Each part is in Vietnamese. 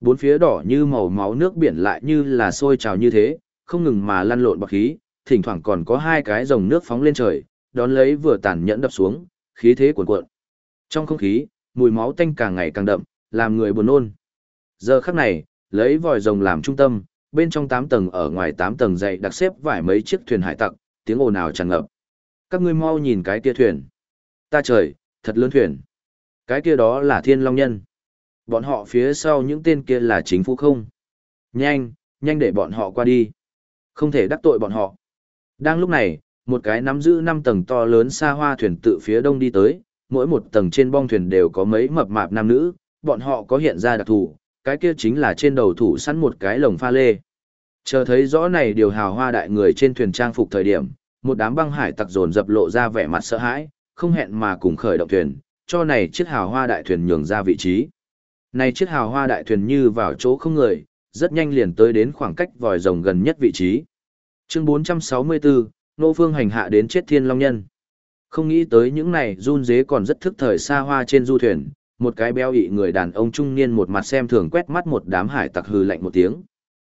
Bốn phía đỏ như màu máu nước biển lại như là sôi trào như thế, không ngừng mà lăn lộn bọc khí, thỉnh thoảng còn có hai cái dòng nước phóng lên trời, đón lấy vừa tàn nhẫn đập xuống, khí thế cuồn cuộn. Trong không khí, mùi máu tanh càng ngày càng đậm, làm người buồn nôn. Giờ khắc này, lấy vòi rồng làm trung tâm, bên trong 8 tầng ở ngoài 8 tầng dậy đặc xếp vài mấy chiếc thuyền hải tặc, tiếng ồn ào tràn ngập. Các ngươi mau nhìn cái kia thuyền. Ta trời, thật lớn thuyền. Cái kia đó là Thiên Long Nhân. Bọn họ phía sau những tên kia là chính phủ không? Nhanh, nhanh để bọn họ qua đi. Không thể đắc tội bọn họ. Đang lúc này, một cái nắm giữ 5 tầng to lớn xa hoa thuyền tự phía đông đi tới, mỗi một tầng trên bong thuyền đều có mấy mập mạp nam nữ, bọn họ có hiện ra đặc thù, cái kia chính là trên đầu thủ sẵn một cái lồng pha lê. Chờ thấy rõ này điều hào hoa đại người trên thuyền trang phục thời điểm, một đám băng hải tặc dồn dập lộ ra vẻ mặt sợ hãi, không hẹn mà cùng khởi động thuyền, cho này chiếc hào hoa đại thuyền nhường ra vị trí. Này chiếc hào hoa đại thuyền như vào chỗ không người, rất nhanh liền tới đến khoảng cách vòi rồng gần nhất vị trí. Chương 464, Nô Phương hành hạ đến chết thiên long nhân. Không nghĩ tới những này run dế còn rất thức thời xa hoa trên du thuyền, một cái béo ị người đàn ông trung niên một mặt xem thường quét mắt một đám hải tặc hừ lạnh một tiếng.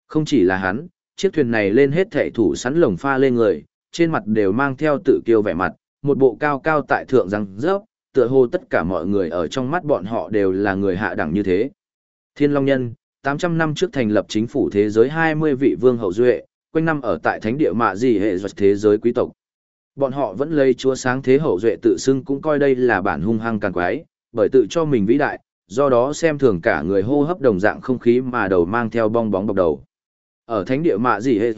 Không chỉ là hắn, chiếc thuyền này lên hết thảy thủ sắn lồng pha lên người, trên mặt đều mang theo tự kiêu vẻ mặt, một bộ cao cao tại thượng răng rớp, tựa hồ tất cả mọi người ở trong mắt bọn họ đều là người hạ đẳng như thế. Thiên Long Nhân, 800 năm trước thành lập chính phủ thế giới 20 vị vương hậu duệ, quanh năm ở tại thánh địa mạ gì hệ duật thế giới quý tộc. Bọn họ vẫn lấy chúa sáng thế hậu duệ tự xưng cũng coi đây là bản hung hăng càng quái, bởi tự cho mình vĩ đại, do đó xem thường cả người hô hấp đồng dạng không khí mà đầu mang theo bong bóng bọc đầu. Ở thánh địa mạ gì hệ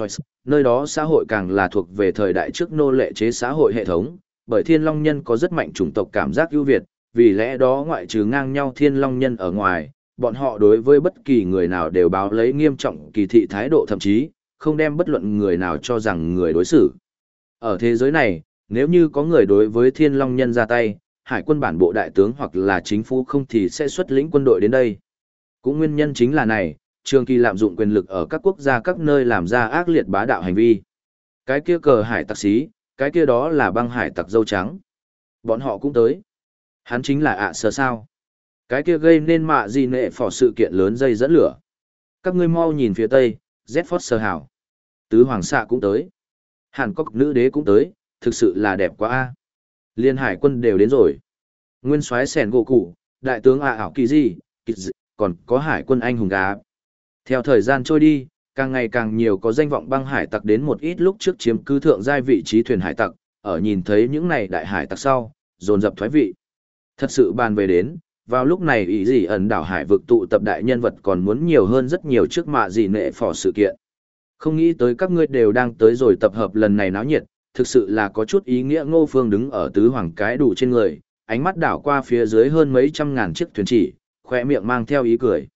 nơi đó xã hội càng là thuộc về thời đại trước nô lệ chế xã hội hệ thống, bởi thiên long nhân có rất mạnh chủng tộc cảm giác ưu việt, vì lẽ đó ngoại trừ ngang nhau thiên long nhân ở ngoài, bọn họ đối với bất kỳ người nào đều báo lấy nghiêm trọng kỳ thị thái độ thậm chí, không đem bất luận người nào cho rằng người đối xử. Ở thế giới này, nếu như có người đối với thiên long nhân ra tay, hải quân bản bộ đại tướng hoặc là chính phủ không thì sẽ xuất lĩnh quân đội đến đây. Cũng nguyên nhân chính là này, trường kỳ lạm dụng quyền lực ở các quốc gia các nơi làm ra ác liệt bá đạo hành vi. Cái kia cờ hải tặc sĩ cái kia đó là băng hải tặc dâu trắng. Bọn họ cũng tới. Hắn chính là ạ à sơ sao. Cái kia gây nên mạ gì nệ phỏ sự kiện lớn dây dẫn lửa. Các ngươi mau nhìn phía tây, Z sơ hảo. Tứ hoàng xạ cũng tới. Hàn Cốc nữ đế cũng tới, thực sự là đẹp quá a. Liên hải quân đều đến rồi. Nguyên soái sẻn gỗ cụ, đại tướng ạ ảo kỳ gì, kỳ dị, còn có hải quân anh hùng gà. Theo thời gian trôi đi, càng ngày càng nhiều có danh vọng băng hải tặc đến một ít lúc trước chiếm cứ thượng giai vị trí thuyền hải tặc, ở nhìn thấy những này đại hải tặc sau, dồn dập thoái vị. Thật sự bàn về đến, vào lúc này ý gì ẩn đảo hải vực tụ tập đại nhân vật còn muốn nhiều hơn rất nhiều trước mạ gì nệ phỏ sự kiện. Không nghĩ tới các ngươi đều đang tới rồi tập hợp lần này náo nhiệt, thực sự là có chút ý nghĩa ngô phương đứng ở tứ hoàng cái đủ trên người, ánh mắt đảo qua phía dưới hơn mấy trăm ngàn chiếc thuyền chỉ, khỏe miệng mang theo ý cười.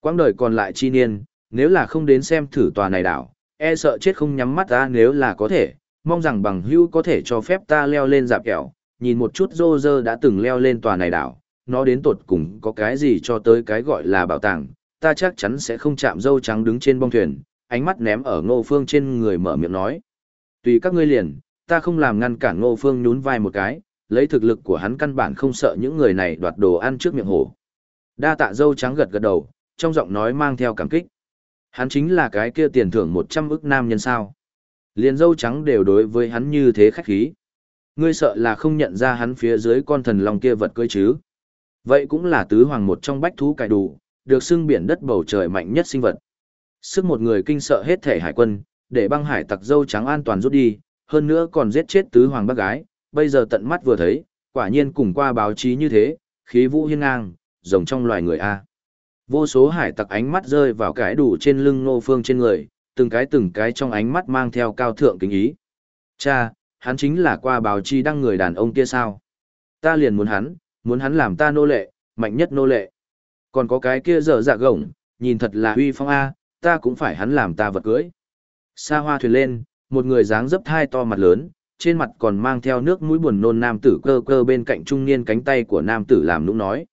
Quãng đời còn lại chi niên, nếu là không đến xem thử tòa này đảo, e sợ chết không nhắm mắt ta nếu là có thể, mong rằng bằng hữu có thể cho phép ta leo lên dạp kẹo, nhìn một chút rô rơ đã từng leo lên tòa này đảo, nó đến tột cùng có cái gì cho tới cái gọi là bảo tàng, ta chắc chắn sẽ không chạm dâu trắng đứng trên bong thuyền, ánh mắt ném ở ngô phương trên người mở miệng nói. Tùy các ngươi liền, ta không làm ngăn cản ngô phương nhún vai một cái, lấy thực lực của hắn căn bản không sợ những người này đoạt đồ ăn trước miệng hổ. Đa tạ dâu trắng gật gật đầu, trong giọng nói mang theo cảm kích. Hắn chính là cái kia tiền thưởng 100 ức nam nhân sao. Liền dâu trắng đều đối với hắn như thế khách khí. Ngươi sợ là không nhận ra hắn phía dưới con thần long kia vật cưới chứ. Vậy cũng là tứ hoàng một trong bách thú cải đủ, được xưng biển đất bầu trời mạnh nhất sinh vật. Sức một người kinh sợ hết thể hải quân, để băng hải tặc dâu trắng an toàn rút đi, hơn nữa còn giết chết tứ hoàng bác gái, bây giờ tận mắt vừa thấy, quả nhiên cùng qua báo chí như thế, khí vũ hiên ngang, rồng trong loài người A. Vô số hải tặc ánh mắt rơi vào cái đủ trên lưng nô phương trên người, từng cái từng cái trong ánh mắt mang theo cao thượng kính ý. Cha, hắn chính là qua báo chí đăng người đàn ông kia sao? Ta liền muốn hắn, muốn hắn làm ta nô lệ, mạnh nhất nô lệ. Còn có cái kia dở dạ gổng, nhìn thật là uy phong A, ta cũng phải hắn làm ta vật cưới. Xa hoa thuyền lên, một người dáng dấp thai to mặt lớn, trên mặt còn mang theo nước mũi buồn nôn nam tử cơ cơ bên cạnh trung niên cánh tay của nam tử làm nũng nói.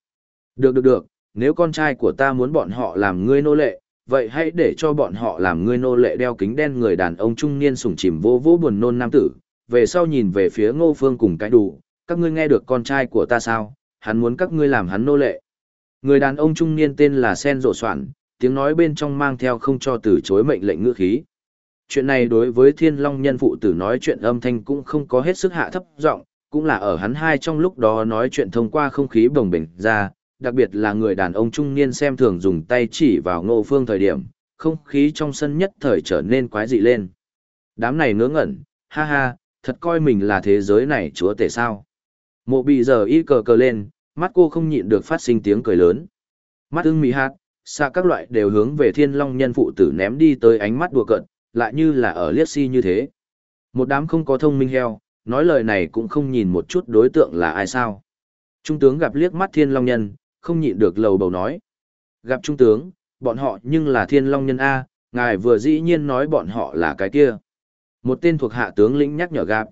Được được được, nếu con trai của ta muốn bọn họ làm ngươi nô lệ, vậy hãy để cho bọn họ làm ngươi nô lệ đeo kính đen người đàn ông trung niên sùng chìm vô vô buồn nôn nam tử, về sau nhìn về phía ngô phương cùng cái đủ, các ngươi nghe được con trai của ta sao, hắn muốn các ngươi làm hắn nô lệ. Người đàn ông trung niên tên là Sen Rộ Soạn, tiếng nói bên trong mang theo không cho từ chối mệnh lệnh ngữ khí. Chuyện này đối với thiên long nhân phụ tử nói chuyện âm thanh cũng không có hết sức hạ thấp giọng cũng là ở hắn hai trong lúc đó nói chuyện thông qua không khí bồng bềnh ra, đặc biệt là người đàn ông trung niên xem thường dùng tay chỉ vào ngô phương thời điểm, không khí trong sân nhất thời trở nên quái dị lên. Đám này ngớ ngẩn, ha ha, thật coi mình là thế giới này chúa tể sao. Mộ bị giờ y cờ cờ lên, mắt cô không nhịn được phát sinh tiếng cười lớn. Mắt ưng mì hạt, xa các loại đều hướng về thiên long nhân phụ tử ném đi tới ánh mắt đùa cận, lại như là ở liếc si như thế. Một đám không có thông minh heo, nói lời này cũng không nhìn một chút đối tượng là ai sao. Trung tướng gặp liếc mắt thiên long nhân, không nhịn được lầu bầu nói. Gặp trung tướng, bọn họ nhưng là thiên long nhân A, ngài vừa dĩ nhiên nói bọn họ là cái kia. Một tên thuộc hạ tướng lĩnh nhắc nhở gặp.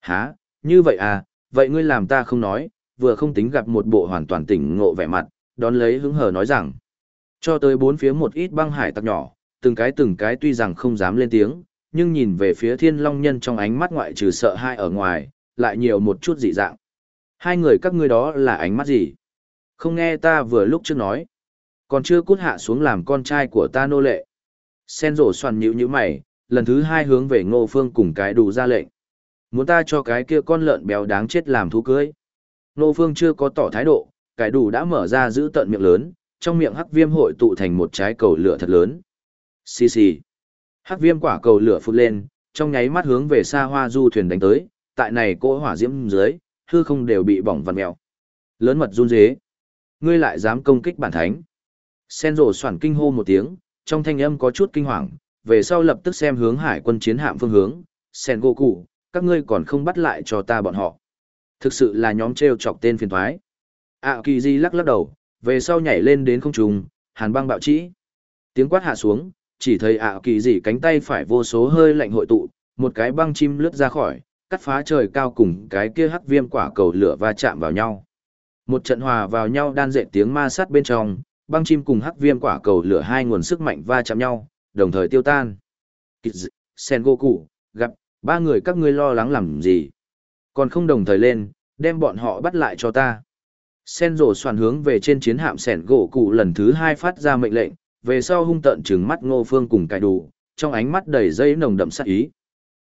Hả, như vậy à, vậy ngươi làm ta không nói, vừa không tính gặp một bộ hoàn toàn tỉnh ngộ vẻ mặt, đón lấy hứng hờ nói rằng. Cho tới bốn phía một ít băng hải tặc nhỏ, từng cái từng cái tuy rằng không dám lên tiếng, nhưng nhìn về phía thiên long nhân trong ánh mắt ngoại trừ sợ hai ở ngoài, lại nhiều một chút dị dạng. Hai người các ngươi đó là ánh mắt gì? Không nghe ta vừa lúc trước nói. Còn chưa cút hạ xuống làm con trai của ta nô lệ. Sen rổ xoàn nhữ như mày, lần thứ hai hướng về ngô phương cùng cái đủ ra lệnh. Muốn ta cho cái kia con lợn béo đáng chết làm thú cưới. Ngô phương chưa có tỏ thái độ, cái đủ đã mở ra giữ tận miệng lớn, trong miệng hắc viêm hội tụ thành một trái cầu lửa thật lớn. Xì xì. Hắc viêm quả cầu lửa phụt lên, trong nháy mắt hướng về xa hoa du thuyền đánh tới, tại này cỗ hỏa diễm dưới, hư không đều bị bỏng vằn mèo. Lớn mật run rế. Ngươi lại dám công kích bản thánh. Sen rổ soản kinh hô một tiếng, trong thanh âm có chút kinh hoàng, về sau lập tức xem hướng hải quân chiến hạm phương hướng. Sen gỗ cụ, các ngươi còn không bắt lại cho ta bọn họ. Thực sự là nhóm treo chọc tên phiền thoái. À kỳ di lắc lắc đầu, về sau nhảy lên đến không trùng, hàn băng bạo trĩ. Tiếng quát hạ xuống, chỉ thấy ạ kỳ dị cánh tay phải vô số hơi lạnh hội tụ, một cái băng chim lướt ra khỏi, cắt phá trời cao cùng cái kia hắc viêm quả cầu lửa va chạm vào nhau. Một trận hòa vào nhau đan dệt tiếng ma sát bên trong, băng chim cùng hắc viêm quả cầu lửa hai nguồn sức mạnh va chạm nhau, đồng thời tiêu tan. Sen Goku, gặp, ba người các ngươi lo lắng làm gì? Còn không đồng thời lên, đem bọn họ bắt lại cho ta. Sen rổ soàn hướng về trên chiến hạm sẻn gỗ cụ lần thứ hai phát ra mệnh lệnh, về sau hung tợn trừng mắt ngô phương cùng cài đủ, trong ánh mắt đầy dây nồng đậm sát ý.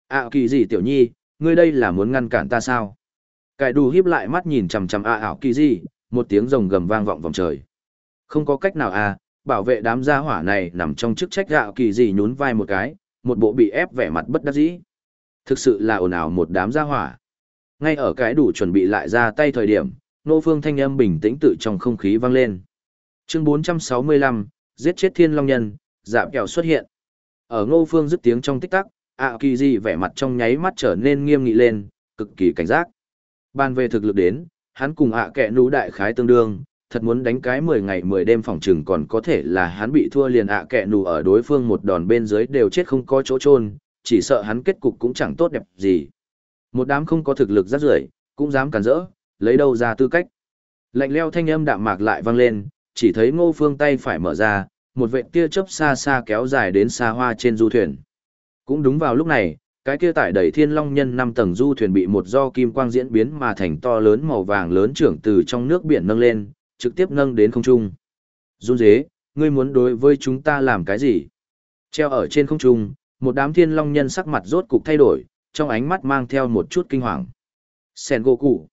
À kỳ gì tiểu nhi, ngươi đây là muốn ngăn cản ta sao? Cải đủ hiếp lại mắt nhìn chằm chằm à ảo kỳ gì, một tiếng rồng gầm vang vọng vòng trời. Không có cách nào à, bảo vệ đám gia hỏa này nằm trong chức trách gạo kỳ gì nhún vai một cái, một bộ bị ép vẻ mặt bất đắc dĩ. Thực sự là ồn ào một đám gia hỏa. Ngay ở cái đủ chuẩn bị lại ra tay thời điểm, nô phương thanh âm bình tĩnh tự trong không khí vang lên. Chương 465, giết chết thiên long nhân, dạm kẹo xuất hiện. Ở ngô phương dứt tiếng trong tích tắc, ạ kỳ gì vẻ mặt trong nháy mắt trở nên nghiêm nghị lên, cực kỳ cảnh giác. Ban về thực lực đến, hắn cùng ạ kẻ nú đại khái tương đương, thật muốn đánh cái 10 ngày 10 đêm phòng trừng còn có thể là hắn bị thua liền ạ kẻ nú ở đối phương một đòn bên dưới đều chết không có chỗ chôn chỉ sợ hắn kết cục cũng chẳng tốt đẹp gì. Một đám không có thực lực rất rưởi cũng dám cản rỡ, lấy đâu ra tư cách. Lạnh leo thanh âm đạm mạc lại vang lên, chỉ thấy ngô phương tay phải mở ra, một vệ tia chớp xa xa kéo dài đến xa hoa trên du thuyền. Cũng đúng vào lúc này, cái kia tải Đầy thiên long nhân năm tầng du thuyền bị một do kim quang diễn biến mà thành to lớn màu vàng lớn trưởng từ trong nước biển nâng lên, trực tiếp nâng đến không trung. Run dế, ngươi muốn đối với chúng ta làm cái gì? Treo ở trên không trung, một đám thiên long nhân sắc mặt rốt cục thay đổi, trong ánh mắt mang theo một chút kinh hoàng. Sen gỗ cụ.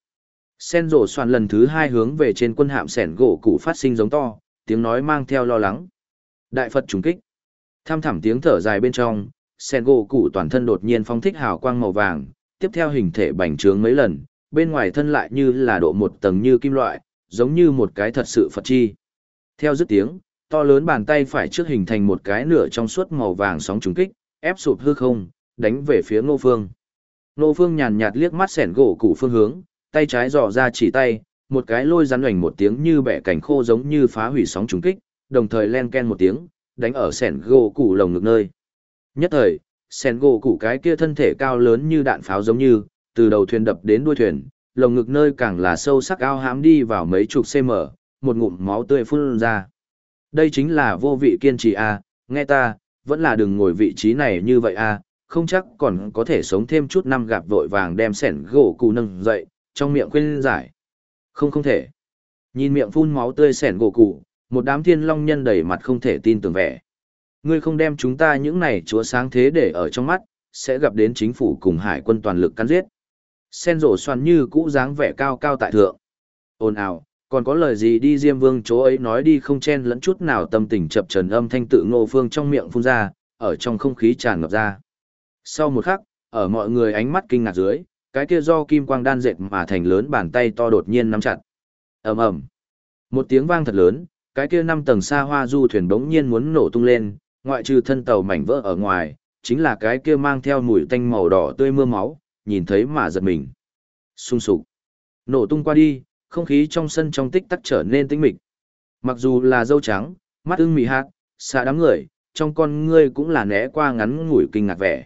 Sen rổ xoàn lần thứ hai hướng về trên quân hạm sẻn gỗ cụ phát sinh giống to, tiếng nói mang theo lo lắng. Đại Phật trùng kích. Tham thẳm tiếng thở dài bên trong, sen gỗ cụ toàn thân đột nhiên phóng thích hào quang màu vàng, tiếp theo hình thể bành trướng mấy lần, bên ngoài thân lại như là độ một tầng như kim loại, giống như một cái thật sự Phật chi. Theo dứt tiếng, to lớn bàn tay phải trước hình thành một cái nửa trong suốt màu vàng sóng trùng kích, ép sụp hư không, đánh về phía Ngô Phương. Ngô Phương nhàn nhạt liếc mắt sẻn gỗ cụ phương hướng, tay trái dò ra chỉ tay, một cái lôi rắn hoành một tiếng như bẻ cảnh khô giống như phá hủy sóng trùng kích, đồng thời len ken một tiếng, đánh ở sẻn gỗ củ lồng ngực nơi. Nhất thời, sen gỗ củ cái kia thân thể cao lớn như đạn pháo giống như, từ đầu thuyền đập đến đuôi thuyền, lồng ngực nơi càng là sâu sắc ao hãm đi vào mấy chục cm, một ngụm máu tươi phun ra. Đây chính là vô vị kiên trì a, nghe ta, vẫn là đừng ngồi vị trí này như vậy a, không chắc còn có thể sống thêm chút năm gặp vội vàng đem sẻn gỗ cụ nâng dậy, trong miệng khuyên giải. Không không thể. Nhìn miệng phun máu tươi sẻn gỗ cụ, một đám thiên long nhân đầy mặt không thể tin tưởng vẻ. Ngươi không đem chúng ta những này chúa sáng thế để ở trong mắt, sẽ gặp đến chính phủ cùng hải quân toàn lực cắn giết. Sen rổ xoan như cũ dáng vẻ cao cao tại thượng. Ôn ào, còn có lời gì đi Diêm Vương chỗ ấy nói đi không chen lẫn chút nào tâm tình chập trần âm thanh tự ngô phương trong miệng phun ra, ở trong không khí tràn ngập ra. Sau một khắc, ở mọi người ánh mắt kinh ngạc dưới, cái kia do kim quang đan dệt mà thành lớn bàn tay to đột nhiên nắm chặt. ầm ầm, một tiếng vang thật lớn, cái kia năm tầng xa hoa du thuyền bỗng nhiên muốn nổ tung lên, ngoại trừ thân tàu mảnh vỡ ở ngoài, chính là cái kia mang theo mùi tanh màu đỏ tươi mưa máu, nhìn thấy mà giật mình. Xung sục. Nổ tung qua đi, không khí trong sân trong tích tắc trở nên tĩnh mịch. Mặc dù là dâu trắng, mắt ưng mị hạt, xa đám người, trong con ngươi cũng là né qua ngắn ngủi kinh ngạc vẻ.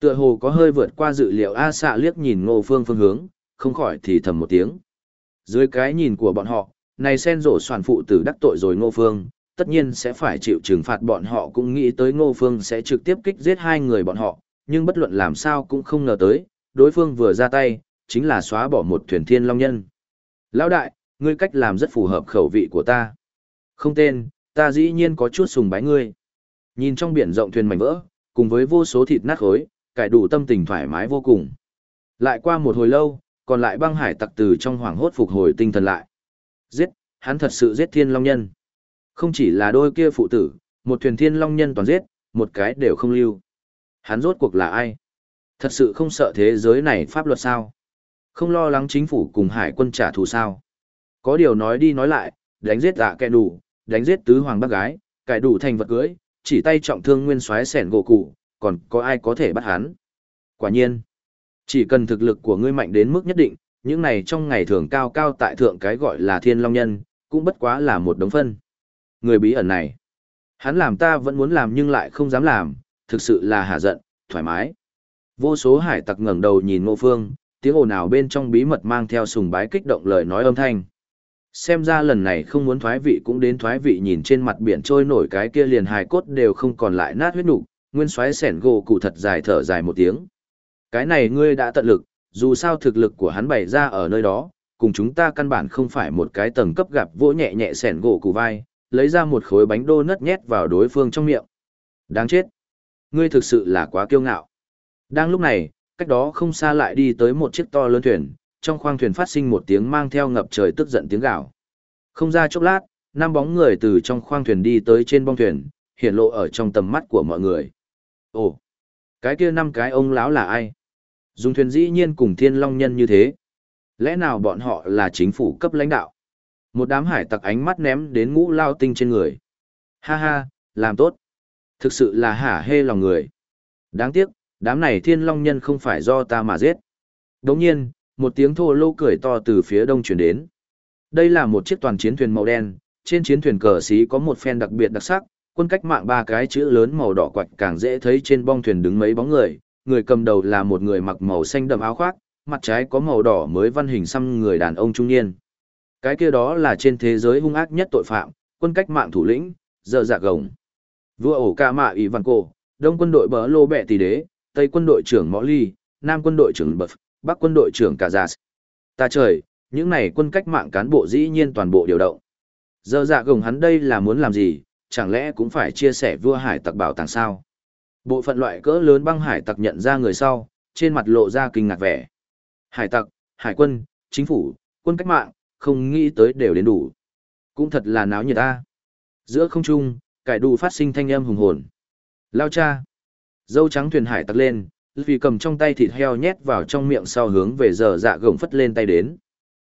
Tựa hồ có hơi vượt qua dự liệu A xạ liếc nhìn ngô phương phương hướng, không khỏi thì thầm một tiếng. Dưới cái nhìn của bọn họ, này sen rổ soàn phụ tử đắc tội rồi ngô phương, tất nhiên sẽ phải chịu trừng phạt bọn họ cũng nghĩ tới ngô phương sẽ trực tiếp kích giết hai người bọn họ, nhưng bất luận làm sao cũng không ngờ tới, đối phương vừa ra tay, chính là xóa bỏ một thuyền thiên long nhân. Lão đại, ngươi cách làm rất phù hợp khẩu vị của ta. Không tên, ta dĩ nhiên có chút sùng bái ngươi. Nhìn trong biển rộng thuyền mảnh vỡ, cùng với vô số thịt nát khối, cải đủ tâm tình thoải mái vô cùng. Lại qua một hồi lâu, còn lại băng hải tặc từ trong hoảng hốt phục hồi tinh thần lại. Giết, hắn thật sự giết thiên long nhân. Không chỉ là đôi kia phụ tử, một thuyền thiên long nhân toàn giết, một cái đều không lưu. Hắn rốt cuộc là ai? Thật sự không sợ thế giới này pháp luật sao? Không lo lắng chính phủ cùng hải quân trả thù sao? Có điều nói đi nói lại, đánh giết dạ kẻ đủ, đánh giết tứ hoàng bác gái, cải đủ thành vật cưới, chỉ tay trọng thương nguyên soái sẻn gỗ cụ, còn có ai có thể bắt hắn? Quả nhiên, chỉ cần thực lực của ngươi mạnh đến mức nhất định, những này trong ngày thường cao cao tại thượng cái gọi là thiên long nhân, cũng bất quá là một đống phân. Người bí ẩn này, hắn làm ta vẫn muốn làm nhưng lại không dám làm, thực sự là hả giận, thoải mái. Vô số hải tặc ngẩng đầu nhìn ngô phương, tiếng ồn ào bên trong bí mật mang theo sùng bái kích động lời nói âm thanh. Xem ra lần này không muốn thoái vị cũng đến thoái vị nhìn trên mặt biển trôi nổi cái kia liền hài cốt đều không còn lại nát huyết nục, nguyên xoáy sẻn gỗ cụ thật dài thở dài một tiếng. Cái này ngươi đã tận lực, dù sao thực lực của hắn bày ra ở nơi đó, cùng chúng ta căn bản không phải một cái tầng cấp gặp vỗ nhẹ nhẹ sẻn gỗ cụ vai, lấy ra một khối bánh đô nất nhét vào đối phương trong miệng. Đáng chết! Ngươi thực sự là quá kiêu ngạo. Đang lúc này, cách đó không xa lại đi tới một chiếc to lớn thuyền, trong khoang thuyền phát sinh một tiếng mang theo ngập trời tức giận tiếng gào. Không ra chốc lát, năm bóng người từ trong khoang thuyền đi tới trên bong thuyền, hiện lộ ở trong tầm mắt của mọi người. Ồ, cái kia năm cái ông lão là ai? Dùng thuyền dĩ nhiên cùng thiên long nhân như thế. Lẽ nào bọn họ là chính phủ cấp lãnh đạo? Một đám hải tặc ánh mắt ném đến ngũ lao tinh trên người. Ha ha, làm tốt. Thực sự là hả hê lòng người. Đáng tiếc, đám này thiên long nhân không phải do ta mà giết. Đồng nhiên, một tiếng thô lô cười to từ phía đông chuyển đến. Đây là một chiếc toàn chiến thuyền màu đen, trên chiến thuyền cờ xí có một phen đặc biệt đặc sắc, quân cách mạng ba cái chữ lớn màu đỏ quạch càng dễ thấy trên bong thuyền đứng mấy bóng người, người cầm đầu là một người mặc màu xanh đậm áo khoác, mặt trái có màu đỏ mới văn hình xăm người đàn ông trung niên. Cái kia đó là trên thế giới hung ác nhất tội phạm, quân cách mạng thủ lĩnh, dơ dạ gồng. Vua ổ ca mạ ủy văn cổ, đông quân đội bờ lô bẹ tỷ đế, tây quân đội trưởng mõ ly, nam quân đội trưởng bật, bắc quân đội trưởng cả giả. Ta trời, những này quân cách mạng cán bộ dĩ nhiên toàn bộ điều động. Dơ dạ gồng hắn đây là muốn làm gì, chẳng lẽ cũng phải chia sẻ vua hải tặc bảo tàng sao? Bộ phận loại cỡ lớn băng hải tặc nhận ra người sau, trên mặt lộ ra kinh ngạc vẻ. Hải tặc, hải quân, chính phủ, quân cách mạng, không nghĩ tới đều đến đủ. Cũng thật là náo nhiệt ta. Giữa không trung, cải đủ phát sinh thanh âm hùng hồn. Lao cha. Dâu trắng thuyền hải tặc lên, vì cầm trong tay thịt heo nhét vào trong miệng sau hướng về giờ dạ gồng phất lên tay đến.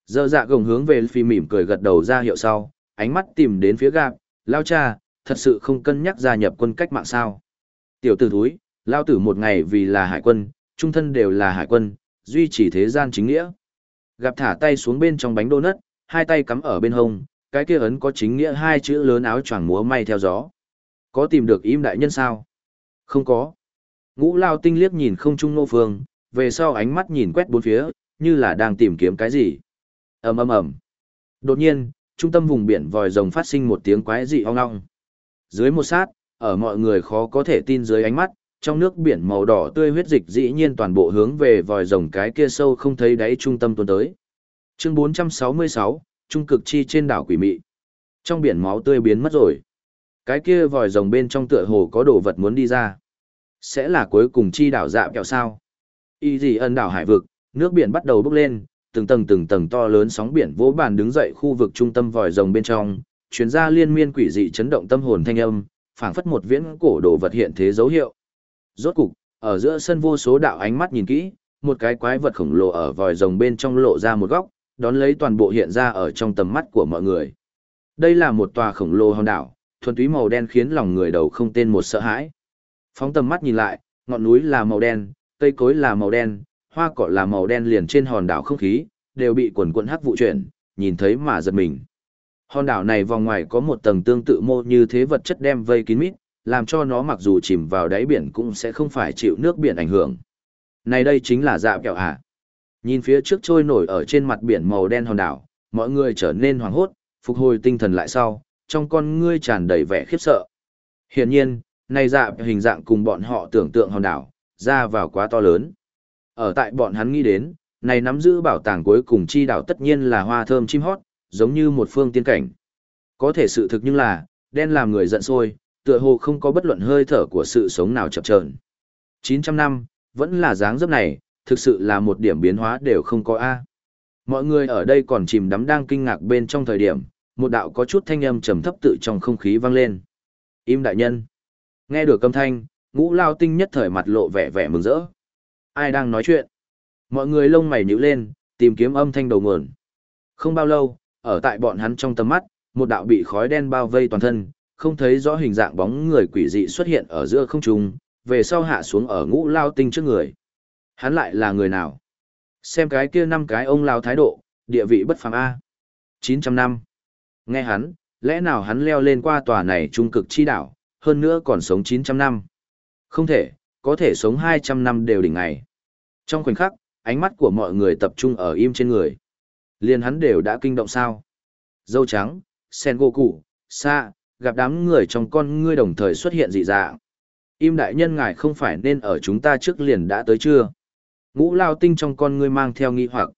Giờ dạ gồng hướng về phi mỉm cười gật đầu ra hiệu sau, ánh mắt tìm đến phía gạp, lao cha, thật sự không cân nhắc gia nhập quân cách mạng sao. Tiểu tử thúi, lao tử một ngày vì là hải quân, trung thân đều là hải quân, duy trì thế gian chính nghĩa. Gặp thả tay xuống bên trong bánh đô nất, hai tay cắm ở bên hông, cái kia ấn có chính nghĩa hai chữ lớn áo choàng múa may theo gió. Có tìm được im đại nhân sao? Không có. Ngũ lao tinh liếc nhìn không trung nô phương, về sau ánh mắt nhìn quét bốn phía, như là đang tìm kiếm cái gì. ầm ầm ầm. Đột nhiên, trung tâm vùng biển vòi rồng phát sinh một tiếng quái dị ong ong. Dưới một sát, ở mọi người khó có thể tin dưới ánh mắt, trong nước biển màu đỏ tươi huyết dịch dĩ nhiên toàn bộ hướng về vòi rồng cái kia sâu không thấy đáy trung tâm tuôn tới. Chương 466, Trung cực chi trên đảo quỷ mị. Trong biển máu tươi biến mất rồi. Cái kia vòi rồng bên trong tựa hồ có đồ vật muốn đi ra. Sẽ là cuối cùng chi đảo dạ kẹo sao. Y gì ân đảo hải vực, nước biển bắt đầu bốc lên, từng tầng từng tầng to lớn sóng biển vỗ bàn đứng dậy khu vực trung tâm vòi rồng bên trong, chuyến ra liên miên quỷ dị chấn động tâm hồn thanh âm, phảng phất một viễn cổ đồ vật hiện thế dấu hiệu. Rốt cục, ở giữa sân vô số đạo ánh mắt nhìn kỹ, một cái quái vật khổng lồ ở vòi rồng bên trong lộ ra một góc, đón lấy toàn bộ hiện ra ở trong tầm mắt của mọi người. Đây là một tòa khổng lồ hòn đảo, thuần túy màu đen khiến lòng người đầu không tên một sợ hãi. Phóng tầm mắt nhìn lại, ngọn núi là màu đen, cây cối là màu đen, hoa cỏ là màu đen liền trên hòn đảo không khí, đều bị quần quần hắc vụ chuyển, nhìn thấy mà giật mình. Hòn đảo này vòng ngoài có một tầng tương tự mô như thế vật chất đem vây kín mít, làm cho nó mặc dù chìm vào đáy biển cũng sẽ không phải chịu nước biển ảnh hưởng. Này đây chính là dạ kẹo hả? Nhìn phía trước trôi nổi ở trên mặt biển màu đen hòn đảo, mọi người trở nên hoảng hốt, phục hồi tinh thần lại sau, trong con ngươi tràn đầy vẻ khiếp sợ. Hiển nhiên, này dạ hình dạng cùng bọn họ tưởng tượng hòn đảo, ra vào quá to lớn. Ở tại bọn hắn nghĩ đến, này nắm giữ bảo tàng cuối cùng chi đảo tất nhiên là hoa thơm chim hót, giống như một phương tiên cảnh. Có thể sự thực nhưng là, đen làm người giận sôi, tựa hồ không có bất luận hơi thở của sự sống nào chập chờn. 900 năm, vẫn là dáng dấp này, thực sự là một điểm biến hóa đều không có A. Mọi người ở đây còn chìm đắm đang kinh ngạc bên trong thời điểm, một đạo có chút thanh âm trầm thấp tự trong không khí vang lên. Im đại nhân. Nghe được âm thanh, ngũ lao tinh nhất thời mặt lộ vẻ vẻ mừng rỡ. Ai đang nói chuyện? Mọi người lông mày nhíu lên, tìm kiếm âm thanh đầu nguồn. Không bao lâu, ở tại bọn hắn trong tầm mắt, một đạo bị khói đen bao vây toàn thân, không thấy rõ hình dạng bóng người quỷ dị xuất hiện ở giữa không trung, về sau hạ xuống ở ngũ lao tinh trước người. Hắn lại là người nào? Xem cái kia năm cái ông lao thái độ, địa vị bất phàm A. 900 năm. Nghe hắn, lẽ nào hắn leo lên qua tòa này trung cực chi đảo, hơn nữa còn sống 900 năm. Không thể, có thể sống 200 năm đều đỉnh ngày. Trong khoảnh khắc, ánh mắt của mọi người tập trung ở im trên người. Liền hắn đều đã kinh động sao. Dâu trắng, sen gỗ cụ, xa, gặp đám người trong con ngươi đồng thời xuất hiện dị dạng. Im đại nhân ngài không phải nên ở chúng ta trước liền đã tới chưa? Ngũ lao tinh trong con ngươi mang theo nghi hoặc.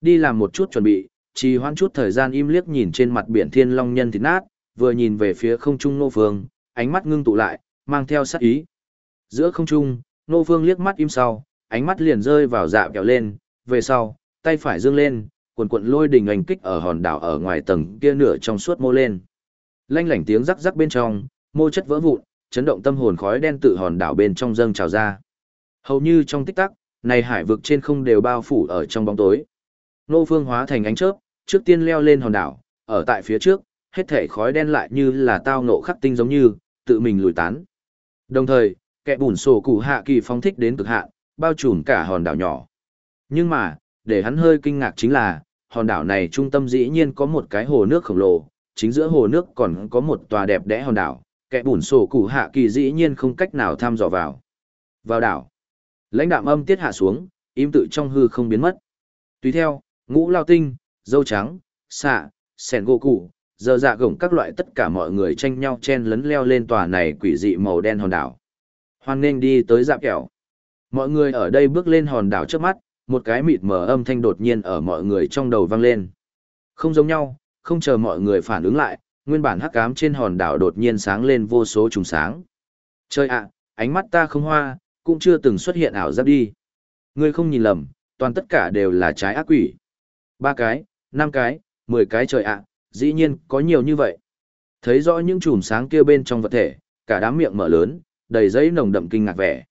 Đi làm một chút chuẩn bị, trì hoãn chút thời gian im liếc nhìn trên mặt biển thiên long nhân thịt nát, vừa nhìn về phía không trung nô phương, ánh mắt ngưng tụ lại, mang theo sát ý. Giữa không trung, nô phương liếc mắt im sau, ánh mắt liền rơi vào dạ kéo lên, về sau, tay phải dương lên, cuộn cuộn lôi đình ảnh kích ở hòn đảo ở ngoài tầng kia nửa trong suốt mô lên. Lanh lảnh tiếng rắc rắc bên trong, mô chất vỡ vụn, chấn động tâm hồn khói đen tự hòn đảo bên trong dâng trào ra. Hầu như trong tích tắc, này hải vực trên không đều bao phủ ở trong bóng tối. Nô phương hóa thành ánh chớp, trước tiên leo lên hòn đảo, ở tại phía trước, hết thể khói đen lại như là tao ngộ khắc tinh giống như, tự mình lùi tán. Đồng thời, kẻ bùn sổ cụ hạ kỳ phóng thích đến cực hạn, bao trùm cả hòn đảo nhỏ. Nhưng mà, để hắn hơi kinh ngạc chính là, hòn đảo này trung tâm dĩ nhiên có một cái hồ nước khổng lồ, chính giữa hồ nước còn có một tòa đẹp đẽ hòn đảo, kẻ bùn sổ cụ hạ kỳ dĩ nhiên không cách nào tham dò vào. Vào đảo, lãnh đạm âm tiết hạ xuống, im tự trong hư không biến mất. Tùy theo, ngũ lao tinh, dâu trắng, xạ, sẻn gỗ cụ, giờ dạ gồng các loại tất cả mọi người tranh nhau chen lấn leo lên tòa này quỷ dị màu đen hòn đảo. Hoan nên đi tới dạp kẹo. Mọi người ở đây bước lên hòn đảo trước mắt, một cái mịt mờ âm thanh đột nhiên ở mọi người trong đầu vang lên. Không giống nhau, không chờ mọi người phản ứng lại, nguyên bản hắc ám trên hòn đảo đột nhiên sáng lên vô số trùng sáng. Chơi ạ, ánh mắt ta không hoa, cũng chưa từng xuất hiện ảo giác đi. Ngươi không nhìn lầm, toàn tất cả đều là trái ác quỷ. Ba cái, năm cái, mười cái trời ạ, dĩ nhiên có nhiều như vậy. Thấy rõ những chùm sáng kia bên trong vật thể, cả đám miệng mở lớn, đầy giấy nồng đậm kinh ngạc vẻ.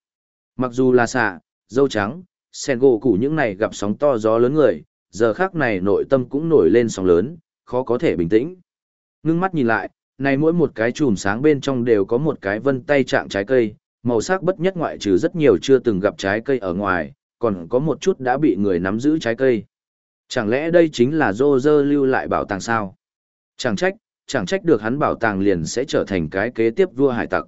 Mặc dù là xạ, dâu trắng, sen gỗ củ những này gặp sóng to gió lớn người, giờ khác này nội tâm cũng nổi lên sóng lớn, khó có thể bình tĩnh. Ngưng mắt nhìn lại, này mỗi một cái chùm sáng bên trong đều có một cái vân tay trạng trái cây, màu sắc bất nhất ngoại trừ rất nhiều chưa từng gặp trái cây ở ngoài, còn có một chút đã bị người nắm giữ trái cây. Chẳng lẽ đây chính là dô dơ lưu lại bảo tàng sao? Chẳng trách, chẳng trách được hắn bảo tàng liền sẽ trở thành cái kế tiếp vua hải tặc.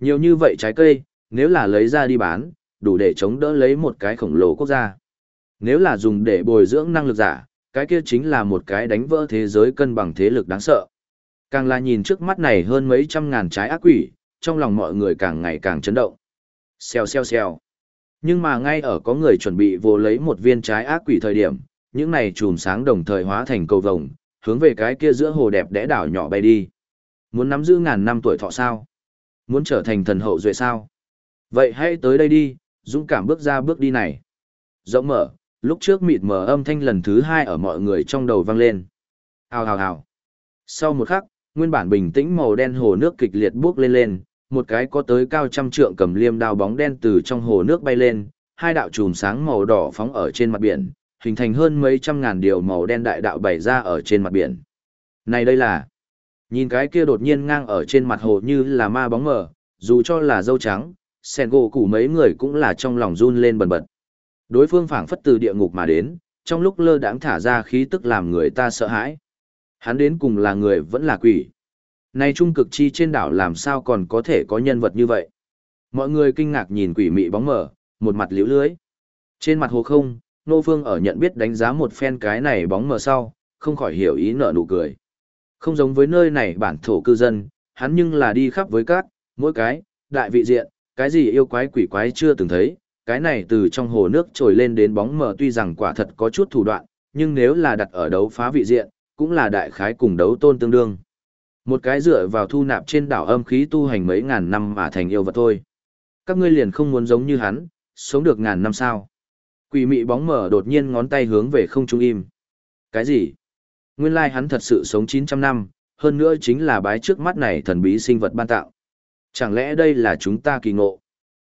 Nhiều như vậy trái cây, nếu là lấy ra đi bán, đủ để chống đỡ lấy một cái khổng lồ quốc gia. Nếu là dùng để bồi dưỡng năng lực giả, cái kia chính là một cái đánh vỡ thế giới cân bằng thế lực đáng sợ. Càng là nhìn trước mắt này hơn mấy trăm ngàn trái ác quỷ, trong lòng mọi người càng ngày càng chấn động. Xèo xèo xèo. Nhưng mà ngay ở có người chuẩn bị vô lấy một viên trái ác quỷ thời điểm, những này chùm sáng đồng thời hóa thành cầu vồng, hướng về cái kia giữa hồ đẹp đẽ đảo nhỏ bay đi. Muốn nắm giữ ngàn năm tuổi thọ sao? Muốn trở thành thần hậu duệ sao? Vậy hãy tới đây đi, dũng cảm bước ra bước đi này. Rộng mở, lúc trước mịt mờ âm thanh lần thứ hai ở mọi người trong đầu vang lên. Hào hào hào. Sau một khắc, nguyên bản bình tĩnh màu đen hồ nước kịch liệt bước lên lên, một cái có tới cao trăm trượng cầm liêm đao bóng đen từ trong hồ nước bay lên, hai đạo chùm sáng màu đỏ phóng ở trên mặt biển, hình thành hơn mấy trăm ngàn điều màu đen đại đạo bày ra ở trên mặt biển. Này đây là... Nhìn cái kia đột nhiên ngang ở trên mặt hồ như là ma bóng mờ, dù cho là dâu trắng, sen gỗ củ mấy người cũng là trong lòng run lên bần bật. Đối phương phảng phất từ địa ngục mà đến, trong lúc lơ đãng thả ra khí tức làm người ta sợ hãi. Hắn đến cùng là người vẫn là quỷ. Này trung cực chi trên đảo làm sao còn có thể có nhân vật như vậy? Mọi người kinh ngạc nhìn quỷ mị bóng mờ, một mặt liễu lưới. Trên mặt hồ không, Nô Phương ở nhận biết đánh giá một phen cái này bóng mờ sau, không khỏi hiểu ý nở nụ cười. Không giống với nơi này bản thổ cư dân, hắn nhưng là đi khắp với các, mỗi cái, đại vị diện, cái gì yêu quái quỷ quái chưa từng thấy, cái này từ trong hồ nước trồi lên đến bóng mờ tuy rằng quả thật có chút thủ đoạn, nhưng nếu là đặt ở đấu phá vị diện, cũng là đại khái cùng đấu tôn tương đương. Một cái dựa vào thu nạp trên đảo âm khí tu hành mấy ngàn năm mà thành yêu vật thôi. Các ngươi liền không muốn giống như hắn, sống được ngàn năm sao. Quỷ mị bóng mờ đột nhiên ngón tay hướng về không trung im. Cái gì? Nguyên lai hắn thật sự sống 900 năm, hơn nữa chính là bái trước mắt này thần bí sinh vật ban tạo. Chẳng lẽ đây là chúng ta kỳ ngộ?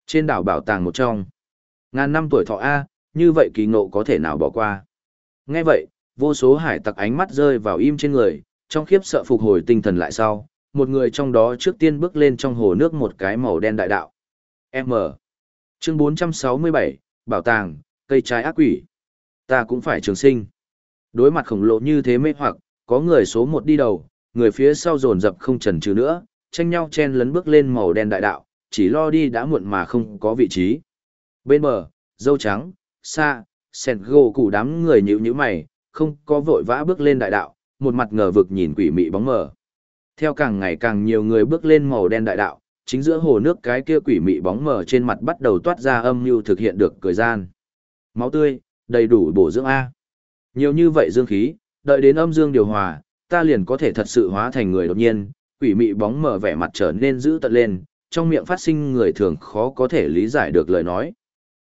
Trên đảo bảo tàng một trong. Ngàn năm tuổi thọ A, như vậy kỳ ngộ có thể nào bỏ qua? Nghe vậy, vô số hải tặc ánh mắt rơi vào im trên người, trong khiếp sợ phục hồi tinh thần lại sau, một người trong đó trước tiên bước lên trong hồ nước một cái màu đen đại đạo. M. Chương 467, Bảo tàng, cây trái ác quỷ. Ta cũng phải trường sinh. Đối mặt khổng lồ như thế mê hoặc, có người số một đi đầu, người phía sau dồn dập không chần chừ nữa, tranh nhau chen lấn bước lên màu đen đại đạo, chỉ lo đi đã muộn mà không có vị trí. Bên bờ, dâu trắng, xa, sẹn gồ củ đám người nhíu nhữ mày, không có vội vã bước lên đại đạo, một mặt ngờ vực nhìn quỷ mị bóng mờ. Theo càng ngày càng nhiều người bước lên màu đen đại đạo, chính giữa hồ nước cái kia quỷ mị bóng mờ trên mặt bắt đầu toát ra âm mưu thực hiện được cười gian. Máu tươi, đầy đủ bổ dưỡng A. Nhiều như vậy dương khí, đợi đến âm dương điều hòa, ta liền có thể thật sự hóa thành người đột nhiên, quỷ mị bóng mờ vẻ mặt trở nên dữ tận lên, trong miệng phát sinh người thường khó có thể lý giải được lời nói.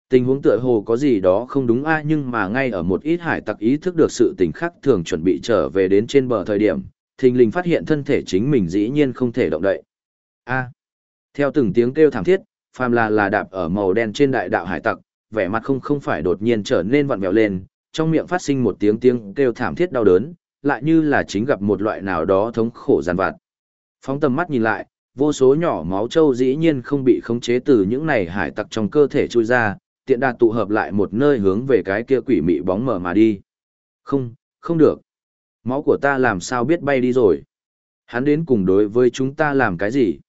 Tình huống tựa hồ có gì đó không đúng a nhưng mà ngay ở một ít hải tặc ý thức được sự tình khác thường chuẩn bị trở về đến trên bờ thời điểm, thình lình phát hiện thân thể chính mình dĩ nhiên không thể động đậy. A. Theo từng tiếng kêu thảm thiết, phàm là là đạp ở màu đen trên đại đạo hải tặc, vẻ mặt không không phải đột nhiên trở nên vặn vẹo lên, trong miệng phát sinh một tiếng tiếng kêu thảm thiết đau đớn, lại như là chính gặp một loại nào đó thống khổ giàn vặt. Phóng tầm mắt nhìn lại, vô số nhỏ máu trâu dĩ nhiên không bị khống chế từ những này hải tặc trong cơ thể chui ra, tiện đà tụ hợp lại một nơi hướng về cái kia quỷ mị bóng mở mà đi. Không, không được. Máu của ta làm sao biết bay đi rồi. Hắn đến cùng đối với chúng ta làm cái gì?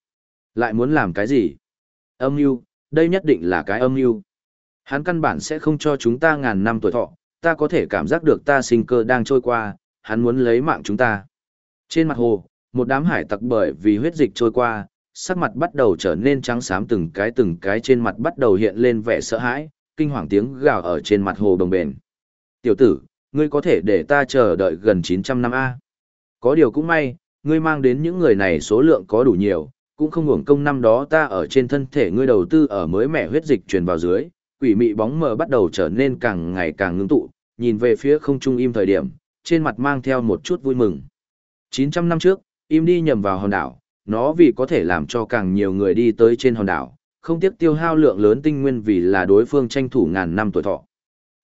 Lại muốn làm cái gì? Âm mưu, đây nhất định là cái âm mưu. Hắn căn bản sẽ không cho chúng ta ngàn năm tuổi thọ, ta có thể cảm giác được ta sinh cơ đang trôi qua, hắn muốn lấy mạng chúng ta. Trên mặt hồ, một đám hải tặc bởi vì huyết dịch trôi qua, sắc mặt bắt đầu trở nên trắng xám từng cái từng cái trên mặt bắt đầu hiện lên vẻ sợ hãi, kinh hoàng tiếng gào ở trên mặt hồ đồng bền. Tiểu tử, ngươi có thể để ta chờ đợi gần 900 năm A. Có điều cũng may, ngươi mang đến những người này số lượng có đủ nhiều, cũng không hưởng công năm đó ta ở trên thân thể ngươi đầu tư ở mới mẻ huyết dịch truyền vào dưới, quỷ mị bóng mờ bắt đầu trở nên càng ngày càng ngưng tụ, nhìn về phía không trung im thời điểm, trên mặt mang theo một chút vui mừng. 900 năm trước, im đi nhầm vào hòn đảo, nó vì có thể làm cho càng nhiều người đi tới trên hòn đảo, không tiếc tiêu hao lượng lớn tinh nguyên vì là đối phương tranh thủ ngàn năm tuổi thọ.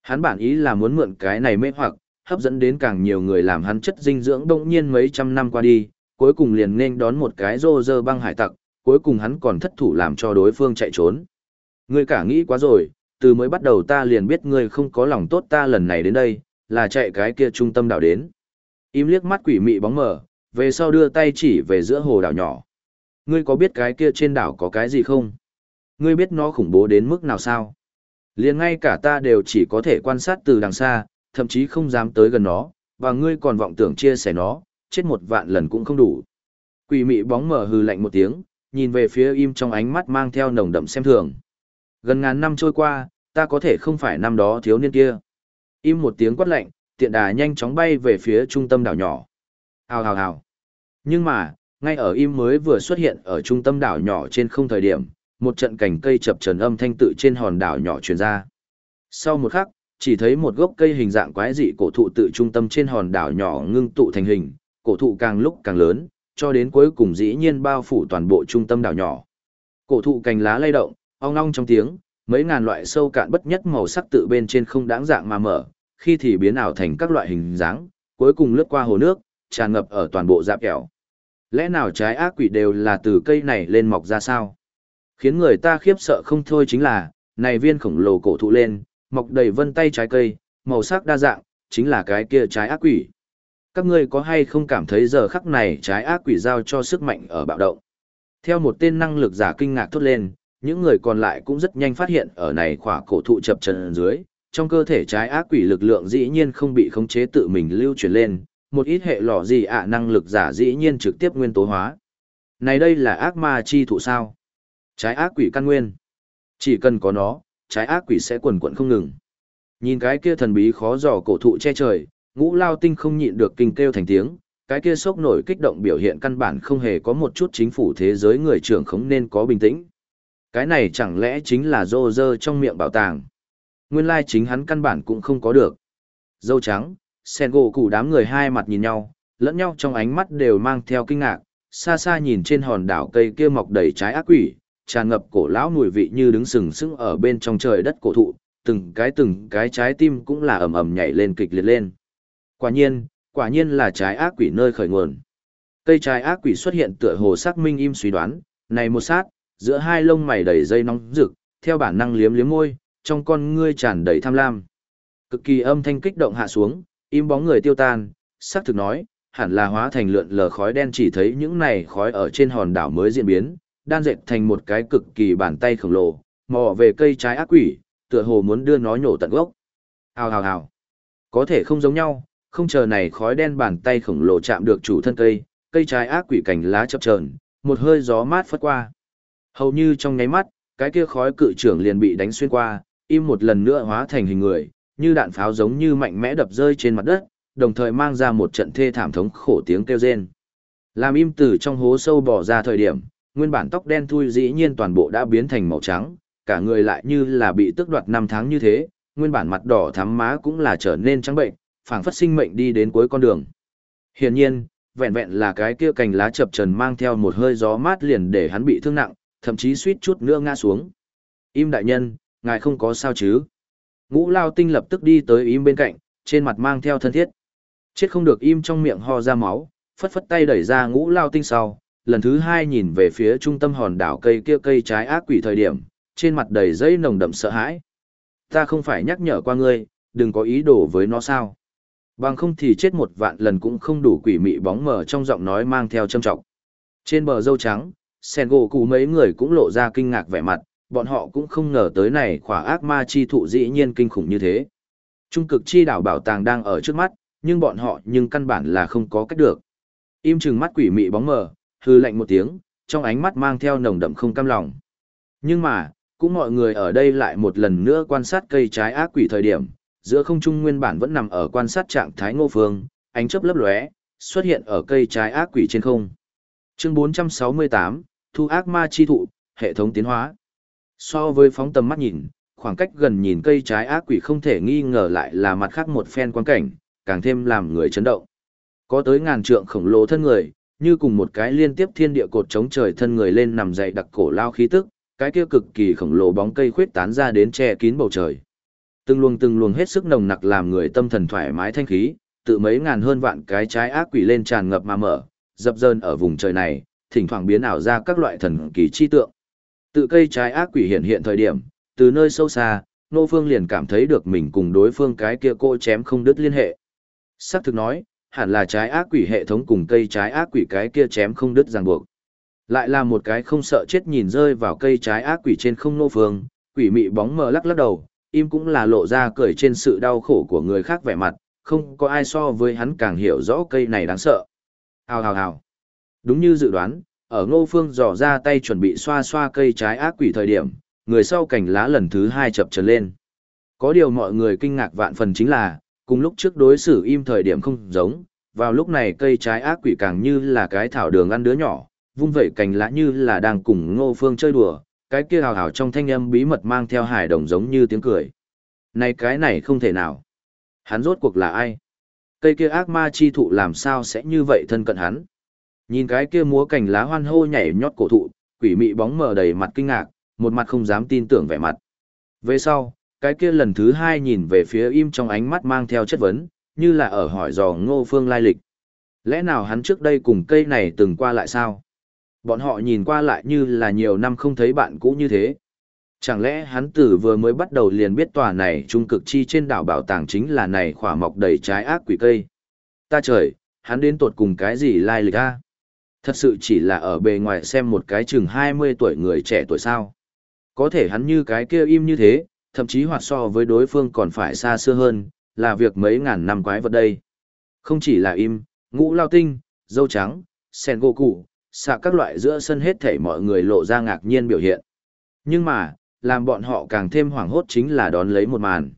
Hắn bản ý là muốn mượn cái này mê hoặc, hấp dẫn đến càng nhiều người làm hắn chất dinh dưỡng đông nhiên mấy trăm năm qua đi, cuối cùng liền nên đón một cái rô rơ băng hải tặc, cuối cùng hắn còn thất thủ làm cho đối phương chạy trốn. Ngươi cả nghĩ quá rồi, từ mới bắt đầu ta liền biết ngươi không có lòng tốt ta lần này đến đây, là chạy cái kia trung tâm đảo đến. Im liếc mắt quỷ mị bóng mờ, về sau đưa tay chỉ về giữa hồ đảo nhỏ. Ngươi có biết cái kia trên đảo có cái gì không? Ngươi biết nó khủng bố đến mức nào sao? liền ngay cả ta đều chỉ có thể quan sát từ đằng xa, thậm chí không dám tới gần nó, và ngươi còn vọng tưởng chia sẻ nó, chết một vạn lần cũng không đủ. Quỷ mị bóng mở hừ lạnh một tiếng, nhìn về phía im trong ánh mắt mang theo nồng đậm xem thường. Gần ngàn năm trôi qua, ta có thể không phải năm đó thiếu niên kia. Im một tiếng quát lạnh, tiện đà nhanh chóng bay về phía trung tâm đảo nhỏ, Hào hào hào. Nhưng mà, ngay ở im mới vừa xuất hiện ở trung tâm đảo nhỏ trên không thời điểm, một trận cành cây chập trần âm thanh tự trên hòn đảo nhỏ truyền ra. Sau một khắc, chỉ thấy một gốc cây hình dạng quái dị cổ thụ tự trung tâm trên hòn đảo nhỏ ngưng tụ thành hình, cổ thụ càng lúc càng lớn, cho đến cuối cùng dĩ nhiên bao phủ toàn bộ trung tâm đảo nhỏ. Cổ thụ cành lá lay động, ong ong trong tiếng, mấy ngàn loại sâu cạn bất nhất màu sắc tự bên trên không đáng dạng mà mở, khi thì biến ảo thành các loại hình dáng, cuối cùng lướt qua hồ nước, tràn ngập ở toàn bộ dạp kẹo. Lẽ nào trái ác quỷ đều là từ cây này lên mọc ra sao? Khiến người ta khiếp sợ không thôi chính là, này viên khổng lồ cổ thụ lên, mọc đầy vân tay trái cây, màu sắc đa dạng, chính là cái kia trái ác quỷ. Các ngươi có hay không cảm thấy giờ khắc này trái ác quỷ giao cho sức mạnh ở bạo động? Theo một tên năng lực giả kinh ngạc thốt lên, những người còn lại cũng rất nhanh phát hiện ở này khỏa cổ thụ chập trần dưới, trong cơ thể trái ác quỷ lực lượng dĩ nhiên không bị khống chế tự mình lưu chuyển lên, một ít hệ lọ gì ạ năng lực giả dĩ nhiên trực tiếp nguyên tố hóa. Này đây là ác ma chi thụ sao? Trái ác quỷ căn nguyên. Chỉ cần có nó, trái ác quỷ sẽ quần quận không ngừng. Nhìn cái kia thần bí khó dò cổ thụ che trời, ngũ lao tinh không nhịn được kinh kêu thành tiếng, cái kia sốc nổi kích động biểu hiện căn bản không hề có một chút chính phủ thế giới người trưởng không nên có bình tĩnh. Cái này chẳng lẽ chính là rô rơ trong miệng bảo tàng. Nguyên lai chính hắn căn bản cũng không có được. Dâu trắng, sen gỗ cụ đám người hai mặt nhìn nhau, lẫn nhau trong ánh mắt đều mang theo kinh ngạc, xa xa nhìn trên hòn đảo cây kia mọc đầy trái ác quỷ, tràn ngập cổ lão mùi vị như đứng sừng sững ở bên trong trời đất cổ thụ, từng cái từng cái trái tim cũng là ầm ầm nhảy lên kịch liệt lên. Quả nhiên, quả nhiên là trái ác quỷ nơi khởi nguồn. Cây trái ác quỷ xuất hiện tựa hồ xác minh im suy đoán, này một sát, giữa hai lông mày đầy dây nóng rực, theo bản năng liếm liếm môi, trong con ngươi tràn đầy tham lam. Cực kỳ âm thanh kích động hạ xuống, im bóng người tiêu tan, sắc thực nói, hẳn là hóa thành lượn lờ khói đen chỉ thấy những này khói ở trên hòn đảo mới diễn biến, đan dệt thành một cái cực kỳ bàn tay khổng lồ, mò về cây trái ác quỷ, tựa hồ muốn đưa nó nhổ tận gốc. Hào hào hào. Có thể không giống nhau, không chờ này khói đen bàn tay khổng lồ chạm được chủ thân cây, cây trái ác quỷ cành lá chập chờn, một hơi gió mát phất qua. Hầu như trong nháy mắt, cái kia khói cự trưởng liền bị đánh xuyên qua, im một lần nữa hóa thành hình người, như đạn pháo giống như mạnh mẽ đập rơi trên mặt đất, đồng thời mang ra một trận thê thảm thống khổ tiếng kêu rên. Làm im từ trong hố sâu bỏ ra thời điểm, nguyên bản tóc đen thui dĩ nhiên toàn bộ đã biến thành màu trắng, cả người lại như là bị tước đoạt năm tháng như thế, nguyên bản mặt đỏ thắm má cũng là trở nên trắng bệnh, phảng phất sinh mệnh đi đến cuối con đường. Hiển nhiên, vẹn vẹn là cái kia cành lá chập trần mang theo một hơi gió mát liền để hắn bị thương nặng, thậm chí suýt chút nữa ngã xuống. Im đại nhân, ngài không có sao chứ? Ngũ Lao Tinh lập tức đi tới im bên cạnh, trên mặt mang theo thân thiết. Chết không được im trong miệng ho ra máu, phất phất tay đẩy ra Ngũ Lao Tinh sau, lần thứ hai nhìn về phía trung tâm hòn đảo cây kia cây trái ác quỷ thời điểm, trên mặt đầy dây nồng đậm sợ hãi. Ta không phải nhắc nhở qua ngươi, đừng có ý đồ với nó sao. Bằng không thì chết một vạn lần cũng không đủ quỷ mị bóng mờ trong giọng nói mang theo châm trọng. Trên bờ dâu trắng, sen gỗ cụ mấy người cũng lộ ra kinh ngạc vẻ mặt, bọn họ cũng không ngờ tới này khỏa ác ma chi thụ dĩ nhiên kinh khủng như thế. Trung cực chi đảo bảo tàng đang ở trước mắt, nhưng bọn họ nhưng căn bản là không có cách được. Im chừng mắt quỷ mị bóng mờ, hư lạnh một tiếng, trong ánh mắt mang theo nồng đậm không cam lòng. Nhưng mà, cũng mọi người ở đây lại một lần nữa quan sát cây trái ác quỷ thời điểm, giữa không trung nguyên bản vẫn nằm ở quan sát trạng thái ngô phương, ánh chớp lấp lóe, xuất hiện ở cây trái ác quỷ trên không. Chương 468, Thu ác ma chi thụ, hệ thống tiến hóa. So với phóng tầm mắt nhìn, khoảng cách gần nhìn cây trái ác quỷ không thể nghi ngờ lại là mặt khác một phen quan cảnh, càng thêm làm người chấn động. Có tới ngàn trượng khổng lồ thân người, như cùng một cái liên tiếp thiên địa cột chống trời thân người lên nằm dậy đặc cổ lao khí tức, cái kia cực kỳ khổng lồ bóng cây khuyết tán ra đến che kín bầu trời. Từng luồng từng luồng hết sức nồng nặc làm người tâm thần thoải mái thanh khí, tự mấy ngàn hơn vạn cái trái ác quỷ lên tràn ngập mà mở, dập dơn ở vùng trời này, thỉnh thoảng biến ảo ra các loại thần kỳ chi tượng. Tự cây trái ác quỷ hiện hiện thời điểm, từ nơi sâu xa, Nô Phương liền cảm thấy được mình cùng đối phương cái kia cô chém không đứt liên hệ. Sắc thực nói, hẳn là trái ác quỷ hệ thống cùng cây trái ác quỷ cái kia chém không đứt ràng buộc. Lại là một cái không sợ chết nhìn rơi vào cây trái ác quỷ trên không Nô Phương, quỷ mị bóng mờ lắc lắc đầu, im cũng là lộ ra cười trên sự đau khổ của người khác vẻ mặt, không có ai so với hắn càng hiểu rõ cây này đáng sợ. Hào hào hào. Đúng như dự đoán, ở ngô phương dò ra tay chuẩn bị xoa xoa cây trái ác quỷ thời điểm, người sau cành lá lần thứ hai chập trần lên. Có điều mọi người kinh ngạc vạn phần chính là, cùng lúc trước đối xử im thời điểm không giống, vào lúc này cây trái ác quỷ càng như là cái thảo đường ăn đứa nhỏ, vung vẩy cành lá như là đang cùng Ngô Phương chơi đùa, cái kia hào hào trong thanh âm bí mật mang theo hài đồng giống như tiếng cười. Này cái này không thể nào. Hắn rốt cuộc là ai? Cây kia ác ma chi thụ làm sao sẽ như vậy thân cận hắn? Nhìn cái kia múa cành lá hoan hô nhảy nhót cổ thụ, quỷ mị bóng mờ đầy mặt kinh ngạc, một mặt không dám tin tưởng vẻ mặt. Về sau, cái kia lần thứ hai nhìn về phía im trong ánh mắt mang theo chất vấn, như là ở hỏi dò ngô phương lai lịch. Lẽ nào hắn trước đây cùng cây này từng qua lại sao? Bọn họ nhìn qua lại như là nhiều năm không thấy bạn cũ như thế. Chẳng lẽ hắn tử vừa mới bắt đầu liền biết tòa này trung cực chi trên đảo bảo tàng chính là này khỏa mọc đầy trái ác quỷ cây. Ta trời, hắn đến tột cùng cái gì lai lịch a? Thật sự chỉ là ở bề ngoài xem một cái chừng 20 tuổi người trẻ tuổi sao. Có thể hắn như cái kia im như thế, thậm chí hoạt so với đối phương còn phải xa xưa hơn, là việc mấy ngàn năm quái vật đây. Không chỉ là im, ngũ lao tinh, dâu trắng, sen gỗ cụ, xạ các loại giữa sân hết thảy mọi người lộ ra ngạc nhiên biểu hiện. Nhưng mà, làm bọn họ càng thêm hoảng hốt chính là đón lấy một màn.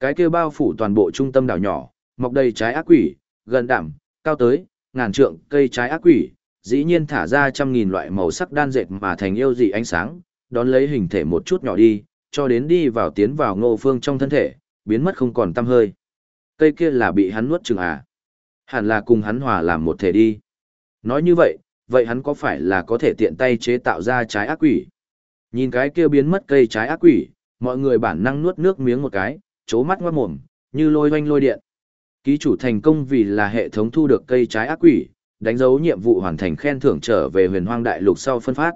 Cái kia bao phủ toàn bộ trung tâm đảo nhỏ, mọc đầy trái ác quỷ, gần đảm, cao tới, ngàn trượng cây trái ác quỷ, dĩ nhiên thả ra trăm nghìn loại màu sắc đan dệt mà thành yêu dị ánh sáng, đón lấy hình thể một chút nhỏ đi, cho đến đi vào tiến vào ngô phương trong thân thể, biến mất không còn tăm hơi. Cây kia là bị hắn nuốt chừng à? Hẳn là cùng hắn hòa làm một thể đi. Nói như vậy, vậy hắn có phải là có thể tiện tay chế tạo ra trái ác quỷ? Nhìn cái kia biến mất cây trái ác quỷ, mọi người bản năng nuốt nước miếng một cái, chố mắt ngoát mồm, như lôi oanh lôi điện. Ký chủ thành công vì là hệ thống thu được cây trái ác quỷ, đánh dấu nhiệm vụ hoàn thành khen thưởng trở về huyền hoang đại lục sau phân phát.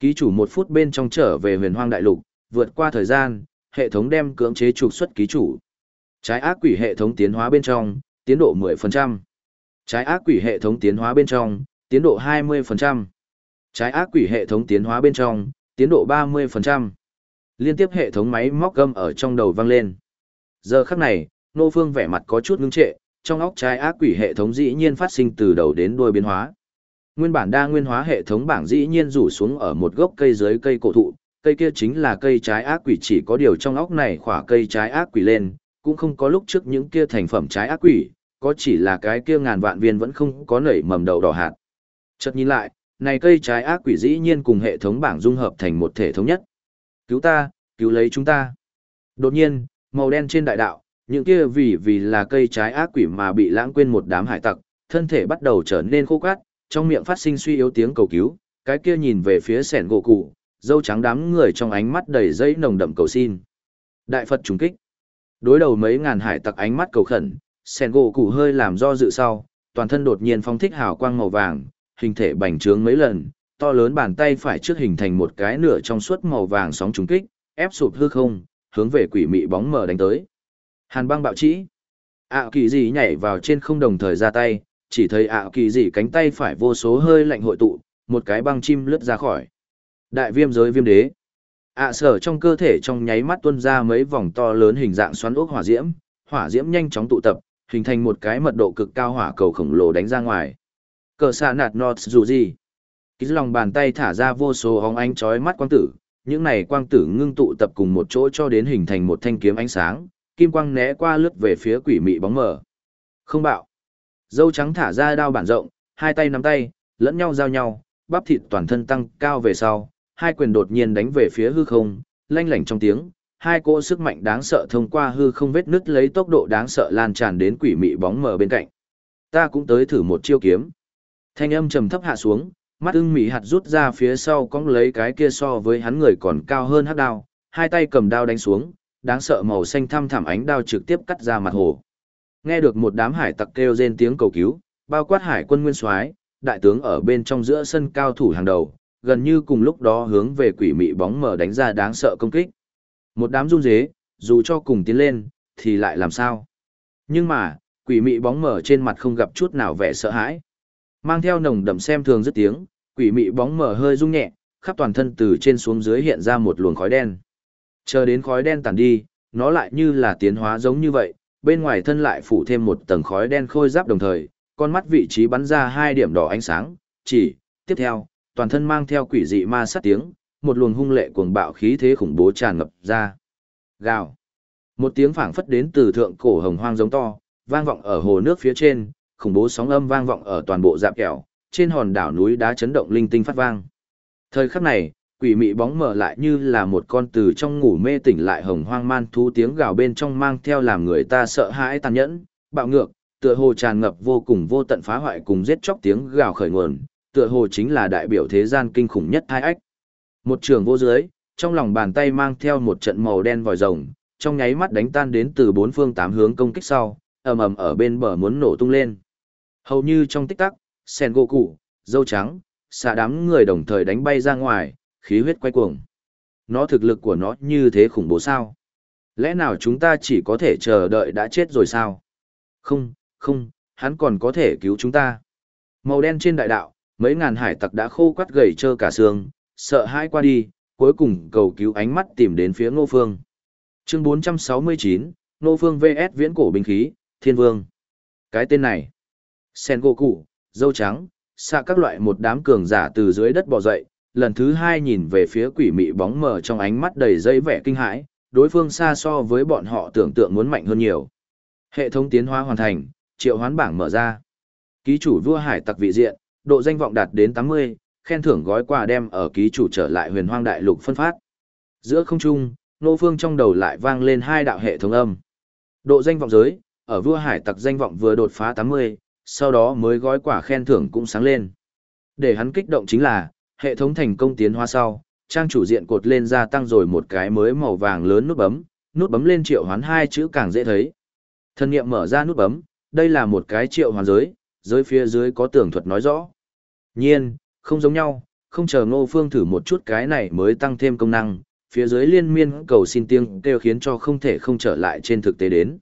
Ký chủ một phút bên trong trở về huyền hoang đại lục, vượt qua thời gian, hệ thống đem cưỡng chế trục xuất ký chủ. Trái ác quỷ hệ thống tiến hóa bên trong, tiến độ 10%. Trái ác quỷ hệ thống tiến hóa bên trong, tiến độ 20%. Trái ác quỷ hệ thống tiến hóa bên trong, tiến độ 30%. Liên tiếp hệ thống máy móc gâm ở trong đầu vang lên. Giờ khắc này, Nô Phương vẻ mặt có chút ngưng trệ, trong óc trái ác quỷ hệ thống dĩ nhiên phát sinh từ đầu đến đuôi biến hóa. Nguyên bản đa nguyên hóa hệ thống bảng dĩ nhiên rủ xuống ở một gốc cây dưới cây cổ thụ, cây kia chính là cây trái ác quỷ chỉ có điều trong óc này khỏa cây trái ác quỷ lên, cũng không có lúc trước những kia thành phẩm trái ác quỷ, có chỉ là cái kia ngàn vạn viên vẫn không có nảy mầm đầu đỏ hạt. Chợt nhìn lại, này cây trái ác quỷ dĩ nhiên cùng hệ thống bảng dung hợp thành một thể thống nhất. Cứu ta, cứu lấy chúng ta. Đột nhiên, màu đen trên đại đạo, những kia vì vì là cây trái ác quỷ mà bị lãng quên một đám hải tặc, thân thể bắt đầu trở nên khô cát, trong miệng phát sinh suy yếu tiếng cầu cứu, cái kia nhìn về phía sẻn gỗ cụ, dâu trắng đám người trong ánh mắt đầy dây nồng đậm cầu xin. Đại Phật trùng kích. Đối đầu mấy ngàn hải tặc ánh mắt cầu khẩn, sẻn gỗ cụ hơi làm do dự sau, toàn thân đột nhiên phong thích hào quang màu vàng, hình thể bành trướng mấy lần, to lớn bàn tay phải trước hình thành một cái nửa trong suốt màu vàng sóng trùng kích, ép sụp hư không, hướng về quỷ mị bóng mờ đánh tới. Hàn băng bạo trĩ. ạ kỳ gì nhảy vào trên không đồng thời ra tay, chỉ thấy ạ kỳ gì cánh tay phải vô số hơi lạnh hội tụ, một cái băng chim lướt ra khỏi. Đại viêm giới viêm đế. ạ sở trong cơ thể trong nháy mắt tuôn ra mấy vòng to lớn hình dạng xoắn ốc hỏa diễm, hỏa diễm nhanh chóng tụ tập, hình thành một cái mật độ cực cao hỏa cầu khổng lồ đánh ra ngoài. Cờ xạ nạt nọt dù gì. Ký lòng bàn tay thả ra vô số hóng ánh chói mắt quang tử, những này quang tử ngưng tụ tập cùng một chỗ cho đến hình thành một thanh kiếm ánh sáng, kim quang né qua lướt về phía quỷ mị bóng mờ. Không bạo. Dâu trắng thả ra đao bản rộng, hai tay nắm tay, lẫn nhau giao nhau, bắp thịt toàn thân tăng cao về sau, hai quyền đột nhiên đánh về phía hư không, lanh lảnh trong tiếng, hai cỗ sức mạnh đáng sợ thông qua hư không vết nứt lấy tốc độ đáng sợ lan tràn đến quỷ mị bóng mờ bên cạnh. Ta cũng tới thử một chiêu kiếm. Thanh âm trầm thấp hạ xuống, mắt ưng mị hạt rút ra phía sau cong lấy cái kia so với hắn người còn cao hơn hắc đao, hai tay cầm đao đánh xuống, đáng sợ màu xanh thăm thẳm ánh đao trực tiếp cắt ra mặt hồ. Nghe được một đám hải tặc kêu rên tiếng cầu cứu, bao quát hải quân nguyên soái, đại tướng ở bên trong giữa sân cao thủ hàng đầu, gần như cùng lúc đó hướng về quỷ mị bóng mờ đánh ra đáng sợ công kích. Một đám run rế, dù cho cùng tiến lên, thì lại làm sao? Nhưng mà, quỷ mị bóng mờ trên mặt không gặp chút nào vẻ sợ hãi. Mang theo nồng đậm xem thường rất tiếng, quỷ mị bóng mờ hơi rung nhẹ, khắp toàn thân từ trên xuống dưới hiện ra một luồng khói đen. Chờ đến khói đen tàn đi, nó lại như là tiến hóa giống như vậy, bên ngoài thân lại phủ thêm một tầng khói đen khôi giáp đồng thời, con mắt vị trí bắn ra hai điểm đỏ ánh sáng, chỉ, tiếp theo, toàn thân mang theo quỷ dị ma sát tiếng, một luồng hung lệ cuồng bạo khí thế khủng bố tràn ngập ra. Gào. Một tiếng phảng phất đến từ thượng cổ hồng hoang giống to, vang vọng ở hồ nước phía trên, khủng bố sóng âm vang vọng ở toàn bộ dạp kẹo, trên hòn đảo núi đá chấn động linh tinh phát vang. Thời khắc này, quỷ mị bóng mở lại như là một con từ trong ngủ mê tỉnh lại hồng hoang man thú tiếng gào bên trong mang theo làm người ta sợ hãi tàn nhẫn, bạo ngược, tựa hồ tràn ngập vô cùng vô tận phá hoại cùng giết chóc tiếng gào khởi nguồn, tựa hồ chính là đại biểu thế gian kinh khủng nhất hai ách. Một trường vô dưới, trong lòng bàn tay mang theo một trận màu đen vòi rồng, trong nháy mắt đánh tan đến từ bốn phương tám hướng công kích sau, ầm ầm ở bên bờ muốn nổ tung lên. Hầu như trong tích tắc, sen gỗ dâu trắng, xà đám người đồng thời đánh bay ra ngoài, khí huyết quay cuồng. Nó thực lực của nó như thế khủng bố sao? Lẽ nào chúng ta chỉ có thể chờ đợi đã chết rồi sao? Không, không, hắn còn có thể cứu chúng ta. Màu đen trên đại đạo, mấy ngàn hải tặc đã khô quắt gầy trơ cả xương, sợ hãi qua đi, cuối cùng cầu cứu ánh mắt tìm đến phía ngô phương. Chương 469, Ngô Phương VS viễn cổ binh khí, Thiên Vương. Cái tên này, Sengoku, dâu trắng, xạ các loại một đám cường giả từ dưới đất bò dậy, lần thứ hai nhìn về phía quỷ mị bóng mờ trong ánh mắt đầy dây vẻ kinh hãi, đối phương xa so với bọn họ tưởng tượng muốn mạnh hơn nhiều. Hệ thống tiến hóa hoàn thành, triệu hoán bảng mở ra. Ký chủ vua hải tặc vị diện, độ danh vọng đạt đến 80, khen thưởng gói quà đem ở ký chủ trở lại huyền hoang đại lục phân phát. Giữa không trung, nô phương trong đầu lại vang lên hai đạo hệ thống âm. Độ danh vọng giới, ở vua hải tặc danh vọng vừa đột phá 80, sau đó mới gói quả khen thưởng cũng sáng lên. Để hắn kích động chính là, hệ thống thành công tiến hóa sau, trang chủ diện cột lên gia tăng rồi một cái mới màu vàng lớn nút bấm, nút bấm lên triệu hoán hai chữ càng dễ thấy. Thân nghiệm mở ra nút bấm, đây là một cái triệu hoán giới, giới phía dưới có tường thuật nói rõ. Nhiên, không giống nhau, không chờ ngô phương thử một chút cái này mới tăng thêm công năng, phía dưới liên miên cầu xin tiếng kêu khiến cho không thể không trở lại trên thực tế đến.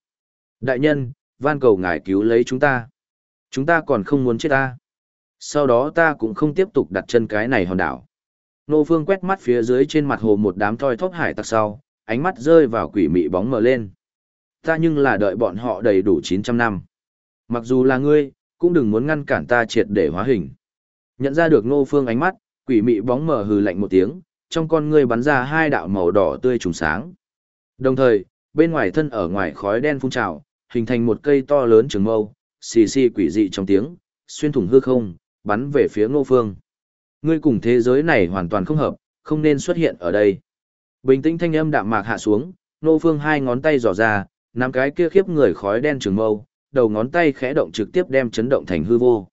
Đại nhân, van cầu ngài cứu lấy chúng ta. Chúng ta còn không muốn chết ta. Sau đó ta cũng không tiếp tục đặt chân cái này hòn đảo. Nô Phương quét mắt phía dưới trên mặt hồ một đám thoi thóp hải tặc sau, ánh mắt rơi vào quỷ mị bóng mờ lên. Ta nhưng là đợi bọn họ đầy đủ 900 năm. Mặc dù là ngươi, cũng đừng muốn ngăn cản ta triệt để hóa hình. Nhận ra được Nô Phương ánh mắt, quỷ mị bóng mờ hừ lạnh một tiếng, trong con ngươi bắn ra hai đạo màu đỏ tươi trùng sáng. Đồng thời, bên ngoài thân ở ngoài khói đen phun trào, hình thành một cây to lớn trường mâu, xì xì quỷ dị trong tiếng, xuyên thủng hư không, bắn về phía ngô phương. Ngươi cùng thế giới này hoàn toàn không hợp, không nên xuất hiện ở đây. Bình tĩnh thanh âm đạm mạc hạ xuống, ngô phương hai ngón tay dò ra, nắm cái kia khiếp người khói đen trường mâu, đầu ngón tay khẽ động trực tiếp đem chấn động thành hư vô.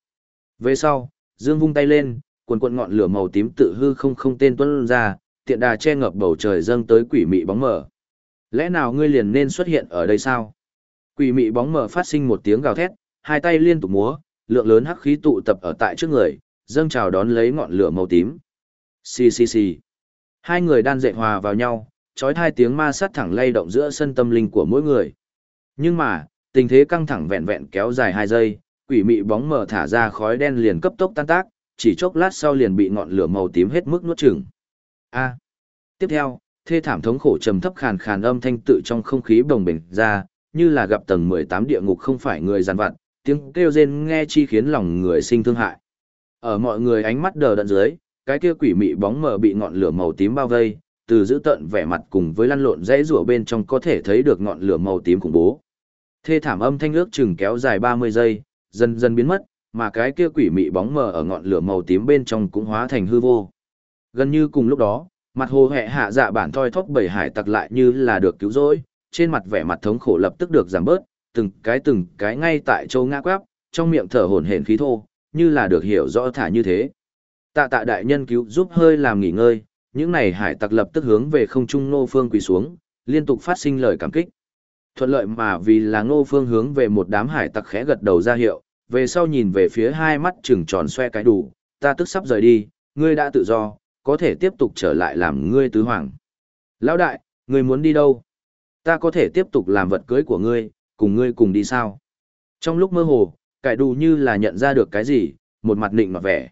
Về sau, Dương vung tay lên, cuồn cuộn ngọn lửa màu tím tự hư không không tên tuân ra, tiện đà che ngập bầu trời dâng tới quỷ mị bóng mờ. Lẽ nào ngươi liền nên xuất hiện ở đây sao? Quỷ mị bóng mờ phát sinh một tiếng gào thét, hai tay liên tục múa, lượng lớn hắc khí tụ tập ở tại trước người, dâng trào đón lấy ngọn lửa màu tím. Xì xì xì. Hai người đan dệt hòa vào nhau, trói hai tiếng ma sát thẳng lay động giữa sân tâm linh của mỗi người. Nhưng mà, tình thế căng thẳng vẹn vẹn kéo dài hai giây, quỷ mị bóng mờ thả ra khói đen liền cấp tốc tan tác, chỉ chốc lát sau liền bị ngọn lửa màu tím hết mức nuốt chửng. A. Tiếp theo, thê thảm thống khổ trầm thấp khàn khàn âm thanh tự trong không khí bồng bềnh ra, như là gặp tầng 18 địa ngục không phải người giàn vặt, tiếng kêu rên nghe chi khiến lòng người sinh thương hại. Ở mọi người ánh mắt đờ đẫn dưới, cái kia quỷ mị bóng mờ bị ngọn lửa màu tím bao vây, từ giữ tận vẻ mặt cùng với lăn lộn dãy rủa bên trong có thể thấy được ngọn lửa màu tím khủng bố. Thê thảm âm thanh ước chừng kéo dài 30 giây, dần dần biến mất, mà cái kia quỷ mị bóng mờ ở ngọn lửa màu tím bên trong cũng hóa thành hư vô. Gần như cùng lúc đó, mặt hồ hẹ hạ dạ bản thoi thóp bảy hải tặc lại như là được cứu rỗi, trên mặt vẻ mặt thống khổ lập tức được giảm bớt, từng cái từng cái ngay tại châu ngã quáp, trong miệng thở hổn hển khí thô, như là được hiểu rõ thả như thế. Tạ tạ đại nhân cứu giúp hơi làm nghỉ ngơi, những này hải tặc lập tức hướng về không trung nô phương quỳ xuống, liên tục phát sinh lời cảm kích. Thuận lợi mà vì là ngô phương hướng về một đám hải tặc khẽ gật đầu ra hiệu, về sau nhìn về phía hai mắt trừng tròn xoe cái đủ, ta tức sắp rời đi, ngươi đã tự do, có thể tiếp tục trở lại làm ngươi tứ hoàng. Lão đại, ngươi muốn đi đâu? Ta có thể tiếp tục làm vật cưới của ngươi, cùng ngươi cùng đi sao? Trong lúc mơ hồ, cải đủ như là nhận ra được cái gì, một mặt nịnh mặt vẻ.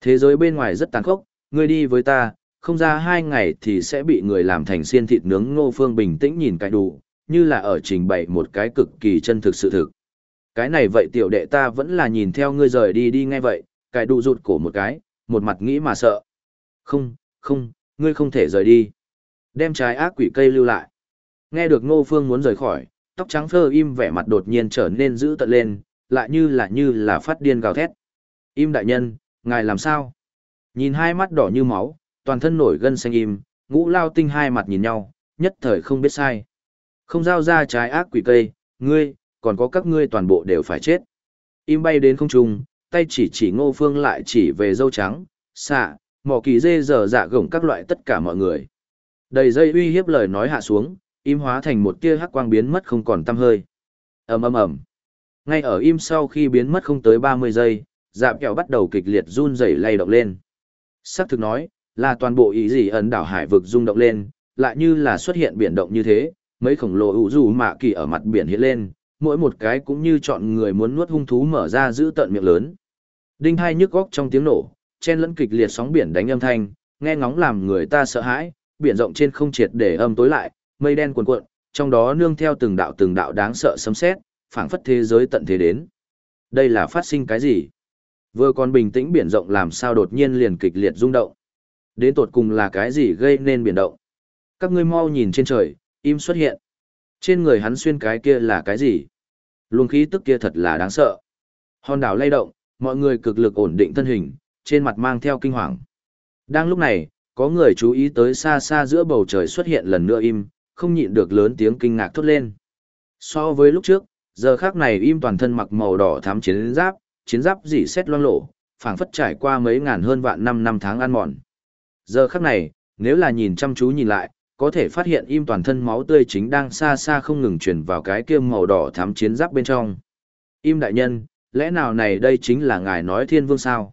Thế giới bên ngoài rất tàn khốc, ngươi đi với ta, không ra hai ngày thì sẽ bị người làm thành xiên thịt nướng ngô phương bình tĩnh nhìn cải đủ, như là ở trình bày một cái cực kỳ chân thực sự thực. Cái này vậy tiểu đệ ta vẫn là nhìn theo ngươi rời đi đi ngay vậy, cải đủ rụt cổ một cái, một mặt nghĩ mà sợ. Không, không, ngươi không thể rời đi. Đem trái ác quỷ cây lưu lại. Nghe được Ngô Phương muốn rời khỏi, tóc trắng phơ im vẻ mặt đột nhiên trở nên dữ tợn lên, lại như là như là phát điên gào thét. Im đại nhân, ngài làm sao? Nhìn hai mắt đỏ như máu, toàn thân nổi gân xanh im, ngũ lao tinh hai mặt nhìn nhau, nhất thời không biết sai. Không giao ra trái ác quỷ cây, ngươi, còn có các ngươi toàn bộ đều phải chết. Im bay đến không trung, tay chỉ chỉ ngô phương lại chỉ về dâu trắng, xạ, mỏ kỳ dê dở dạ gổng các loại tất cả mọi người. Đầy dây uy hiếp lời nói hạ xuống, im hóa thành một tia hắc quang biến mất không còn tăm hơi. ầm ầm ầm. Ngay ở im sau khi biến mất không tới 30 giây, dạp kẹo bắt đầu kịch liệt run rẩy lay động lên. Sắc thực nói, là toàn bộ ý gì ấn đảo hải vực rung động lên, lại như là xuất hiện biển động như thế, mấy khổng lồ vũ trụ mạ kỳ ở mặt biển hiện lên, mỗi một cái cũng như chọn người muốn nuốt hung thú mở ra giữ tận miệng lớn. Đinh hai nhức góc trong tiếng nổ, chen lẫn kịch liệt sóng biển đánh âm thanh, nghe ngóng làm người ta sợ hãi, biển rộng trên không triệt để âm tối lại, mây đen cuồn cuộn, trong đó nương theo từng đạo từng đạo đáng sợ sấm sét, phảng phất thế giới tận thế đến. Đây là phát sinh cái gì? Vừa còn bình tĩnh biển rộng làm sao đột nhiên liền kịch liệt rung động? Đến tột cùng là cái gì gây nên biển động? Các ngươi mau nhìn trên trời, im xuất hiện. Trên người hắn xuyên cái kia là cái gì? Luồng khí tức kia thật là đáng sợ. Hòn đảo lay động, mọi người cực lực ổn định thân hình, trên mặt mang theo kinh hoàng. Đang lúc này, có người chú ý tới xa xa giữa bầu trời xuất hiện lần nữa im, không nhịn được lớn tiếng kinh ngạc thốt lên. So với lúc trước, giờ khác này im toàn thân mặc màu đỏ thám chiến giáp, chiến giáp dỉ xét loang lộ, phảng phất trải qua mấy ngàn hơn vạn năm năm tháng ăn mòn. Giờ khác này, nếu là nhìn chăm chú nhìn lại, có thể phát hiện im toàn thân máu tươi chính đang xa xa không ngừng chuyển vào cái kia màu đỏ thám chiến giáp bên trong. Im đại nhân, lẽ nào này đây chính là ngài nói thiên vương sao?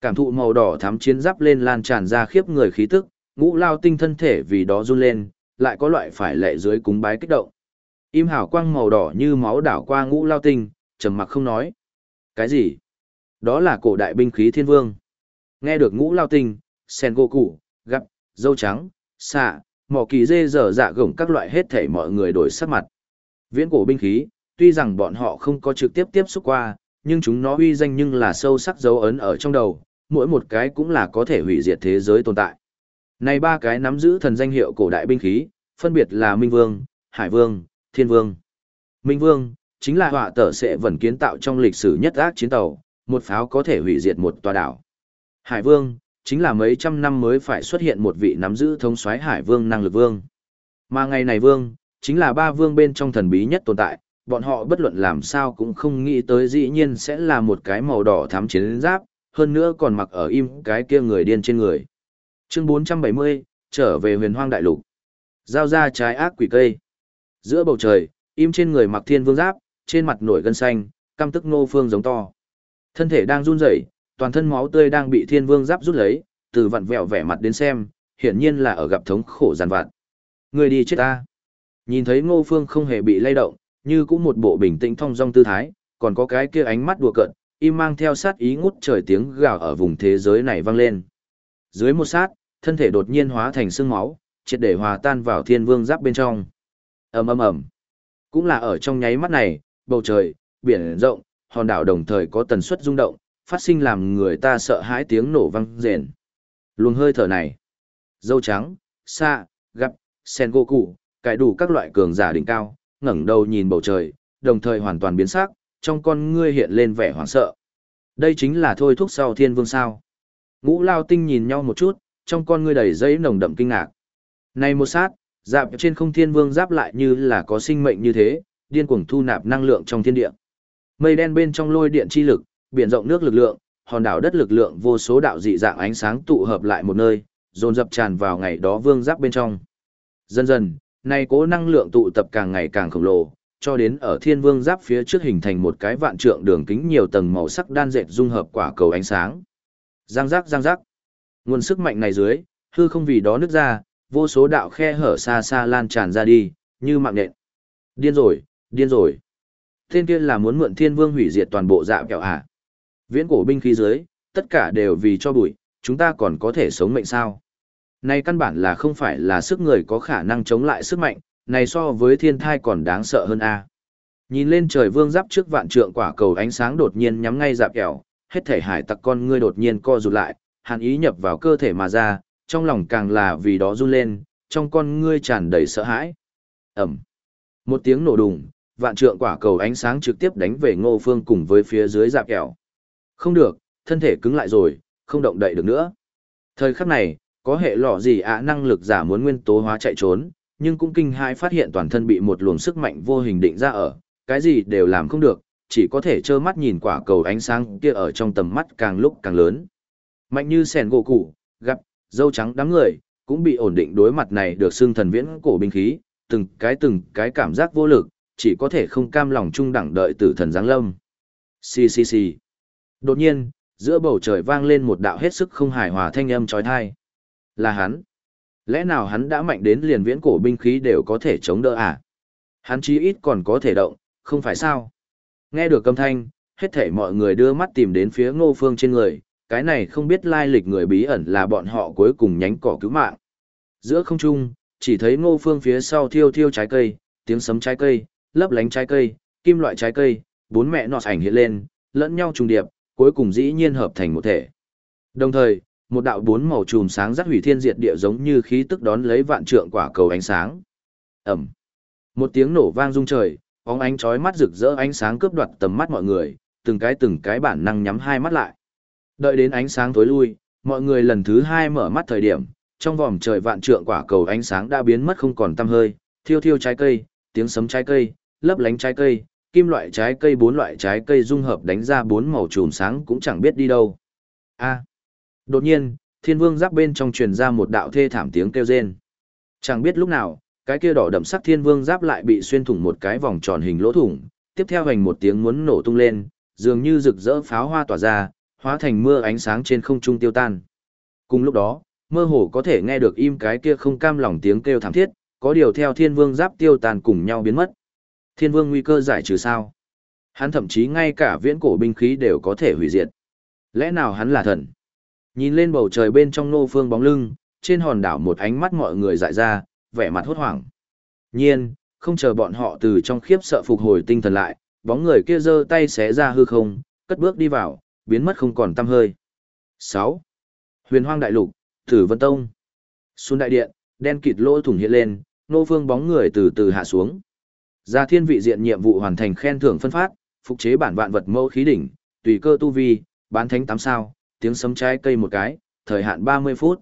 Cảm thụ màu đỏ thắm chiến giáp lên lan tràn ra khiếp người khí tức, ngũ lao tinh thân thể vì đó run lên, lại có loại phải lệ dưới cúng bái kích động. Im hào quang màu đỏ như máu đảo qua ngũ lao tinh, trầm mặc không nói. Cái gì? Đó là cổ đại binh khí thiên vương. Nghe được ngũ lao tinh, sen gỗ củ, gặp, dâu trắng, xạ, mỏ kỳ dê dở dạ gồng các loại hết thể mọi người đổi sắc mặt. Viễn cổ binh khí, tuy rằng bọn họ không có trực tiếp tiếp xúc qua, nhưng chúng nó uy danh nhưng là sâu sắc dấu ấn ở trong đầu, mỗi một cái cũng là có thể hủy diệt thế giới tồn tại. Này ba cái nắm giữ thần danh hiệu cổ đại binh khí, phân biệt là Minh Vương, Hải Vương, Thiên Vương. Minh Vương, chính là họa tở sẽ vẩn kiến tạo trong lịch sử nhất ác chiến tàu, một pháo có thể hủy diệt một tòa đảo. Hải Vương, chính là mấy trăm năm mới phải xuất hiện một vị nắm giữ thống soái Hải Vương năng lực vương. Mà ngày này Vương, chính là ba vương bên trong thần bí nhất tồn tại, bọn họ bất luận làm sao cũng không nghĩ tới dĩ nhiên sẽ là một cái màu đỏ thắm chiến giáp, hơn nữa còn mặc ở im cái kia người điên trên người. Chương 470, trở về huyền hoang đại lục. Giao ra trái ác quỷ cây. Giữa bầu trời, im trên người mặc thiên vương giáp, trên mặt nổi gân xanh, căm tức nô phương giống to. Thân thể đang run rẩy, toàn thân máu tươi đang bị thiên vương giáp rút lấy, từ vặn vẹo vẻ mặt đến xem, hiển nhiên là ở gặp thống khổ giàn vặt. Người đi chết ta. Nhìn thấy ngô phương không hề bị lay động, như cũng một bộ bình tĩnh thong dong tư thái, còn có cái kia ánh mắt đùa cợt, im mang theo sát ý ngút trời tiếng gào ở vùng thế giới này vang lên. Dưới một sát, thân thể đột nhiên hóa thành xương máu, triệt để hòa tan vào thiên vương giáp bên trong. ầm ầm ầm. Cũng là ở trong nháy mắt này, bầu trời, biển rộng, hòn đảo đồng thời có tần suất rung động, phát sinh làm người ta sợ hãi tiếng nổ vang rền. Luồng hơi thở này, dâu trắng, xa, gặp, sen gỗ cụ, cải đủ các loại cường giả đỉnh cao, ngẩng đầu nhìn bầu trời, đồng thời hoàn toàn biến sắc, trong con ngươi hiện lên vẻ hoảng sợ. Đây chính là thôi thúc sau thiên vương sao. Ngũ lao tinh nhìn nhau một chút, trong con ngươi đầy dây nồng đậm kinh ngạc. Này một sát, dạp trên không thiên vương giáp lại như là có sinh mệnh như thế, điên cuồng thu nạp năng lượng trong thiên địa. Mây đen bên trong lôi điện chi lực, biển rộng nước lực lượng, hòn đảo đất lực lượng vô số đạo dị dạng ánh sáng tụ hợp lại một nơi, dồn dập tràn vào ngày đó vương giáp bên trong. Dần dần, nay cố năng lượng tụ tập càng ngày càng khổng lồ, cho đến ở thiên vương giáp phía trước hình thành một cái vạn trượng đường kính nhiều tầng màu sắc đan dệt dung hợp quả cầu ánh sáng. Giang giác giang giác. Nguồn sức mạnh này dưới, hư không vì đó nứt ra, vô số đạo khe hở xa xa lan tràn ra đi, như mạng nện. Điên rồi, điên rồi. thiên kia là muốn mượn thiên vương hủy diệt toàn bộ dạ kẹo à. Viễn cổ binh khí dưới, tất cả đều vì cho bụi, chúng ta còn có thể sống mệnh sao. Này căn bản là không phải là sức người có khả năng chống lại sức mạnh, này so với thiên thai còn đáng sợ hơn a. Nhìn lên trời vương giáp trước vạn trượng quả cầu ánh sáng đột nhiên nhắm ngay dạp kẹo, hết thể hải tặc con ngươi đột nhiên co rụt lại, hàn ý nhập vào cơ thể mà ra, trong lòng càng là vì đó run lên, trong con ngươi tràn đầy sợ hãi. Ẩm. Một tiếng nổ đùng, vạn trượng quả cầu ánh sáng trực tiếp đánh về ngô phương cùng với phía dưới dạp kẹo. Không được, thân thể cứng lại rồi, không động đậy được nữa. Thời khắc này, có hệ lọ gì ạ năng lực giả muốn nguyên tố hóa chạy trốn, nhưng cũng kinh hãi phát hiện toàn thân bị một luồng sức mạnh vô hình định ra ở, cái gì đều làm không được, chỉ có thể trơ mắt nhìn quả cầu ánh sáng kia ở trong tầm mắt càng lúc càng lớn. Mạnh như sẻn gỗ củ, gặp, dâu trắng đám người, cũng bị ổn định đối mặt này được xưng thần viễn cổ binh khí, từng cái từng cái cảm giác vô lực, chỉ có thể không cam lòng trung đẳng đợi tử thần giáng lâm. Xì xì xì. Đột nhiên, giữa bầu trời vang lên một đạo hết sức không hài hòa thanh âm trói thai. Là hắn. Lẽ nào hắn đã mạnh đến liền viễn cổ binh khí đều có thể chống đỡ à? Hắn chí ít còn có thể động, không phải sao? Nghe được âm thanh, hết thảy mọi người đưa mắt tìm đến phía ngô phương trên người, cái này không biết lai lịch người bí ẩn là bọn họ cuối cùng nhánh cỏ cứu mạng. Giữa không trung, chỉ thấy ngô phương phía sau thiêu thiêu trái cây, tiếng sấm trái cây, lấp lánh trái cây, kim loại trái cây, bốn mẹ nọ ảnh hiện lên, lẫn nhau trùng điệp, cuối cùng dĩ nhiên hợp thành một thể. Đồng thời, một đạo bốn màu chùm sáng rắc hủy thiên diệt địa giống như khí tức đón lấy vạn trượng quả cầu ánh sáng. Ẩm. Một tiếng nổ vang rung trời, bóng ánh chói mắt rực rỡ ánh sáng cướp đoạt tầm mắt mọi người, từng cái từng cái bản năng nhắm hai mắt lại. Đợi đến ánh sáng tối lui, mọi người lần thứ hai mở mắt thời điểm, trong vòng trời vạn trượng quả cầu ánh sáng đã biến mất không còn tăm hơi, thiêu thiêu trái cây, tiếng sấm trái cây, lấp lánh trái cây, kim loại trái cây bốn loại trái cây dung hợp đánh ra bốn màu chùm sáng cũng chẳng biết đi đâu. A. Đột nhiên, thiên vương giáp bên trong truyền ra một đạo thê thảm tiếng kêu rên. Chẳng biết lúc nào, cái kia đỏ đậm sắc thiên vương giáp lại bị xuyên thủng một cái vòng tròn hình lỗ thủng, tiếp theo hành một tiếng muốn nổ tung lên, dường như rực rỡ pháo hoa tỏa ra, hóa thành mưa ánh sáng trên không trung tiêu tan. Cùng lúc đó, mơ hồ có thể nghe được im cái kia không cam lòng tiếng kêu thảm thiết, có điều theo thiên vương giáp tiêu tan cùng nhau biến mất. Thiên vương nguy cơ giải trừ sao? Hắn thậm chí ngay cả viễn cổ binh khí đều có thể hủy diệt. Lẽ nào hắn là thần? Nhìn lên bầu trời bên trong nô phương bóng lưng, trên hòn đảo một ánh mắt mọi người dại ra, vẻ mặt hốt hoảng. Nhiên, không chờ bọn họ từ trong khiếp sợ phục hồi tinh thần lại, bóng người kia giơ tay xé ra hư không, cất bước đi vào, biến mất không còn tăm hơi. 6. Huyền Hoang Đại Lục, Tử Vân Tông. Xuân Đại Điện, đen kịt lỗ thủng hiện lên, nô phương bóng người từ từ hạ xuống. Gia thiên vị diện nhiệm vụ hoàn thành khen thưởng phân phát, phục chế bản vạn vật mẫu khí đỉnh, tùy cơ tu vi, bán thánh 8 sao, tiếng sấm trái cây một cái, thời hạn 30 phút.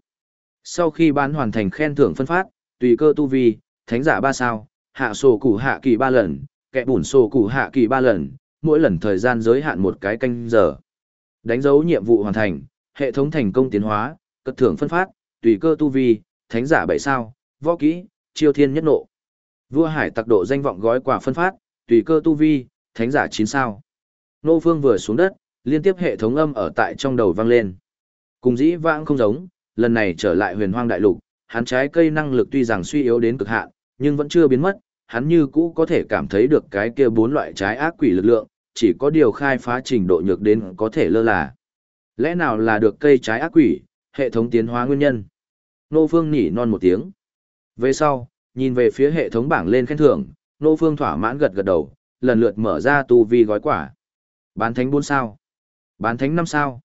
Sau khi bán hoàn thành khen thưởng phân phát, tùy cơ tu vi, thánh giả 3 sao, hạ sổ củ hạ kỳ 3 lần, kẹ bùn sổ củ hạ kỳ 3 lần, mỗi lần thời gian giới hạn một cái canh giờ. Đánh dấu nhiệm vụ hoàn thành, hệ thống thành công tiến hóa, cất thưởng phân phát, tùy cơ tu vi, thánh giả bảy sao, võ kỹ, chiêu thiên nhất nộ. Vua hải tặc độ danh vọng gói quà phân phát, tùy cơ tu vi, thánh giả 9 sao. Nô Phương vừa xuống đất, liên tiếp hệ thống âm ở tại trong đầu vang lên. Cùng dĩ vãng không giống, lần này trở lại huyền hoang đại lục, hắn trái cây năng lực tuy rằng suy yếu đến cực hạn, nhưng vẫn chưa biến mất, hắn như cũ có thể cảm thấy được cái kia bốn loại trái ác quỷ lực lượng, chỉ có điều khai phá trình độ nhược đến có thể lơ là. Lẽ nào là được cây trái ác quỷ, hệ thống tiến hóa nguyên nhân? Nô Phương nhỉ non một tiếng. Về sau, nhìn về phía hệ thống bảng lên khen thưởng, Nô Phương thỏa mãn gật gật đầu, lần lượt mở ra tu vi gói quả. Bán thánh 4 sao, bán thánh 5 sao,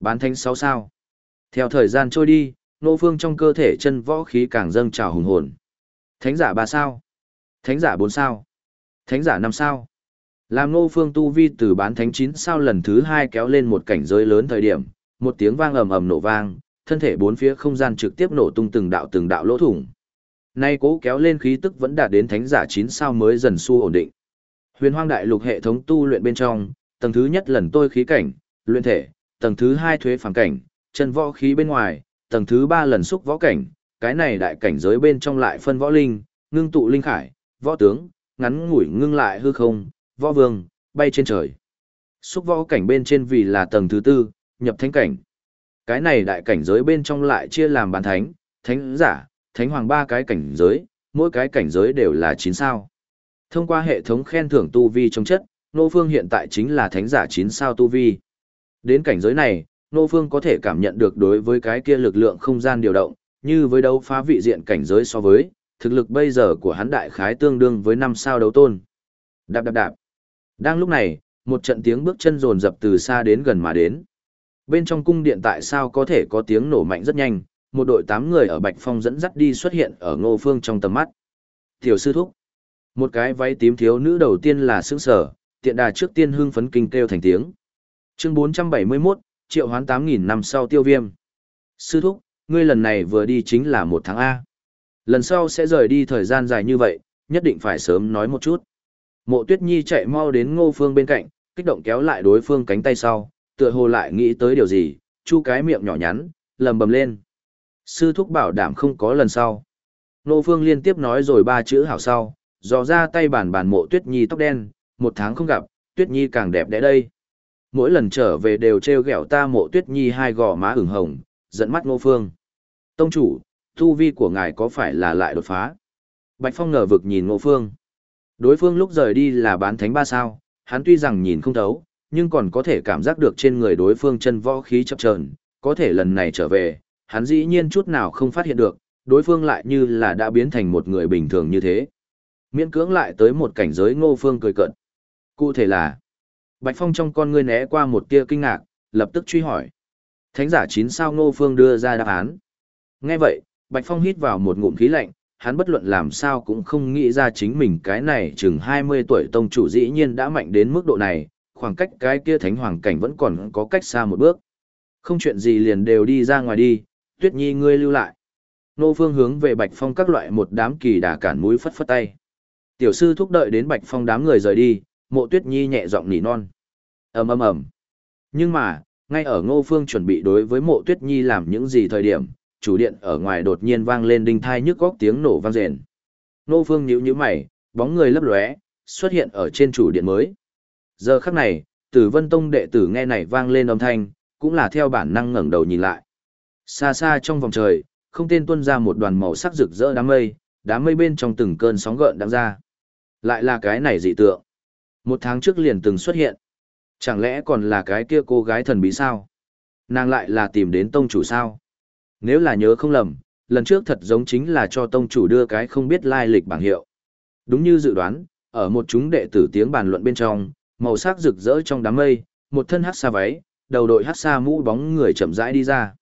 bán thánh 6 sao. Theo thời gian trôi đi, Nô Phương trong cơ thể chân võ khí càng dâng trào hùng hồn. Thánh giả 3 sao, thánh giả 4 sao, thánh giả 5 sao. Làm Nô Phương tu vi từ bán thánh 9 sao lần thứ 2 kéo lên một cảnh giới lớn thời điểm, một tiếng vang ầm ầm nổ vang, thân thể bốn phía không gian trực tiếp nổ tung từng đạo từng đạo lỗ thủng. Nay cố kéo lên khí tức vẫn đạt đến thánh giả 9 sao mới dần xu ổn định. Huyền Hoang Đại Lục hệ thống tu luyện bên trong, tầng thứ nhất lần tôi khí cảnh, luyện thể, tầng thứ hai thuế phản cảnh, chân võ khí bên ngoài, tầng thứ ba lần xúc võ cảnh, cái này đại cảnh giới bên trong lại phân võ linh, ngưng tụ linh khải, võ tướng, ngắn ngủi ngưng lại hư không, võ vương, bay trên trời. Xúc võ cảnh bên trên vì là tầng thứ tư, nhập thánh cảnh. Cái này đại cảnh giới bên trong lại chia làm bán thánh, thánh giả, thánh hoàng ba cái cảnh giới, mỗi cái cảnh giới đều là 9 sao. Thông qua hệ thống khen thưởng tu vi trong chất, Nô Phương hiện tại chính là thánh giả 9 sao tu vi. Đến cảnh giới này, Nô Phương có thể cảm nhận được đối với cái kia lực lượng không gian điều động, như với đấu phá vị diện cảnh giới so với, thực lực bây giờ của hắn đại khái tương đương với 5 sao đấu tôn. Đạp đạp đạp. Đang lúc này, một trận tiếng bước chân rồn rập từ xa đến gần mà đến. Bên trong cung điện tại sao có thể có tiếng nổ mạnh rất nhanh, một đội tám người ở Bạch Phong dẫn dắt đi xuất hiện ở Ngô Phương trong tầm mắt. Tiểu sư thúc. Một cái váy tím thiếu nữ đầu tiên là sững sở, tiện đà trước tiên hưng phấn kinh kêu thành tiếng. Chương 471, triệu hoán 8.000 năm sau tiêu viêm. Sư thúc, ngươi lần này vừa đi chính là một tháng A. Lần sau sẽ rời đi thời gian dài như vậy, nhất định phải sớm nói một chút. Mộ tuyết nhi chạy mau đến ngô phương bên cạnh, kích động kéo lại đối phương cánh tay sau, tựa hồ lại nghĩ tới điều gì, chu cái miệng nhỏ nhắn, lầm bầm lên. Sư thúc bảo đảm không có lần sau. Ngô phương liên tiếp nói rồi ba chữ hảo sau, dò ra tay bàn bàn mộ tuyết nhi tóc đen, một tháng không gặp, tuyết nhi càng đẹp đẽ đây. Mỗi lần trở về đều treo gẹo ta mộ tuyết nhi hai gò má ửng hồng, dẫn mắt ngô phương. Tông chủ, tu vi của ngài có phải là lại đột phá? Bạch Phong ngờ vực nhìn ngô phương. Đối phương lúc rời đi là bán thánh ba sao, hắn tuy rằng nhìn không thấu, nhưng còn có thể cảm giác được trên người đối phương chân võ khí chập chờn, có thể lần này trở về, hắn dĩ nhiên chút nào không phát hiện được, đối phương lại như là đã biến thành một người bình thường như thế. Miễn cưỡng lại tới một cảnh giới ngô phương cười cận. Cụ thể là, Bạch Phong trong con ngươi né qua một tia kinh ngạc, lập tức truy hỏi. Thánh giả chín sao ngô phương đưa ra đáp án. Nghe vậy, Bạch Phong hít vào một ngụm khí lạnh, hắn bất luận làm sao cũng không nghĩ ra chính mình cái này chừng 20 tuổi tông chủ dĩ nhiên đã mạnh đến mức độ này, khoảng cách cái kia thánh hoàng cảnh vẫn còn có cách xa một bước. Không chuyện gì liền đều đi ra ngoài đi, tuyết nhi ngươi lưu lại. Nô phương hướng về Bạch Phong các loại một đám kỳ đà cản mũi phất phất tay. Tiểu sư thúc đợi đến Bạch Phong đám người rời đi, mộ tuyết nhi nhẹ giọng nỉ non. ầm ầm ầm. Nhưng mà, ngay ở ngô phương chuẩn bị đối với mộ tuyết nhi làm những gì thời điểm, chủ điện ở ngoài đột nhiên vang lên đinh thai nhức góc tiếng nổ vang rền. Nô phương nhíu nhíu mày, bóng người lấp lóe, xuất hiện ở trên chủ điện mới. Giờ khắc này, tử vân tông đệ tử nghe này vang lên âm thanh, cũng là theo bản năng ngẩng đầu nhìn lại. Xa xa trong vòng trời, không tên tuôn ra một đoàn màu sắc rực rỡ đám mây, đám mây bên trong từng cơn sóng gợn đang ra. Lại là cái này dị tượng. Một tháng trước liền từng xuất hiện. Chẳng lẽ còn là cái kia cô gái thần bí sao? Nàng lại là tìm đến tông chủ sao? Nếu là nhớ không lầm, lần trước thật giống chính là cho tông chủ đưa cái không biết lai lịch bảng hiệu. Đúng như dự đoán, ở một chúng đệ tử tiếng bàn luận bên trong, màu sắc rực rỡ trong đám mây, một thân hát xa váy, đầu đội hát xa mũ bóng người chậm rãi đi ra.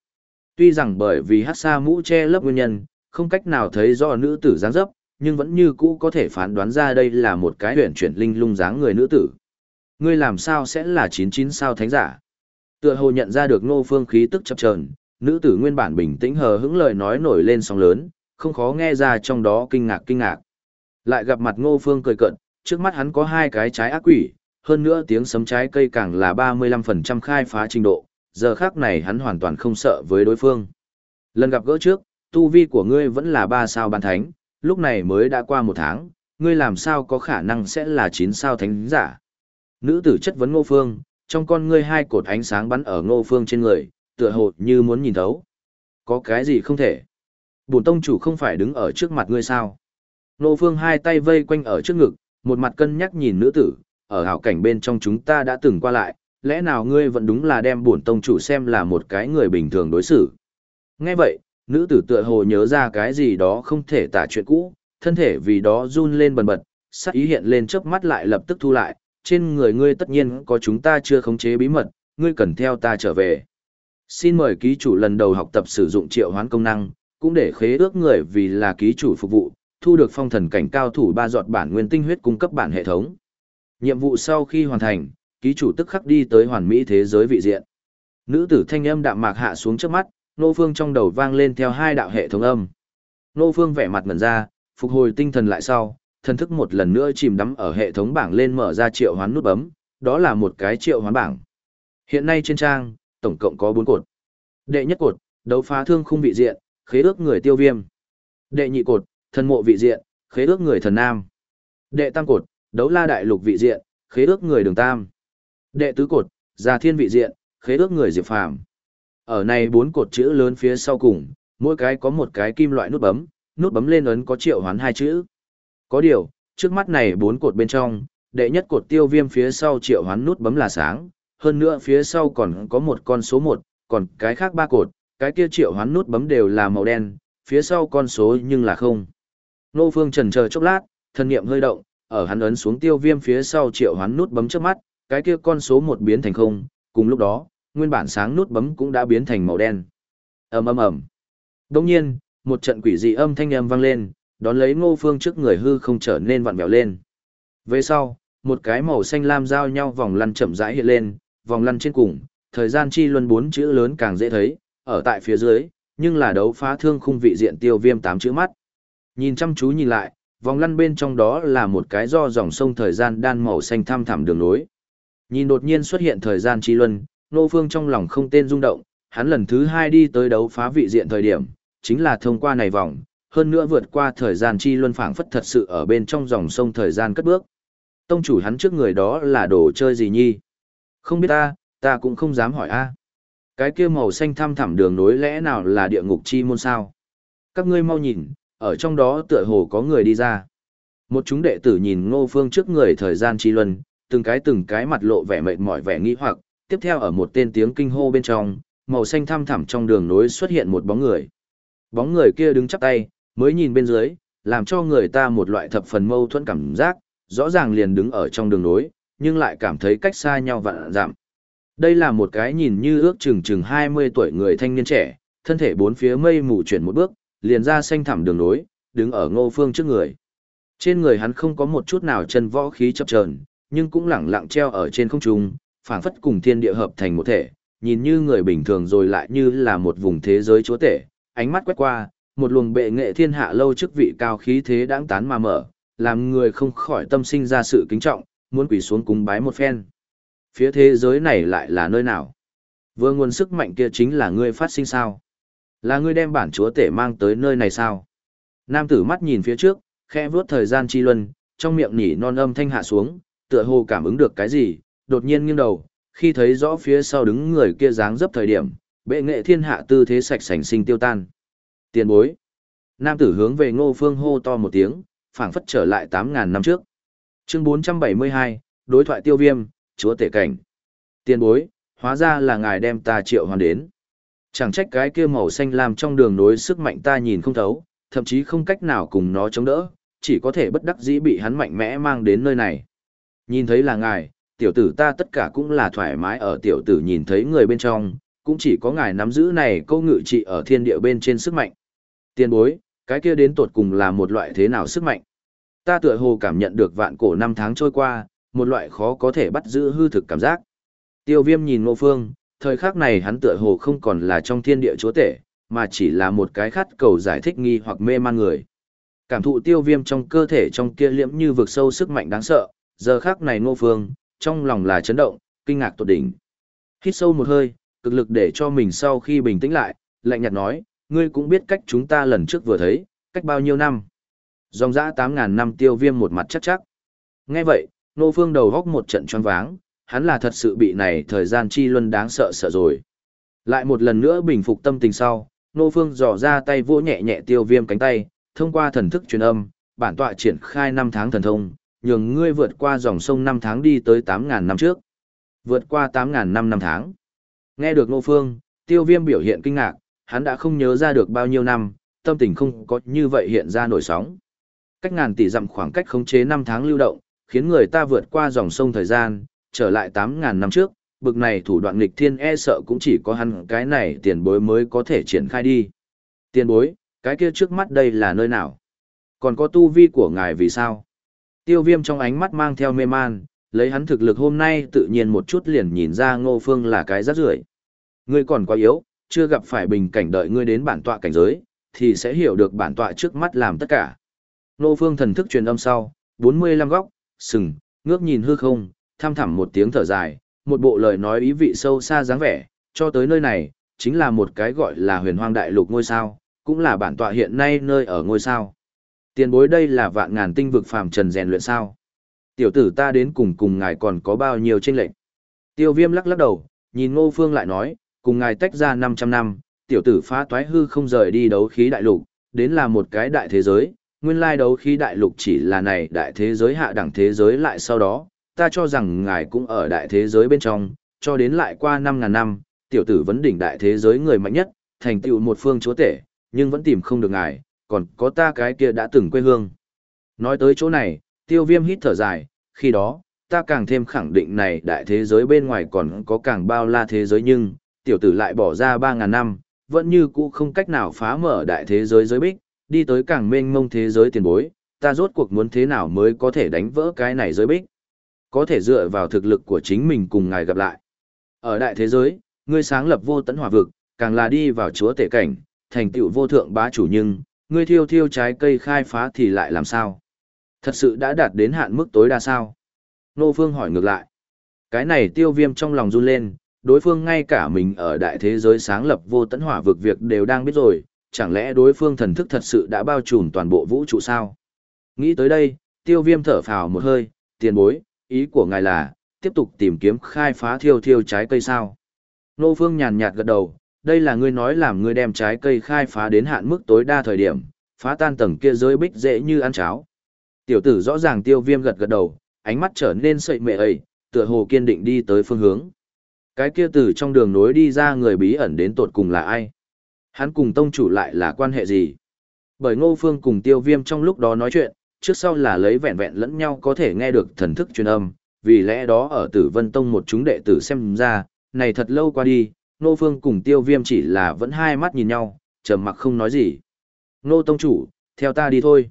Tuy rằng bởi vì hát xa mũ che lấp nguyên nhân, không cách nào thấy rõ nữ tử dáng dấp, nhưng vẫn như cũ có thể phán đoán ra đây là một cái huyền chuyển linh lung dáng người nữ tử. Ngươi làm sao sẽ là 99 sao thánh giả? Tựa hồ nhận ra được Ngô Phương khí tức chập chờn, nữ tử nguyên bản bình tĩnh hờ hững lời nói nổi lên sóng lớn, không khó nghe ra trong đó kinh ngạc kinh ngạc. Lại gặp mặt Ngô Phương cười cận, trước mắt hắn có hai cái trái ác quỷ, hơn nữa tiếng sấm trái cây càng là 35% khai phá trình độ, giờ khác này hắn hoàn toàn không sợ với đối phương. Lần gặp gỡ trước, tu vi của ngươi vẫn là 3 sao ban thánh, lúc này mới đã qua một tháng, ngươi làm sao có khả năng sẽ là 9 sao thánh giả. Nữ tử chất vấn ngô phương, trong con ngươi hai cột ánh sáng bắn ở ngô phương trên người, tựa hồ như muốn nhìn thấu. Có cái gì không thể? Bổn tông chủ không phải đứng ở trước mặt ngươi sao? Nô phương hai tay vây quanh ở trước ngực, một mặt cân nhắc nhìn nữ tử, ở hảo cảnh bên trong chúng ta đã từng qua lại, lẽ nào ngươi vẫn đúng là đem bổn tông chủ xem là một cái người bình thường đối xử? Nghe vậy, nữ tử tựa hồ nhớ ra cái gì đó không thể tả chuyện cũ, thân thể vì đó run lên bần bật, sắc ý hiện lên chớp mắt lại lập tức thu lại, trên người ngươi tất nhiên có chúng ta chưa khống chế bí mật, ngươi cần theo ta trở về. Xin mời ký chủ lần đầu học tập sử dụng triệu hoán công năng, cũng để khế ước người vì là ký chủ phục vụ, thu được phong thần cảnh cao thủ ba giọt bản nguyên tinh huyết cung cấp bản hệ thống. Nhiệm vụ sau khi hoàn thành, ký chủ tức khắc đi tới hoàn mỹ thế giới vị diện. Nữ tử thanh âm đạm mạc hạ xuống trước mắt, nô phương trong đầu vang lên theo hai đạo hệ thống âm. Nô phương vẻ mặt ngẩn ra, phục hồi tinh thần lại sau, thần thức một lần nữa chìm đắm ở hệ thống bảng lên mở ra triệu hoán nút bấm, đó là một cái triệu hoán bảng. Hiện nay trên trang, tổng cộng có 4 cột. Đệ nhất cột, đấu phá thương khung vị diện, khế ước người tiêu viêm. Đệ nhị cột, thần mộ vị diện, khế ước người thần nam. Đệ tam cột, đấu la đại lục vị diện, khế ước người đường tam. Đệ tứ cột, gia thiên vị diện, khế ước người diệp phàm. Ở này bốn cột chữ lớn phía sau cùng, mỗi cái có một cái kim loại nút bấm, nút bấm lên ấn có triệu hoán hai chữ. Có điều, trước mắt này bốn cột bên trong, đệ nhất cột tiêu viêm phía sau triệu hoán nút bấm là sáng, hơn nữa phía sau còn có một con số một, còn cái khác ba cột, cái kia triệu hoán nút bấm đều là màu đen, phía sau con số nhưng là không. Nô Phương trần chờ chốc lát, thân niệm hơi động, ở hắn ấn xuống tiêu viêm phía sau triệu hoán nút bấm trước mắt, cái kia con số một biến thành không, cùng lúc đó, nguyên bản sáng nút bấm cũng đã biến thành màu đen. ầm ầm ầm. Đương nhiên, một trận quỷ dị âm thanh âm vang lên, Đón lấy ngô phương trước người hư không trở nên vặn vẹo lên. Về sau, một cái màu xanh lam giao nhau vòng lăn chậm rãi hiện lên, vòng lăn trên cùng, thời gian chi luân bốn chữ lớn càng dễ thấy, ở tại phía dưới, nhưng là đấu phá thương khung vị diện tiêu viêm tám chữ mắt. Nhìn chăm chú nhìn lại, vòng lăn bên trong đó là một cái do dòng sông thời gian đan màu xanh thăm thẳm đường nối. Nhìn đột nhiên xuất hiện thời gian chi luân, nô phương trong lòng không tên rung động, hắn lần thứ hai đi tới đấu phá vị diện thời điểm, chính là thông qua này vòng, hơn nữa vượt qua thời gian chi luân phảng phất thật sự ở bên trong dòng sông thời gian cất bước. Tông chủ hắn trước người đó là đồ chơi gì nhi? Không biết ta, ta cũng không dám hỏi a. Cái kia màu xanh thăm thẳm đường nối lẽ nào là địa ngục chi môn sao? Các ngươi mau nhìn, ở trong đó tựa hồ có người đi ra. Một chúng đệ tử nhìn ngô phương trước người thời gian chi luân, từng cái từng cái mặt lộ vẻ mệt mỏi vẻ nghi hoặc, tiếp theo ở một tên tiếng kinh hô bên trong, màu xanh thăm thẳm trong đường nối xuất hiện một bóng người. Bóng người kia đứng chắp tay, mới nhìn bên dưới, làm cho người ta một loại thập phần mâu thuẫn cảm giác, rõ ràng liền đứng ở trong đường nối, nhưng lại cảm thấy cách xa nhau vạn giảm. Đây là một cái nhìn như ước chừng chừng 20 tuổi người thanh niên trẻ, thân thể bốn phía mây mù chuyển một bước, liền ra xanh thẳm đường nối, đứng ở ngô phương trước người. Trên người hắn không có một chút nào chân võ khí chập chờn, nhưng cũng lẳng lặng treo ở trên không trung, phảng phất cùng thiên địa hợp thành một thể, nhìn như người bình thường rồi lại như là một vùng thế giới chúa tể, ánh mắt quét qua, một luồng bệ nghệ thiên hạ lâu chức vị cao khí thế đãng tán mà mở, làm người không khỏi tâm sinh ra sự kính trọng, muốn quỳ xuống cúng bái một phen. Phía thế giới này lại là nơi nào? Vừa nguồn sức mạnh kia chính là ngươi phát sinh sao? Là ngươi đem bản chúa tể mang tới nơi này sao? Nam tử mắt nhìn phía trước, khẽ vuốt thời gian chi luân, trong miệng nhỉ non âm thanh hạ xuống, tựa hồ cảm ứng được cái gì, đột nhiên nghiêng đầu, khi thấy rõ phía sau đứng người kia dáng dấp thời điểm, bệ nghệ thiên hạ tư thế sạch sành sinh tiêu tan. Tiền bối. Nam tử hướng về ngô phương hô to một tiếng, phảng phất trở lại 8.000 năm trước. Chương 472, đối thoại tiêu viêm, chúa tể cảnh. Tiền bối, hóa ra là ngài đem ta triệu hoàn đến. Chẳng trách cái kia màu xanh làm trong đường nối sức mạnh ta nhìn không thấu, thậm chí không cách nào cùng nó chống đỡ, chỉ có thể bất đắc dĩ bị hắn mạnh mẽ mang đến nơi này. Nhìn thấy là ngài, tiểu tử ta tất cả cũng là thoải mái ở tiểu tử nhìn thấy người bên trong, cũng chỉ có ngài nắm giữ này câu ngự trị ở thiên địa bên trên sức mạnh. Tiền bối, cái kia đến tột cùng là một loại thế nào sức mạnh? Ta tựa hồ cảm nhận được vạn cổ năm tháng trôi qua, một loại khó có thể bắt giữ hư thực cảm giác. Tiêu viêm nhìn ngô phương, thời khắc này hắn tựa hồ không còn là trong thiên địa chúa tể, mà chỉ là một cái khát cầu giải thích nghi hoặc mê man người. Cảm thụ tiêu viêm trong cơ thể trong kia liễm như vực sâu sức mạnh đáng sợ, giờ khắc này ngô phương, trong lòng là chấn động, kinh ngạc tột đỉnh. Hít sâu một hơi, cực lực để cho mình sau khi bình tĩnh lại, lạnh nhạt nói, ngươi cũng biết cách chúng ta lần trước vừa thấy, cách bao nhiêu năm. Dòng dã 8.000 năm tiêu viêm một mặt chắc chắc. Nghe vậy, nô phương đầu góc một trận choáng váng, hắn là thật sự bị này thời gian chi luân đáng sợ sợ rồi. Lại một lần nữa bình phục tâm tình sau, nô phương dò ra tay vỗ nhẹ nhẹ tiêu viêm cánh tay, thông qua thần thức truyền âm, bản tọa triển khai 5 tháng thần thông, nhường ngươi vượt qua dòng sông 5 tháng đi tới 8.000 năm trước. Vượt qua 8.000 năm năm tháng. Nghe được nô phương, tiêu viêm biểu hiện kinh ngạc, hắn đã không nhớ ra được bao nhiêu năm, tâm tình không có như vậy hiện ra nổi sóng. Cách ngàn tỷ dặm khoảng cách khống chế 5 tháng lưu động, khiến người ta vượt qua dòng sông thời gian, trở lại 8.000 năm trước, bực này thủ đoạn nghịch thiên e sợ cũng chỉ có hắn cái này tiền bối mới có thể triển khai đi. Tiền bối, cái kia trước mắt đây là nơi nào? Còn có tu vi của ngài vì sao? Tiêu viêm trong ánh mắt mang theo mê man, lấy hắn thực lực hôm nay tự nhiên một chút liền nhìn ra ngô phương là cái rác rưởi Ngươi còn quá yếu, chưa gặp phải bình cảnh đợi ngươi đến bản tọa cảnh giới, thì sẽ hiểu được bản tọa trước mắt làm tất cả. Nô phương thần thức truyền âm sau, 45 góc, sừng, ngước nhìn hư không, tham thẳm một tiếng thở dài, một bộ lời nói ý vị sâu xa dáng vẻ, cho tới nơi này, chính là một cái gọi là huyền hoang đại lục ngôi sao, cũng là bản tọa hiện nay nơi ở ngôi sao. Tiền bối đây là vạn ngàn tinh vực phàm trần rèn luyện sao. Tiểu tử ta đến cùng cùng ngài còn có bao nhiêu tranh lệnh. Tiêu viêm lắc lắc đầu, nhìn ngô phương lại nói, cùng ngài tách ra 500 năm, tiểu tử phá toái hư không rời đi đấu khí đại lục, đến là một cái đại thế giới, nguyên lai đấu khí đại lục chỉ là này đại thế giới hạ đẳng thế giới lại sau đó, ta cho rằng ngài cũng ở đại thế giới bên trong, cho đến lại qua 5.000 năm, tiểu tử vẫn đỉnh đại thế giới người mạnh nhất, thành tựu một phương chúa tể, nhưng vẫn tìm không được ngài, còn có ta cái kia đã từng quê hương. Nói tới chỗ này, tiêu viêm hít thở dài, khi đó, ta càng thêm khẳng định này đại thế giới bên ngoài còn có càng bao la thế giới nhưng, tiểu tử lại bỏ ra 3.000 năm, vẫn như cũ không cách nào phá mở đại thế giới giới bích, đi tới càng mênh mông thế giới tiền bối, ta rốt cuộc muốn thế nào mới có thể đánh vỡ cái này giới bích. Có thể dựa vào thực lực của chính mình cùng ngài gặp lại. Ở đại thế giới, ngươi sáng lập vô tận hỏa vực, càng là đi vào chúa tể cảnh, thành tựu vô thượng bá chủ nhưng, ngươi thiêu thiêu trái cây khai phá thì lại làm sao? Thật sự đã đạt đến hạn mức tối đa sao? Nô Phương hỏi ngược lại. Cái này tiêu viêm trong lòng run lên, đối phương ngay cả mình ở đại thế giới sáng lập vô tận hỏa vực việc đều đang biết rồi, chẳng lẽ đối phương thần thức thật sự đã bao trùm toàn bộ vũ trụ sao? Nghĩ tới đây, tiêu viêm thở phào một hơi, tiền bối, ý của ngài là, tiếp tục tìm kiếm khai phá thiêu thiêu trái cây sao? Nô Phương nhàn nhạt gật đầu, đây là ngươi nói làm ngươi đem trái cây khai phá đến hạn mức tối đa thời điểm, phá tan tầng kia giới bích dễ như ăn cháo. Tiểu tử rõ ràng tiêu viêm gật gật đầu, ánh mắt trở nên sậy mệ ấy, tựa hồ kiên định đi tới phương hướng. Cái kia từ trong đường nối đi ra người bí ẩn đến tột cùng là ai? Hắn cùng tông chủ lại là quan hệ gì? Bởi ngô phương cùng tiêu viêm trong lúc đó nói chuyện, trước sau là lấy vẹn vẹn lẫn nhau có thể nghe được thần thức truyền âm, vì lẽ đó ở tử vân tông một chúng đệ tử xem ra, này thật lâu qua đi, ngô phương cùng tiêu viêm chỉ là vẫn hai mắt nhìn nhau, trầm mặc không nói gì. Ngô tông chủ, theo ta đi thôi.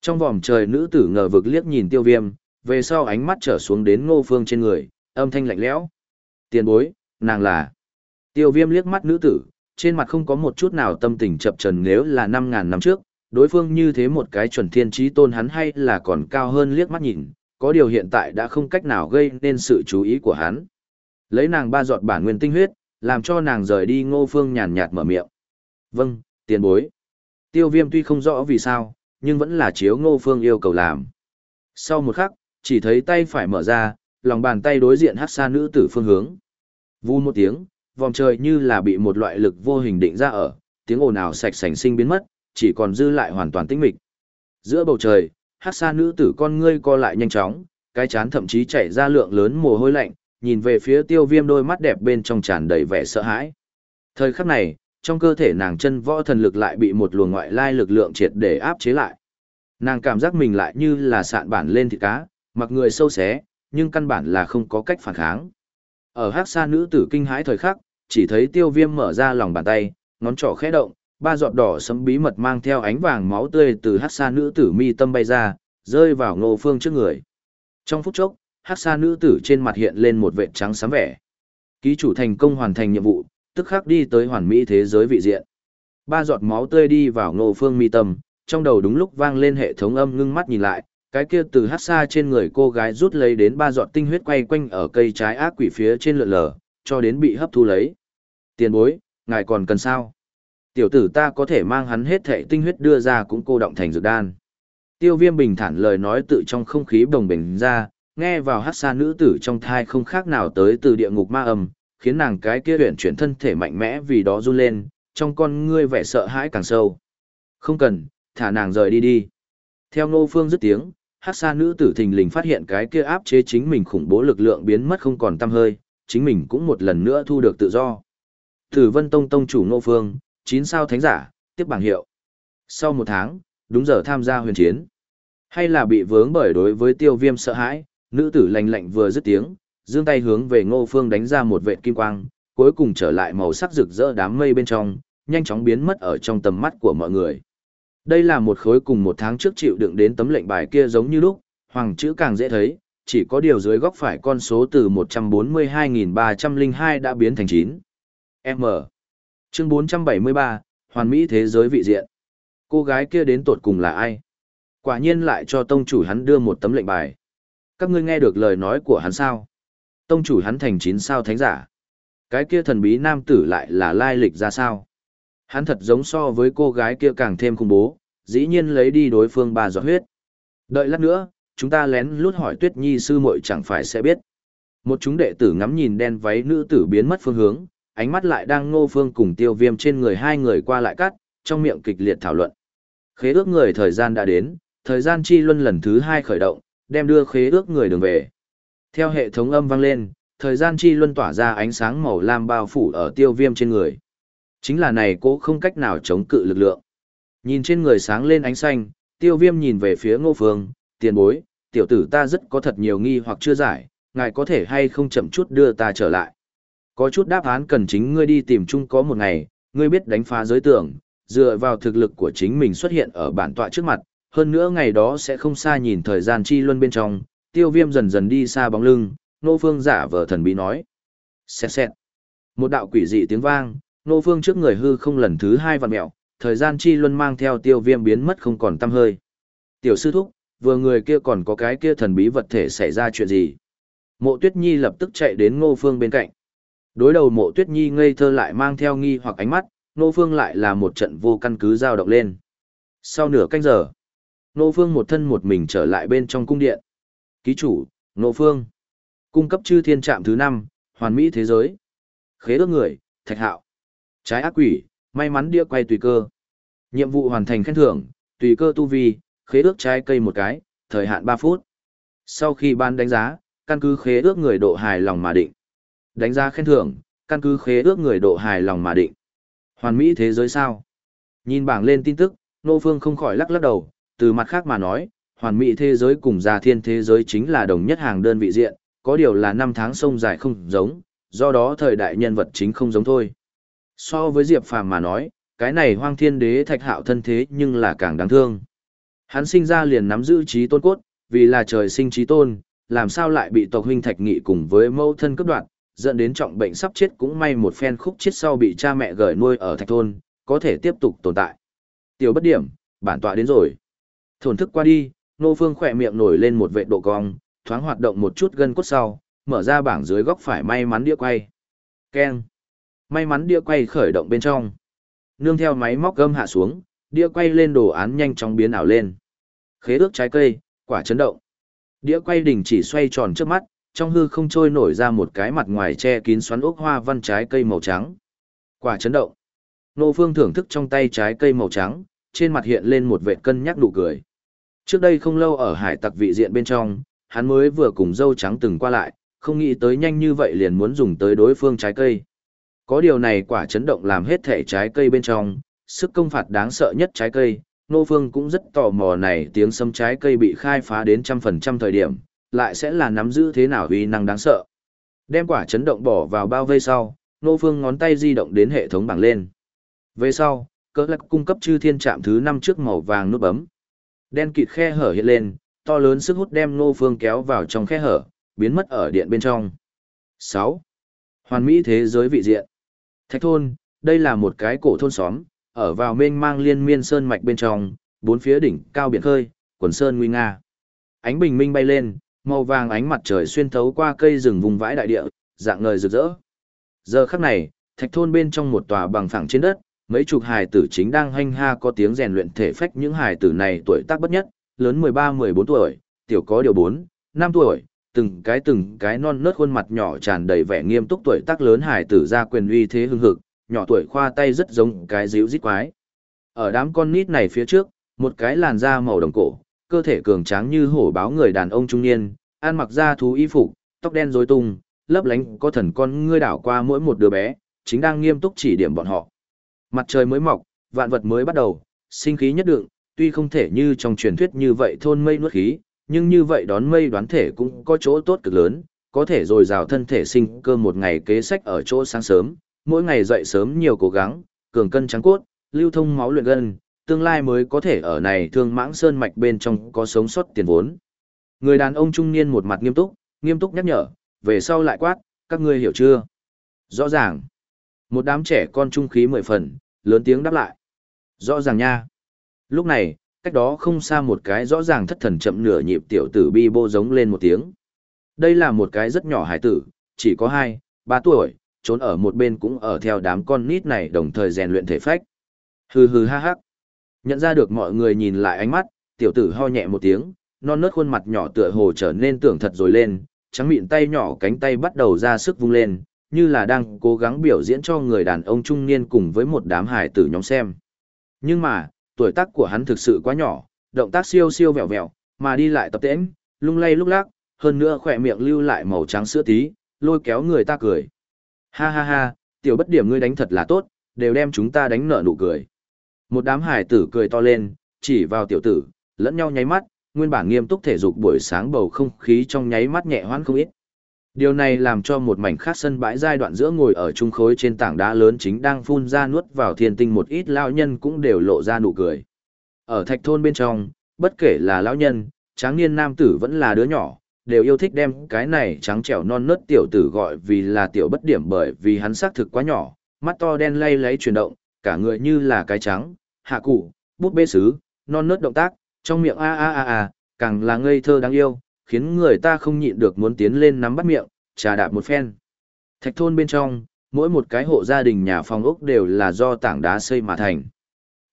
Trong vòm trời nữ tử ngờ vực liếc nhìn tiêu viêm, về sau ánh mắt trở xuống đến ngô phương trên người, âm thanh lạnh lẽo. Tiền bối, nàng là. Tiêu viêm liếc mắt nữ tử, trên mặt không có một chút nào tâm tình chập trần nếu là 5.000 năm trước, đối phương như thế một cái chuẩn thiên trí tôn hắn hay là còn cao hơn liếc mắt nhìn, có điều hiện tại đã không cách nào gây nên sự chú ý của hắn. Lấy nàng ba giọt bản nguyên tinh huyết, làm cho nàng rời đi ngô phương nhàn nhạt mở miệng. Vâng, tiền bối. Tiêu viêm tuy không rõ vì sao, nhưng vẫn là chiếu ngô phương yêu cầu làm. Sau một khắc, chỉ thấy tay phải mở ra, lòng bàn tay đối diện hát xa nữ tử phương hướng. Vu một tiếng, vòng trời như là bị một loại lực vô hình định ra ở, tiếng ồn ào sạch sành sinh biến mất, chỉ còn dư lại hoàn toàn tĩnh mịch. Giữa bầu trời, hát xa nữ tử con ngươi co lại nhanh chóng, cái chán thậm chí chảy ra lượng lớn mồ hôi lạnh, nhìn về phía tiêu viêm đôi mắt đẹp bên trong tràn đầy vẻ sợ hãi. Thời khắc này, trong cơ thể nàng chân võ thần lực lại bị một luồng ngoại lai lực lượng triệt để áp chế lại. Nàng cảm giác mình lại như là sạn bản lên thịt cá, mặc người sâu xé, nhưng căn bản là không có cách phản kháng. Ở hắc sa nữ tử kinh hãi thời khắc, chỉ thấy tiêu viêm mở ra lòng bàn tay, ngón trỏ khẽ động, ba giọt đỏ sấm bí mật mang theo ánh vàng máu tươi từ hắc sa nữ tử mi tâm bay ra, rơi vào ngô phương trước người. Trong phút chốc, hắc sa nữ tử trên mặt hiện lên một vệt trắng sám vẻ. Ký chủ thành công hoàn thành nhiệm vụ, tức khắc đi tới hoàn mỹ thế giới vị diện. Ba giọt máu tươi đi vào ngô phương mi tâm, trong đầu đúng lúc vang lên hệ thống âm ngưng mắt nhìn lại, cái kia từ hát xa trên người cô gái rút lấy đến ba giọt tinh huyết quay quanh ở cây trái ác quỷ phía trên lượn lờ, cho đến bị hấp thu lấy. Tiền bối, ngài còn cần sao? Tiểu tử ta có thể mang hắn hết thệ tinh huyết đưa ra cũng cô động thành dược đan. Tiêu viêm bình thản lời nói tự trong không khí đồng bình ra, nghe vào hát xa nữ tử trong thai không khác nào tới từ địa ngục ma âm, khiến nàng cái kia huyển chuyển thân thể mạnh mẽ vì đó run lên, trong con ngươi vẻ sợ hãi càng sâu. Không cần, thả nàng rời đi đi. Theo Ngô Phương dứt tiếng, hát xa nữ tử thình lình phát hiện cái kia áp chế chính mình khủng bố lực lượng biến mất không còn tăm hơi, chính mình cũng một lần nữa thu được tự do. Tử Vân Tông Tông chủ Ngô Phương, chín sao thánh giả, tiếp bảng hiệu. Sau một tháng, đúng giờ tham gia huyền chiến. Hay là bị vướng bởi đối với tiêu viêm sợ hãi, nữ tử lành lạnh vừa dứt tiếng, giương tay hướng về Ngô Phương đánh ra một vệt kim quang, cuối cùng trở lại màu sắc rực rỡ đám mây bên trong, nhanh chóng biến mất ở trong tầm mắt của mọi người. Đây là một khối cùng một tháng trước chịu đựng đến tấm lệnh bài kia giống như lúc, hoàng chữ càng dễ thấy, chỉ có điều dưới góc phải con số từ 142.302 đã biến thành 9. M. Chương 473, Hoàn Mỹ Thế giới vị diện. Cô gái kia đến tột cùng là ai? Quả nhiên lại cho tông chủ hắn đưa một tấm lệnh bài. Các ngươi nghe được lời nói của hắn sao? Tông chủ hắn thành 9 sao thánh giả. Cái kia thần bí nam tử lại là lai lịch ra sao? Hắn thật giống so với cô gái kia càng thêm khủng bố, dĩ nhiên lấy đi đối phương ba giọt huyết. Đợi lát nữa, chúng ta lén lút hỏi Tuyết Nhi sư muội chẳng phải sẽ biết. Một chúng đệ tử ngắm nhìn đen váy nữ tử biến mất phương hướng, ánh mắt lại đang ngô phương cùng tiêu viêm trên người hai người qua lại cắt, trong miệng kịch liệt thảo luận. Khế ước người thời gian đã đến, thời gian chi luân lần thứ hai khởi động, đem đưa khế ước người đường về. Theo hệ thống âm vang lên, thời gian chi luân tỏa ra ánh sáng màu lam bao phủ ở tiêu viêm trên người. Chính là này cố không cách nào chống cự lực lượng. Nhìn trên người sáng lên ánh xanh, tiêu viêm nhìn về phía ngô phương, tiền bối, tiểu tử ta rất có thật nhiều nghi hoặc chưa giải, ngài có thể hay không chậm chút đưa ta trở lại. Có chút đáp án cần chính ngươi đi tìm chung có một ngày, ngươi biết đánh phá giới tưởng, dựa vào thực lực của chính mình xuất hiện ở bản tọa trước mặt, hơn nữa ngày đó sẽ không xa nhìn thời gian chi luân bên trong, tiêu viêm dần dần đi xa bóng lưng, nô phương giả vờ thần bí nói. Xẹt xẹt. Một đạo quỷ dị tiếng vang, nô phương trước người hư không lần thứ hai vặn mẹo, thời gian chi luân mang theo tiêu viêm biến mất không còn tăm hơi. Tiểu sư thúc, vừa người kia còn có cái kia thần bí vật thể xảy ra chuyện gì? Mộ tuyết nhi lập tức chạy đến ngô phương bên cạnh. Đối đầu mộ tuyết nhi ngây thơ lại mang theo nghi hoặc ánh mắt, Nô phương lại là một trận vô căn cứ giao động lên. Sau nửa canh giờ, Nô phương một thân một mình trở lại bên trong cung điện. Ký chủ, Nô phương. Cung cấp chư thiên trạm thứ 5, hoàn mỹ thế giới. Khế ước người, thạch hạo. Trái ác quỷ, may mắn đĩa quay tùy cơ. Nhiệm vụ hoàn thành khen thưởng, tùy cơ tu vi, khế ước trái cây một cái, thời hạn 3 phút. Sau khi ban đánh giá, căn cứ khế ước người độ hài lòng mà định. Đánh giá khen thưởng, căn cứ khế ước người độ hài lòng mà định. Hoàn mỹ thế giới sao? Nhìn bảng lên tin tức, Nô Phương không khỏi lắc lắc đầu, từ mặt khác mà nói, hoàn mỹ thế giới cùng gia thiên thế giới chính là đồng nhất hàng đơn vị diện, có điều là năm tháng sông dài không giống, do đó thời đại nhân vật chính không giống thôi. So với Diệp Phàm mà nói, cái này hoang thiên đế thạch hạo thân thế nhưng là càng đáng thương. Hắn sinh ra liền nắm giữ trí tôn cốt, vì là trời sinh trí tôn, làm sao lại bị tộc huynh thạch nghị cùng với mâu thân cấp đoạn, dẫn đến trọng bệnh sắp chết cũng may một phen khúc chết sau bị cha mẹ gửi nuôi ở thạch thôn, có thể tiếp tục tồn tại. Tiểu bất điểm, bản tọa đến rồi. Thổn thức qua đi, nô phương khỏe miệng nổi lên một vệ độ cong, thoáng hoạt động một chút gân cốt sau, mở ra bảng dưới góc phải may mắn đĩa quay. Keng. May mắn đĩa quay khởi động bên trong. Nương theo máy móc gâm hạ xuống, đĩa quay lên đồ án nhanh chóng biến ảo lên. Khế ước trái cây, quả chấn động. Đĩa quay đỉnh chỉ xoay tròn trước mắt, trong hư không trôi nổi ra một cái mặt ngoài che kín xoắn ốc hoa văn trái cây màu trắng. Quả chấn động. Nô Phương thưởng thức trong tay trái cây màu trắng, trên mặt hiện lên một vệt cân nhắc đủ cười. Trước đây không lâu ở hải tặc vị diện bên trong, hắn mới vừa cùng dâu trắng từng qua lại, không nghĩ tới nhanh như vậy liền muốn dùng tới đối phương trái cây. Có điều này quả chấn động làm hết thể trái cây bên trong, sức công phạt đáng sợ nhất trái cây, Nô Phương cũng rất tò mò này tiếng sâm trái cây bị khai phá đến trăm phần trăm thời điểm, lại sẽ là nắm giữ thế nào uy năng đáng sợ. Đem quả chấn động bỏ vào bao vây sau, Nô Phương ngón tay di động đến hệ thống bảng lên. Về sau, cơ lạc cung cấp chư thiên trạm thứ 5 trước màu vàng nút bấm. Đen kịt khe hở hiện lên, to lớn sức hút đem Nô Phương kéo vào trong khe hở, biến mất ở điện bên trong. 6. Hoàn mỹ thế giới vị diện. Thạch thôn, đây là một cái cổ thôn xóm, ở vào mênh mang liên miên sơn mạch bên trong, bốn phía đỉnh cao biển khơi, quần sơn nguy nga. Ánh bình minh bay lên, màu vàng ánh mặt trời xuyên thấu qua cây rừng vùng vãi đại địa, dạng ngời rực rỡ. Giờ khắc này, thạch thôn bên trong một tòa bằng phẳng trên đất, mấy chục hài tử chính đang hanh ha có tiếng rèn luyện thể phách những hài tử này tuổi tác bất nhất, lớn 13-14 tuổi, tiểu có điều 4, 5 tuổi, từng cái từng cái non nớt khuôn mặt nhỏ tràn đầy vẻ nghiêm túc tuổi tác lớn hải tử ra quyền uy thế hưng hực, nhỏ tuổi khoa tay rất giống cái díu dít quái. Ở đám con nít này phía trước, một cái làn da màu đồng cổ, cơ thể cường tráng như hổ báo người đàn ông trung niên, ăn mặc da thú y phục, tóc đen rối tung, lấp lánh có thần con ngươi đảo qua mỗi một đứa bé, chính đang nghiêm túc chỉ điểm bọn họ. Mặt trời mới mọc, vạn vật mới bắt đầu, sinh khí nhất đựng, tuy không thể như trong truyền thuyết như vậy thôn mây nuốt khí, nhưng như vậy đón mây đoán thể cũng có chỗ tốt cực lớn, có thể rồi rào thân thể sinh cơ một ngày kế sách ở chỗ sáng sớm, mỗi ngày dậy sớm nhiều cố gắng, cường cân trắng cốt, lưu thông máu luyện gân, tương lai mới có thể ở này thương mãng sơn mạch bên trong có sống sót tiền vốn. Người đàn ông trung niên một mặt nghiêm túc, nghiêm túc nhắc nhở, về sau lại quát, các ngươi hiểu chưa? Rõ ràng. Một đám trẻ con trung khí mười phần, lớn tiếng đáp lại. Rõ ràng nha. Lúc này, cách đó không xa một cái rõ ràng thất thần chậm nửa nhịp tiểu tử bi bô giống lên một tiếng. Đây là một cái rất nhỏ hải tử, chỉ có hai, ba tuổi, trốn ở một bên cũng ở theo đám con nít này đồng thời rèn luyện thể phách. Hừ hừ ha hắc. Nhận ra được mọi người nhìn lại ánh mắt, tiểu tử ho nhẹ một tiếng, non nớt khuôn mặt nhỏ tựa hồ trở nên tưởng thật rồi lên, trắng mịn tay nhỏ cánh tay bắt đầu ra sức vung lên, như là đang cố gắng biểu diễn cho người đàn ông trung niên cùng với một đám hải tử nhóm xem. Nhưng mà, tuổi tác của hắn thực sự quá nhỏ, động tác siêu siêu vẹo vẹo, mà đi lại tập tễnh, lung lay lúc lắc, hơn nữa khỏe miệng lưu lại màu trắng sữa tí, lôi kéo người ta cười. Ha ha ha, tiểu bất điểm ngươi đánh thật là tốt, đều đem chúng ta đánh nở nụ cười. Một đám hải tử cười to lên, chỉ vào tiểu tử, lẫn nhau nháy mắt, nguyên bản nghiêm túc thể dục buổi sáng bầu không khí trong nháy mắt nhẹ hoãn không ít. Điều này làm cho một mảnh khác sân bãi giai đoạn giữa ngồi ở trung khối trên tảng đá lớn chính đang phun ra nuốt vào thiên tinh một ít lão nhân cũng đều lộ ra nụ cười. Ở thạch thôn bên trong, bất kể là lão nhân, tráng niên nam tử vẫn là đứa nhỏ, đều yêu thích đem cái này trắng trẻo non nớt tiểu tử gọi vì là tiểu bất điểm bởi vì hắn xác thực quá nhỏ, mắt to đen lay lấy chuyển động, cả người như là cái trắng, hạ cụ, bút bê sứ, non nớt động tác, trong miệng a a a a, càng là ngây thơ đáng yêu, khiến người ta không nhịn được muốn tiến lên nắm bắt miệng, trà đạp một phen. Thạch thôn bên trong, mỗi một cái hộ gia đình nhà phòng ốc đều là do tảng đá xây mà thành.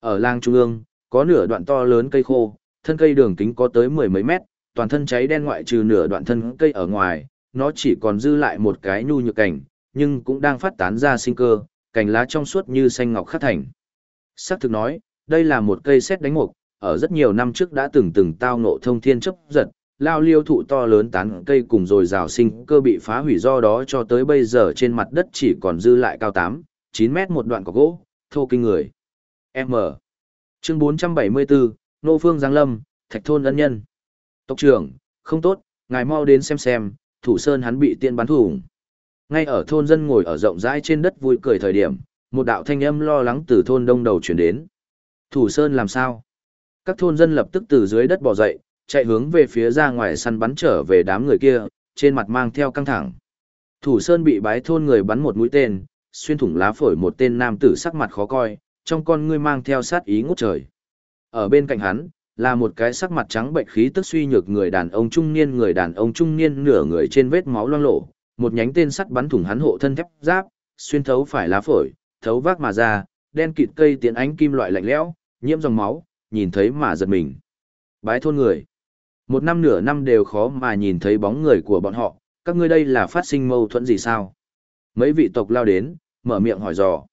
Ở lang trung ương, có nửa đoạn to lớn cây khô, thân cây đường kính có tới mười mấy mét, toàn thân cháy đen ngoại trừ nửa đoạn thân cây ở ngoài, nó chỉ còn dư lại một cái nhu nhược cảnh, nhưng cũng đang phát tán ra sinh cơ, cành lá trong suốt như xanh ngọc khắc thành. Sắc thực nói, đây là một cây xét đánh mục, ở rất nhiều năm trước đã từng từng tao ngộ thông thiên chấp giật, lao liêu thụ to lớn tán cây cùng rồi rào sinh cơ bị phá hủy do đó cho tới bây giờ trên mặt đất chỉ còn dư lại cao 8, 9 mét một đoạn có gỗ, thô kinh người. M. Chương 474, Nô Phương Giang Lâm, Thạch Thôn Ân Nhân. Tộc trưởng, không tốt, ngài mau đến xem xem, thủ sơn hắn bị tiên bắn thủng. Ngay ở thôn dân ngồi ở rộng rãi trên đất vui cười thời điểm, một đạo thanh âm lo lắng từ thôn đông đầu chuyển đến. Thủ sơn làm sao? Các thôn dân lập tức từ dưới đất bò dậy, chạy hướng về phía ra ngoài săn bắn trở về đám người kia, trên mặt mang theo căng thẳng. Thủ Sơn bị bái thôn người bắn một mũi tên, xuyên thủng lá phổi một tên nam tử sắc mặt khó coi, trong con ngươi mang theo sát ý ngút trời. Ở bên cạnh hắn, là một cái sắc mặt trắng bệnh khí tức suy nhược người đàn ông trung niên người đàn ông trung niên nửa người trên vết máu loang lổ, một nhánh tên sắt bắn thủng hắn hộ thân thép giáp, xuyên thấu phải lá phổi, thấu vác mà ra, đen kịt cây tiến ánh kim loại lạnh lẽo, nhiễm dòng máu, nhìn thấy mà giật mình. Bái thôn người. Một năm nửa năm đều khó mà nhìn thấy bóng người của bọn họ, các ngươi đây là phát sinh mâu thuẫn gì sao? Mấy vị tộc lao đến, mở miệng hỏi dò.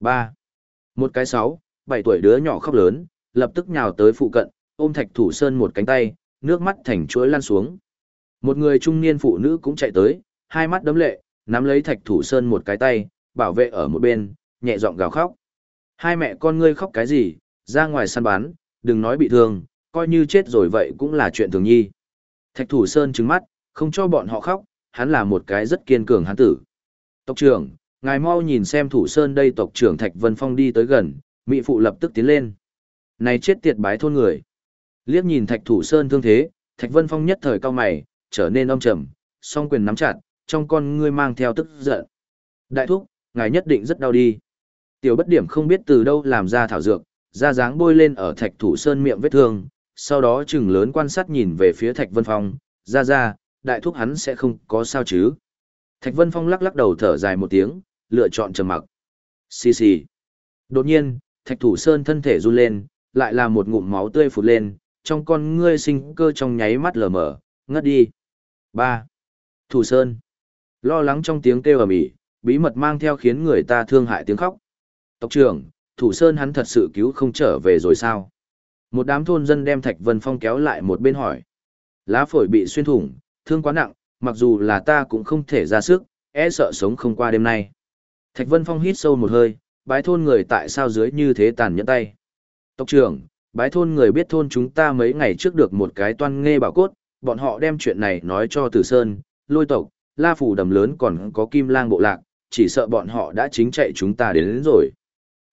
ba Một cái sáu, bảy tuổi đứa nhỏ khóc lớn, lập tức nhào tới phụ cận, ôm thạch thủ sơn một cánh tay, nước mắt thành chuỗi lan xuống. Một người trung niên phụ nữ cũng chạy tới, hai mắt đấm lệ, nắm lấy thạch thủ sơn một cái tay, bảo vệ ở một bên, nhẹ giọng gào khóc. Hai mẹ con ngươi khóc cái gì, ra ngoài săn bắn, đừng nói bị thương, coi như chết rồi vậy cũng là chuyện thường nhi. Thạch Thủ Sơn trừng mắt, không cho bọn họ khóc, hắn là một cái rất kiên cường hắn tử. Tộc trưởng, ngài mau nhìn xem Thủ Sơn đây tộc trưởng Thạch Vân Phong đi tới gần, mỹ phụ lập tức tiến lên. Này chết tiệt bái thôn người. Liếc nhìn Thạch Thủ Sơn thương thế, Thạch Vân Phong nhất thời cao mày, trở nên âm trầm, song quyền nắm chặt, trong con ngươi mang theo tức giận. Đại thúc, ngài nhất định rất đau đi. Tiểu bất điểm không biết từ đâu làm ra thảo dược, ra dáng bôi lên ở Thạch Thủ Sơn miệng vết thương, sau đó chừng lớn quan sát nhìn về phía Thạch Vân Phong, ra ra, đại thúc hắn sẽ không có sao chứ. Thạch Vân Phong lắc lắc đầu thở dài một tiếng, lựa chọn trầm mặc. Xì xì. Đột nhiên, Thạch Thủ Sơn thân thể run lên, lại là một ngụm máu tươi phụt lên, trong con ngươi sinh cơ trong nháy mắt lờ mờ, ngất đi. 3. Thủ Sơn. Lo lắng trong tiếng kêu ầm ĩ, bí mật mang theo khiến người ta thương hại tiếng khóc. Tộc trưởng, Thủ Sơn hắn thật sự cứu không trở về rồi sao? Một đám thôn dân đem Thạch Vân Phong kéo lại một bên hỏi. Lá phổi bị xuyên thủng, thương quá nặng, mặc dù là ta cũng không thể ra sức, e sợ sống không qua đêm nay. Thạch Vân Phong hít sâu một hơi, bái thôn người tại sao dưới như thế tàn nhẫn tay. Tộc trưởng, bái thôn người biết thôn chúng ta mấy ngày trước được một cái toan nghe bảo cốt, bọn họ đem chuyện này nói cho Tử Sơn, lôi tộc, la phủ đầm lớn còn có kim lang bộ lạc, chỉ sợ bọn họ đã chính chạy chúng ta đến, đến rồi.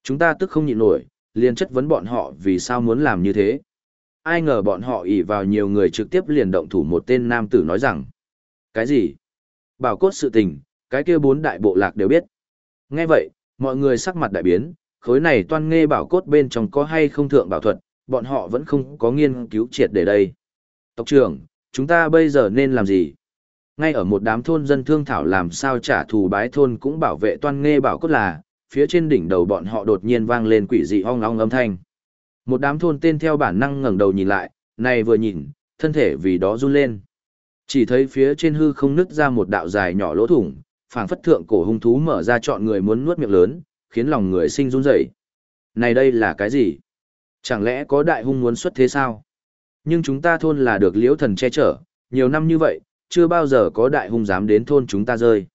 Chúng ta tức không nhịn nổi, liền chất vấn bọn họ vì sao muốn làm như thế. Ai ngờ bọn họ ỷ vào nhiều người trực tiếp liền động thủ một tên nam tử nói rằng. Cái gì? Bảo cốt sự tình, cái kia bốn đại bộ lạc đều biết. Nghe vậy, mọi người sắc mặt đại biến, khối này toan nghe bảo cốt bên trong có hay không thượng bảo thuật, bọn họ vẫn không có nghiên cứu triệt để đây. Tộc trưởng, chúng ta bây giờ nên làm gì? Ngay ở một đám thôn dân thương thảo làm sao trả thù bái thôn cũng bảo vệ toan nghe bảo cốt là, phía trên đỉnh đầu bọn họ đột nhiên vang lên quỷ dị ong ong âm thanh. Một đám thôn tên theo bản năng ngẩng đầu nhìn lại, này vừa nhìn, thân thể vì đó run lên. Chỉ thấy phía trên hư không nứt ra một đạo dài nhỏ lỗ thủng, phảng phất thượng cổ hung thú mở ra chọn người muốn nuốt miệng lớn, khiến lòng người sinh run rẩy. Này đây là cái gì? Chẳng lẽ có đại hung muốn xuất thế sao? Nhưng chúng ta thôn là được liễu thần che chở, nhiều năm như vậy, chưa bao giờ có đại hung dám đến thôn chúng ta rơi.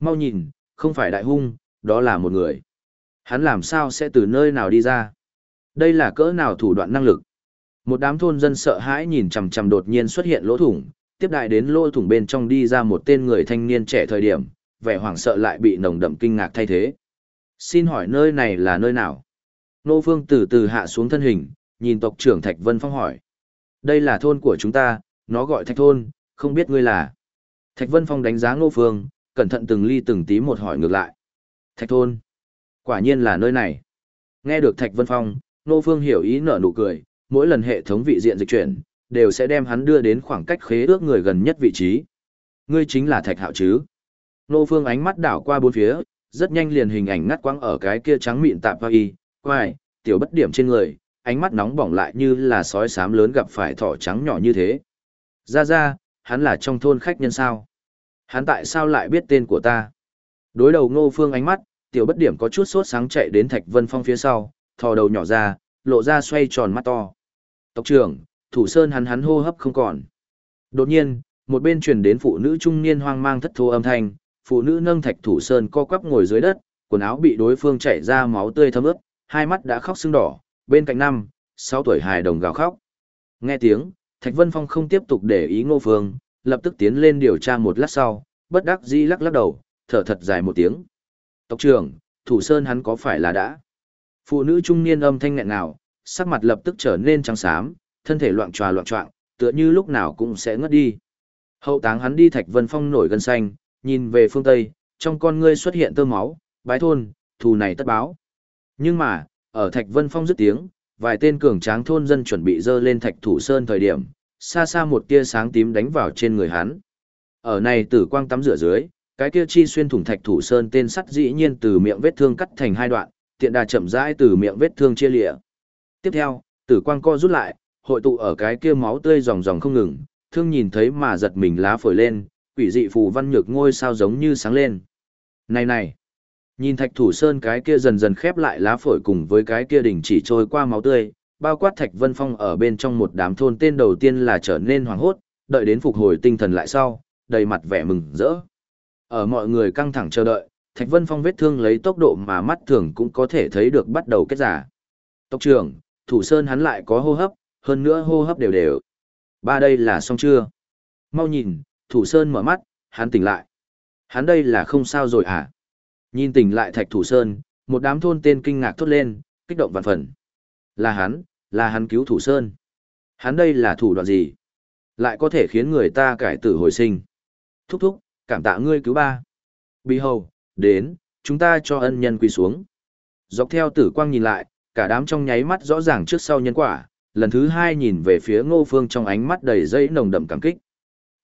Mau nhìn, không phải đại hung, đó là một người. Hắn làm sao sẽ từ nơi nào đi ra? Đây là cỡ nào thủ đoạn năng lực? Một đám thôn dân sợ hãi nhìn chằm chằm đột nhiên xuất hiện lỗ thủng, tiếp đại đến lỗ thủng bên trong đi ra một tên người thanh niên trẻ thời điểm, vẻ hoảng sợ lại bị nồng đậm kinh ngạc thay thế. Xin hỏi nơi này là nơi nào? Nô Phương từ từ hạ xuống thân hình, nhìn tộc trưởng Thạch Vân Phong hỏi. Đây là thôn của chúng ta, nó gọi Thạch Thôn, không biết ngươi là. Thạch Vân Phong đánh giá Nô Phương, cẩn thận từng ly từng tí một hỏi ngược lại. Thạch Thôn. Quả nhiên là nơi này. Nghe được Thạch Vân Phong, Nô Phương hiểu ý nở nụ cười, mỗi lần hệ thống vị diện dịch chuyển, đều sẽ đem hắn đưa đến khoảng cách khế ước người gần nhất vị trí. Ngươi chính là Thạch Hạo chứ? Nô Phương ánh mắt đảo qua bốn phía, rất nhanh liền hình ảnh ngắt quãng ở cái kia trắng mịn tạp y, quai, tiểu bất điểm trên người, ánh mắt nóng bỏng lại như là sói xám lớn gặp phải thỏ trắng nhỏ như thế. Ra ra, hắn là trong thôn khách nhân sao? Hắn tại sao lại biết tên của ta? Đối đầu Ngô Phương ánh mắt, tiểu bất điểm có chút sốt sáng chạy đến Thạch Vân Phong phía sau, thò đầu nhỏ ra, lộ ra xoay tròn mắt to. Tộc trưởng, thủ sơn hắn hắn hô hấp không còn. Đột nhiên, một bên truyền đến phụ nữ trung niên hoang mang thất thố âm thanh, phụ nữ nâng thạch thủ sơn co quắp ngồi dưới đất, quần áo bị đối phương chảy ra máu tươi thấm ướt, hai mắt đã khóc sưng đỏ, bên cạnh năm, sáu tuổi hài đồng gào khóc. Nghe tiếng, Thạch Vân Phong không tiếp tục để ý Ngô Phương, lập tức tiến lên điều tra một lát sau, bất đắc dĩ lắc lắc đầu, thở thật dài một tiếng. Tộc trưởng, thủ sơn hắn có phải là đã? Phụ nữ trung niên âm thanh nghẹn nào, sắc mặt lập tức trở nên trắng xám, thân thể loạn tròa loạn trọng, tựa như lúc nào cũng sẽ ngất đi. Hậu táng hắn đi Thạch Vân Phong nổi gân xanh, nhìn về phương Tây, trong con ngươi xuất hiện tơ máu, bái thôn, thù này tất báo. Nhưng mà, ở Thạch Vân Phong dứt tiếng, vài tên cường tráng thôn dân chuẩn bị dơ lên Thạch Thủ Sơn thời điểm, xa xa một tia sáng tím đánh vào trên người hắn. Ở này tử quang tắm rửa dưới, cái kia chi xuyên thủng Thạch Thủ Sơn tên sắt dĩ nhiên từ miệng vết thương cắt thành hai đoạn, tiện đà chậm rãi từ miệng vết thương chia lịa. Tiếp theo, tử quang co rút lại, hội tụ ở cái kia máu tươi ròng ròng không ngừng, thương nhìn thấy mà giật mình lá phổi lên, quỷ dị phù văn nhược ngôi sao giống như sáng lên. Này này, nhìn thạch thủ sơn cái kia dần dần khép lại lá phổi cùng với cái kia đỉnh chỉ trôi qua máu tươi, bao quát thạch vân phong ở bên trong một đám thôn tên đầu tiên là trở nên hoảng hốt, đợi đến phục hồi tinh thần lại sau, đầy mặt vẻ mừng rỡ. Ở mọi người căng thẳng chờ đợi, Thạch Vân Phong vết thương lấy tốc độ mà mắt thường cũng có thể thấy được bắt đầu kết giả. Tộc trưởng, Thủ Sơn hắn lại có hô hấp, hơn nữa hô hấp đều đều. Ba đây là xong chưa? Mau nhìn, Thủ Sơn mở mắt, hắn tỉnh lại. Hắn đây là không sao rồi à? Nhìn tỉnh lại Thạch Thủ Sơn, một đám thôn tên kinh ngạc thốt lên, kích động vạn phần. Là hắn, là hắn cứu Thủ Sơn. Hắn đây là thủ đoạn gì? Lại có thể khiến người ta cải tử hồi sinh. Thúc thúc, cảm tạ ngươi cứu ba. Bì hầu, đến, chúng ta cho ân nhân quỳ xuống. Dọc theo tử quang nhìn lại, cả đám trong nháy mắt rõ ràng trước sau nhân quả, lần thứ hai nhìn về phía ngô phương trong ánh mắt đầy dây nồng đậm cảm kích.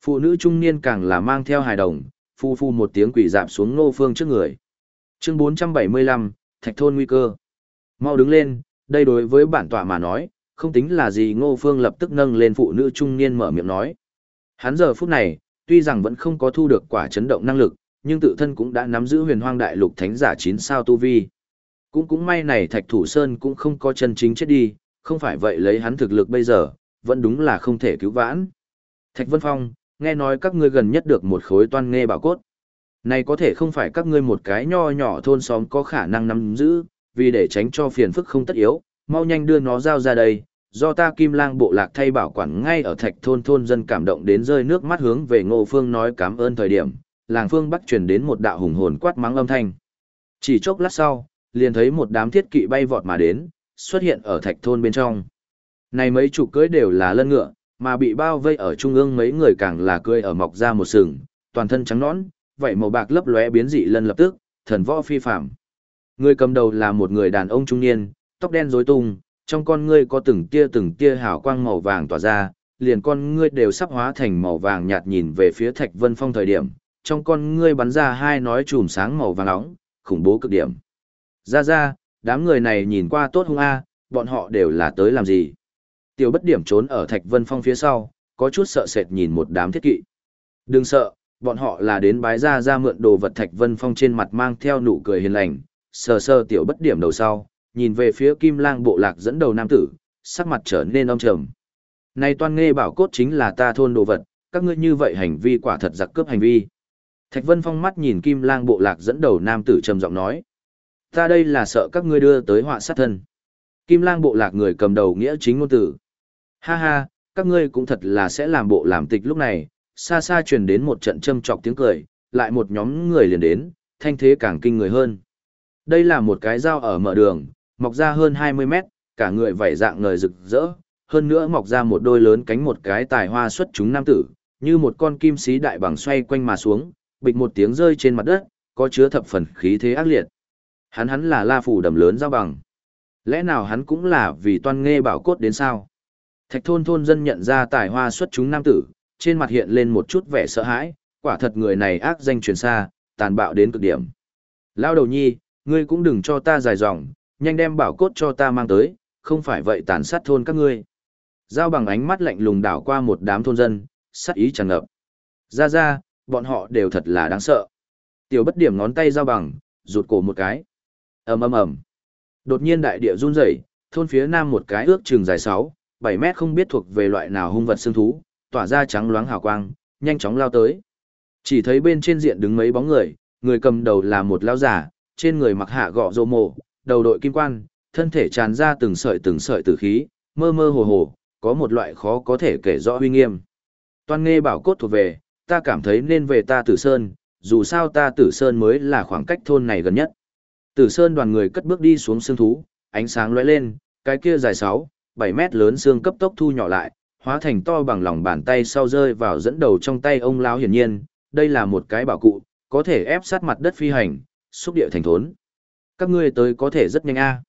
Phụ nữ trung niên càng là mang theo hài đồng, phu phu một tiếng quỷ dạp xuống ngô phương trước người. Chương 475, Thạch Thôn Nguy Cơ. Mau đứng lên, đây đối với bản tọa mà nói, không tính là gì ngô phương lập tức nâng lên phụ nữ trung niên mở miệng nói. Hắn giờ phút này, tuy rằng vẫn không có thu được quả chấn động năng lực, nhưng tự thân cũng đã nắm giữ huyền hoang đại lục thánh giả 9 sao tu vi. Cũng cũng may này Thạch Thủ Sơn cũng không có chân chính chết đi, không phải vậy lấy hắn thực lực bây giờ, vẫn đúng là không thể cứu vãn. Thạch Vân Phong, nghe nói các ngươi gần nhất được một khối toan nghe bảo cốt. Này có thể không phải các ngươi một cái nho nhỏ thôn xóm có khả năng nắm giữ, vì để tránh cho phiền phức không tất yếu, mau nhanh đưa nó giao ra đây, do ta kim lang bộ lạc thay bảo quản ngay ở thạch thôn thôn dân cảm động đến rơi nước mắt hướng về ngô phương nói cảm ơn thời điểm, làng phương bắc truyền đến một đạo hùng hồn quát mắng âm thanh. Chỉ chốc lát sau, liền thấy một đám thiết kỵ bay vọt mà đến, xuất hiện ở thạch thôn bên trong. Này mấy chục cưới đều là lân ngựa, mà bị bao vây ở trung ương mấy người càng là cưới ở mọc ra một sừng, toàn thân trắng nõn, vậy màu bạc lấp lóe biến dị lân lập tức, thần võ phi phạm. Người cầm đầu là một người đàn ông trung niên, tóc đen rối tung, trong con ngươi có từng tia từng tia hào quang màu vàng tỏa ra, liền con ngươi đều sắp hóa thành màu vàng nhạt nhìn về phía Thạch Vân Phong thời điểm, trong con ngươi bắn ra hai nói chùm sáng màu vàng nóng, khủng bố cực điểm. Ra ra, đám người này nhìn qua tốt hung a, bọn họ đều là tới làm gì? Tiểu bất điểm trốn ở Thạch Vân Phong phía sau, có chút sợ sệt nhìn một đám thiết kỵ. Đừng sợ, bọn họ là đến bái ra ra mượn đồ vật Thạch Vân Phong trên mặt mang theo nụ cười hiền lành, sờ sờ tiểu bất điểm đầu sau, nhìn về phía Kim Lang bộ lạc dẫn đầu nam tử, sắc mặt trở nên âm trầm. Này toan nghe bảo cốt chính là ta thôn đồ vật, các ngươi như vậy hành vi quả thật giặc cướp hành vi. Thạch Vân Phong mắt nhìn Kim Lang bộ lạc dẫn đầu nam tử trầm giọng nói. Ta đây là sợ các ngươi đưa tới họa sát thân. Kim Lang bộ lạc người cầm đầu nghĩa chính ngôn tử. Ha ha, các ngươi cũng thật là sẽ làm bộ làm tịch lúc này, xa xa truyền đến một trận châm chọc tiếng cười, lại một nhóm người liền đến, thanh thế càng kinh người hơn. Đây là một cái dao ở mở đường, mọc ra hơn 20 mét, cả người vảy dạng ngời rực rỡ, hơn nữa mọc ra một đôi lớn cánh một cái tài hoa xuất chúng nam tử, như một con kim sĩ đại bằng xoay quanh mà xuống, bịch một tiếng rơi trên mặt đất, có chứa thập phần khí thế ác liệt. Hắn hắn là la phủ đầm lớn giao bằng. Lẽ nào hắn cũng là vì toan nghe bảo cốt đến sao? Thạch thôn thôn dân nhận ra tài hoa xuất chúng nam tử, trên mặt hiện lên một chút vẻ sợ hãi, quả thật người này ác danh truyền xa, tàn bạo đến cực điểm. Lao đầu nhi, ngươi cũng đừng cho ta dài dòng, nhanh đem bảo cốt cho ta mang tới, không phải vậy tàn sát thôn các ngươi. Giao bằng ánh mắt lạnh lùng đảo qua một đám thôn dân, sát ý tràn ngập. Ra ra, bọn họ đều thật là đáng sợ. Tiểu bất điểm ngón tay giao bằng, rụt cổ một cái. ầm ầm ầm. Đột nhiên đại địa run rẩy, thôn phía nam một cái ước chừng dài 6, 7 mét không biết thuộc về loại nào hung vật xương thú, tỏa ra trắng loáng hào quang, nhanh chóng lao tới. Chỉ thấy bên trên diện đứng mấy bóng người, người cầm đầu là một lão giả, trên người mặc hạ gọ rô mộ, đầu đội kim quan, thân thể tràn ra từng sợi từng sợi tử khí, mơ mơ hồ hồ, có một loại khó có thể kể rõ uy nghiêm. Toan nghe bảo cốt thuộc về, ta cảm thấy nên về ta Tử Sơn, dù sao ta Tử Sơn mới là khoảng cách thôn này gần nhất. Tử Sơn đoàn người cất bước đi xuống xương thú, ánh sáng lóe lên, cái kia dài 6, 7 mét lớn xương cấp tốc thu nhỏ lại, hóa thành to bằng lòng bàn tay sau rơi vào dẫn đầu trong tay ông lão hiển nhiên, đây là một cái bảo cụ, có thể ép sát mặt đất phi hành, xúc địa thành thốn. Các ngươi tới có thể rất nhanh a.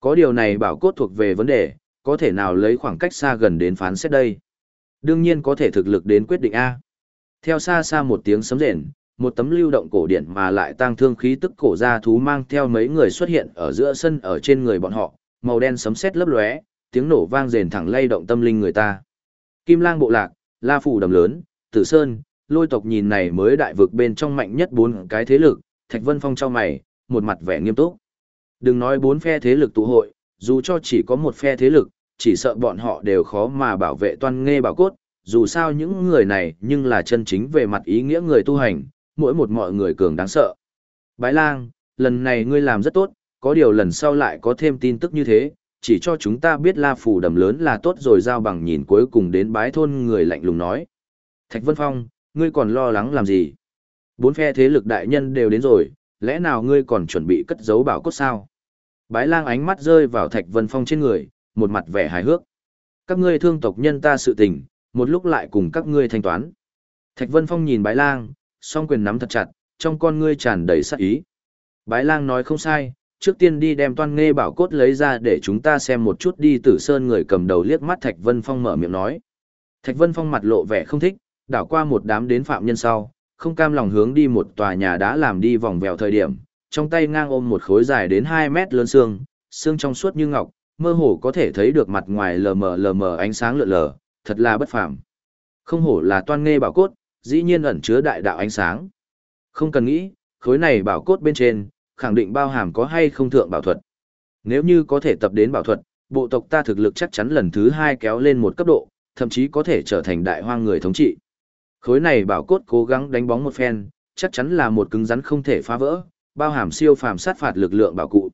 Có điều này bảo cốt thuộc về vấn đề, có thể nào lấy khoảng cách xa gần đến phán xét đây. Đương nhiên có thể thực lực đến quyết định a. Theo xa xa một tiếng sấm rền, một tấm lưu động cổ điển mà lại tăng thương khí tức cổ ra thú mang theo mấy người xuất hiện ở giữa sân ở trên người bọn họ, màu đen sấm sét lấp lóe, tiếng nổ vang rền thẳng lay động tâm linh người ta. Kim Lang bộ lạc, La phủ đầm lớn, Tử Sơn, Lôi tộc nhìn này mới đại vực bên trong mạnh nhất bốn cái thế lực, Thạch Vân Phong trao mày, một mặt vẻ nghiêm túc. Đừng nói bốn phe thế lực tụ hội, dù cho chỉ có một phe thế lực, chỉ sợ bọn họ đều khó mà bảo vệ toan nghe bảo cốt, dù sao những người này nhưng là chân chính về mặt ý nghĩa người tu hành, mỗi một mọi người cường đáng sợ. Bái lang, lần này ngươi làm rất tốt, có điều lần sau lại có thêm tin tức như thế, chỉ cho chúng ta biết la phủ đầm lớn là tốt rồi giao bằng nhìn cuối cùng đến bái thôn người lạnh lùng nói. Thạch Vân Phong, ngươi còn lo lắng làm gì? Bốn phe thế lực đại nhân đều đến rồi, lẽ nào ngươi còn chuẩn bị cất giấu bảo cốt sao? Bái lang ánh mắt rơi vào Thạch Vân Phong trên người, một mặt vẻ hài hước. Các ngươi thương tộc nhân ta sự tình, một lúc lại cùng các ngươi thanh toán. Thạch Vân Phong nhìn bái lang, song quyền nắm thật chặt, trong con ngươi tràn đầy sát ý. Bái lang nói không sai, trước tiên đi đem toan nghe bảo cốt lấy ra để chúng ta xem một chút đi tử sơn người cầm đầu liếc mắt Thạch Vân Phong mở miệng nói. Thạch Vân Phong mặt lộ vẻ không thích, đảo qua một đám đến phạm nhân sau, không cam lòng hướng đi một tòa nhà đã làm đi vòng vèo thời điểm, trong tay ngang ôm một khối dài đến 2 mét lớn xương, xương trong suốt như ngọc, mơ hồ có thể thấy được mặt ngoài lờ mờ lờ mờ ánh sáng lượn lờ, thật là bất phàm. Không hổ là toan nghe bảo cốt, dĩ nhiên ẩn chứa đại đạo ánh sáng. Không cần nghĩ, khối này bảo cốt bên trên, khẳng định bao hàm có hay không thượng bảo thuật. Nếu như có thể tập đến bảo thuật, bộ tộc ta thực lực chắc chắn lần thứ hai kéo lên một cấp độ, thậm chí có thể trở thành đại hoang người thống trị. Khối này bảo cốt cố gắng đánh bóng một phen, chắc chắn là một cứng rắn không thể phá vỡ, bao hàm siêu phàm sát phạt lực lượng bảo cụ.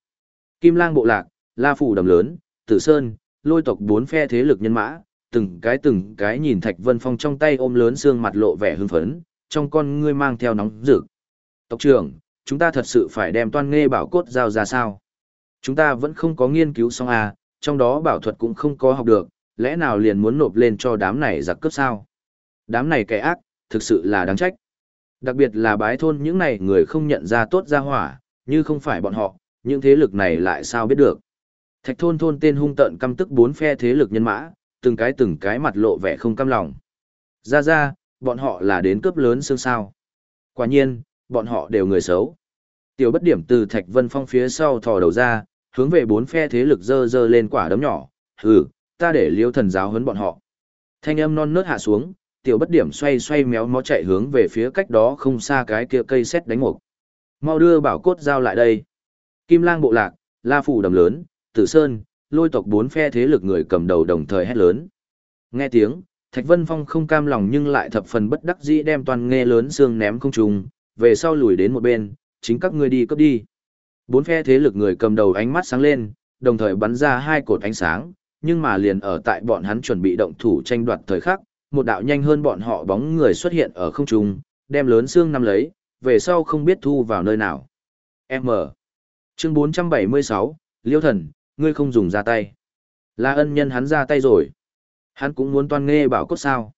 Kim Lang bộ lạc, La phủ đầm lớn, Tử Sơn, lôi tộc bốn phe thế lực nhân mã, từng cái từng cái nhìn Thạch Vân Phong trong tay ôm lớn xương mặt lộ vẻ hưng phấn, trong con ngươi mang theo nóng rực. Tộc trưởng, chúng ta thật sự phải đem toan nghe bảo cốt giao ra sao? Chúng ta vẫn không có nghiên cứu xong à, trong đó bảo thuật cũng không có học được, lẽ nào liền muốn nộp lên cho đám này giặc cướp sao? Đám này kẻ ác, thực sự là đáng trách. Đặc biệt là bái thôn những này người không nhận ra tốt ra hỏa, như không phải bọn họ, những thế lực này lại sao biết được. Thạch thôn thôn tên hung tận căm tức bốn phe thế lực nhân mã, từng cái từng cái mặt lộ vẻ không căm lòng. Ra ra, bọn họ là đến cướp lớn xương sao. Quả nhiên, bọn họ đều người xấu. Tiểu bất điểm từ Thạch Vân Phong phía sau thò đầu ra, hướng về bốn phe thế lực dơ dơ lên quả đấm nhỏ, hừ, ta để liêu thần giáo huấn bọn họ. Thanh âm non nớt hạ xuống, tiểu bất điểm xoay xoay méo mó chạy hướng về phía cách đó không xa cái kia cây xét đánh mục. Mau đưa bảo cốt giao lại đây. Kim lang bộ lạc, la phủ đầm lớn, tử sơn, lôi tộc bốn phe thế lực người cầm đầu đồng thời hét lớn. Nghe tiếng, Thạch Vân Phong không cam lòng nhưng lại thập phần bất đắc dĩ đem toàn nghe lớn xương ném không trùng, về sau lùi đến một bên, chính các ngươi đi cấp đi. Bốn phe thế lực người cầm đầu ánh mắt sáng lên, đồng thời bắn ra hai cột ánh sáng, nhưng mà liền ở tại bọn hắn chuẩn bị động thủ tranh đoạt thời khắc, một đạo nhanh hơn bọn họ bóng người xuất hiện ở không trung, đem lớn xương nắm lấy, về sau không biết thu vào nơi nào. M. Chương 476, Liêu thần, ngươi không dùng ra tay. Là ân nhân hắn ra tay rồi. Hắn cũng muốn toan nghe bảo cốt sao.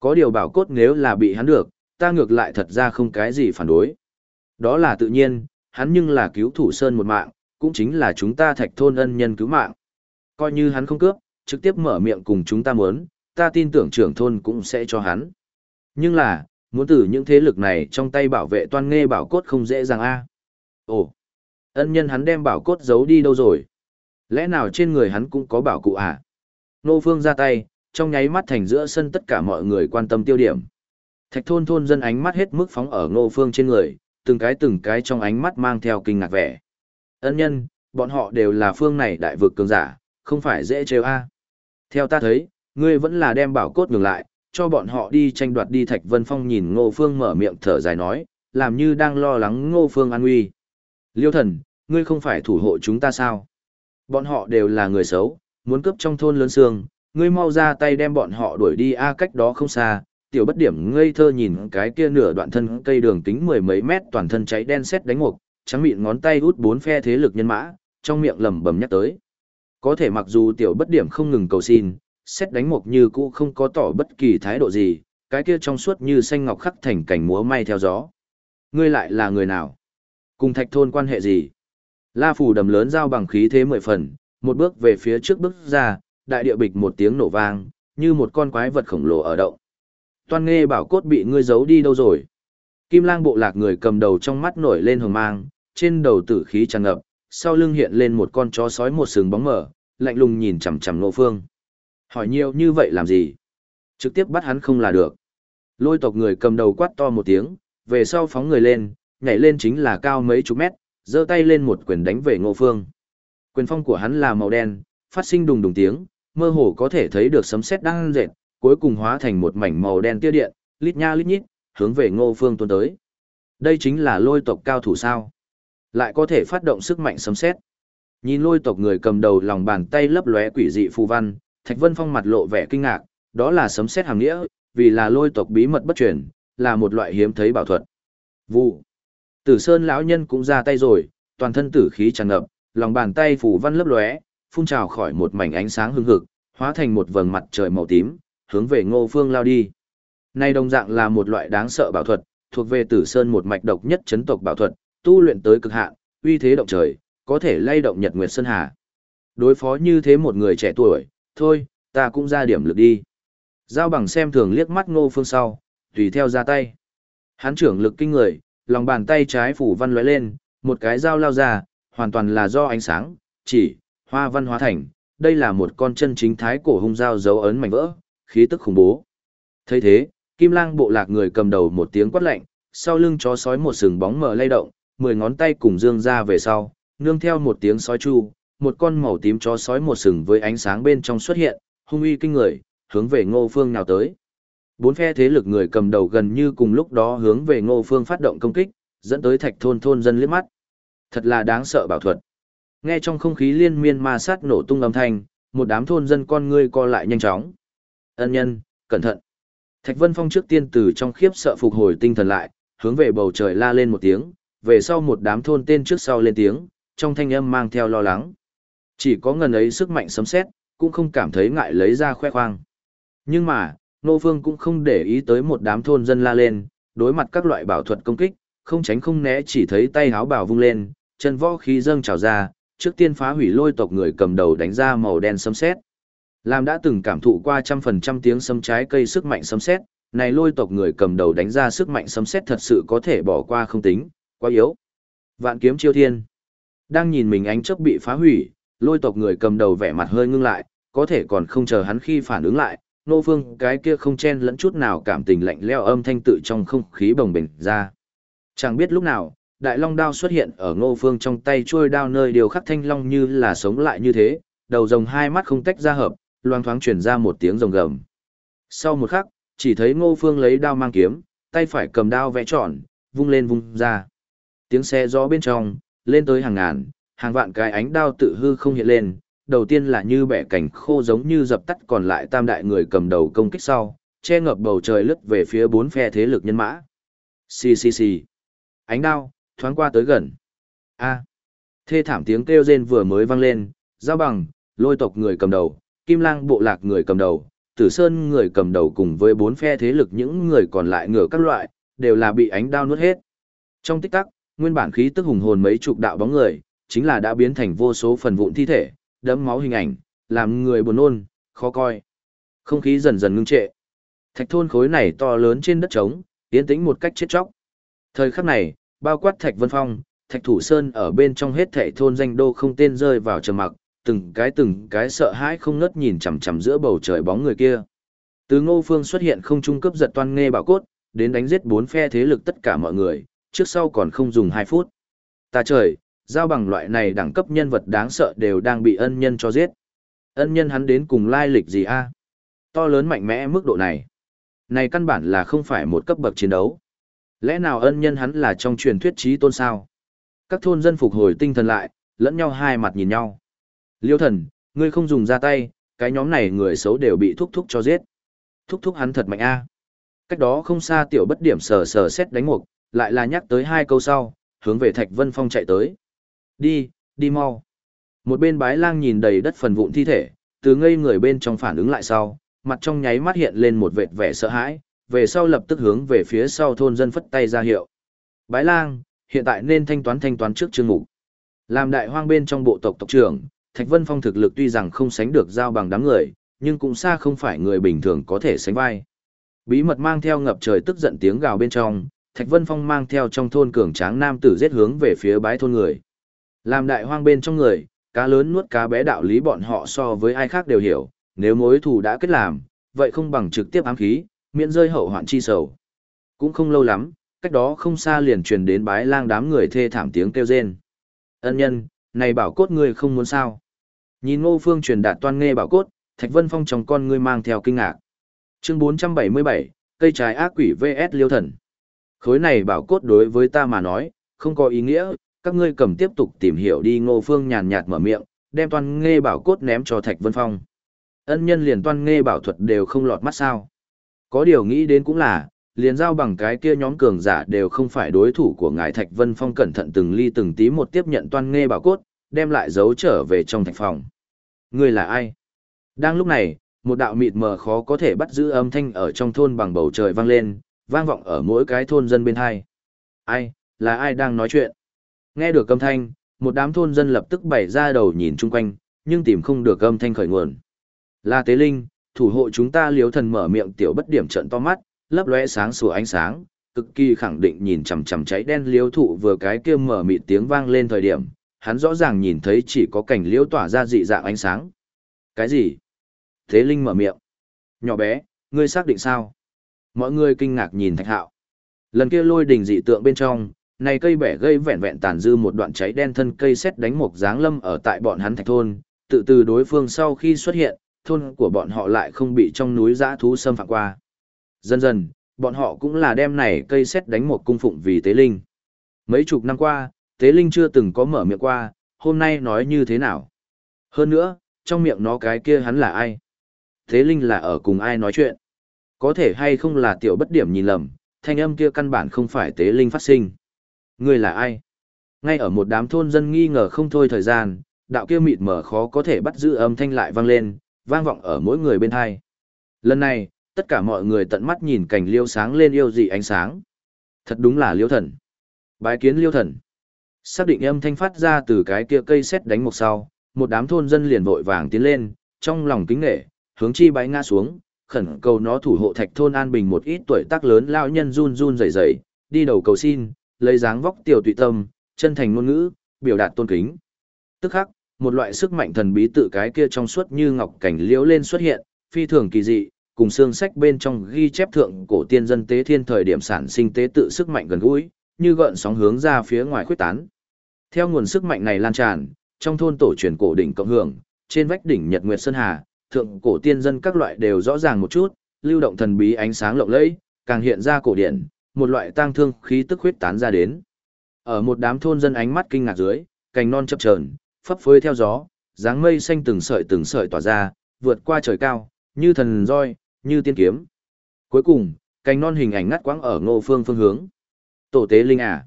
Có điều bảo cốt nếu là bị hắn được, ta ngược lại thật ra không cái gì phản đối. Đó là tự nhiên, hắn nhưng là cứu thủ sơn một mạng, cũng chính là chúng ta thạch thôn ân nhân cứu mạng. Coi như hắn không cướp, trực tiếp mở miệng cùng chúng ta muốn, ta tin tưởng trưởng thôn cũng sẽ cho hắn. Nhưng là, muốn từ những thế lực này trong tay bảo vệ toan nghe bảo cốt không dễ dàng a. Ồ, ân nhân hắn đem bảo cốt giấu đi đâu rồi? Lẽ nào trên người hắn cũng có bảo cụ à? Nô Phương ra tay, trong nháy mắt thành giữa sân tất cả mọi người quan tâm tiêu điểm. Thạch thôn thôn dân ánh mắt hết mức phóng ở Nô Phương trên người, từng cái từng cái trong ánh mắt mang theo kinh ngạc vẻ. Ân nhân, bọn họ đều là phương này đại vực cường giả, không phải dễ trêu a. Theo ta thấy, ngươi vẫn là đem bảo cốt ngừng lại, cho bọn họ đi tranh đoạt đi Thạch Vân Phong nhìn Ngô Phương mở miệng thở dài nói, làm như đang lo lắng Ngô Phương an nguy. Liêu thần, ngươi không phải thủ hộ chúng ta sao? Bọn họ đều là người xấu, muốn cướp trong thôn lớn xương, ngươi mau ra tay đem bọn họ đuổi đi a cách đó không xa. Tiểu bất điểm ngây thơ nhìn cái kia nửa đoạn thân cây đường kính mười mấy mét toàn thân cháy đen xét đánh ngục, trắng miệng ngón tay út bốn phe thế lực nhân mã, trong miệng lẩm bẩm nhắc tới. Có thể mặc dù tiểu bất điểm không ngừng cầu xin, xét đánh mục như cũ không có tỏ bất kỳ thái độ gì, cái kia trong suốt như xanh ngọc khắc thành cảnh múa may theo gió. Ngươi lại là người nào? Cùng thạch thôn quan hệ gì? La phủ đầm lớn giao bằng khí thế mười phần, một bước về phía trước bước ra, đại địa bịch một tiếng nổ vang, như một con quái vật khổng lồ ở động. Toan nghe bảo cốt bị ngươi giấu đi đâu rồi? Kim lang bộ lạc người cầm đầu trong mắt nổi lên hồng mang, trên đầu tử khí tràn ngập, sau lưng hiện lên một con chó sói một sừng bóng mở, lạnh lùng nhìn chằm chằm nộ Phương. Hỏi nhiều như vậy làm gì? Trực tiếp bắt hắn không là được. Lôi tộc người cầm đầu quát to một tiếng, về sau phóng người lên, nhảy lên chính là cao mấy chục mét, giơ tay lên một quyền đánh về Ngô Phương. Quyền phong của hắn là màu đen, phát sinh đùng đùng tiếng, mơ hồ có thể thấy được sấm sét đang rệt, cuối cùng hóa thành một mảnh màu đen tia điện, lít nha lít nhít, hướng về Ngô Phương tuôn tới. Đây chính là lôi tộc cao thủ sao? Lại có thể phát động sức mạnh sấm sét. Nhìn lôi tộc người cầm đầu lòng bàn tay lấp lóe quỷ dị phù văn, Thạch Vân Phong mặt lộ vẻ kinh ngạc, đó là sấm sét hàng nghĩa, vì là lôi tộc bí mật bất truyền, là một loại hiếm thấy bảo thuật. Vụ. Tử Sơn lão nhân cũng ra tay rồi, toàn thân tử khí tràn ngập, lòng bàn tay phủ văn lấp lóe, phun trào khỏi một mảnh ánh sáng hưng hực, hóa thành một vầng mặt trời màu tím, hướng về Ngô Phương lao đi. Này đồng dạng là một loại đáng sợ bảo thuật, thuộc về Tử Sơn một mạch độc nhất chấn tộc bảo thuật, tu luyện tới cực hạn, uy thế động trời, có thể lay động Nhật Nguyệt Sơn Hà. Đối phó như thế một người trẻ tuổi, thôi, ta cũng ra điểm lực đi. Giao bằng xem thường liếc mắt Ngô Phương sau, tùy theo ra tay. hắn trưởng lực kinh người, lòng bàn tay trái phủ văn lóe lên, một cái dao lao ra, hoàn toàn là do ánh sáng, chỉ, hoa văn hóa thành, đây là một con chân chính thái cổ hung dao dấu ấn mảnh vỡ, khí tức khủng bố. thấy thế, Kim Lang bộ lạc người cầm đầu một tiếng quát lạnh, sau lưng chó sói một sừng bóng mờ lay động, mười ngón tay cùng dương ra về sau, nương theo một tiếng sói chu, một con màu tím chó sói một sừng với ánh sáng bên trong xuất hiện, hung uy kinh người, hướng về Ngô Phương nào tới. Bốn phe thế lực người cầm đầu gần như cùng lúc đó hướng về Ngô Phương phát động công kích, dẫn tới thạch thôn thôn dân liếc mắt. Thật là đáng sợ bảo thuật. Nghe trong không khí liên miên ma sát nổ tung âm thanh, một đám thôn dân con ngươi co lại nhanh chóng. Ân nhân, cẩn thận. Thạch Vân Phong trước tiên từ trong khiếp sợ phục hồi tinh thần lại, hướng về bầu trời la lên một tiếng, về sau một đám thôn tên trước sau lên tiếng, trong thanh âm mang theo lo lắng. Chỉ có ngần ấy sức mạnh sấm sét, cũng không cảm thấy ngại lấy ra khoe khoang. Nhưng mà, Nô Phương cũng không để ý tới một đám thôn dân la lên, đối mặt các loại bảo thuật công kích, không tránh không né chỉ thấy tay háo bảo vung lên, chân võ khí dâng trào ra, trước tiên phá hủy lôi tộc người cầm đầu đánh ra màu đen sấm sét. Làm đã từng cảm thụ qua trăm phần trăm tiếng sấm trái cây sức mạnh sấm sét, này lôi tộc người cầm đầu đánh ra sức mạnh sấm sét thật sự có thể bỏ qua không tính, quá yếu. Vạn kiếm chiêu thiên. Đang nhìn mình ánh chớp bị phá hủy, lôi tộc người cầm đầu vẻ mặt hơi ngưng lại, có thể còn không chờ hắn khi phản ứng lại, nô phương cái kia không chen lẫn chút nào cảm tình lạnh leo âm thanh tự trong không khí bồng bềnh ra. Chẳng biết lúc nào, đại long đao xuất hiện ở ngô phương trong tay trôi đao nơi điều khắc thanh long như là sống lại như thế, đầu rồng hai mắt không tách ra hợp, loang thoáng chuyển ra một tiếng rồng gầm. Sau một khắc, chỉ thấy ngô phương lấy đao mang kiếm, tay phải cầm đao vẽ tròn, vung lên vung ra. Tiếng xe gió bên trong, lên tới hàng ngàn, hàng vạn cái ánh đao tự hư không hiện lên, đầu tiên là như bẻ cảnh khô giống như dập tắt còn lại tam đại người cầm đầu công kích sau, che ngập bầu trời lướt về phía bốn phe thế lực nhân mã. Xì xì xì. Ánh đao, thoáng qua tới gần. A. Thê thảm tiếng kêu rên vừa mới vang lên, giao bằng, lôi tộc người cầm đầu, kim lang bộ lạc người cầm đầu, tử sơn người cầm đầu cùng với bốn phe thế lực những người còn lại ngửa các loại, đều là bị ánh đao nuốt hết. Trong tích tắc, nguyên bản khí tức hùng hồn mấy chục đạo bóng người, chính là đã biến thành vô số phần vụn thi thể, đẫm máu hình ảnh, làm người buồn nôn, khó coi. Không khí dần dần ngưng trệ. Thạch thôn khối này to lớn trên đất trống, yên tĩnh một cách chết chóc. Thời khắc này, bao quát Thạch Vân Phong, Thạch Thủ Sơn ở bên trong hết thảy thôn danh đô không tên rơi vào trầm mặc, từng cái từng cái sợ hãi không ngớt nhìn chằm chằm giữa bầu trời bóng người kia. Từ Ngô Phương xuất hiện không trung cấp giật toan nghe bảo cốt, đến đánh giết bốn phe thế lực tất cả mọi người, trước sau còn không dùng 2 phút. Ta trời, giao bằng loại này đẳng cấp nhân vật đáng sợ đều đang bị ân nhân cho giết. Ân nhân hắn đến cùng lai lịch gì a? To lớn mạnh mẽ mức độ này. Này căn bản là không phải một cấp bậc chiến đấu. Lẽ nào ân nhân hắn là trong truyền thuyết trí tôn sao? Các thôn dân phục hồi tinh thần lại, lẫn nhau hai mặt nhìn nhau. Liêu thần, ngươi không dùng ra tay, cái nhóm này người xấu đều bị thúc thúc cho giết. Thúc thúc hắn thật mạnh a. Cách đó không xa tiểu bất điểm sờ sờ xét đánh mục, lại là nhắc tới hai câu sau, hướng về Thạch Vân Phong chạy tới. Đi, đi mau. Một bên bái lang nhìn đầy đất phần vụn thi thể, từ ngây người bên trong phản ứng lại sau, mặt trong nháy mắt hiện lên một vệt vẻ sợ hãi, về sau lập tức hướng về phía sau thôn dân phất tay ra hiệu. Bái lang, hiện tại nên thanh toán thanh toán trước chương mục. Làm đại hoang bên trong bộ tộc tộc trưởng, Thạch Vân Phong thực lực tuy rằng không sánh được giao bằng đám người, nhưng cũng xa không phải người bình thường có thể sánh vai. Bí mật mang theo ngập trời tức giận tiếng gào bên trong, Thạch Vân Phong mang theo trong thôn cường tráng nam tử giết hướng về phía bái thôn người. Làm đại hoang bên trong người, cá lớn nuốt cá bé đạo lý bọn họ so với ai khác đều hiểu, nếu mối thù đã kết làm, vậy không bằng trực tiếp ám khí, miễn rơi hậu hoạn chi sầu. Cũng không lâu lắm, cách đó không xa liền truyền đến bái lang đám người thê thảm tiếng kêu rên. Ân nhân, này bảo cốt ngươi không muốn sao. Nhìn ngô phương truyền đạt toan nghe bảo cốt, Thạch Vân Phong trong con ngươi mang theo kinh ngạc. Chương 477, cây trái ác quỷ VS liêu thần. Khối này bảo cốt đối với ta mà nói, không có ý nghĩa, các ngươi cầm tiếp tục tìm hiểu đi ngô phương nhàn nhạt mở miệng, đem toan nghe bảo cốt ném cho Thạch Vân Phong. Ân nhân liền toan nghe bảo thuật đều không lọt mắt sao. Có điều nghĩ đến cũng là, liền giao bằng cái kia nhóm cường giả đều không phải đối thủ của ngài Thạch Vân Phong cẩn thận từng ly từng tí một tiếp nhận toan nghe bảo cốt, đem lại giấu trở về trong thạch phòng. Ngươi là ai? Đang lúc này, một đạo mịt mờ khó có thể bắt giữ âm thanh ở trong thôn bằng bầu trời vang lên, vang vọng ở mỗi cái thôn dân bên hai. Ai, là ai đang nói chuyện? Nghe được âm thanh, một đám thôn dân lập tức bày ra đầu nhìn chung quanh, nhưng tìm không được âm thanh khởi nguồn. Là Tế Linh, thủ hộ chúng ta liếu thần mở miệng tiểu bất điểm trận to mắt, lấp lóe sáng sủa ánh sáng, cực kỳ khẳng định nhìn chằm chằm cháy đen liếu thụ vừa cái kia mở mịt tiếng vang lên thời điểm, hắn rõ ràng nhìn thấy chỉ có cảnh liếu tỏa ra dị dạng ánh sáng. Cái gì? Thế Linh mở miệng. Nhỏ bé, ngươi xác định sao? Mọi người kinh ngạc nhìn Thạch Hạo. Lần kia lôi đình dị tượng bên trong, này cây bẻ gây vẹn vẹn tàn dư một đoạn cháy đen thân cây xét đánh một dáng lâm ở tại bọn hắn thạch thôn, tự từ đối phương sau khi xuất hiện, thôn của bọn họ lại không bị trong núi dã thú xâm phạm qua. Dần dần, bọn họ cũng là đem này cây xét đánh một cung phụng vì tế linh. Mấy chục năm qua, tế linh chưa từng có mở miệng qua, hôm nay nói như thế nào. Hơn nữa, trong miệng nó cái kia hắn là ai? Tế linh là ở cùng ai nói chuyện? Có thể hay không là tiểu bất điểm nhìn lầm, thanh âm kia căn bản không phải tế linh phát sinh. Ngươi là ai? Ngay ở một đám thôn dân nghi ngờ không thôi thời gian, đạo kia mịt mở khó có thể bắt giữ âm thanh lại vang lên, vang vọng ở mỗi người bên hai. Lần này, tất cả mọi người tận mắt nhìn cảnh liêu sáng lên yêu dị ánh sáng. Thật đúng là liêu thần. Bái kiến liêu thần. Xác định âm thanh phát ra từ cái kia cây sét đánh một sau, một đám thôn dân liền vội vàng tiến lên, trong lòng kính nghệ, hướng chi bái ngã xuống, khẩn cầu nó thủ hộ thạch thôn an bình một ít tuổi tác lớn lao nhân run run rẩy rẩy, đi đầu cầu xin, lấy dáng vóc tiểu tụy tâm, chân thành ngôn ngữ, biểu đạt tôn kính. Tức khắc, một loại sức mạnh thần bí tự cái kia trong suốt như ngọc cảnh liễu lên xuất hiện, phi thường kỳ dị, cùng xương sách bên trong ghi chép thượng cổ tiên dân tế thiên thời điểm sản sinh tế tự sức mạnh gần gũi, như gợn sóng hướng ra phía ngoài khuếch tán. Theo nguồn sức mạnh này lan tràn, trong thôn tổ truyền cổ đỉnh cộng hưởng, trên vách đỉnh Nhật Nguyệt Sơn Hà, thượng cổ tiên dân các loại đều rõ ràng một chút, lưu động thần bí ánh sáng lộng lẫy, càng hiện ra cổ điển, một loại tang thương khí tức huyết tán ra đến. Ở một đám thôn dân ánh mắt kinh ngạc dưới, cành non chập chờn, phấp phới theo gió, dáng mây xanh từng sợi từng sợi tỏa ra, vượt qua trời cao, như thần roi, như tiên kiếm. Cuối cùng, cành non hình ảnh ngắt quãng ở Ngô Phương phương hướng. Tổ tế linh à.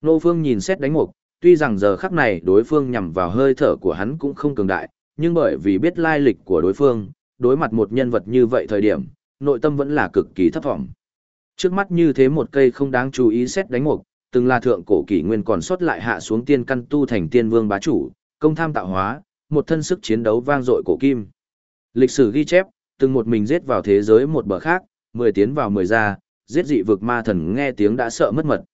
Ngô Phương nhìn xét đánh mục, tuy rằng giờ khắc này đối phương nhằm vào hơi thở của hắn cũng không cường đại, nhưng bởi vì biết lai lịch của đối phương, đối mặt một nhân vật như vậy thời điểm, nội tâm vẫn là cực kỳ thấp vọng. Trước mắt như thế một cây không đáng chú ý xét đánh mục, từng là thượng cổ kỷ nguyên còn sót lại hạ xuống tiên căn tu thành tiên vương bá chủ, công tham tạo hóa, một thân sức chiến đấu vang dội cổ kim. Lịch sử ghi chép, từng một mình giết vào thế giới một bờ khác, mười tiến vào mười ra, giết dị vực ma thần nghe tiếng đã sợ mất mật.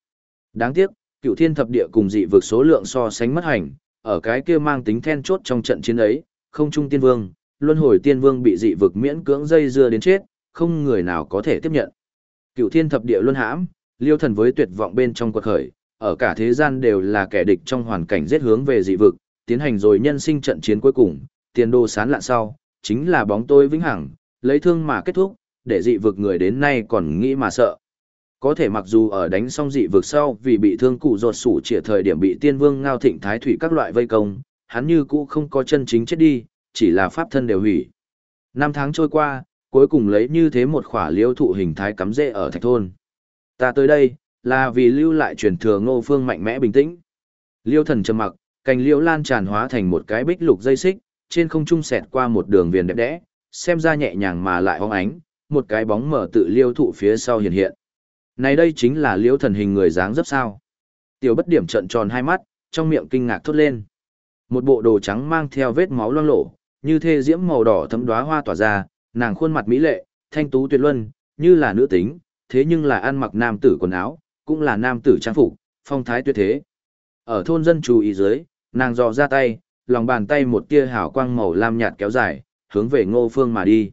Đáng tiếc, cựu thiên thập địa cùng dị vực số lượng so sánh mất hành, ở cái kia mang tính then chốt trong trận chiến ấy, không trung tiên vương, luân hồi tiên vương bị dị vực miễn cưỡng dây dưa đến chết, không người nào có thể tiếp nhận. Cựu thiên thập địa luân hãm, liêu thần với tuyệt vọng bên trong quật khởi, ở cả thế gian đều là kẻ địch trong hoàn cảnh giết hướng về dị vực, tiến hành rồi nhân sinh trận chiến cuối cùng, tiền đồ sán lạn sau, chính là bóng tôi vĩnh hằng, lấy thương mà kết thúc, để dị vực người đến nay còn nghĩ mà sợ. Có thể mặc dù ở đánh xong dị vực sau vì bị thương cụ ruột sủ chỉ thời điểm bị tiên vương ngao thịnh thái thủy các loại vây công, hắn như cũ không có chân chính chết đi, chỉ là pháp thân đều hủy. Năm tháng trôi qua, cuối cùng lấy như thế một khỏa liêu thụ hình thái cắm rễ ở thạch thôn. Ta tới đây, là vì lưu lại truyền thừa ngô phương mạnh mẽ bình tĩnh. Liêu thần trầm mặc, cành liễu lan tràn hóa thành một cái bích lục dây xích, trên không trung xẹt qua một đường viền đẹp đẽ, xem ra nhẹ nhàng mà lại óng ánh, một cái bóng mở tự liêu thụ phía sau hiện hiện. Này đây chính là liêu thần hình người dáng dấp sao. Tiểu bất điểm trận tròn hai mắt, trong miệng kinh ngạc thốt lên. Một bộ đồ trắng mang theo vết máu loang lổ, như thê diễm màu đỏ thấm đóa hoa tỏa ra, nàng khuôn mặt mỹ lệ, thanh tú tuyệt luân, như là nữ tính, thế nhưng là ăn mặc nam tử quần áo, cũng là nam tử trang phục, phong thái tuyệt thế. Ở thôn dân chú ý dưới, nàng dò ra tay, lòng bàn tay một tia hào quang màu lam nhạt kéo dài, hướng về ngô phương mà đi.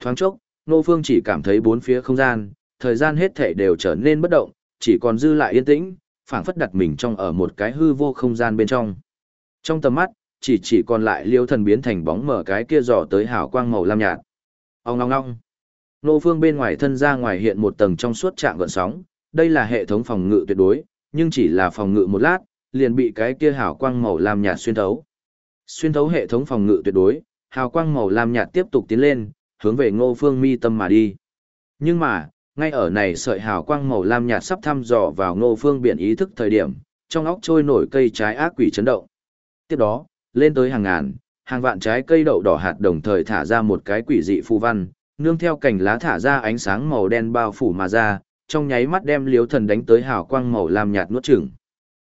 Thoáng chốc, ngô phương chỉ cảm thấy bốn phía không gian, thời gian hết thảy đều trở nên bất động, chỉ còn dư lại yên tĩnh, phảng phất đặt mình trong ở một cái hư vô không gian bên trong. Trong tầm mắt, chỉ chỉ còn lại liêu thần biến thành bóng mở cái kia dò tới hào quang màu lam nhạt. Ông ngong ngong. Nô phương bên ngoài thân ra ngoài hiện một tầng trong suốt trạng gợn sóng, đây là hệ thống phòng ngự tuyệt đối, nhưng chỉ là phòng ngự một lát, liền bị cái kia hào quang màu lam nhạt xuyên thấu. Xuyên thấu hệ thống phòng ngự tuyệt đối, hào quang màu lam nhạt tiếp tục tiến lên, hướng về Ngô Phương mi tâm mà đi. Nhưng mà, ngay ở này sợi hào quang màu lam nhạt sắp thăm dò vào Ngô Phương biển ý thức thời điểm, trong óc trôi nổi cây trái ác quỷ chấn động. Tiếp đó, lên tới hàng ngàn, hàng vạn trái cây đậu đỏ hạt đồng thời thả ra một cái quỷ dị phù văn, nương theo cành lá thả ra ánh sáng màu đen bao phủ mà ra, trong nháy mắt đem liếu thần đánh tới hào quang màu lam nhạt nuốt chửng.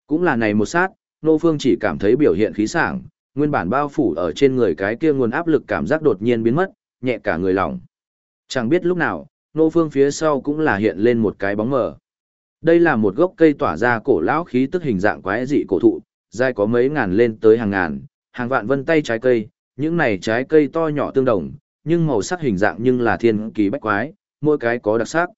Cũng là này một sát, Nô Phương chỉ cảm thấy biểu hiện khí sảng, nguyên bản bao phủ ở trên người cái kia nguồn áp lực cảm giác đột nhiên biến mất, nhẹ cả người lỏng. Chẳng biết lúc nào, Nô Phương phía sau cũng là hiện lên một cái bóng mờ. Đây là một gốc cây tỏa ra cổ lão khí tức hình dạng quái dị cổ thụ, dài có mấy ngàn lên tới hàng ngàn, hàng vạn vân tay trái cây, những này trái cây to nhỏ tương đồng, nhưng màu sắc hình dạng nhưng là thiên kỳ bách quái, mỗi cái có đặc sắc.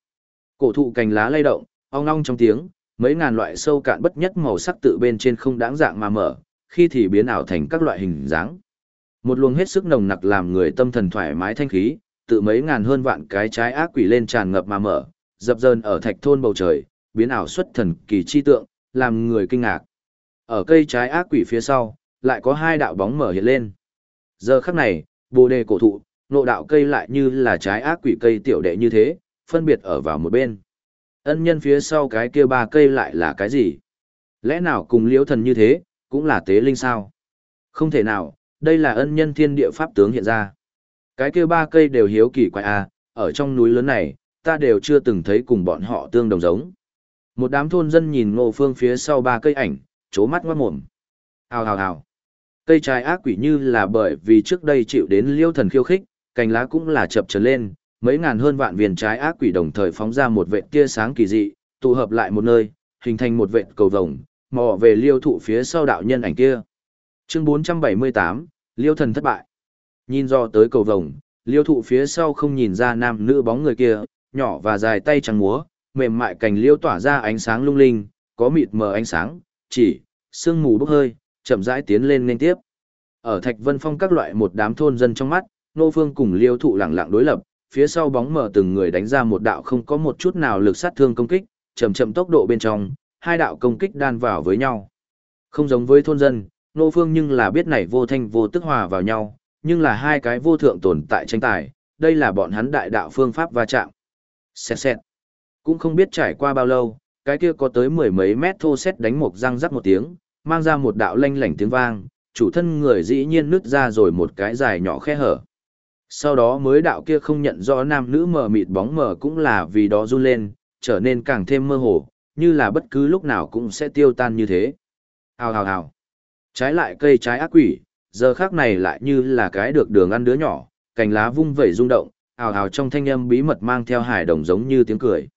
Cổ thụ cành lá lay động, ong ong trong tiếng, mấy ngàn loại sâu cạn bất nhất màu sắc tự bên trên không đáng dạng mà mở, khi thì biến ảo thành các loại hình dáng. Một luồng hết sức nồng nặc làm người tâm thần thoải mái thanh khí, tự mấy ngàn hơn vạn cái trái ác quỷ lên tràn ngập mà mở, dập dờn ở thạch thôn bầu trời, biến ảo xuất thần kỳ chi tượng, làm người kinh ngạc. Ở cây trái ác quỷ phía sau, lại có hai đạo bóng mở hiện lên. Giờ khắc này, bồ đề cổ thụ, nộ đạo cây lại như là trái ác quỷ cây tiểu đệ như thế, phân biệt ở vào một bên. Ân nhân phía sau cái kia ba cây lại là cái gì? Lẽ nào cùng liễu thần như thế, cũng là tế linh sao? Không thể nào, đây là ân nhân thiên địa pháp tướng hiện ra. Cái kia ba cây đều hiếu kỳ quái à, ở trong núi lớn này, ta đều chưa từng thấy cùng bọn họ tương đồng giống. Một đám thôn dân nhìn ngô phương phía sau ba cây ảnh, chố mắt ngoát mồm. Hào hào hào. Cây trái ác quỷ như là bởi vì trước đây chịu đến liêu thần khiêu khích, cành lá cũng là chập trần lên, mấy ngàn hơn vạn viên trái ác quỷ đồng thời phóng ra một vệt tia sáng kỳ dị, tụ hợp lại một nơi, hình thành một vệt cầu vồng, mò về liêu thụ phía sau đạo nhân ảnh kia. Chương 478, Liêu thần thất bại. Nhìn do tới cầu vồng, liêu thụ phía sau không nhìn ra nam nữ bóng người kia, nhỏ và dài tay trắng múa, mềm mại cành liêu tỏa ra ánh sáng lung linh, có mịt mờ ánh sáng, chỉ, sương mù bốc hơi, chậm rãi tiến lên liên tiếp. Ở Thạch Vân Phong các loại một đám thôn dân trong mắt, Nô Phương cùng Liêu Thụ lặng lặng đối lập, phía sau bóng mở từng người đánh ra một đạo không có một chút nào lực sát thương công kích, chậm chậm tốc độ bên trong, hai đạo công kích đan vào với nhau. Không giống với thôn dân, Nô Phương nhưng là biết này vô thanh vô tức hòa vào nhau, nhưng là hai cái vô thượng tồn tại tranh tài, đây là bọn hắn đại đạo phương pháp va chạm. Xẹt xẹt. Cũng không biết trải qua bao lâu, cái kia có tới mười mấy mét thô xét đánh một răng rắc một tiếng, mang ra một đạo lanh lảnh tiếng vang, chủ thân người dĩ nhiên nứt ra rồi một cái dài nhỏ khe hở. Sau đó mới đạo kia không nhận rõ nam nữ mờ mịt bóng mờ cũng là vì đó run lên, trở nên càng thêm mơ hồ, như là bất cứ lúc nào cũng sẽ tiêu tan như thế. Hào hào hào. Trái lại cây trái ác quỷ, giờ khác này lại như là cái được đường ăn đứa nhỏ, cành lá vung vẩy rung động, hào hào trong thanh âm bí mật mang theo hải đồng giống như tiếng cười.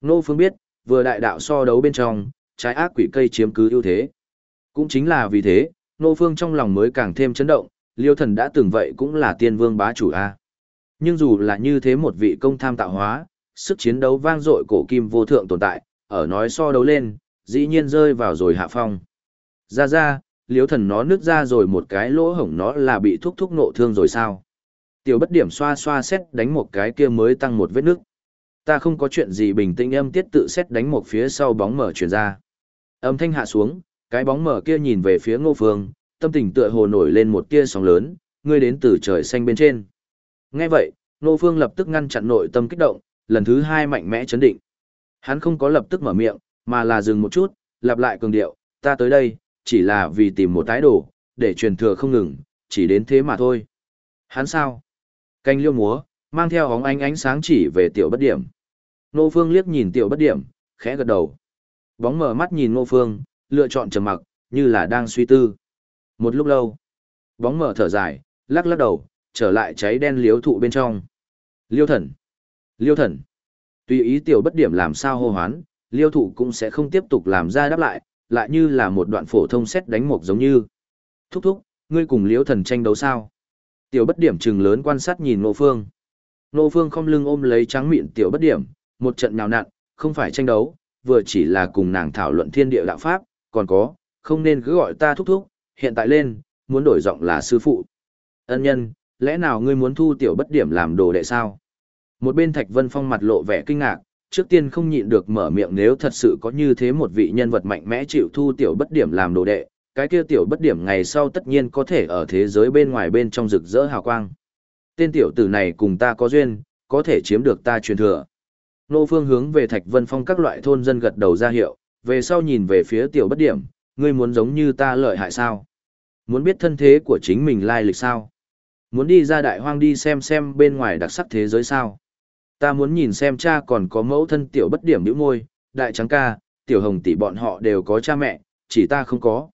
Nô Phương biết, vừa đại đạo so đấu bên trong, trái ác quỷ cây chiếm cứ ưu thế. Cũng chính là vì thế, Nô Phương trong lòng mới càng thêm chấn động, liêu thần đã từng vậy cũng là tiên vương bá chủ A. Nhưng dù là như thế một vị công tham tạo hóa, sức chiến đấu vang dội cổ kim vô thượng tồn tại, ở nói so đấu lên, dĩ nhiên rơi vào rồi hạ phong. Ra ra, liêu thần nó nứt ra rồi một cái lỗ hổng nó là bị thúc thúc nộ thương rồi sao? Tiểu bất điểm xoa xoa xét đánh một cái kia mới tăng một vết nước. Ta không có chuyện gì bình tĩnh âm tiết tự xét đánh một phía sau bóng mở chuyển ra. Âm thanh hạ xuống, cái bóng mở kia nhìn về phía ngô phương, tâm tình tựa hồ nổi lên một tia sóng lớn, ngươi đến từ trời xanh bên trên. Nghe vậy, ngô phương lập tức ngăn chặn nội tâm kích động, lần thứ hai mạnh mẽ chấn định. Hắn không có lập tức mở miệng, mà là dừng một chút, lặp lại cường điệu, ta tới đây, chỉ là vì tìm một tái đồ, để truyền thừa không ngừng, chỉ đến thế mà thôi. Hắn sao? Canh liêu múa, mang theo hóng ánh ánh sáng chỉ về tiểu bất điểm. Nô Phương liếc nhìn tiểu bất điểm, khẽ gật đầu. Bóng mở mắt nhìn Nô Phương, lựa chọn trầm mặc, như là đang suy tư. Một lúc lâu, bóng mở thở dài, lắc lắc đầu, trở lại cháy đen liếu thụ bên trong. Liêu thần! Liêu thần! Tùy ý tiểu bất điểm làm sao hô hoán, liêu thụ cũng sẽ không tiếp tục làm ra đáp lại, lại như là một đoạn phổ thông xét đánh mộc giống như. Thúc thúc, ngươi cùng liêu thần tranh đấu sao? Tiểu bất điểm trừng lớn quan sát nhìn Nô Phương. Nô Phương không lưng ôm lấy trắng miệng tiểu bất điểm, một trận nhào nặn, không phải tranh đấu, vừa chỉ là cùng nàng thảo luận thiên địa đạo pháp, còn có, không nên cứ gọi ta thúc thúc, hiện tại lên, muốn đổi giọng là sư phụ. Ân nhân, lẽ nào ngươi muốn thu tiểu bất điểm làm đồ đệ sao? Một bên Thạch Vân Phong mặt lộ vẻ kinh ngạc, trước tiên không nhịn được mở miệng nếu thật sự có như thế một vị nhân vật mạnh mẽ chịu thu tiểu bất điểm làm đồ đệ, cái kia tiểu bất điểm ngày sau tất nhiên có thể ở thế giới bên ngoài bên trong rực rỡ hào quang. Tên tiểu tử này cùng ta có duyên, có thể chiếm được ta truyền thừa. Nô Phương hướng về Thạch Vân Phong các loại thôn dân gật đầu ra hiệu, về sau nhìn về phía tiểu bất điểm, ngươi muốn giống như ta lợi hại sao? Muốn biết thân thế của chính mình lai lịch sao? Muốn đi ra đại hoang đi xem xem bên ngoài đặc sắc thế giới sao? Ta muốn nhìn xem cha còn có mẫu thân tiểu bất điểm nữ môi, đại trắng ca, tiểu hồng tỷ bọn họ đều có cha mẹ, chỉ ta không có.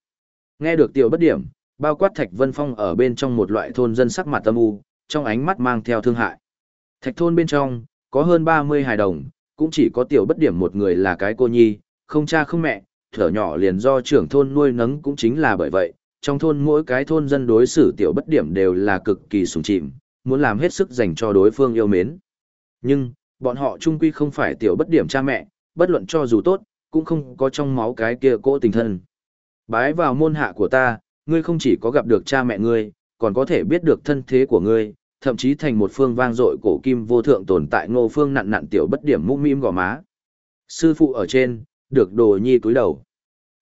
Nghe được tiểu bất điểm, bao quát Thạch Vân Phong ở bên trong một loại thôn dân sắc mặt âm u, trong ánh mắt mang theo thương hại. Thạch thôn bên trong, có hơn 30 hài đồng, cũng chỉ có tiểu bất điểm một người là cái cô nhi, không cha không mẹ, thở nhỏ liền do trưởng thôn nuôi nấng cũng chính là bởi vậy, trong thôn mỗi cái thôn dân đối xử tiểu bất điểm đều là cực kỳ sùng chìm, muốn làm hết sức dành cho đối phương yêu mến. Nhưng, bọn họ chung quy không phải tiểu bất điểm cha mẹ, bất luận cho dù tốt, cũng không có trong máu cái kia cỗ tình thân. Bái vào môn hạ của ta, ngươi không chỉ có gặp được cha mẹ ngươi, còn có thể biết được thân thế của ngươi, thậm chí thành một phương vang dội cổ kim vô thượng tồn tại ngô phương nặn nặn tiểu bất điểm mũm mĩm gò má. Sư phụ ở trên, được đồ nhi cúi đầu.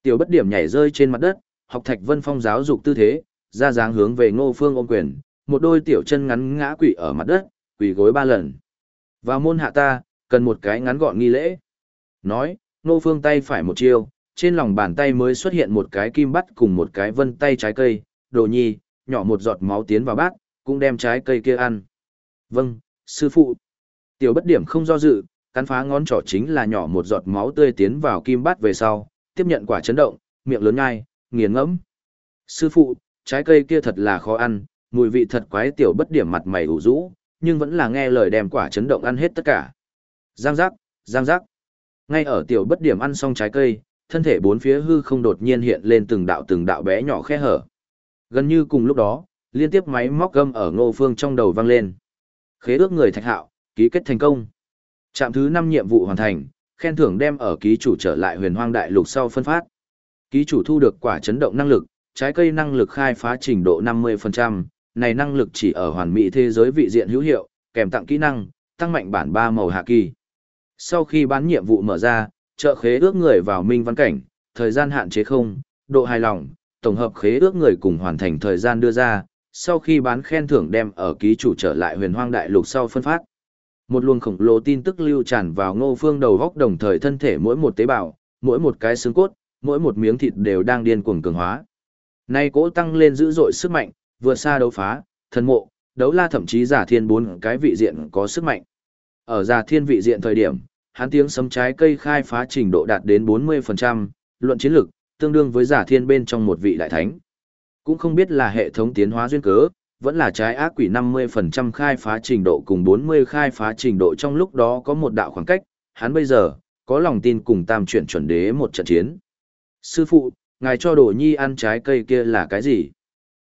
Tiểu bất điểm nhảy rơi trên mặt đất, học thạch vân phong giáo dục tư thế, ra dáng hướng về ngô phương ôm quyền, một đôi tiểu chân ngắn ngã quỷ ở mặt đất, quỳ gối ba lần. Vào môn hạ ta, cần một cái ngắn gọn nghi lễ. Nói, ngô phương tay phải một chiêu, trên lòng bàn tay mới xuất hiện một cái kim bắt cùng một cái vân tay trái cây, đồ nhi, nhỏ một giọt máu tiến vào bát, cũng đem trái cây kia ăn. Vâng, sư phụ. Tiểu bất điểm không do dự, cắn phá ngón trỏ chính là nhỏ một giọt máu tươi tiến vào kim bát về sau, tiếp nhận quả chấn động, miệng lớn nhai, nghiền ngẫm. Sư phụ, trái cây kia thật là khó ăn, mùi vị thật quái tiểu bất điểm mặt mày ủ rũ, nhưng vẫn là nghe lời đem quả chấn động ăn hết tất cả. Giang giác, giang giác. Ngay ở tiểu bất điểm ăn xong trái cây, thân thể bốn phía hư không đột nhiên hiện lên từng đạo từng đạo bé nhỏ khe hở. Gần như cùng lúc đó, liên tiếp máy móc gâm ở ngô phương trong đầu vang lên. Khế ước người thạch hạo, ký kết thành công. Trạm thứ 5 nhiệm vụ hoàn thành, khen thưởng đem ở ký chủ trở lại huyền hoang đại lục sau phân phát. Ký chủ thu được quả chấn động năng lực, trái cây năng lực khai phá trình độ 50%, này năng lực chỉ ở hoàn mỹ thế giới vị diện hữu hiệu, kèm tặng kỹ năng, tăng mạnh bản 3 màu hạ kỳ. Sau khi bán nhiệm vụ mở ra, trợ khế ước người vào minh văn cảnh, thời gian hạn chế không, độ hài lòng, tổng hợp khế ước người cùng hoàn thành thời gian đưa ra, sau khi bán khen thưởng đem ở ký chủ trở lại huyền hoang đại lục sau phân phát. Một luồng khổng lồ tin tức lưu tràn vào ngô phương đầu góc đồng thời thân thể mỗi một tế bào, mỗi một cái xương cốt, mỗi một miếng thịt đều đang điên cuồng cường hóa. Nay cỗ tăng lên dữ dội sức mạnh, vượt xa đấu phá, thần mộ, đấu la thậm chí giả thiên bốn cái vị diện có sức mạnh. Ở giả thiên vị diện thời điểm, hắn tiếng sấm trái cây khai phá trình độ đạt đến 40%, luận chiến lực, tương đương với giả thiên bên trong một vị đại thánh. Cũng không biết là hệ thống tiến hóa duyên cớ, vẫn là trái ác quỷ 50% khai phá trình độ cùng 40 khai phá trình độ trong lúc đó có một đạo khoảng cách, hắn bây giờ, có lòng tin cùng tam chuyển chuẩn đế một trận chiến. Sư phụ, ngài cho đồ nhi ăn trái cây kia là cái gì?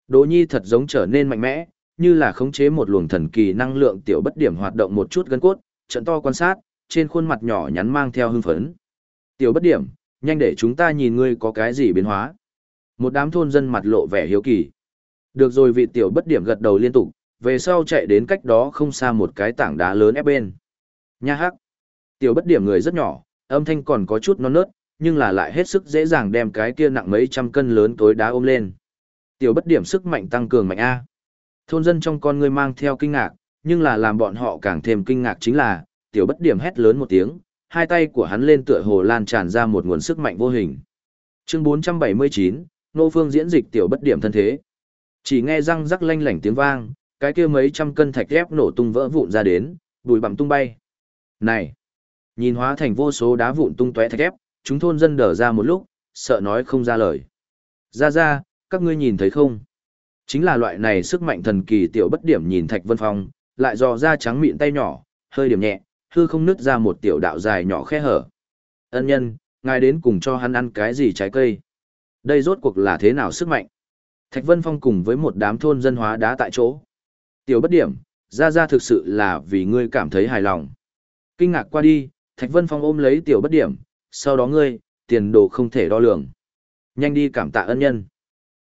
Đồ nhi thật giống trở nên mạnh mẽ, như là khống chế một luồng thần kỳ năng lượng tiểu bất điểm hoạt động một chút gân cốt, trận to quan sát, trên khuôn mặt nhỏ nhắn mang theo hưng phấn. Tiểu bất điểm, nhanh để chúng ta nhìn ngươi có cái gì biến hóa. Một đám thôn dân mặt lộ vẻ hiếu kỳ. Được rồi vị tiểu bất điểm gật đầu liên tục, về sau chạy đến cách đó không xa một cái tảng đá lớn ép bên. Nha hắc. Tiểu bất điểm người rất nhỏ, âm thanh còn có chút non nớt, nhưng là lại hết sức dễ dàng đem cái kia nặng mấy trăm cân lớn tối đá ôm lên. Tiểu bất điểm sức mạnh tăng cường mạnh A. Thôn dân trong con người mang theo kinh ngạc, nhưng là làm bọn họ càng thêm kinh ngạc chính là, tiểu bất điểm hét lớn một tiếng, hai tay của hắn lên tựa hồ lan tràn ra một nguồn sức mạnh vô hình. Chương 479, Nô Phương diễn dịch tiểu bất điểm thân thế. Chỉ nghe răng rắc lanh lảnh tiếng vang, cái kia mấy trăm cân thạch ghép nổ tung vỡ vụn ra đến, bụi bặm tung bay. Này, nhìn hóa thành vô số đá vụn tung tóe thạch ghép, chúng thôn dân đờ ra một lúc, sợ nói không ra lời. Ra ra, các ngươi nhìn thấy không? Chính là loại này sức mạnh thần kỳ tiểu bất điểm nhìn Thạch Vân Phong, lại dò ra trắng mịn tay nhỏ, hơi điểm nhẹ, hư không nứt ra một tiểu đạo dài nhỏ khe hở. Ân nhân, ngài đến cùng cho hắn ăn cái gì trái cây? Đây rốt cuộc là thế nào sức mạnh? Thạch Vân Phong cùng với một đám thôn dân hóa đá tại chỗ. Tiểu bất điểm, ra ra thực sự là vì ngươi cảm thấy hài lòng. Kinh ngạc qua đi, Thạch Vân Phong ôm lấy tiểu bất điểm, sau đó ngươi, tiền đồ không thể đo lường. Nhanh đi cảm tạ ân nhân.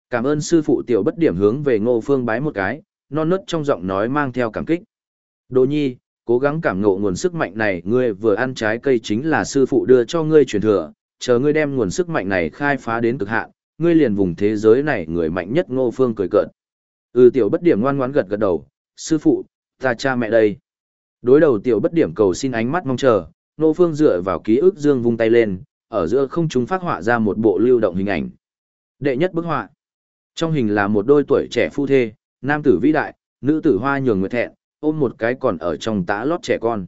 Cảm ơn sư phụ tiểu bất điểm hướng về ngô phương bái một cái, non nớt trong giọng nói mang theo cảm kích. Đồ nhi, cố gắng cảm ngộ nguồn sức mạnh này ngươi vừa ăn trái cây chính là sư phụ đưa cho ngươi truyền thừa, chờ ngươi đem nguồn sức mạnh này khai phá đến cực hạn, ngươi liền vùng thế giới này người mạnh nhất ngô phương cười cợt. Ừ tiểu bất điểm ngoan ngoãn gật gật đầu, sư phụ, ta cha mẹ đây. Đối đầu tiểu bất điểm cầu xin ánh mắt mong chờ, ngô phương dựa vào ký ức dương vung tay lên, ở giữa không chúng phát họa ra một bộ lưu động hình ảnh. Đệ nhất bức họa. Trong hình là một đôi tuổi trẻ phu thê, nam tử vĩ đại, nữ tử hoa nhường nguyệt thẹn, ôm một cái còn ở trong tã lót trẻ con.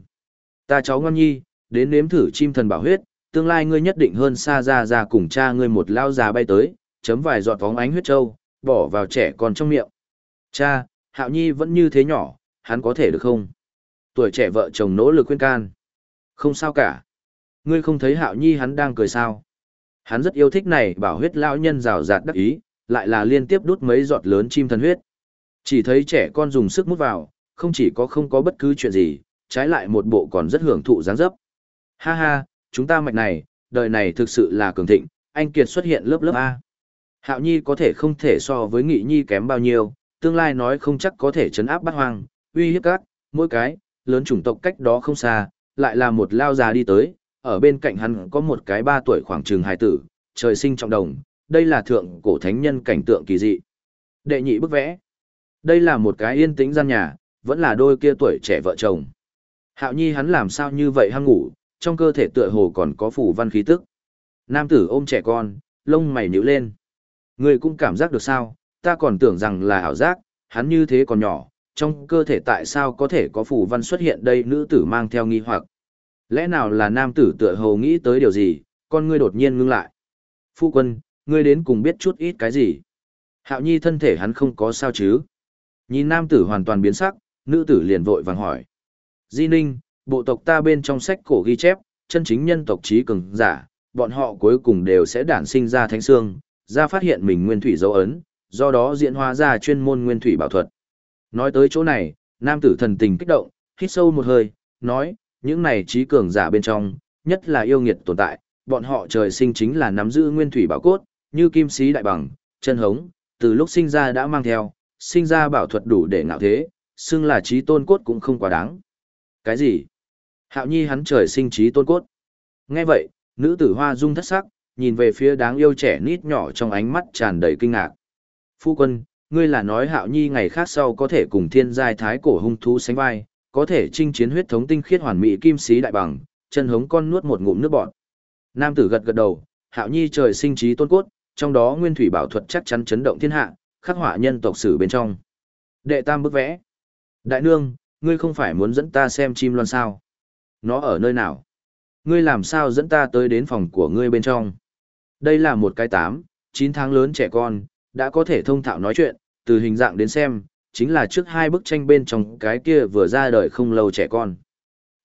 Ta cháu ngon nhi, đến nếm thử chim thần bảo huyết, tương lai ngươi nhất định hơn xa ra ra cùng cha ngươi một lao già bay tới, chấm vài giọt vóng ánh huyết trâu, bỏ vào trẻ con trong miệng. Cha, Hạo Nhi vẫn như thế nhỏ, hắn có thể được không? Tuổi trẻ vợ chồng nỗ lực khuyên can. Không sao cả. Ngươi không thấy Hạo Nhi hắn đang cười sao? Hắn rất yêu thích này bảo huyết lão nhân rào rạt đắc ý, lại là liên tiếp đút mấy giọt lớn chim thần huyết. Chỉ thấy trẻ con dùng sức mút vào, không chỉ có không có bất cứ chuyện gì, trái lại một bộ còn rất hưởng thụ dáng dấp. Ha ha, chúng ta mạch này, đời này thực sự là cường thịnh, anh Kiệt xuất hiện lớp lớp A. Hạo Nhi có thể không thể so với Nghị Nhi kém bao nhiêu, tương lai nói không chắc có thể chấn áp bắt hoang, uy hiếp các, mỗi cái, lớn chủng tộc cách đó không xa, lại là một lao già đi tới, ở bên cạnh hắn có một cái ba tuổi khoảng trường hài tử, trời sinh trọng đồng, đây là thượng cổ thánh nhân cảnh tượng kỳ dị. Đệ nhị bức vẽ. Đây là một cái yên tĩnh gian nhà, vẫn là đôi kia tuổi trẻ vợ chồng. Hạo Nhi hắn làm sao như vậy hăng ngủ, trong cơ thể tựa hồ còn có phủ văn khí tức. Nam tử ôm trẻ con, lông mày nhíu lên. Người cũng cảm giác được sao, ta còn tưởng rằng là ảo giác, hắn như thế còn nhỏ, trong cơ thể tại sao có thể có phủ văn xuất hiện đây nữ tử mang theo nghi hoặc. Lẽ nào là nam tử tựa hồ nghĩ tới điều gì, con ngươi đột nhiên ngưng lại. Phu quân, ngươi đến cùng biết chút ít cái gì. Hạo nhi thân thể hắn không có sao chứ. Nhìn nam tử hoàn toàn biến sắc, nữ tử liền vội vàng hỏi. Di Ninh, bộ tộc ta bên trong sách cổ ghi chép, chân chính nhân tộc trí cường giả, bọn họ cuối cùng đều sẽ đản sinh ra thánh xương, ra phát hiện mình nguyên thủy dấu ấn, do đó diễn hóa ra chuyên môn nguyên thủy bảo thuật. Nói tới chỗ này, nam tử thần tình kích động, hít sâu một hơi, nói, những này trí cường giả bên trong, nhất là yêu nghiệt tồn tại, bọn họ trời sinh chính là nắm giữ nguyên thủy bảo cốt, như kim sĩ đại bằng, chân hống, từ lúc sinh ra đã mang theo, sinh ra bảo thuật đủ để ngạo thế, xưng là trí tôn cốt cũng không quá đáng. Cái gì? Hạo nhi hắn trời sinh trí tôn cốt. Nghe vậy, nữ tử hoa dung thất sắc, nhìn về phía đáng yêu trẻ nít nhỏ trong ánh mắt tràn đầy kinh ngạc. Phu quân, ngươi là nói hạo nhi ngày khác sau có thể cùng thiên giai thái cổ hung thú sánh vai, có thể chinh chiến huyết thống tinh khiết hoàn mỹ kim sĩ đại bằng, chân hống con nuốt một ngụm nước bọt. Nam tử gật gật đầu, Hạo Nhi trời sinh trí tôn cốt, trong đó nguyên thủy bảo thuật chắc chắn chấn động thiên hạ, khắc họa nhân tộc sử bên trong. Đệ tam bức vẽ. Đại nương, ngươi không phải muốn dẫn ta xem chim loan sao? Nó ở nơi nào? Ngươi làm sao dẫn ta tới đến phòng của ngươi bên trong? Đây là một cái tám, chín tháng lớn trẻ con, đã có thể thông thạo nói chuyện, từ hình dạng đến xem, chính là trước hai bức tranh bên trong cái kia vừa ra đời không lâu trẻ con.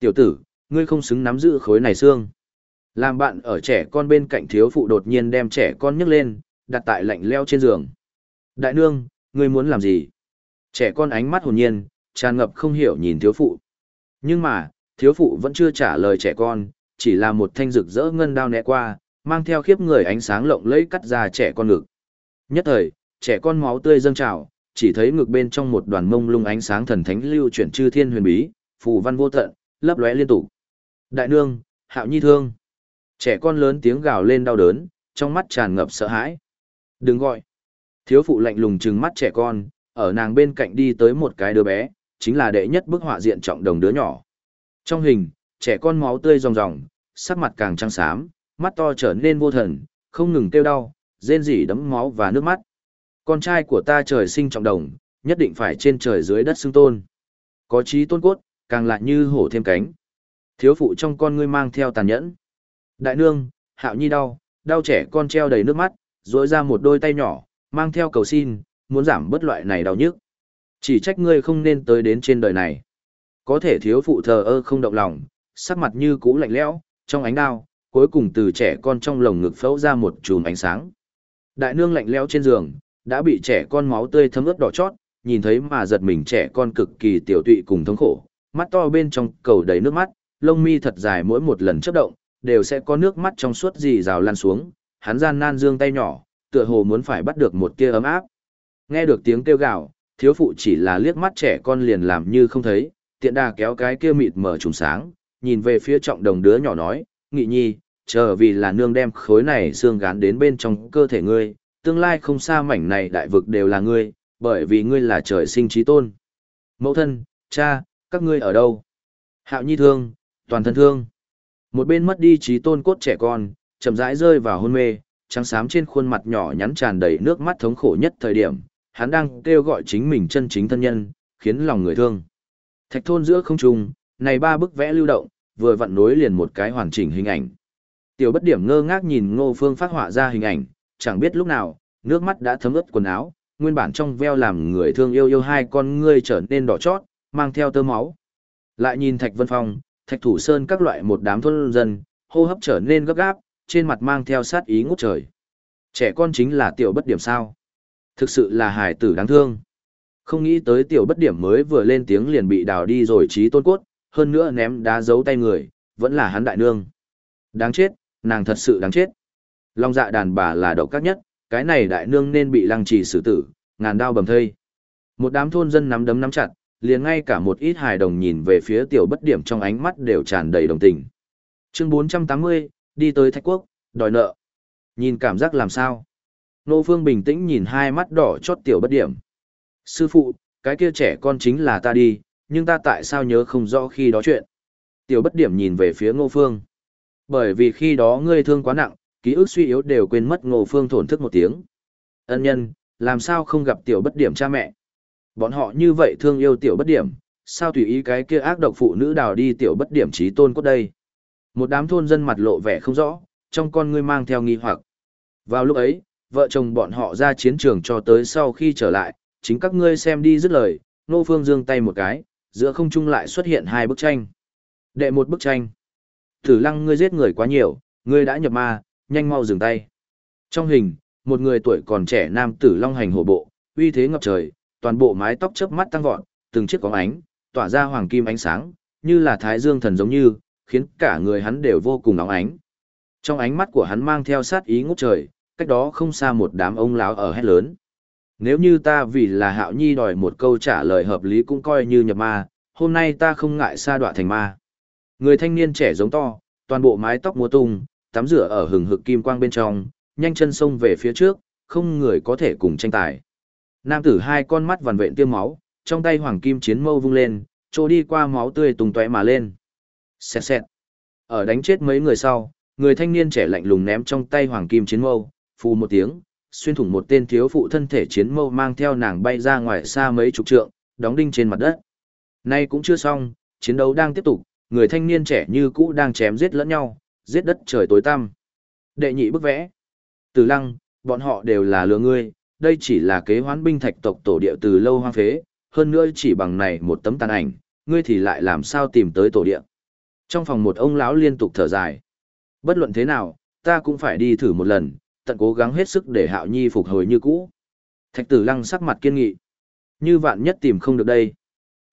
Tiểu tử, ngươi không xứng nắm giữ khối này xương. Làm bạn ở trẻ con bên cạnh thiếu phụ đột nhiên đem trẻ con nhấc lên, đặt tại lạnh leo trên giường. Đại nương, ngươi muốn làm gì? Trẻ con ánh mắt hồn nhiên, tràn ngập không hiểu nhìn thiếu phụ. Nhưng mà, thiếu phụ vẫn chưa trả lời trẻ con, chỉ là một thanh rực rỡ ngân đao né qua, mang theo khiếp người ánh sáng lộng lẫy cắt ra trẻ con ngực. Nhất thời, trẻ con máu tươi dâng trào, chỉ thấy ngực bên trong một đoàn mông lung ánh sáng thần thánh lưu chuyển chư thiên huyền bí, phù văn vô tận, lấp lóe liên tục. Đại nương, Hạo Nhi thương. Trẻ con lớn tiếng gào lên đau đớn, trong mắt tràn ngập sợ hãi. Đừng gọi. Thiếu phụ lạnh lùng trừng mắt trẻ con, ở nàng bên cạnh đi tới một cái đứa bé, chính là đệ nhất bức họa diện trọng đồng đứa nhỏ. Trong hình, trẻ con máu tươi ròng ròng, sắc mặt càng trắng xám, mắt to trở nên vô thần, không ngừng kêu đau, rên rỉ đấm máu và nước mắt. Con trai của ta trời sinh trọng đồng, nhất định phải trên trời dưới đất xưng tôn. Có trí tôn cốt, càng lại như hổ thêm cánh. Thiếu phụ trong con ngươi mang theo tàn nhẫn. Đại nương, hạo nhi đau, đau trẻ con treo đầy nước mắt, rỗi ra một đôi tay nhỏ, mang theo cầu xin, muốn giảm bớt loại này đau nhức. Chỉ trách ngươi không nên tới đến trên đời này. Có thể thiếu phụ thờ ơ không động lòng, sắc mặt như cũ lạnh lẽo, trong ánh đao, cuối cùng từ trẻ con trong lồng ngực phẫu ra một chùm ánh sáng. Đại nương lạnh lẽo trên giường, đã bị trẻ con máu tươi thấm ướt đỏ chót, nhìn thấy mà giật mình trẻ con cực kỳ tiểu tụy cùng thống khổ, mắt to bên trong cầu đầy nước mắt, lông mi thật dài mỗi một lần chớp động, đều sẽ có nước mắt trong suốt dì rào lan xuống, hắn gian nan dương tay nhỏ, tựa hồ muốn phải bắt được một tia ấm áp. Nghe được tiếng kêu gào, thiếu phụ chỉ là liếc mắt trẻ con liền làm như không thấy, tiện đà kéo cái kia mịt mở trùng sáng, nhìn về phía trọng đồng đứa nhỏ nói, nghị nhi, chờ vì là nương đem khối này xương gán đến bên trong cơ thể ngươi, tương lai không xa mảnh này đại vực đều là ngươi, bởi vì ngươi là trời sinh trí tôn. Mẫu thân, cha, các ngươi ở đâu? Hạo nhi thương, toàn thân thương. Một bên mất đi trí tôn cốt trẻ con, chậm rãi rơi vào hôn mê, trắng xám trên khuôn mặt nhỏ nhắn tràn đầy nước mắt thống khổ nhất thời điểm, hắn đang kêu gọi chính mình chân chính thân nhân, khiến lòng người thương. Thạch thôn giữa không trung, này ba bức vẽ lưu động, vừa vặn nối liền một cái hoàn chỉnh hình ảnh. Tiểu bất điểm ngơ ngác nhìn Ngô Phương phát họa ra hình ảnh, chẳng biết lúc nào, nước mắt đã thấm ướt quần áo, nguyên bản trong veo làm người thương yêu yêu hai con ngươi trở nên đỏ chót, mang theo tơ máu. Lại nhìn Thạch Vân Phong, Thạch Thủ Sơn các loại một đám thôn dân, hô hấp trở nên gấp gáp, trên mặt mang theo sát ý ngút trời. Trẻ con chính là tiểu bất điểm sao? Thực sự là hài tử đáng thương. Không nghĩ tới tiểu bất điểm mới vừa lên tiếng liền bị đào đi rồi trí tôn cốt, hơn nữa ném đá giấu tay người, vẫn là hắn đại nương. Đáng chết, nàng thật sự đáng chết. Long dạ đàn bà là độc các nhất, cái này đại nương nên bị lăng trì xử tử, ngàn đao bầm thây. Một đám thôn dân nắm đấm nắm chặt, liền ngay cả một ít hài đồng nhìn về phía tiểu bất điểm trong ánh mắt đều tràn đầy đồng tình. Chương 480, đi tới Thạch Quốc, đòi nợ. Nhìn cảm giác làm sao? Nô Phương bình tĩnh nhìn hai mắt đỏ chót tiểu bất điểm. Sư phụ, cái kia trẻ con chính là ta đi, nhưng ta tại sao nhớ không rõ khi đó chuyện. Tiểu bất điểm nhìn về phía Ngô Phương. Bởi vì khi đó ngươi thương quá nặng, ký ức suy yếu đều quên mất Ngô Phương thổn thức một tiếng. Ân nhân, làm sao không gặp tiểu bất điểm cha mẹ? Bọn họ như vậy thương yêu tiểu bất điểm, sao tùy ý cái kia ác độc phụ nữ đào đi tiểu bất điểm trí tôn cốt đây? Một đám thôn dân mặt lộ vẻ không rõ, trong con ngươi mang theo nghi hoặc. Vào lúc ấy, vợ chồng bọn họ ra chiến trường cho tới sau khi trở lại, chính các ngươi xem đi dứt lời, Nô Phương giương tay một cái, giữa không trung lại xuất hiện hai bức tranh. Đệ một bức tranh. Tử lăng ngươi giết người quá nhiều, ngươi đã nhập ma, nhanh mau dừng tay. Trong hình, một người tuổi còn trẻ nam tử long hành hổ bộ, uy thế ngập trời, toàn bộ mái tóc chớp mắt tăng vọt, từng chiếc có ánh, tỏa ra hoàng kim ánh sáng, như là thái dương thần giống như, khiến cả người hắn đều vô cùng nóng ánh. Trong ánh mắt của hắn mang theo sát ý ngút trời, cách đó không xa một đám ông lão ở hét lớn. Nếu như ta vì là hạo nhi đòi một câu trả lời hợp lý cũng coi như nhập ma, hôm nay ta không ngại sa đọa thành ma. Người thanh niên trẻ giống to, toàn bộ mái tóc múa tung, tắm rửa ở hừng hực kim quang bên trong, nhanh chân xông về phía trước, không người có thể cùng tranh tài. Nam tử hai con mắt vằn vện tiêm máu, trong tay hoàng kim chiến mâu vung lên, trôi đi qua máu tươi tung tóe mà lên. Xẹt xẹt. Ở đánh chết mấy người sau, người thanh niên trẻ lạnh lùng ném trong tay hoàng kim chiến mâu, phù một tiếng, xuyên thủng một tên thiếu phụ thân thể chiến mâu mang theo nàng bay ra ngoài xa mấy chục trượng, đóng đinh trên mặt đất. Nay cũng chưa xong, chiến đấu đang tiếp tục, người thanh niên trẻ như cũ đang chém giết lẫn nhau, giết đất trời tối tăm. Đệ nhị bức vẽ. Từ lăng, bọn họ đều là lừa ngươi, đây chỉ là kế hoán binh thạch tộc tổ địa từ lâu hoang phế, hơn nữa chỉ bằng này một tấm tàn ảnh, ngươi thì lại làm sao tìm tới tổ địa. Trong phòng một ông lão liên tục thở dài. Bất luận thế nào, ta cũng phải đi thử một lần, tận cố gắng hết sức để Hạo Nhi phục hồi như cũ. Thạch tử lăng sắc mặt kiên nghị. Như vạn nhất tìm không được đây.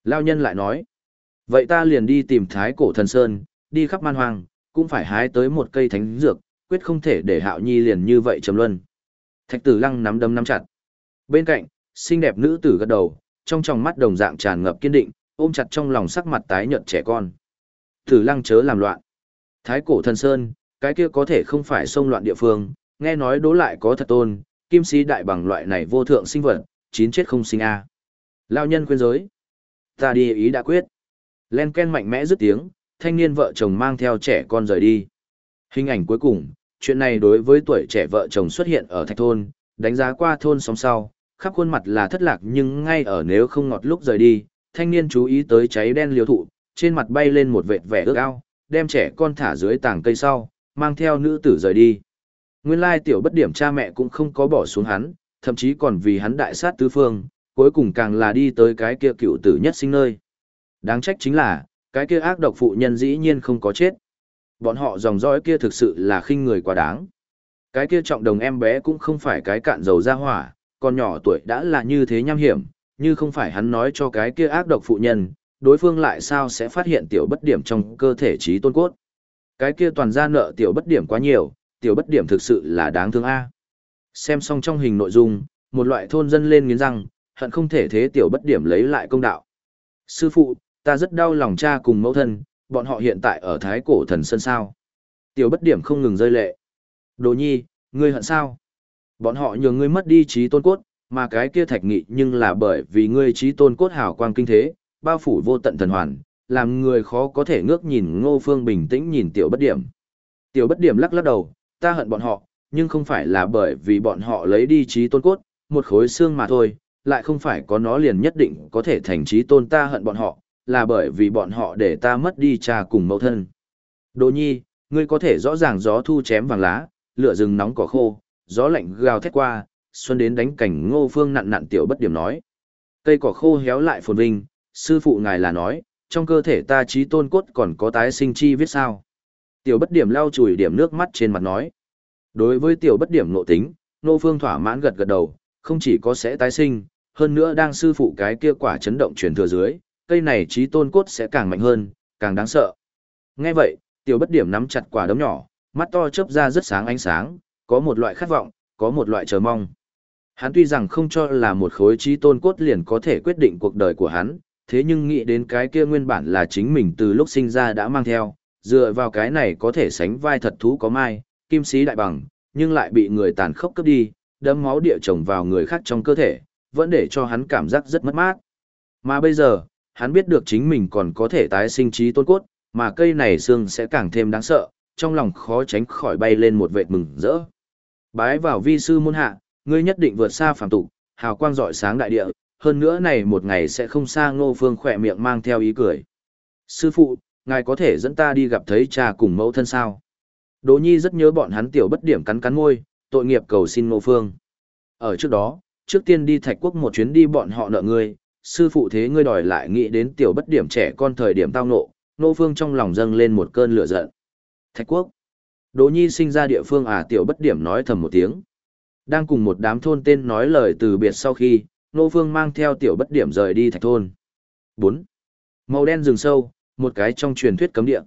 Lao nhân lại nói. Vậy ta liền đi tìm thái cổ thần sơn, đi khắp man hoang, cũng phải hái tới một cây thánh dược, quyết không thể để Hạo Nhi liền như vậy trầm luân. Thạch tử lăng nắm đấm nắm chặt. Bên cạnh, xinh đẹp nữ tử gật đầu, trong tròng mắt đồng dạng tràn ngập kiên định, ôm chặt trong lòng sắc mặt tái nhợt trẻ con. Tử lăng chớ làm loạn. Thái cổ thần sơn, cái kia có thể không phải xông loạn địa phương, nghe nói đố lại có thật tôn, kim sĩ đại bằng loại này vô thượng sinh vật, chín chết không sinh a. À. Lao nhân khuyên giới. Ta đi ý đã quyết. Len Ken mạnh mẽ dứt tiếng, thanh niên vợ chồng mang theo trẻ con rời đi. Hình ảnh cuối cùng, chuyện này đối với tuổi trẻ vợ chồng xuất hiện ở thạch thôn, đánh giá qua thôn sóng sau, khắp khuôn mặt là thất lạc nhưng ngay ở nếu không ngọt lúc rời đi, thanh niên chú ý tới cháy đen liều thụ, trên mặt bay lên một vệt vẻ ước ao, đem trẻ con thả dưới tảng cây sau, mang theo nữ tử rời đi. Nguyên lai tiểu bất điểm cha mẹ cũng không có bỏ xuống hắn, thậm chí còn vì hắn đại sát tứ phương, cuối cùng càng là đi tới cái kia cựu tử nhất sinh nơi. Đáng trách chính là, cái kia ác độc phụ nhân dĩ nhiên không có chết. Bọn họ dòng dõi kia thực sự là khinh người quá đáng. Cái kia trọng đồng em bé cũng không phải cái cạn dầu ra hỏa, còn nhỏ tuổi đã là như thế nham hiểm, như không phải hắn nói cho cái kia ác độc phụ nhân, đối phương lại sao sẽ phát hiện tiểu bất điểm trong cơ thể trí tôn cốt. Cái kia toàn ra nợ tiểu bất điểm quá nhiều, tiểu bất điểm thực sự là đáng thương A. Xem xong trong hình nội dung, một loại thôn dân lên nghiến răng, hận không thể thế tiểu bất điểm lấy lại công đạo. Sư phụ, ta rất đau lòng cha cùng mẫu thân, bọn họ hiện tại ở thái cổ thần sơn sao. Tiểu bất điểm không ngừng rơi lệ. Đồ nhi, ngươi hận sao? Bọn họ nhường ngươi mất đi trí tôn cốt, mà cái kia thạch nghị nhưng là bởi vì ngươi trí tôn cốt hào quang kinh thế, bao phủ vô tận thần hoàn, làm người khó có thể ngước nhìn ngô phương bình tĩnh nhìn tiểu bất điểm. Tiểu bất điểm lắc lắc đầu, ta hận bọn họ, nhưng không phải là bởi vì bọn họ lấy đi trí tôn cốt, một khối xương mà thôi, lại không phải có nó liền nhất định có thể thành trí tôn ta hận bọn họ, là bởi vì bọn họ để ta mất đi cha cùng mẫu thân. Đỗ nhi, ngươi có thể rõ ràng gió thu chém vàng lá, lửa rừng nóng cỏ khô, gió lạnh gào thét qua, xuân đến đánh cảnh ngô phương nặn nặn tiểu bất điểm nói. Cây cỏ khô héo lại phồn vinh, sư phụ ngài là nói, trong cơ thể ta trí tôn cốt còn có tái sinh chi viết sao. Tiểu bất điểm lau chùi điểm nước mắt trên mặt nói. Đối với tiểu bất điểm nộ tính, nô phương thỏa mãn gật gật đầu, không chỉ có sẽ tái sinh, hơn nữa đang sư phụ cái kia quả chấn động truyền thừa dưới, cây này trí tôn cốt sẽ càng mạnh hơn, càng đáng sợ. Nghe vậy, tiểu bất điểm nắm chặt quả đấm nhỏ, mắt to chớp ra rất sáng ánh sáng, có một loại khát vọng, có một loại chờ mong. Hắn tuy rằng không cho là một khối trí tôn cốt liền có thể quyết định cuộc đời của hắn, thế nhưng nghĩ đến cái kia nguyên bản là chính mình từ lúc sinh ra đã mang theo, dựa vào cái này có thể sánh vai thật thú có mai, kim sĩ đại bằng, nhưng lại bị người tàn khốc cướp đi, đấm máu địa chồng vào người khác trong cơ thể, vẫn để cho hắn cảm giác rất mất mát. Mà bây giờ, hắn biết được chính mình còn có thể tái sinh trí tôn cốt, mà cây này xương sẽ càng thêm đáng sợ, trong lòng khó tránh khỏi bay lên một vệt mừng rỡ. Bái vào vi sư môn hạ, ngươi nhất định vượt xa phàm tục, hào quang rọi sáng đại địa, hơn nữa này một ngày sẽ không xa ngô phương khỏe miệng mang theo ý cười. Sư phụ, ngài có thể dẫn ta đi gặp thấy cha cùng mẫu thân sao? Đỗ Nhi rất nhớ bọn hắn tiểu bất điểm cắn cắn môi, tội nghiệp cầu xin ngô phương. Ở trước đó, trước tiên đi thạch quốc một chuyến đi bọn họ nợ ngươi, sư phụ thế ngươi đòi lại nghĩ đến tiểu bất điểm trẻ con thời điểm tao nộ, ngô phương trong lòng dâng lên một cơn lửa giận. Thạch quốc. Đỗ Nhi sinh ra địa phương à tiểu bất điểm nói thầm một tiếng. Đang cùng một đám thôn tên nói lời từ biệt sau khi, Nô Phương mang theo tiểu bất điểm rời đi thạch thôn. 4. Màu đen rừng sâu, một cái trong truyền thuyết cấm địa.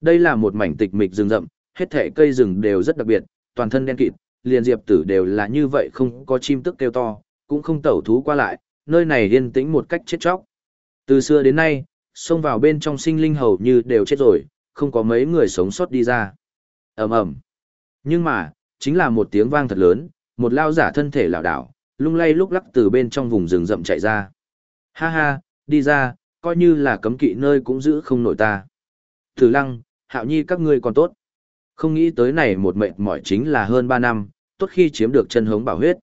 Đây là một mảnh tịch mịch rừng rậm, hết thảy cây rừng đều rất đặc biệt, toàn thân đen kịt, liền diệp tử đều là như vậy không có chim tức kêu to, cũng không tẩu thú qua lại, nơi này yên tĩnh một cách chết chóc. Từ xưa đến nay, xông vào bên trong sinh linh hầu như đều chết rồi, không có mấy người sống sót đi ra. ầm ầm. Nhưng mà, chính là một tiếng vang thật lớn, một lao giả thân thể lảo đảo, lung lay lúc lắc từ bên trong vùng rừng rậm chạy ra. Ha ha, đi ra, coi như là cấm kỵ nơi cũng giữ không nổi ta. Tử lăng, hạo nhi các ngươi còn tốt. Không nghĩ tới này một mệnh mỏi chính là hơn 3 năm, tốt khi chiếm được chân hống bảo huyết.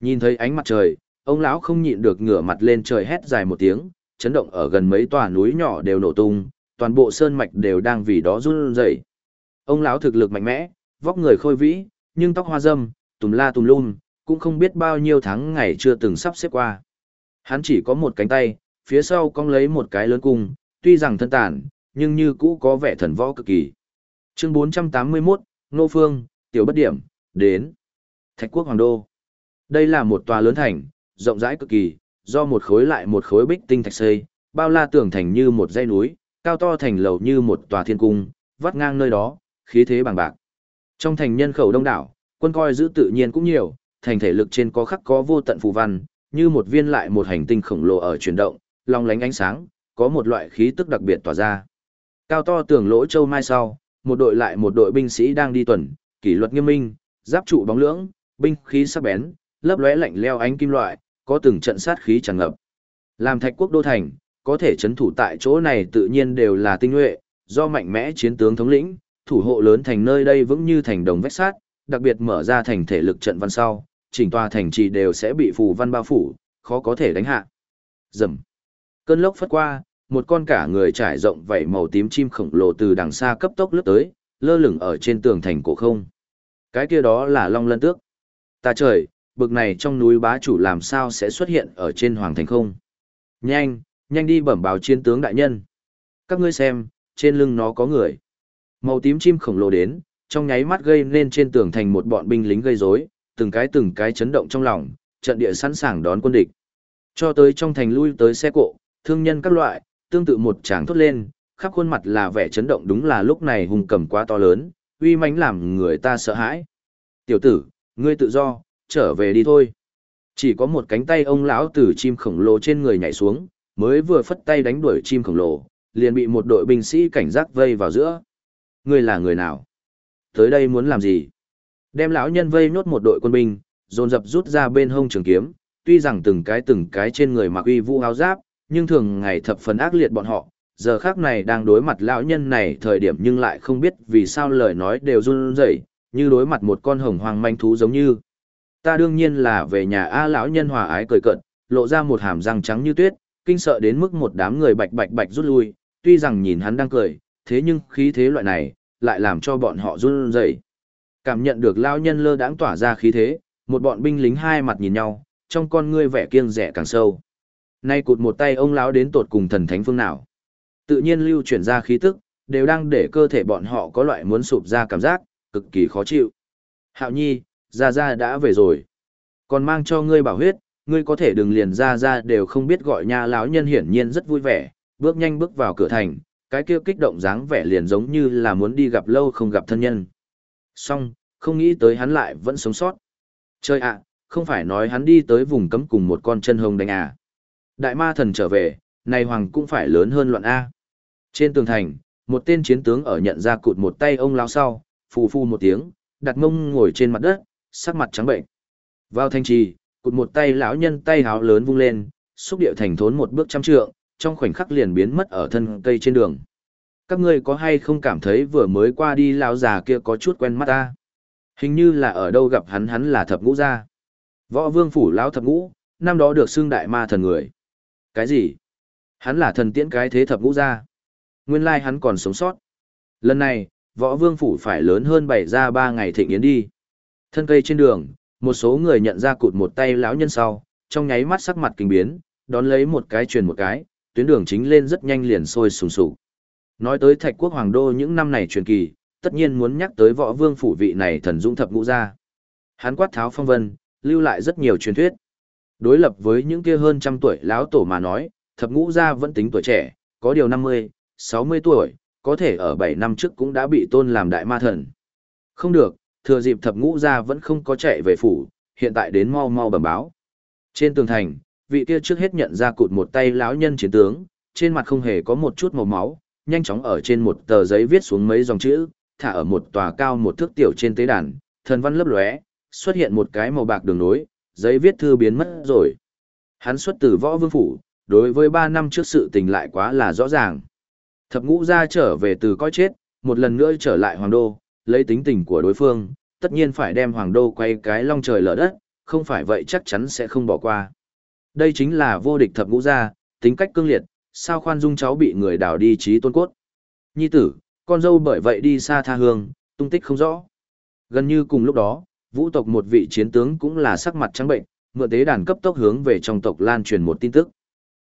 Nhìn thấy ánh mặt trời, ông lão không nhịn được ngửa mặt lên trời hét dài một tiếng, chấn động ở gần mấy tòa núi nhỏ đều nổ tung, toàn bộ sơn mạch đều đang vì đó run rẩy. Ông lão thực lực mạnh mẽ, vóc người khôi vĩ, nhưng tóc hoa râm, tùm la tùm lum, cũng không biết bao nhiêu tháng ngày chưa từng sắp xếp qua. Hắn chỉ có một cánh tay, phía sau cong lấy một cái lớn cung, tuy rằng thân tàn, nhưng như cũ có vẻ thần võ cực kỳ. Chương 481, Nô Phương, Tiểu Bất Điểm, đến. Thạch Quốc Hoàng Đô. Đây là một tòa lớn thành, rộng rãi cực kỳ, do một khối lại một khối bích tinh thạch xây, bao la tường thành như một dãy núi, cao to thành lầu như một tòa thiên cung, vắt ngang nơi đó, khí thế bằng bạc. Trong thành nhân khẩu đông đảo, quân coi giữ tự nhiên cũng nhiều, thành thể lực trên có khắc có vô tận phù văn, như một viên lại một hành tinh khổng lồ ở chuyển động, long lánh ánh sáng, có một loại khí tức đặc biệt tỏa ra. Cao to tường lỗ châu mai sau, một đội lại một đội binh sĩ đang đi tuần, kỷ luật nghiêm minh, giáp trụ bóng lưỡng, binh khí sắc bén, lấp lóe lạnh leo ánh kim loại, có từng trận sát khí tràn ngập. Làm thạch quốc đô thành, có thể chấn thủ tại chỗ này tự nhiên đều là tinh nhuệ, do mạnh mẽ chiến tướng thống lĩnh, thủ hộ lớn thành nơi đây vững như thành đồng vách sát, đặc biệt mở ra thành thể lực trận văn sau, chỉnh tòa thành trì đều sẽ bị phù văn bao phủ, khó có thể đánh hạ. Dầm. Cơn lốc phất qua, một con cả người trải rộng vảy màu tím chim khổng lồ từ đằng xa cấp tốc lướt tới, lơ lửng ở trên tường thành cổ không. Cái kia đó là Long Lân Tước. Ta trời, bực này trong núi bá chủ làm sao sẽ xuất hiện ở trên hoàng thành không? Nhanh, nhanh đi bẩm báo chiến tướng đại nhân. Các ngươi xem, trên lưng nó có người. Màu tím chim khổng lồ đến, trong nháy mắt gây nên trên tường thành một bọn binh lính gây rối, từng cái từng cái chấn động trong lòng, trận địa sẵn sàng đón quân địch. Cho tới trong thành lui tới xe cộ, thương nhân các loại, tương tự một tràng thốt lên, khắp khuôn mặt là vẻ chấn động đúng là lúc này hùng cầm quá to lớn, uy mãnh làm người ta sợ hãi. Tiểu tử, ngươi tự do, trở về đi thôi. Chỉ có một cánh tay ông lão từ chim khổng lồ trên người nhảy xuống, mới vừa phất tay đánh đuổi chim khổng lồ, liền bị một đội binh sĩ cảnh giác vây vào giữa. Ngươi là người nào? Tới đây muốn làm gì? Đem lão nhân vây nốt một đội quân binh, dồn dập rút ra bên hông trường kiếm, tuy rằng từng cái từng cái trên người mặc uy vũ áo giáp, nhưng thường ngày thập phần ác liệt bọn họ, giờ khác này đang đối mặt lão nhân này thời điểm nhưng lại không biết vì sao lời nói đều run rẩy, như đối mặt một con hồng hoàng manh thú giống như. Ta đương nhiên là về nhà A lão nhân hòa ái cười cận, lộ ra một hàm răng trắng như tuyết, kinh sợ đến mức một đám người bạch bạch bạch rút lui, tuy rằng nhìn hắn đang cười, thế nhưng khí thế loại này, lại làm cho bọn họ run rẩy. Cảm nhận được lão nhân lơ đãng tỏa ra khí thế, một bọn binh lính hai mặt nhìn nhau, trong con ngươi vẻ kiêng rẻ càng sâu. Nay cụt một tay ông lão đến tột cùng thần thánh phương nào. Tự nhiên lưu chuyển ra khí tức, đều đang để cơ thể bọn họ có loại muốn sụp ra cảm giác, cực kỳ khó chịu. Hạo nhi, ra ra đã về rồi. Còn mang cho ngươi bảo huyết, ngươi có thể đừng liền ra ra đều không biết gọi nha lão nhân hiển nhiên rất vui vẻ, bước nhanh bước vào cửa thành, cái kia kích động dáng vẻ liền giống như là muốn đi gặp lâu không gặp thân nhân. Song, không nghĩ tới hắn lại vẫn sống sót. Chơi ạ, không phải nói hắn đi tới vùng cấm cùng một con chân hồng đánh à. Đại ma thần trở về, này hoàng cũng phải lớn hơn loạn A. Trên tường thành, một tên chiến tướng ở nhận ra cụt một tay ông lao sau, phù phu một tiếng, đặt mông ngồi trên mặt đất, sắc mặt trắng bệnh. Vào thanh trì, cụt một tay lão nhân tay háo lớn vung lên, xúc điệu thành thốn một bước trăm trượng, trong khoảnh khắc liền biến mất ở thân cây trên đường. Các ngươi có hay không cảm thấy vừa mới qua đi lão già kia có chút quen mắt ta? Hình như là ở đâu gặp hắn hắn là thập ngũ gia. Võ vương phủ lão thập ngũ, năm đó được xưng đại ma thần người. Cái gì? Hắn là thần tiễn cái thế thập ngũ gia. Nguyên lai hắn còn sống sót. Lần này, võ vương phủ phải lớn hơn bảy ra ba ngày thịnh yến đi. Thân cây trên đường, một số người nhận ra cụt một tay lão nhân sau, trong nháy mắt sắc mặt kinh biến, đón lấy một cái truyền một cái, tuyến đường chính lên rất nhanh liền sôi sùng sục. Nói tới Thạch Quốc Hoàng đô những năm này truyền kỳ, tất nhiên muốn nhắc tới võ vương phủ vị này thần dũng thập ngũ gia. Hắn quát tháo phong vân, lưu lại rất nhiều truyền thuyết. Đối lập với những kia hơn trăm tuổi lão tổ mà nói, thập ngũ gia vẫn tính tuổi trẻ, có điều 50, 60 tuổi, có thể ở 7 năm trước cũng đã bị tôn làm đại ma thần. Không được, thừa dịp thập ngũ gia vẫn không có chạy về phủ, hiện tại đến mau mau bẩm báo. Trên tường thành, vị kia trước hết nhận ra cụt một tay lão nhân chiến tướng, trên mặt không hề có một chút màu máu, nhanh chóng ở trên một tờ giấy viết xuống mấy dòng chữ, thả ở một tòa cao một thước tiểu trên tế đàn, thần văn lấp lóe, xuất hiện một cái màu bạc đường nối, giấy viết thư biến mất rồi. Hắn xuất từ võ vương phủ, đối với ba năm trước sự tình lại quá là rõ ràng. Thập ngũ ra trở về từ coi chết, một lần nữa trở lại hoàng đô, lấy tính tình của đối phương, tất nhiên phải đem hoàng đô quay cái long trời lở đất, không phải vậy chắc chắn sẽ không bỏ qua. Đây chính là vô địch thập ngũ gia, tính cách cương liệt, sao khoan dung cháu bị người đào đi trí tôn cốt. Nhi tử, con dâu bởi vậy đi xa tha hương, tung tích không rõ. Gần như cùng lúc đó, vũ tộc một vị chiến tướng cũng là sắc mặt trắng bệnh, mượn tế đàn cấp tốc hướng về trong tộc lan truyền một tin tức.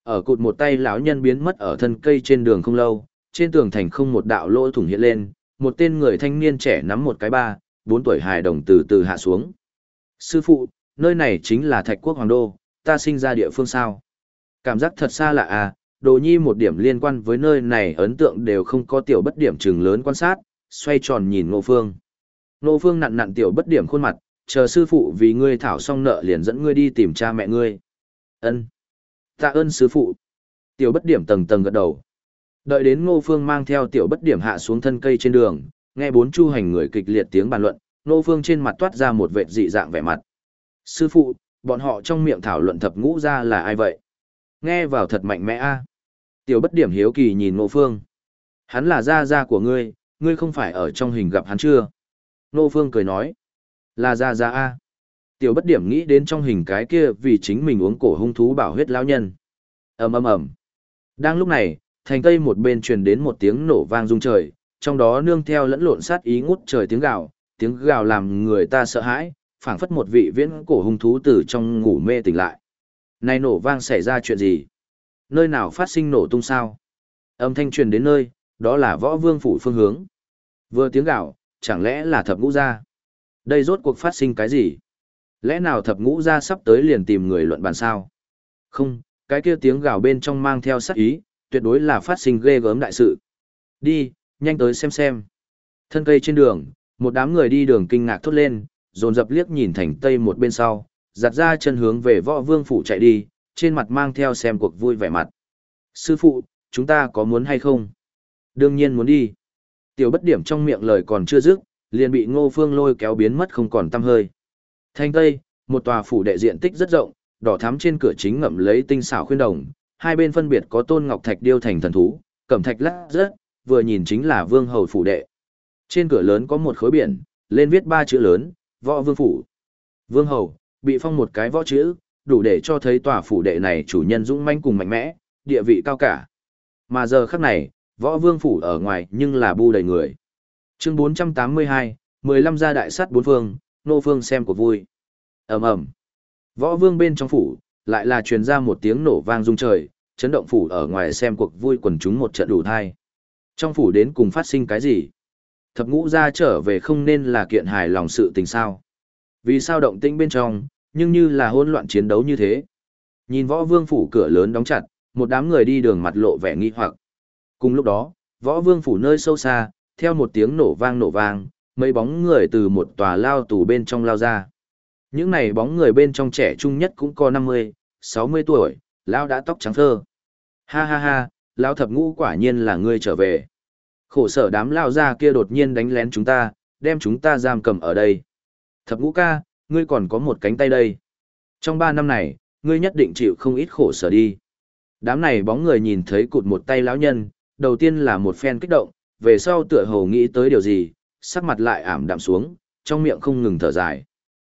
Ở cụt một tay lão nhân biến mất ở thân cây trên đường không lâu, trên tường thành không một đạo lỗ thủng hiện lên, một tên người thanh niên trẻ nắm một cái ba, bốn tuổi hài đồng từ từ hạ xuống. Sư phụ, nơi này chính là Thạch Quốc Hoàng Đô, ta sinh ra địa phương sao? Cảm giác thật xa lạ à, đồ nhi một điểm liên quan với nơi này ấn tượng đều không có tiểu bất điểm chừng lớn quan sát, xoay tròn nhìn Ngô Phương. Nô Phương nặn nặn tiểu bất điểm khuôn mặt, chờ sư phụ vì ngươi thảo xong nợ liền dẫn ngươi đi tìm cha mẹ ngươi. Ân, Tạ ơn sư phụ. Tiểu bất điểm tầng tầng gật đầu. Đợi đến Ngô Phương mang theo tiểu bất điểm hạ xuống thân cây trên đường, nghe bốn chu hành người kịch liệt tiếng bàn luận, Ngô Phương trên mặt toát ra một vệt dị dạng vẻ mặt. Sư phụ, bọn họ trong miệng thảo luận thập ngũ ra là ai vậy? Nghe vào thật mạnh mẽ a. Tiểu bất điểm hiếu kỳ nhìn Ngô Phương. Hắn là gia gia của ngươi, ngươi không phải ở trong hình gặp hắn chưa? Nô Phương cười nói. Là gia gia a. Tiểu bất điểm nghĩ đến trong hình cái kia vì chính mình uống cổ hung thú bảo huyết lão nhân. ầm ầm ầm. Đang lúc này, thành tây một bên truyền đến một tiếng nổ vang rung trời, trong đó nương theo lẫn lộn sát ý ngút trời tiếng gào, tiếng gào làm người ta sợ hãi, phảng phất một vị viễn cổ hung thú từ trong ngủ mê tỉnh lại. Này nổ vang xảy ra chuyện gì? Nơi nào phát sinh nổ tung sao? Âm thanh truyền đến nơi, đó là võ vương phủ phương hướng. Vừa tiếng gào, chẳng lẽ là thập ngũ gia? Đây rốt cuộc phát sinh cái gì? Lẽ nào thập ngũ gia sắp tới liền tìm người luận bàn sao? Không, cái kia tiếng gào bên trong mang theo sát ý, tuyệt đối là phát sinh ghê gớm đại sự. Đi, nhanh tới xem xem. Thân cây trên đường, một đám người đi đường kinh ngạc thốt lên, dồn dập liếc nhìn thành tây một bên sau, giặt ra chân hướng về võ vương phủ chạy đi, trên mặt mang theo xem cuộc vui vẻ mặt. Sư phụ, chúng ta có muốn hay không? Đương nhiên muốn đi. Tiểu bất điểm trong miệng lời còn chưa dứt, liền bị ngô phương lôi kéo biến mất không còn tăm hơi. Thanh tây, một tòa phủ đệ diện tích rất rộng, đỏ thắm trên cửa chính ngậm lấy tinh xảo khuyên đồng, hai bên phân biệt có tôn ngọc thạch điêu thành thần thú, cẩm thạch lát rất, vừa nhìn chính là vương hầu phủ đệ. Trên cửa lớn có một khối biển, lên viết ba chữ lớn, võ vương phủ. Vương hầu, bị phong một cái võ chữ, đủ để cho thấy tòa phủ đệ này chủ nhân dũng manh cùng mạnh mẽ, địa vị cao cả. Mà giờ khắc này, võ vương phủ ở ngoài nhưng là bu đầy người. Chương 482, 15 gia đại sát bốn phương, nô phương xem của vui. ầm ầm Võ vương bên trong phủ, lại là truyền ra một tiếng nổ vang rung trời, chấn động phủ ở ngoài xem cuộc vui quần chúng một trận đủ thai. Trong phủ đến cùng phát sinh cái gì? Thập ngũ ra trở về không nên là kiện hài lòng sự tình sao? Vì sao động tĩnh bên trong, nhưng như là hỗn loạn chiến đấu như thế? Nhìn võ vương phủ cửa lớn đóng chặt, một đám người đi đường mặt lộ vẻ nghi hoặc. Cùng lúc đó, võ vương phủ nơi sâu xa, theo một tiếng nổ vang nổ vang, mấy bóng người từ một tòa lao tù bên trong lao ra. Những này bóng người bên trong trẻ trung nhất cũng có 50, 60 tuổi, lão đã tóc trắng thơ. Ha ha ha, lão thập ngũ quả nhiên là ngươi trở về. Khổ sở đám lao ra kia đột nhiên đánh lén chúng ta, đem chúng ta giam cầm ở đây. Thập ngũ ca, ngươi còn có một cánh tay đây. Trong ba năm này, ngươi nhất định chịu không ít khổ sở đi. Đám này bóng người nhìn thấy cụt một tay lão nhân, đầu tiên là một phen kích động, về sau tựa hồ nghĩ tới điều gì, sắc mặt lại ảm đạm xuống, trong miệng không ngừng thở dài.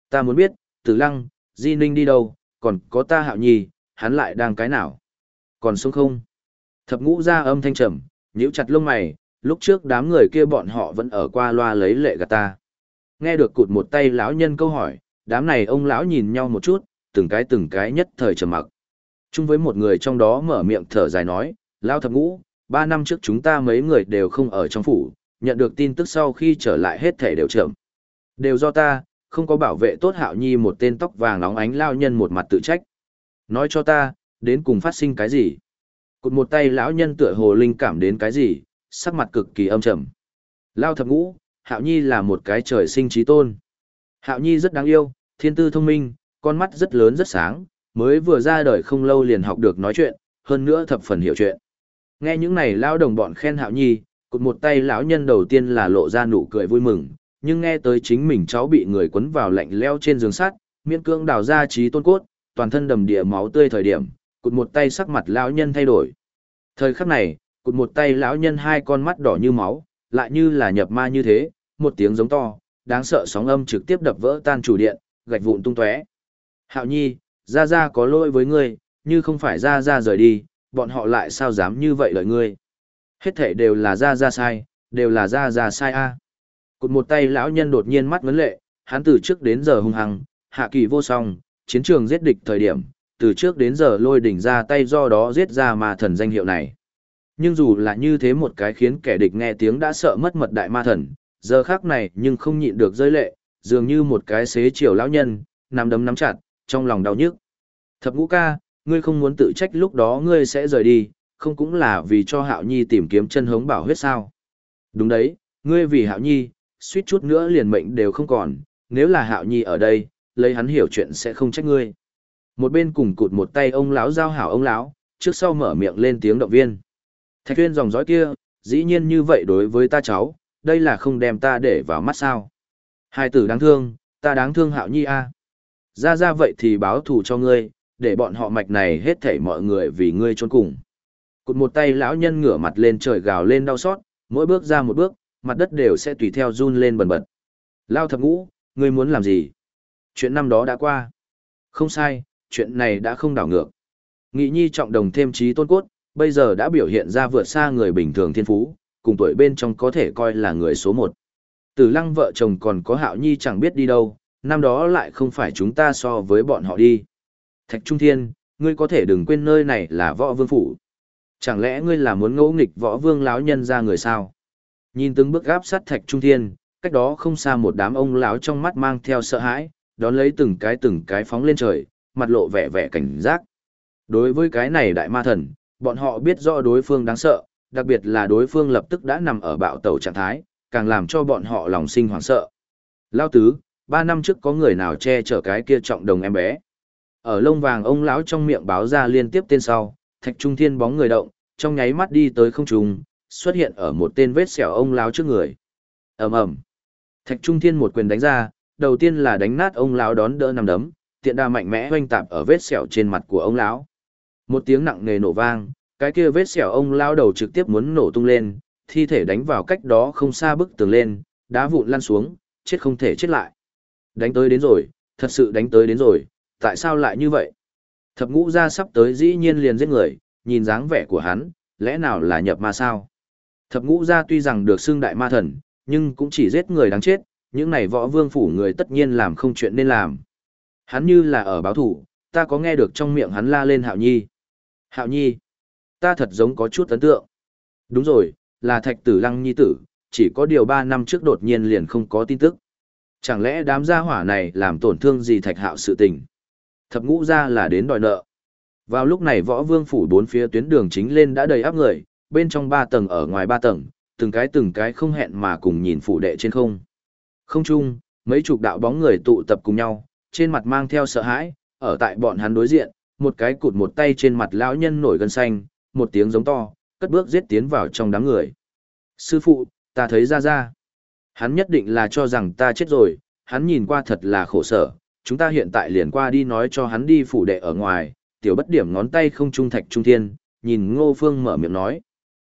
Ta muốn biết, tử lăng, di ninh đi đâu, còn có ta hạo nhi, hắn lại đang cái nào? Còn sống không? Thập ngũ ra âm thanh trầm, nhíu chặt lông mày, lúc trước đám người kia bọn họ vẫn ở qua loa lấy lệ gạt ta. Nghe được cụt một tay lão nhân câu hỏi, đám này ông lão nhìn nhau một chút, từng cái từng cái nhất thời trầm mặc. Chung với một người trong đó mở miệng thở dài nói, lao thập ngũ, ba năm trước chúng ta mấy người đều không ở trong phủ, nhận được tin tức sau khi trở lại hết thể đều chậm. Đều do ta, không có bảo vệ tốt hạo nhi một tên tóc vàng nóng ánh lao nhân một mặt tự trách. Nói cho ta, đến cùng phát sinh cái gì? Cụt một tay lão nhân tựa hồ linh cảm đến cái gì, sắc mặt cực kỳ âm trầm. Lao thập ngũ, hạo nhi là một cái trời sinh trí tôn. Hạo nhi rất đáng yêu, thiên tư thông minh, con mắt rất lớn rất sáng, mới vừa ra đời không lâu liền học được nói chuyện, hơn nữa thập phần hiểu chuyện. Nghe những này lao đồng bọn khen hạo nhi, cụt một tay lão nhân đầu tiên là lộ ra nụ cười vui mừng, nhưng nghe tới chính mình cháu bị người quấn vào lạnh leo trên giường sắt, miễn cương đào ra trí tôn cốt, toàn thân đầm địa máu tươi thời điểm, Cụt một tay sắc mặt lão nhân thay đổi. Thời khắc này, cụt một tay lão nhân hai con mắt đỏ như máu, lại như là nhập ma như thế, một tiếng giống to, đáng sợ sóng âm trực tiếp đập vỡ tan chủ điện, gạch vụn tung tóe. Hạo Nhi, Gia Gia có lỗi với ngươi, như không phải Gia Gia rời đi, bọn họ lại sao dám như vậy lợi ngươi. Hết thể đều là Gia Gia sai, đều là Gia Gia sai a. Cụt một tay lão nhân đột nhiên mắt vấn lệ, hắn từ trước đến giờ hung hăng, hạ kỳ vô song, chiến trường giết địch thời điểm, từ trước đến giờ lôi đỉnh ra tay do đó giết ra ma thần danh hiệu này. Nhưng dù là như thế một cái khiến kẻ địch nghe tiếng đã sợ mất mật đại ma thần, giờ khác này nhưng không nhịn được rơi lệ, dường như một cái xế chiều lão nhân, nắm đấm nắm chặt, trong lòng đau nhức. Thập ngũ ca, ngươi không muốn tự trách lúc đó ngươi sẽ rời đi, không cũng là vì cho Hạo Nhi tìm kiếm chân hống bảo huyết sao. Đúng đấy, ngươi vì Hạo Nhi, suýt chút nữa liền mệnh đều không còn, nếu là Hạo Nhi ở đây, lấy hắn hiểu chuyện sẽ không trách ngươi. Một bên cùng cụt một tay ông lão giao hảo ông lão, trước sau mở miệng lên tiếng động viên. Thạch Tuyên dòng dõi kia, dĩ nhiên như vậy đối với ta cháu, đây là không đem ta để vào mắt sao. Hai tử đáng thương, ta đáng thương hạo nhi a. Ra ra vậy thì báo thù cho ngươi, để bọn họ mạch này hết thảy mọi người vì ngươi trốn cùng. Cụt một tay lão nhân ngửa mặt lên trời gào lên đau xót, mỗi bước ra một bước, mặt đất đều sẽ tùy theo run lên bần bật. Lao thập ngũ, ngươi muốn làm gì? Chuyện năm đó đã qua. Không sai, chuyện này đã không đảo ngược. Nghị nhi trọng đồng thêm trí tôn cốt, bây giờ đã biểu hiện ra vượt xa người bình thường thiên phú, cùng tuổi bên trong có thể coi là người số một. Tử lăng vợ chồng còn có hạo nhi chẳng biết đi đâu, năm đó lại không phải chúng ta so với bọn họ đi. Thạch Trung Thiên, ngươi có thể đừng quên nơi này là võ vương phủ. Chẳng lẽ ngươi là muốn ngỗ nghịch võ vương lão nhân ra người sao? Nhìn từng bước gáp sát Thạch Trung Thiên, cách đó không xa một đám ông lão trong mắt mang theo sợ hãi, đón lấy từng cái từng cái phóng lên trời, mặt lộ vẻ vẻ cảnh giác. Đối với cái này đại ma thần, bọn họ biết rõ đối phương đáng sợ, đặc biệt là đối phương lập tức đã nằm ở bạo tẩu trạng thái, càng làm cho bọn họ lòng sinh hoảng sợ. Lao tứ, ba năm trước có người nào che chở cái kia trọng đồng em bé. Ở lông vàng ông lão trong miệng báo ra liên tiếp tên sau, thạch trung thiên bóng người động, trong nháy mắt đi tới không trung, xuất hiện ở một tên vết sẹo ông lão trước người. ầm ầm, Thạch trung thiên một quyền đánh ra, đầu tiên là đánh nát ông lão đón đỡ nằm đấm, tiện đa mạnh mẽ hoành tạp ở vết sẹo trên mặt của ông lão. Một tiếng nặng nề nổ vang, cái kia vết sẹo ông lão đầu trực tiếp muốn nổ tung lên, thi thể đánh vào cách đó không xa bức tường lên, đá vụn lăn xuống, chết không thể chết lại. Đánh tới đến rồi, thật sự đánh tới đến rồi, tại sao lại như vậy? Thập ngũ ra sắp tới dĩ nhiên liền giết người, nhìn dáng vẻ của hắn, lẽ nào là nhập ma sao? Thập ngũ ra tuy rằng được xưng đại ma thần, nhưng cũng chỉ giết người đáng chết, những này võ vương phủ người tất nhiên làm không chuyện nên làm. Hắn như là ở báo thủ, ta có nghe được trong miệng hắn la lên Hạo Nhi. Hạo Nhi, ta thật giống có chút ấn tượng. Đúng rồi, là thạch tử lăng nhi tử, chỉ có điều ba năm trước đột nhiên liền không có tin tức. Chẳng lẽ đám gia hỏa này làm tổn thương gì thạch hạo sự tình? Thập ngũ ra là đến đòi nợ. Vào lúc này võ vương phủ bốn phía tuyến đường chính lên đã đầy áp người, bên trong ba tầng ở ngoài ba tầng, từng cái từng cái không hẹn mà cùng nhìn phủ đệ trên không. Không chung, mấy chục đạo bóng người tụ tập cùng nhau, trên mặt mang theo sợ hãi, ở tại bọn hắn đối diện, một cái cụt một tay trên mặt lão nhân nổi gân xanh, một tiếng giống to, cất bước giết tiến vào trong đám người. Sư phụ, ta thấy ra ra. Hắn nhất định là cho rằng ta chết rồi, hắn nhìn qua thật là khổ sở, chúng ta hiện tại liền qua đi nói cho hắn đi phủ đệ ở ngoài, tiểu bất điểm ngón tay không trung thạch trung thiên, nhìn ngô phương mở miệng nói.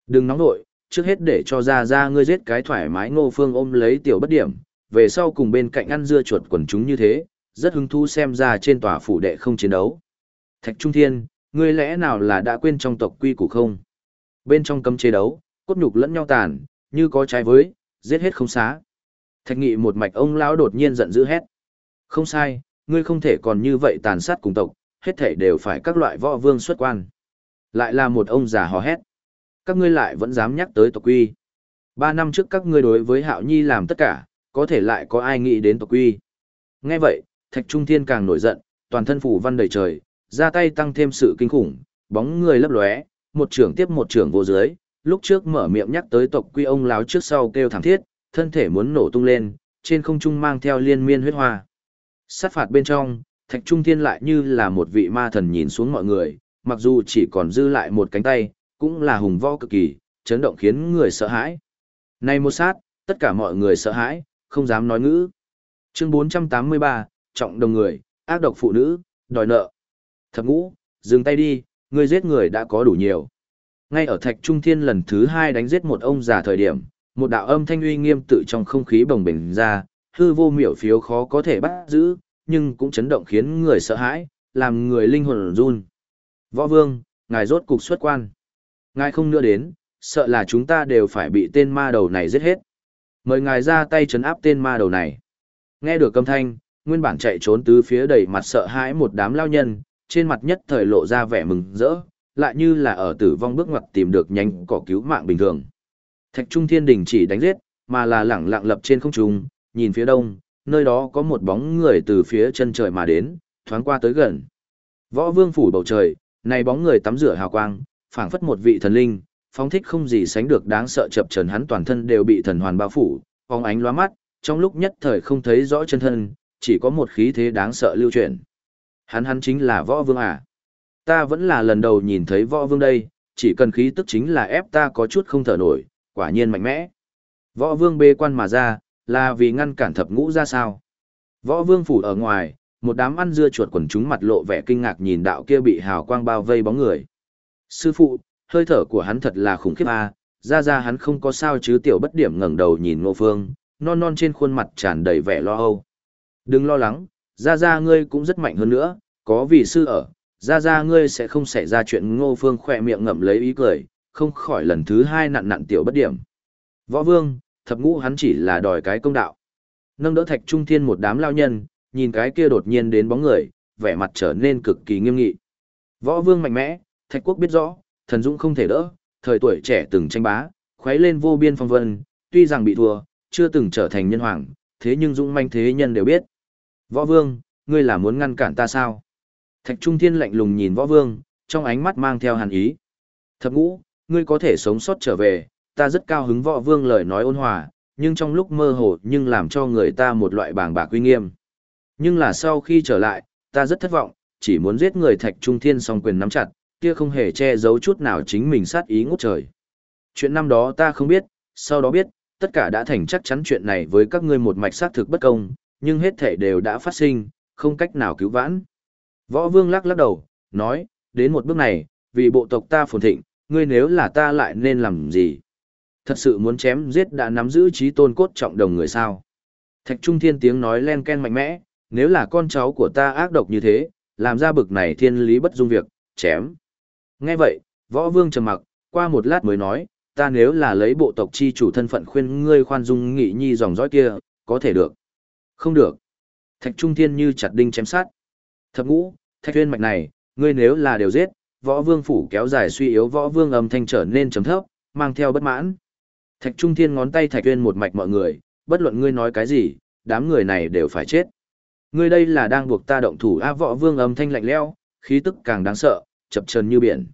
Đừng nóng nội, trước hết để cho ra ra ngươi giết cái thoải mái ngô phương ôm lấy tiểu bất điểm, về sau cùng bên cạnh ăn dưa chuột quần chúng như thế, rất hứng thú xem ra trên tòa phủ đệ không chiến đấu. Thạch Trung Thiên, ngươi lẽ nào là đã quên trong tộc quy củ không? Bên trong cấm chế đấu, cốt nhục lẫn nhau tàn, như có trái với, giết hết không xá. Thạch nghị một mạch ông lão đột nhiên giận dữ hét. Không sai, ngươi không thể còn như vậy tàn sát cùng tộc, hết thể đều phải các loại võ vương xuất quan. Lại là một ông già hò hét. Các ngươi lại vẫn dám nhắc tới tộc quy. Ba năm trước các ngươi đối với Hạo Nhi làm tất cả, có thể lại có ai nghĩ đến tộc quy. Nghe vậy, Thạch Trung Thiên càng nổi giận, toàn thân phủ văn đầy trời, ra tay tăng thêm sự kinh khủng, bóng người lấp lóe, một trưởng tiếp một trưởng vô dưới, lúc trước mở miệng nhắc tới tộc quy ông láo trước sau kêu thảm thiết, thân thể muốn nổ tung lên, trên không trung mang theo liên miên huyết hoa. Sát phạt bên trong, Thạch Trung Thiên lại như là một vị ma thần nhìn xuống mọi người, mặc dù chỉ còn dư lại một cánh tay, cũng là hùng võ cực kỳ, chấn động khiến người sợ hãi. Này một sát, tất cả mọi người sợ hãi, không dám nói ngữ. Chương 483, trọng đồng người, ác độc phụ nữ, đòi nợ. Thập ngũ, dừng tay đi, ngươi giết người đã có đủ nhiều. Ngay ở Thạch Trung Thiên lần thứ hai đánh giết một ông già thời điểm, một đạo âm thanh uy nghiêm tự trong không khí bồng bềnh ra, hư vô miểu phiếu khó có thể bắt giữ, nhưng cũng chấn động khiến người sợ hãi, làm người linh hồn run. Võ Vương, ngài rốt cục xuất quan. Ngài không nữa đến, sợ là chúng ta đều phải bị tên ma đầu này giết hết. Mời ngài ra tay chấn áp tên ma đầu này. Nghe được âm thanh, nguyên bản chạy trốn tứ phía đầy mặt sợ hãi một đám lao nhân, trên mặt nhất thời lộ ra vẻ mừng rỡ, lại như là ở tử vong bước ngoặt tìm được nhánh cỏ cứu mạng bình thường. Thạch Trung Thiên Đình chỉ đánh giết, mà là lẳng lặng lập trên không trung, nhìn phía đông, nơi đó có một bóng người từ phía chân trời mà đến, thoáng qua tới gần. Võ Vương phủ bầu trời, này bóng người tắm rửa hào quang, phảng phất một vị thần linh, phóng thích không gì sánh được đáng sợ chập chờn hắn toàn thân đều bị thần hoàn bao phủ, phóng ánh lóa mắt, trong lúc nhất thời không thấy rõ chân thân, chỉ có một khí thế đáng sợ lưu chuyển. Hắn hắn chính là Võ Vương à? Ta vẫn là lần đầu nhìn thấy Võ Vương đây, chỉ cần khí tức chính là ép ta có chút không thở nổi, quả nhiên mạnh mẽ. Võ Vương bê quan mà ra, là vì ngăn cản thập ngũ ra sao? Võ Vương phủ ở ngoài, một đám ăn dưa chuột quần chúng mặt lộ vẻ kinh ngạc nhìn đạo kia bị hào quang bao vây bóng người. Sư phụ, hơi thở của hắn thật là khủng khiếp à, ra ra hắn không có sao chứ tiểu bất điểm ngẩng đầu nhìn ngô phương, non non trên khuôn mặt tràn đầy vẻ lo âu. Đừng lo lắng, ra ra ngươi cũng rất mạnh hơn nữa, có vị sư ở, ra ra ngươi sẽ không xảy ra chuyện ngô phương khỏe miệng ngậm lấy ý cười, không khỏi lần thứ hai nặn nặn tiểu bất điểm. Võ vương, thập ngũ hắn chỉ là đòi cái công đạo. Nâng đỡ thạch trung thiên một đám lao nhân, nhìn cái kia đột nhiên đến bóng người, vẻ mặt trở nên cực kỳ nghiêm nghị. Võ vương mạnh mẽ, thạch quốc biết rõ, thần dũng không thể đỡ, thời tuổi trẻ từng tranh bá, khuấy lên vô biên phong vân, tuy rằng bị thua, chưa từng trở thành nhân hoàng, thế nhưng dũng manh thế nhân đều biết. Võ vương, ngươi là muốn ngăn cản ta sao? Thạch Trung Thiên lạnh lùng nhìn võ vương, trong ánh mắt mang theo hàn ý. Thập ngũ, ngươi có thể sống sót trở về, ta rất cao hứng võ vương lời nói ôn hòa, nhưng trong lúc mơ hồ nhưng làm cho người ta một loại bàng bạc uy nghiêm. Nhưng là sau khi trở lại, ta rất thất vọng, chỉ muốn giết người thạch trung thiên song quyền nắm chặt, kia không hề che giấu chút nào chính mình sát ý ngút trời. Chuyện năm đó ta không biết, sau đó biết, tất cả đã thành chắc chắn chuyện này với các ngươi một mạch xác thực bất công, nhưng hết thể đều đã phát sinh, không cách nào cứu vãn. Võ vương lắc lắc đầu, nói, đến một bước này, vì bộ tộc ta phồn thịnh, ngươi nếu là ta lại nên làm gì? Thật sự muốn chém giết đã nắm giữ trí tôn cốt trọng đồng người sao? Thạch Trung Thiên tiếng nói len ken mạnh mẽ, nếu là con cháu của ta ác độc như thế, làm ra bực này thiên lý bất dung việc, chém. Nghe vậy, võ vương trầm mặc, qua một lát mới nói, ta nếu là lấy bộ tộc chi chủ thân phận khuyên ngươi khoan dung nghị nhi dòng dõi kia, có thể được. Không được. Thạch Trung Thiên như chặt đinh chém sát. Thập ngũ, thạch tuyên mạch này, ngươi nếu là đều giết, võ vương phủ kéo dài suy yếu võ vương âm thanh trở nên trầm thấp, mang theo bất mãn. Thạch Trung Thiên ngón tay thạch tuyên một mạch mọi người, bất luận ngươi nói cái gì, đám người này đều phải chết. Ngươi đây là đang buộc ta động thủ a võ vương âm thanh lạnh lẽo, khí tức càng đáng sợ, chập chờn như biển.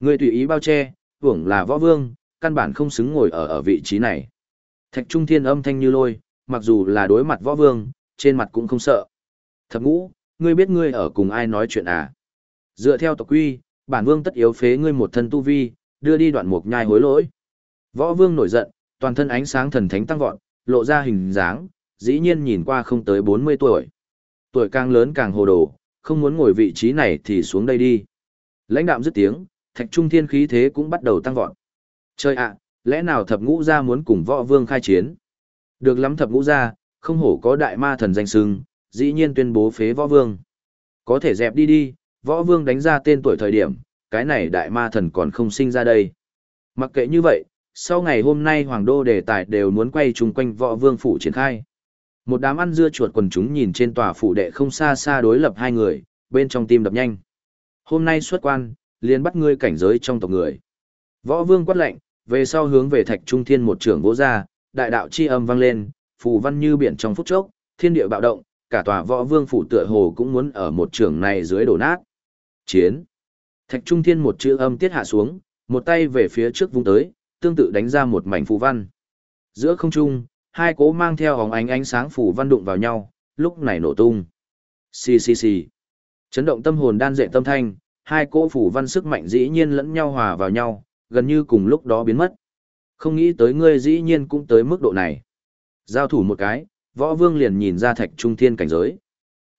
Ngươi tùy ý bao che, hưởng là võ vương, căn bản không xứng ngồi ở ở vị trí này. Thạch Trung Thiên âm thanh như lôi, mặc dù là đối mặt võ vương, trên mặt cũng không sợ. Thập ngũ, ngươi biết ngươi ở cùng ai nói chuyện à? Dựa theo tộc quy, bản vương tất yếu phế ngươi một thân tu vi, đưa đi đoạn mục nhai hối lỗi. Võ vương nổi giận, toàn thân ánh sáng thần thánh tăng vọt, lộ ra hình dáng, dĩ nhiên nhìn qua không tới 40 tuổi. Tuổi càng lớn càng hồ đồ, không muốn ngồi vị trí này thì xuống đây đi. Lãnh đạm dứt tiếng, thạch trung thiên khí thế cũng bắt đầu tăng vọt. Trời ạ, lẽ nào thập ngũ gia muốn cùng võ vương khai chiến? Được lắm thập ngũ gia, không hổ có đại ma thần danh sưng, dĩ nhiên tuyên bố phế võ vương. Có thể dẹp đi đi, võ vương đánh ra tên tuổi thời điểm, cái này đại ma thần còn không sinh ra đây. Mặc kệ như vậy, sau ngày hôm nay hoàng đô đề tài đều muốn quay chung quanh võ vương phủ triển khai. Một đám ăn dưa chuột quần chúng nhìn trên tòa phủ đệ không xa xa đối lập hai người, bên trong tim đập nhanh. Hôm nay xuất quan, liền bắt ngươi cảnh giới trong tộc người. Võ vương quát lệnh, về sau hướng về thạch trung thiên một trưởng vỗ ra, đại đạo chi âm vang lên, phù văn như biển trong phút chốc, thiên địa bạo động, cả tòa võ vương phủ tựa hồ cũng muốn ở một trưởng này dưới đổ nát. Chiến. Thạch Trung Thiên một chữ âm tiết hạ xuống, một tay về phía trước vung tới, tương tự đánh ra một mảnh phù văn. Giữa không trung, hai cố mang theo hóng ánh ánh sáng phù văn đụng vào nhau, lúc này nổ tung. Xì xì xì. Chấn động tâm hồn đan dệ tâm thanh, hai cỗ phù văn sức mạnh dĩ nhiên lẫn nhau hòa vào nhau, gần như cùng lúc đó biến mất. Không nghĩ tới ngươi dĩ nhiên cũng tới mức độ này. Giao thủ một cái, võ vương liền nhìn ra thạch trung thiên cảnh giới.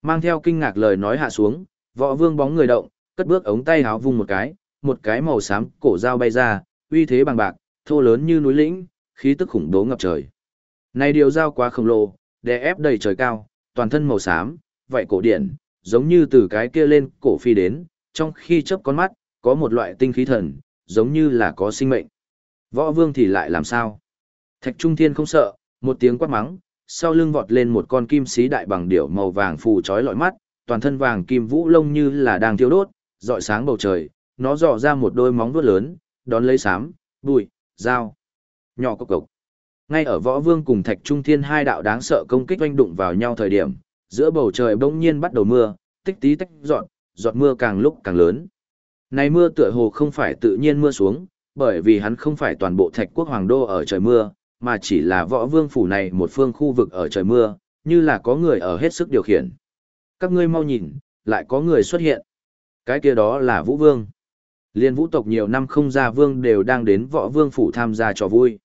Mang theo kinh ngạc lời nói hạ xuống, võ vương bóng người động, cất bước ống tay háo vung một cái, một cái màu xám cổ dao bay ra, uy thế bằng bạc, thô lớn như núi lĩnh, khí tức khủng bố ngập trời. Này điều dao quá khổng lồ, đè ép đầy trời cao, toàn thân màu xám, vậy cổ điển, giống như từ cái kia lên cổ phi đến, trong khi chớp con mắt, có một loại tinh khí thần, giống như là có sinh mệnh. Võ vương thì lại làm sao? Thạch Trung Thiên không sợ, một tiếng quát mắng, sau lưng vọt lên một con kim sĩ đại bằng điểu màu vàng phù chói lọi mắt, toàn thân vàng kim vũ lông như là đang thiêu đốt, rọi sáng bầu trời, nó dò ra một đôi móng vuốt lớn, đón lấy sám, bụi, dao, nhỏ cốc cốc. Ngay ở võ vương cùng thạch trung thiên hai đạo đáng sợ công kích oanh đụng vào nhau thời điểm, giữa bầu trời bỗng nhiên bắt đầu mưa, tích tí tách dọn, giọt mưa càng lúc càng lớn. Này mưa tựa hồ không phải tự nhiên mưa xuống, bởi vì hắn không phải toàn bộ thạch quốc hoàng đô ở trời mưa, mà chỉ là võ vương phủ này một phương khu vực ở trời mưa, như là có người ở hết sức điều khiển. Các ngươi mau nhìn, lại có người xuất hiện. Cái kia đó là vũ vương. Liên vũ tộc nhiều năm không ra vương đều đang đến võ vương phủ tham gia trò vui.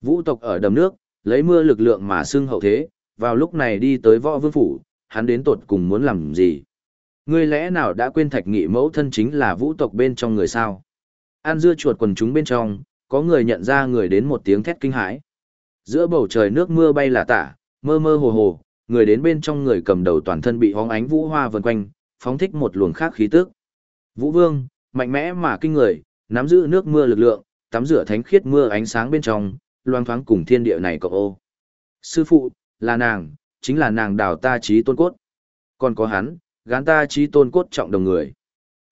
Vũ tộc ở đầm nước, lấy mưa lực lượng mà xưng hậu thế, vào lúc này đi tới võ vương phủ, hắn đến tột cùng muốn làm gì? Ngươi lẽ nào đã quên thạch nghị mẫu thân chính là vũ tộc bên trong người sao? An dưa chuột quần chúng bên trong, có người nhận ra người đến một tiếng thét kinh hãi. Giữa bầu trời nước mưa bay là tả, mơ mơ hồ hồ, người đến bên trong người cầm đầu toàn thân bị hóng ánh vũ hoa vần quanh, phóng thích một luồng khác khí tức. Vũ Vương, mạnh mẽ mà kinh người, nắm giữ nước mưa lực lượng, tắm rửa thánh khiết mưa ánh sáng bên trong, loang thoáng cùng thiên địa này cộng ô. Sư phụ, là nàng, chính là nàng đào ta trí tôn cốt. Còn có hắn, gán ta trí tôn cốt trọng đồng người.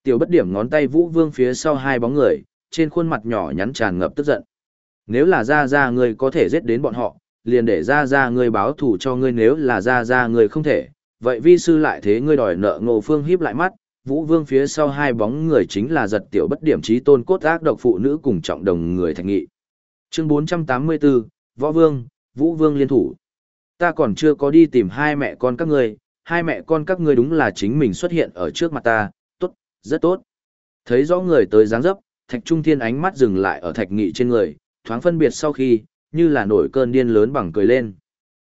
Tiểu bất điểm ngón tay Vũ Vương phía sau hai bóng người, trên khuôn mặt nhỏ nhắn tràn ngập tức giận. Nếu là ra ra ngươi có thể giết đến bọn họ, liền để ra ra ngươi báo thù cho ngươi nếu là ra ra ngươi không thể. Vậy vi sư lại thế ngươi đòi nợ ngộ phương híp lại mắt, Vũ Vương phía sau hai bóng người chính là giật tiểu bất điểm trí tôn cốt ác độc phụ nữ cùng trọng đồng người thạch nghị. Chương 484, Võ Vương, Vũ Vương liên thủ. Ta còn chưa có đi tìm hai mẹ con các ngươi, hai mẹ con các ngươi đúng là chính mình xuất hiện ở trước mặt ta, tốt, rất tốt. Thấy rõ người tới dáng dấp, Thạch Trung Thiên ánh mắt dừng lại ở Thạch Nghị trên người, thoáng phân biệt sau khi, như là nổi cơn điên lớn bằng cười lên.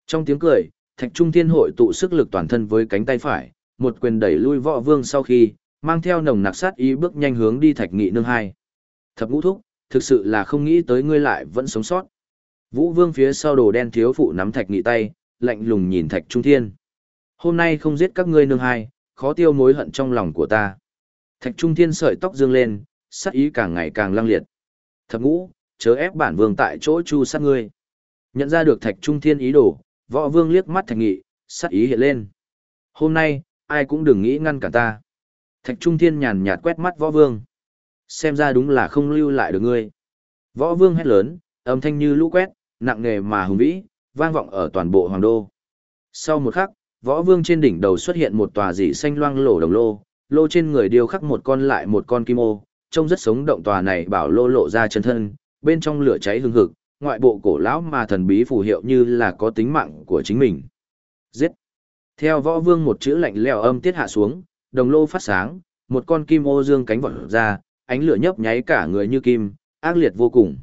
Trong tiếng cười, Thạch Trung Thiên hội tụ sức lực toàn thân với cánh tay phải, một quyền đẩy lui võ vương sau khi, mang theo nồng nặc sát ý bước nhanh hướng đi Thạch Nghị nương hai. Thập ngũ thúc, thực sự là không nghĩ tới ngươi lại vẫn sống sót. Vũ vương phía sau đồ đen thiếu phụ nắm Thạch Nghị tay, lạnh lùng nhìn Thạch Trung Thiên. Hôm nay không giết các ngươi nương hai, khó tiêu mối hận trong lòng của ta. Thạch Trung Thiên sợi tóc dương lên, sát ý càng ngày càng lăng liệt. Thập ngũ, chớ ép bản vương tại chỗ chu sát ngươi. Nhận ra được Thạch Trung Thiên ý đồ, võ vương liếc mắt Thạch Nghị, sát ý hiện lên. Hôm nay, ai cũng đừng nghĩ ngăn cản ta. Thạch Trung Thiên nhàn nhạt quét mắt võ vương. Xem ra đúng là không lưu lại được ngươi. Võ vương hét lớn, âm thanh như lũ quét, nặng nề mà hùng vĩ, vang vọng ở toàn bộ hoàng đô. Sau một khắc, võ vương trên đỉnh đầu xuất hiện một tòa dị xanh loang lổ đồng lô, lô trên người điêu khắc một con lại một con kim ô, trông rất sống động tòa này bảo lô lộ ra chân thân, bên trong lửa cháy hừng hực, ngoại bộ cổ lão mà thần bí phù hiệu như là có tính mạng của chính mình. Giết! Theo võ vương một chữ lạnh lẽo âm tiết hạ xuống, đồng lô phát sáng, một con kim ô dương cánh vọt ra, ánh lửa nhấp nháy cả người như kim, ác liệt vô cùng.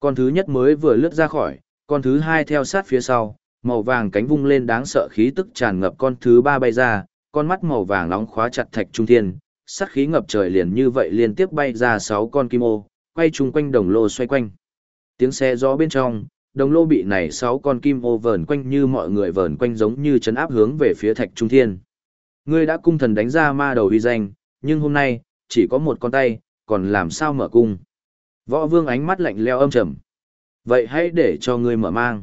Con thứ nhất mới vừa lướt ra khỏi, con thứ hai theo sát phía sau, màu vàng cánh vung lên đáng sợ khí tức tràn ngập con thứ ba bay ra, con mắt màu vàng nóng khóa chặt thạch trung thiên, sát khí ngập trời liền như vậy liên tiếp bay ra sáu con kim ô, quay chung quanh đồng lô xoay quanh. Tiếng xe gió bên trong, đồng lô bị này sáu con kim ô vờn quanh như mọi người vờn quanh giống như chấn áp hướng về phía thạch trung thiên. Ngươi đã cung thần đánh ra ma đầu uy danh, nhưng hôm nay, chỉ có một con tay, còn làm sao mở cung. Võ vương ánh mắt lạnh leo âm trầm. Vậy hãy để cho ngươi mở mang.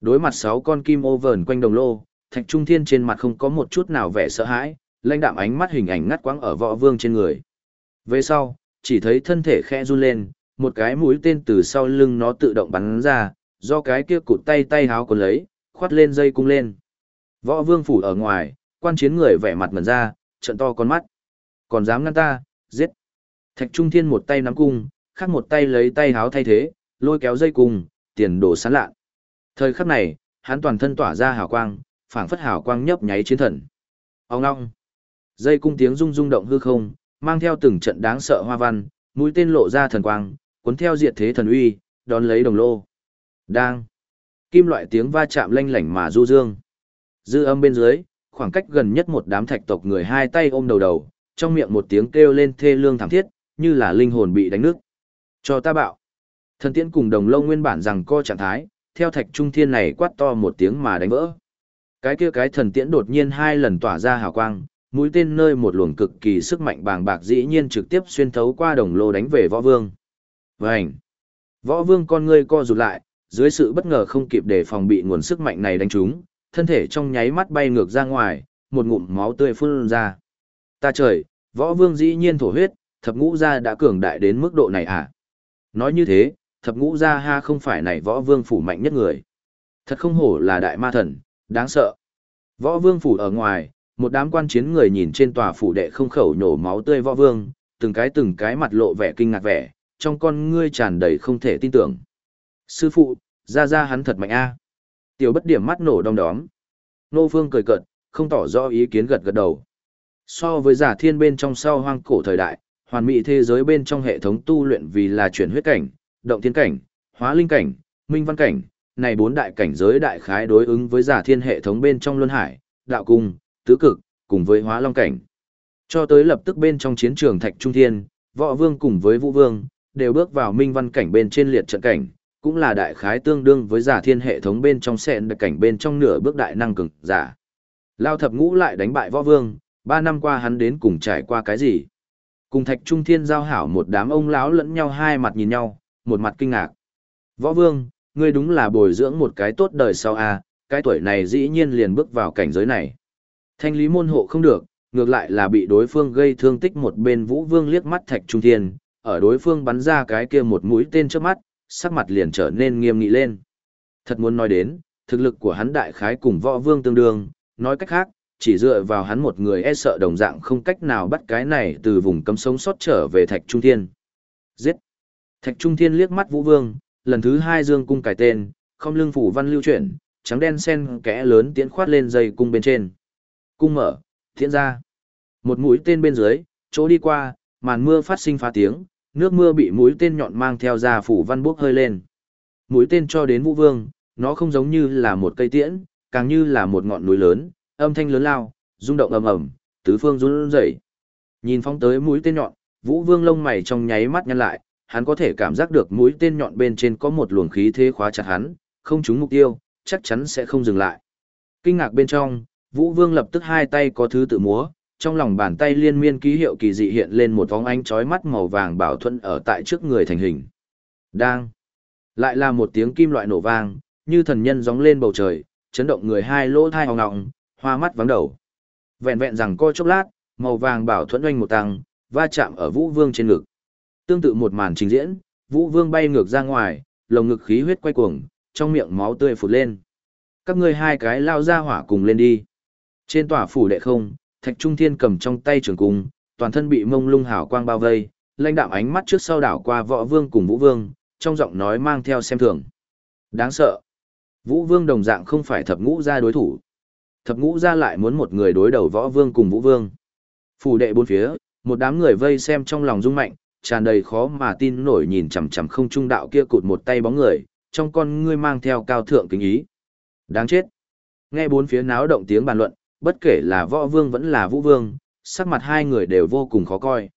Đối mặt sáu con kim ô vờn quanh đồng lô, thạch trung thiên trên mặt không có một chút nào vẻ sợ hãi, lãnh đạm ánh mắt hình ảnh ngắt quãng ở võ vương trên người. Về sau, chỉ thấy thân thể khẽ run lên, một cái mũi tên từ sau lưng nó tự động bắn ra, do cái kia cụt tay tay háo còn lấy, khoát lên dây cung lên. Võ vương phủ ở ngoài, quan chiến người vẻ mặt mẩn ra, trận to con mắt. Còn dám ngăn ta, giết. Thạch Trung Thiên một tay nắm cung, khác một tay lấy tay háo thay thế, lôi kéo dây cung, tiền đồ sán lạ. Thời khắc này, hắn toàn thân tỏa ra hào quang, phảng phất hào quang nhấp nháy chiến thần. Ông ngong. Dây cung tiếng rung rung động hư không, mang theo từng trận đáng sợ hoa văn, mũi tên lộ ra thần quang, cuốn theo diệt thế thần uy, đón lấy đồng lô. Đang. Kim loại tiếng va chạm lanh lảnh mà du dương. Dư âm bên dưới, khoảng cách gần nhất một đám thạch tộc người hai tay ôm đầu đầu, trong miệng một tiếng kêu lên thê lương thảm thiết, như là linh hồn bị đánh nước. Cho ta bạo. Thần tiễn cùng đồng lâu nguyên bản rằng co trạng thái, theo thạch trung thiên này quát to một tiếng mà đánh vỡ. Cái kia cái thần tiễn đột nhiên hai lần tỏa ra hào quang, mũi tên nơi một luồng cực kỳ sức mạnh bàng bạc dĩ nhiên trực tiếp xuyên thấu qua đồng lô đánh về võ vương. Vành! Võ vương con ngươi co rụt lại, dưới sự bất ngờ không kịp để phòng bị nguồn sức mạnh này đánh trúng, thân thể trong nháy mắt bay ngược ra ngoài, một ngụm máu tươi phun ra. Ta trời, võ vương dĩ nhiên thổ huyết, thập ngũ gia đã cường đại đến mức độ này à? Nói như thế, thập ngũ gia ha không phải này võ vương phủ mạnh nhất người. Thật không hổ là đại ma thần, đáng sợ. Võ vương phủ ở ngoài, một đám quan chiến người nhìn trên tòa phủ đệ không khẩu nhổ máu tươi võ vương, từng cái từng cái mặt lộ vẻ kinh ngạc vẻ, trong con ngươi tràn đầy không thể tin tưởng. Sư phụ, ra ra hắn thật mạnh a. Tiểu bất điểm mắt nổ đom đóm. Nô Phương cười cợt, không tỏ rõ ý kiến gật gật đầu. So với giả thiên bên trong sau hoang cổ thời đại, hoàn mỹ thế giới bên trong hệ thống tu luyện vì là chuyển huyết cảnh, động thiên cảnh, hóa linh cảnh, minh văn cảnh, này bốn đại cảnh giới đại khái đối ứng với giả thiên hệ thống bên trong luân hải, đạo cung, tứ cực, cùng với hóa long cảnh. Cho tới lập tức bên trong chiến trường thạch trung thiên, võ vương cùng với vũ vương, đều bước vào minh văn cảnh bên trên liệt trận cảnh, cũng là đại khái tương đương với giả thiên hệ thống bên trong sẹn đặc cảnh bên trong nửa bước đại năng cường giả. Lao thập ngũ lại đánh bại võ vương, ba năm qua hắn đến cùng trải qua cái gì? Cùng thạch trung thiên giao hảo một đám ông lão lẫn nhau hai mặt nhìn nhau, một mặt kinh ngạc. Võ vương, ngươi đúng là bồi dưỡng một cái tốt đời sau a, à, cái tuổi này dĩ nhiên liền bước vào cảnh giới này. Thanh lý môn hộ không được, ngược lại là bị đối phương gây thương tích một bên vũ vương liếc mắt thạch trung thiên, ở đối phương bắn ra cái kia một mũi tên trước mắt, sắc mặt liền trở nên nghiêm nghị lên. Thật muốn nói đến, thực lực của hắn đại khái cùng võ vương tương đương, nói cách khác, chỉ dựa vào hắn một người e sợ đồng dạng không cách nào bắt cái này từ vùng cấm sống sót trở về Thạch Trung Thiên. Giết! Thạch Trung Thiên liếc mắt Vũ Vương, lần thứ hai dương cung cải tên, không lưng phủ văn lưu chuyển, trắng đen sen kẽ lớn tiến khoát lên dây cung bên trên. Cung mở, thiện ra. Một mũi tên bên dưới, chỗ đi qua, màn mưa phát sinh phá tiếng, nước mưa bị mũi tên nhọn mang theo ra phủ văn bốc hơi lên. Mũi tên cho đến Vũ Vương, nó không giống như là một cây tiễn, càng như là một ngọn núi lớn, âm thanh lớn lao, rung động ầm ầm, tứ phương run rẩy. Nhìn phóng tới mũi tên nhọn, Vũ Vương lông mày trong nháy mắt nhăn lại, hắn có thể cảm giác được mũi tên nhọn bên trên có một luồng khí thế khóa chặt hắn, không trúng mục tiêu, chắc chắn sẽ không dừng lại. Kinh ngạc bên trong, Vũ Vương lập tức hai tay có thứ tự múa, trong lòng bàn tay liên miên ký hiệu kỳ dị hiện lên một vóng ánh chói mắt màu vàng bảo thuận ở tại trước người thành hình. Đang. Lại là một tiếng kim loại nổ vang, như thần nhân gióng lên bầu trời, chấn động người hai lỗ thai hòng ngọng, hoa mắt vắng đầu. Vẹn vẹn rằng coi chốc lát, màu vàng bảo thuẫn oanh một tăng, va chạm ở Vũ Vương trên ngực. Tương tự một màn trình diễn, Vũ Vương bay ngược ra ngoài, lồng ngực khí huyết quay cuồng, trong miệng máu tươi phụt lên. Các ngươi hai cái lao ra hỏa cùng lên đi. Trên tòa phủ đệ không, Thạch Trung Thiên cầm trong tay trường cung, toàn thân bị mông lung hào quang bao vây, lãnh đạm ánh mắt trước sau đảo qua Võ Vương cùng Vũ Vương, trong giọng nói mang theo xem thường. Đáng sợ. Vũ Vương đồng dạng không phải thập ngũ gia đối thủ. Thập ngũ gia lại muốn một người đối đầu Võ Vương cùng Vũ Vương. Phủ đệ bốn phía, một đám người vây xem trong lòng rung mạnh, tràn đầy khó mà tin nổi nhìn chằm chằm không trung đạo kia cụt một tay bóng người, trong con ngươi mang theo cao thượng kính ý. Đáng chết. Nghe bốn phía náo động tiếng bàn luận, bất kể là võ vương vẫn là vũ vương, sắc mặt hai người đều vô cùng khó coi.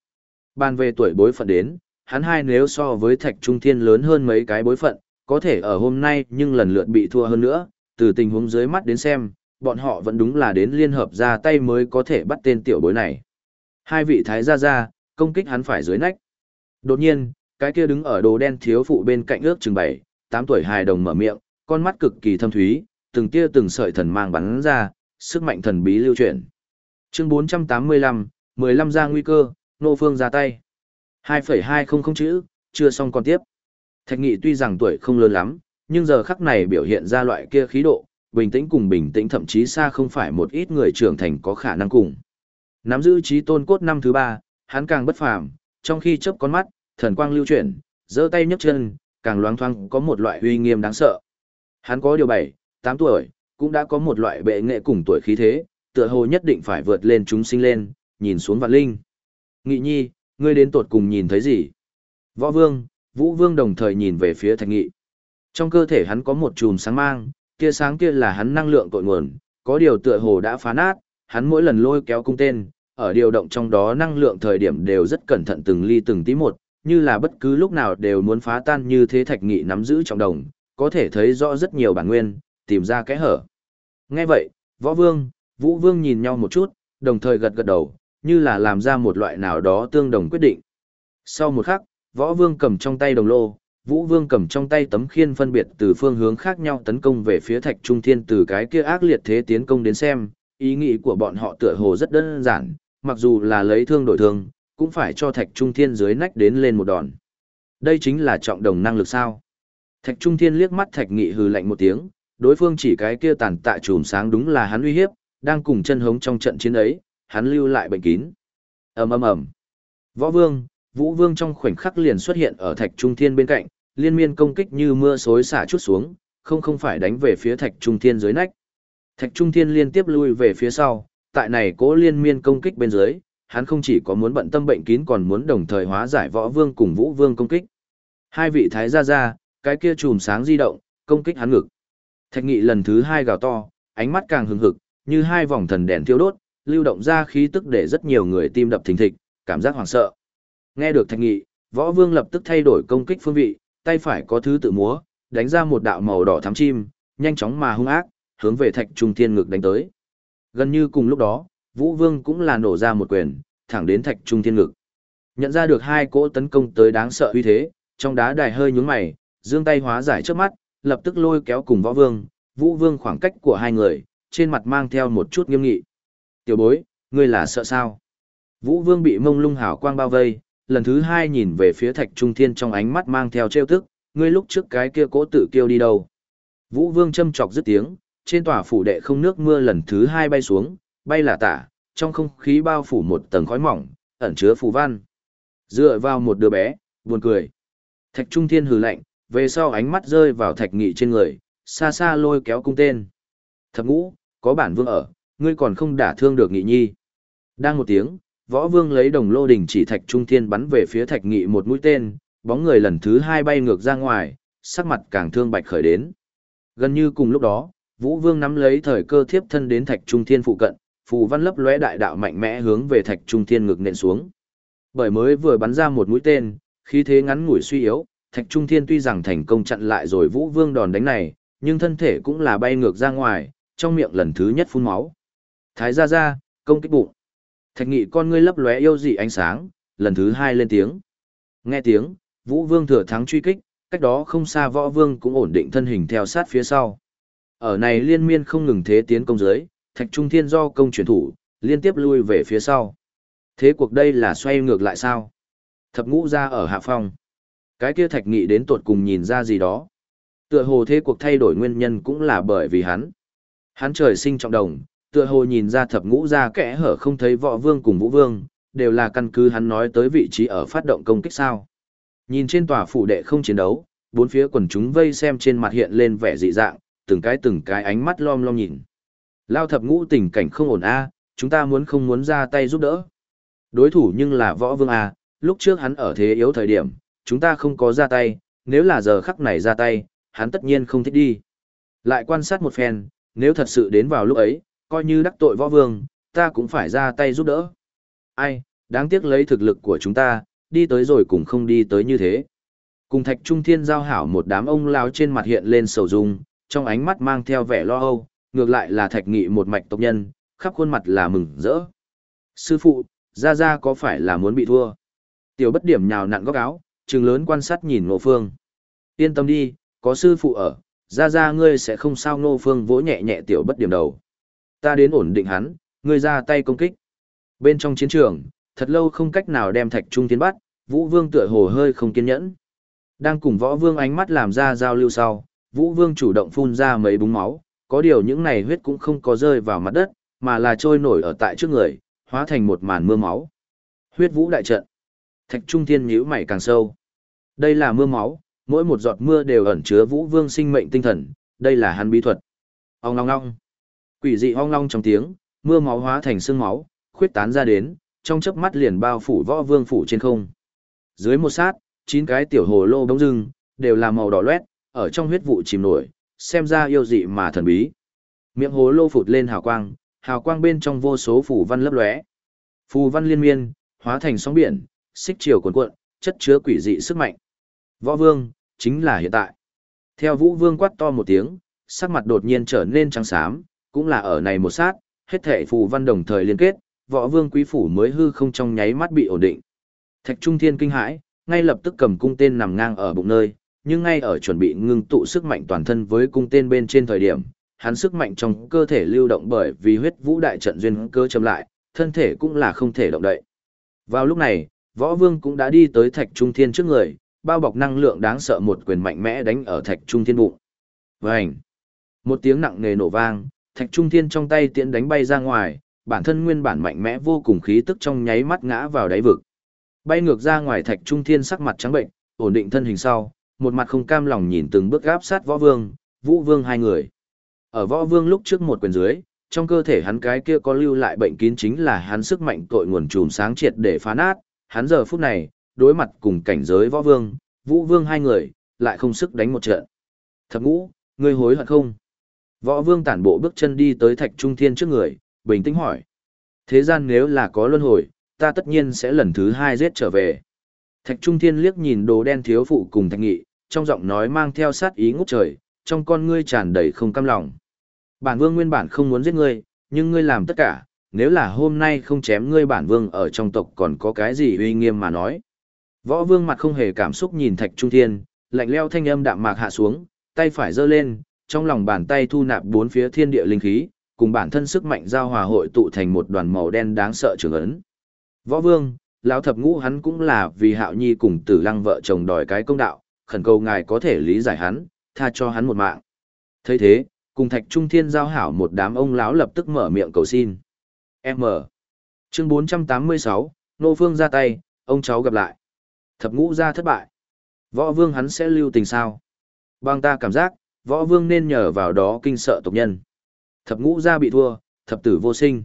Bàn về tuổi bối phận đến, hắn hai nếu so với thạch trung thiên lớn hơn mấy cái bối phận, có thể ở hôm nay nhưng lần lượt bị thua hơn nữa, từ tình huống dưới mắt đến xem, bọn họ vẫn đúng là đến liên hợp ra tay mới có thể bắt tên tiểu bối này. Hai vị thái gia gia, công kích hắn phải dưới nách. Đột nhiên, cái kia đứng ở đồ đen thiếu phụ bên cạnh ước chừng bảy, tám tuổi hài đồng mở miệng, con mắt cực kỳ thâm thúy, từng tia từng sợi thần mang bắn ra, sức mạnh thần bí lưu chuyển. Chương 485, 15 ra nguy cơ, nô phương ra tay. 2,200 chữ, chưa xong còn tiếp. Thạch nghị tuy rằng tuổi không lớn lắm, nhưng giờ khắc này biểu hiện ra loại kia khí độ, bình tĩnh cùng bình tĩnh thậm chí xa không phải một ít người trưởng thành có khả năng cùng. Nắm giữ trí tôn cốt năm thứ ba, hắn càng bất phàm, trong khi chớp con mắt, thần quang lưu chuyển, giơ tay nhấc chân, càng loáng thoáng có một loại uy nghiêm đáng sợ. Hắn có điều 7, 8 tuổi, cũng đã có một loại bệ nghệ cùng tuổi khí thế, tựa hồ nhất định phải vượt lên chúng sinh lên, nhìn xuống vạn linh. Nghị nhi, ngươi đến tột cùng nhìn thấy gì? Võ vương, vũ vương đồng thời nhìn về phía thạch nghị. Trong cơ thể hắn có một chùm sáng mang, kia sáng kia là hắn năng lượng cội nguồn, có điều tựa hồ đã phá nát, hắn mỗi lần lôi kéo cung tên, ở điều động trong đó năng lượng thời điểm đều rất cẩn thận từng ly từng tí một, như là bất cứ lúc nào đều muốn phá tan như thế thạch nghị nắm giữ trọng đồng, có thể thấy rõ rất nhiều bản nguyên, tìm ra cái hở. Nghe vậy, võ vương, vũ vương nhìn nhau một chút, đồng thời gật gật đầu, như là làm ra một loại nào đó tương đồng quyết định. Sau một khắc, võ vương cầm trong tay đồng lô, vũ vương cầm trong tay tấm khiên phân biệt từ phương hướng khác nhau tấn công về phía thạch trung thiên từ cái kia ác liệt thế tiến công đến xem, ý nghĩ của bọn họ tựa hồ rất đơn giản, mặc dù là lấy thương đổi thương, cũng phải cho thạch trung thiên dưới nách đến lên một đòn. Đây chính là trọng đồng năng lực sao. Thạch trung thiên liếc mắt thạch nghị hừ lạnh một tiếng, đối phương chỉ cái kia tàn tạ trùm sáng đúng là hắn uy hiếp, đang cùng chân hống trong trận chiến ấy, hắn lưu lại bệnh kín. ầm ầm ầm. Võ Vương, Vũ Vương trong khoảnh khắc liền xuất hiện ở Thạch Trung Thiên bên cạnh, liên miên công kích như mưa xối xả chút xuống, không không phải đánh về phía Thạch Trung Thiên dưới nách. Thạch Trung Thiên liên tiếp lui về phía sau, tại này cố liên miên công kích bên dưới, hắn không chỉ có muốn bận tâm bệnh kín còn muốn đồng thời hóa giải Võ Vương cùng Vũ Vương công kích. Hai vị thái gia gia, cái kia chùm sáng di động, công kích hắn ngực. Thạch Nghị lần thứ hai gào to, ánh mắt càng hừng hực, như hai vòng thần đèn thiêu đốt, lưu động ra khí tức để rất nhiều người tim đập thình thịch, cảm giác hoảng sợ. Nghe được Thạch Nghị, Võ Vương lập tức thay đổi công kích phương vị, tay phải có thứ tự múa, đánh ra một đạo màu đỏ thắm chim, nhanh chóng mà hung ác, hướng về Thạch Trung Thiên ngực đánh tới. Gần như cùng lúc đó, Vũ Vương cũng là nổ ra một quyền, thẳng đến Thạch Trung Thiên ngực. Nhận ra được hai cỗ tấn công tới đáng sợ uy thế, trong đá đài hơi nhướng mày, giương tay hóa giải trước mắt, lập tức lôi kéo cùng Võ Vương, Vũ Vương khoảng cách của hai người, trên mặt mang theo một chút nghiêm nghị. Tiểu bối, ngươi là sợ sao? Vũ Vương bị mông lung hào quang bao vây, lần thứ hai nhìn về phía Thạch Trung Thiên trong ánh mắt mang theo trêu tức, ngươi lúc trước cái kia cố tự kêu đi đâu? Vũ Vương châm chọc dứt tiếng, trên tòa phủ đệ không nước mưa lần thứ hai bay xuống, bay là tả, trong không khí bao phủ một tầng khói mỏng, ẩn chứa phù văn. Dựa vào một đứa bé, buồn cười. Thạch Trung Thiên hừ lạnh, về sau ánh mắt rơi vào Thạch Nghị trên người, xa xa lôi kéo cung tên. Thập ngũ, có bản vương ở, ngươi còn không đả thương được Nghị Nhi. Đang một tiếng, võ vương lấy đồng lô đỉnh chỉ Thạch Trung Thiên bắn về phía Thạch Nghị một mũi tên, bóng người lần thứ hai bay ngược ra ngoài, sắc mặt càng thương bạch khởi đến. Gần như cùng lúc đó, Vũ Vương nắm lấy thời cơ thiếp thân đến Thạch Trung Thiên phụ cận, phù văn lấp lóe đại đạo mạnh mẽ hướng về Thạch Trung Thiên ngực nện xuống. Bởi mới vừa bắn ra một mũi tên, khí thế ngắn ngủi suy yếu, Thạch Trung Thiên tuy rằng thành công chặn lại rồi Vũ Vương đòn đánh này, nhưng thân thể cũng là bay ngược ra ngoài, trong miệng lần thứ nhất phun máu. Thái gia gia, công kích bụng. Thạch Nghị con ngươi lấp lóe yêu dị ánh sáng, lần thứ hai lên tiếng. Nghe tiếng, Vũ Vương thừa thắng truy kích, cách đó không xa Võ Vương cũng ổn định thân hình theo sát phía sau. Ở này liên miên không ngừng thế tiến công dưới, Thạch Trung Thiên do công chuyển thủ, liên tiếp lui về phía sau. Thế cuộc đây là xoay ngược lại sao? Thập ngũ ra ở hạ phong. Cái kia Thạch Nghị đến tột cùng nhìn ra gì đó. Tựa hồ thế cuộc thay đổi nguyên nhân cũng là bởi vì hắn. Hắn trời sinh trọng đồng, tựa hồ nhìn ra thập ngũ ra kẽ hở không thấy võ vương cùng vũ vương, đều là căn cứ hắn nói tới vị trí ở phát động công kích sao. Nhìn trên tòa phủ đệ không chiến đấu, bốn phía quần chúng vây xem trên mặt hiện lên vẻ dị dạng, từng cái từng cái ánh mắt lom lom nhìn. Lao thập ngũ tình cảnh không ổn a, chúng ta muốn không muốn ra tay giúp đỡ. Đối thủ nhưng là võ vương a, lúc trước hắn ở thế yếu thời điểm, chúng ta không có ra tay, nếu là giờ khắc này ra tay, hắn tất nhiên không thích đi. Lại quan sát một phen, nếu thật sự đến vào lúc ấy, coi như đắc tội võ vương, ta cũng phải ra tay giúp đỡ. Ai, đáng tiếc lấy thực lực của chúng ta, đi tới rồi cũng không đi tới như thế. Cùng thạch trung thiên giao hảo một đám ông lao trên mặt hiện lên sầu dung, trong ánh mắt mang theo vẻ lo âu, ngược lại là thạch nghị một mạch tộc nhân, khắp khuôn mặt là mừng rỡ. Sư phụ, ra ra có phải là muốn bị thua? Tiểu bất điểm nhào nặn góc áo, trừng lớn quan sát nhìn Ngô phương. Yên tâm đi, có sư phụ ở, ra ra ngươi sẽ không sao ngô phương vỗ nhẹ nhẹ tiểu bất điểm đầu. Ta đến ổn định hắn, ngươi ra tay công kích. Bên trong chiến trường, thật lâu không cách nào đem thạch trung tiến bắt, vũ vương tựa hồ hơi không kiên nhẫn. Đang cùng võ vương ánh mắt làm ra giao lưu sau, vũ vương chủ động phun ra mấy búng máu, có điều những này huyết cũng không có rơi vào mặt đất, mà là trôi nổi ở tại trước người, hóa thành một màn mưa máu. Huyết vũ đại trận. Thạch trung thiên nhíu mày càng sâu. Đây là mưa máu, mỗi một giọt mưa đều ẩn chứa vũ vương sinh mệnh tinh thần, đây là hắn bí thuật. Ong long long. Quỷ dị ong long trong tiếng, mưa máu hóa thành sương máu, khuyết tán ra đến, trong chớp mắt liền bao phủ võ vương phủ trên không. Dưới một sát, chín cái tiểu hồ lô bỗng dưng, đều là màu đỏ loét, ở trong huyết vụ chìm nổi, xem ra yêu dị mà thần bí. Miệng hồ lô phụt lên hào quang, hào quang bên trong vô số phủ văn lấp lóe. Phù văn liên miên, hóa thành sóng biển, xích chiều cuồn cuộn, chất chứa quỷ dị sức mạnh. Võ Vương, chính là hiện tại. Theo Vũ Vương quát to một tiếng, sắc mặt đột nhiên trở nên trắng xám, cũng là ở này một sát, hết thảy phù văn đồng thời liên kết, Võ Vương quý phủ mới hư không trong nháy mắt bị ổn định. Thạch Trung Thiên kinh hãi, ngay lập tức cầm cung tên nằm ngang ở bụng nơi, nhưng ngay ở chuẩn bị ngưng tụ sức mạnh toàn thân với cung tên bên trên thời điểm, hắn sức mạnh trong cơ thể lưu động bởi vì huyết vũ đại trận duyên cơ chậm lại, thân thể cũng là không thể động đậy. Vào lúc này, Võ Vương cũng đã đi tới Thạch Trung Thiên trước người, bao bọc năng lượng đáng sợ một quyền mạnh mẽ đánh ở Thạch Trung Thiên bụng. vảnh Một tiếng nặng nề nổ vang, Thạch Trung Thiên trong tay tiễn đánh bay ra ngoài, bản thân nguyên bản mạnh mẽ vô cùng khí tức trong nháy mắt ngã vào đáy vực. Bay ngược ra ngoài Thạch Trung Thiên sắc mặt trắng bệnh, ổn định thân hình sau, một mặt không cam lòng nhìn từng bước gáp sát Võ Vương, Vũ Vương hai người. Ở Võ Vương lúc trước một quyền dưới, trong cơ thể hắn cái kia có lưu lại bệnh kín chính là hắn sức mạnh tội nguồn chùm sáng triệt để phá nát, hắn giờ phút này, đối mặt cùng cảnh giới Võ Vương, Vũ Vương hai người, lại không sức đánh một trận. Thập ngũ, ngươi hối hận không? Võ Vương tản bộ bước chân đi tới Thạch Trung Thiên trước người, bình tĩnh hỏi. Thế gian nếu là có luân hồi, ta tất nhiên sẽ lần thứ hai giết trở về. Thạch Trung Thiên liếc nhìn đồ đen thiếu phụ cùng Thạch Nghị, trong giọng nói mang theo sát ý ngút trời, trong con ngươi tràn đầy không cam lòng. Bản vương nguyên bản không muốn giết ngươi, nhưng ngươi làm tất cả, nếu là hôm nay không chém ngươi bản vương ở trong tộc còn có cái gì uy nghiêm mà nói. Võ vương mặt không hề cảm xúc nhìn Thạch Trung Thiên, lạnh leo thanh âm đạm mạc hạ xuống, tay phải giơ lên, trong lòng bàn tay thu nạp bốn phía thiên địa linh khí, cùng bản thân sức mạnh giao hòa hội tụ thành một đoàn màu đen đáng sợ trường ấn. Võ vương, lão thập ngũ hắn cũng là vì hạo nhi cùng tử lăng vợ chồng đòi cái công đạo, khẩn cầu ngài có thể lý giải hắn, tha cho hắn một mạng. thấy thế, cùng thạch trung thiên giao hảo một đám ông lão lập tức mở miệng cầu xin. M. Chương 486, Nô Phương ra tay, ông cháu gặp lại. Thập ngũ ra thất bại. Võ vương hắn sẽ lưu tình sao? Bằng ta cảm giác, võ vương nên nhờ vào đó kinh sợ tộc nhân. Thập ngũ ra bị thua, thập tử vô sinh.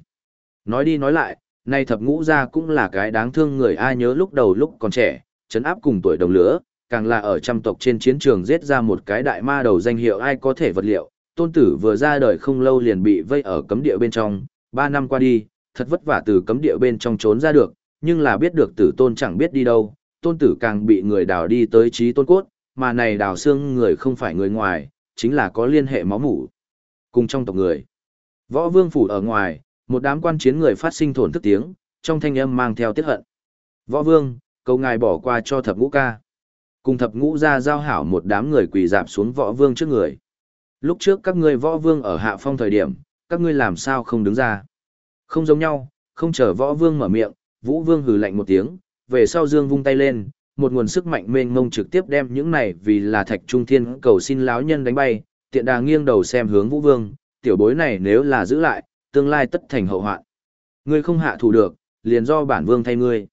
Nói đi nói lại, nay thập ngũ ra cũng là cái đáng thương người ai nhớ lúc đầu lúc còn trẻ, chấn áp cùng tuổi đồng lửa, càng là ở trăm tộc trên chiến trường giết ra một cái đại ma đầu danh hiệu ai có thể vật liệu. Tôn tử vừa ra đời không lâu liền bị vây ở cấm địa bên trong, ba năm qua đi, thật vất vả từ cấm địa bên trong trốn ra được, nhưng là biết được tử tôn chẳng biết đi đâu, tôn tử càng bị người đào đi tới trí tôn cốt, mà này đào xương người không phải người ngoài, chính là có liên hệ máu mủ. Cùng trong tộc người, võ vương phủ ở ngoài, một đám quan chiến người phát sinh thổn thức tiếng, trong thanh âm mang theo tiết hận. Võ vương, cầu ngài bỏ qua cho thập ngũ ca. Cùng thập ngũ ra giao hảo một đám người quỳ dạp xuống võ vương trước người. Lúc trước các ngươi võ vương ở hạ phong thời điểm, các ngươi làm sao không đứng ra. Không giống nhau, không chờ võ vương mở miệng, vũ vương hừ lạnh một tiếng, về sau dương vung tay lên, một nguồn sức mạnh mênh mông trực tiếp đem những này vì là thạch trung thiên cầu xin láo nhân đánh bay, tiện đà nghiêng đầu xem hướng vũ vương, tiểu bối này nếu là giữ lại, tương lai tất thành hậu hoạn. Ngươi không hạ thủ được, liền do bản vương thay ngươi.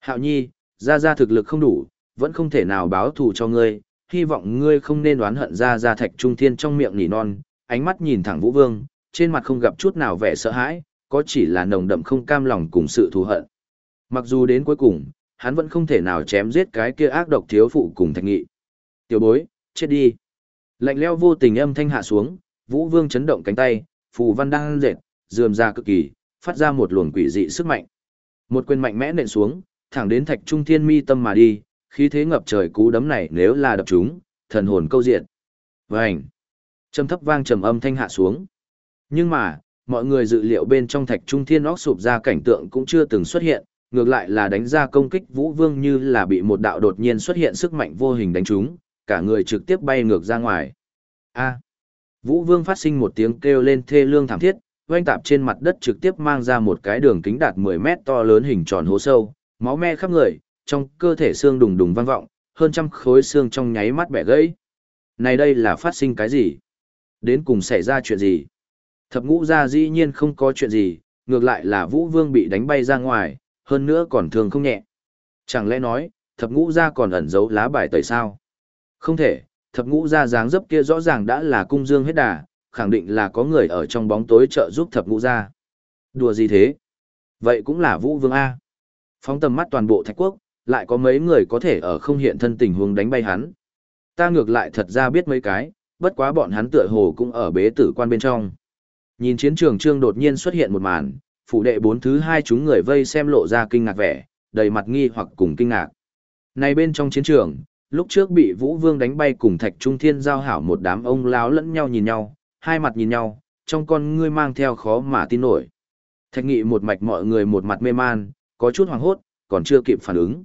Hạo nhi, ra ra thực lực không đủ, vẫn không thể nào báo thù cho ngươi, hy vọng ngươi không nên oán hận ra ra thạch trung thiên trong miệng nỉ non, ánh mắt nhìn thẳng vũ vương, trên mặt không gặp chút nào vẻ sợ hãi, có chỉ là nồng đậm không cam lòng cùng sự thù hận. Mặc dù đến cuối cùng, hắn vẫn không thể nào chém giết cái kia ác độc thiếu phụ cùng thạch nghị. Tiểu bối, chết đi. Lạnh leo vô tình âm thanh hạ xuống, vũ vương chấn động cánh tay, phù văn đang dệt, dườm ra cực kỳ, phát ra một luồng quỷ dị sức mạnh. Một quyền mạnh mẽ nện xuống, thẳng đến thạch trung thiên mi tâm mà đi, khí thế ngập trời cú đấm này nếu là đập chúng, thần hồn câu diện. Vành. Trầm thấp vang trầm âm thanh hạ xuống. Nhưng mà, mọi người dự liệu bên trong thạch trung thiên óc sụp ra cảnh tượng cũng chưa từng xuất hiện, ngược lại là đánh ra công kích vũ vương như là bị một đạo đột nhiên xuất hiện sức mạnh vô hình đánh trúng, cả người trực tiếp bay ngược ra ngoài. A. Vũ vương phát sinh một tiếng kêu lên thê lương thảm thiết, oanh tạp trên mặt đất trực tiếp mang ra một cái đường kính đạt 10 mét to lớn hình tròn hố sâu, máu me khắp người, trong cơ thể xương đùng đùng vang vọng, hơn trăm khối xương trong nháy mắt bẻ gãy. Này đây là phát sinh cái gì? Đến cùng xảy ra chuyện gì? Thập ngũ ra dĩ nhiên không có chuyện gì, ngược lại là Vũ Vương bị đánh bay ra ngoài, hơn nữa còn thường không nhẹ. Chẳng lẽ nói, thập ngũ ra còn ẩn giấu lá bài tẩy sao? Không thể, thập ngũ ra dáng dấp kia rõ ràng đã là cung dương hết đà, khẳng định là có người ở trong bóng tối trợ giúp thập ngũ ra. Đùa gì thế? Vậy cũng là Vũ Vương A. Phóng tầm mắt toàn bộ thạch quốc, lại có mấy người có thể ở không hiện thân tình huống đánh bay hắn. Ta ngược lại thật ra biết mấy cái, bất quá bọn hắn tựa hồ cũng ở bế tử quan bên trong. Nhìn chiến trường trương đột nhiên xuất hiện một màn, Phụ đệ bốn thứ hai chúng người vây xem lộ ra kinh ngạc vẻ, đầy mặt nghi hoặc cùng kinh ngạc. Này bên trong chiến trường, lúc trước bị Vũ Vương đánh bay cùng Thạch Trung Thiên giao hảo một đám ông láo lẫn nhau nhìn nhau, hai mặt nhìn nhau, trong con ngươi mang theo khó mà tin nổi. Thạch nghị một mạch mọi người một mặt mê man, có chút hoảng hốt, còn chưa kịp phản ứng.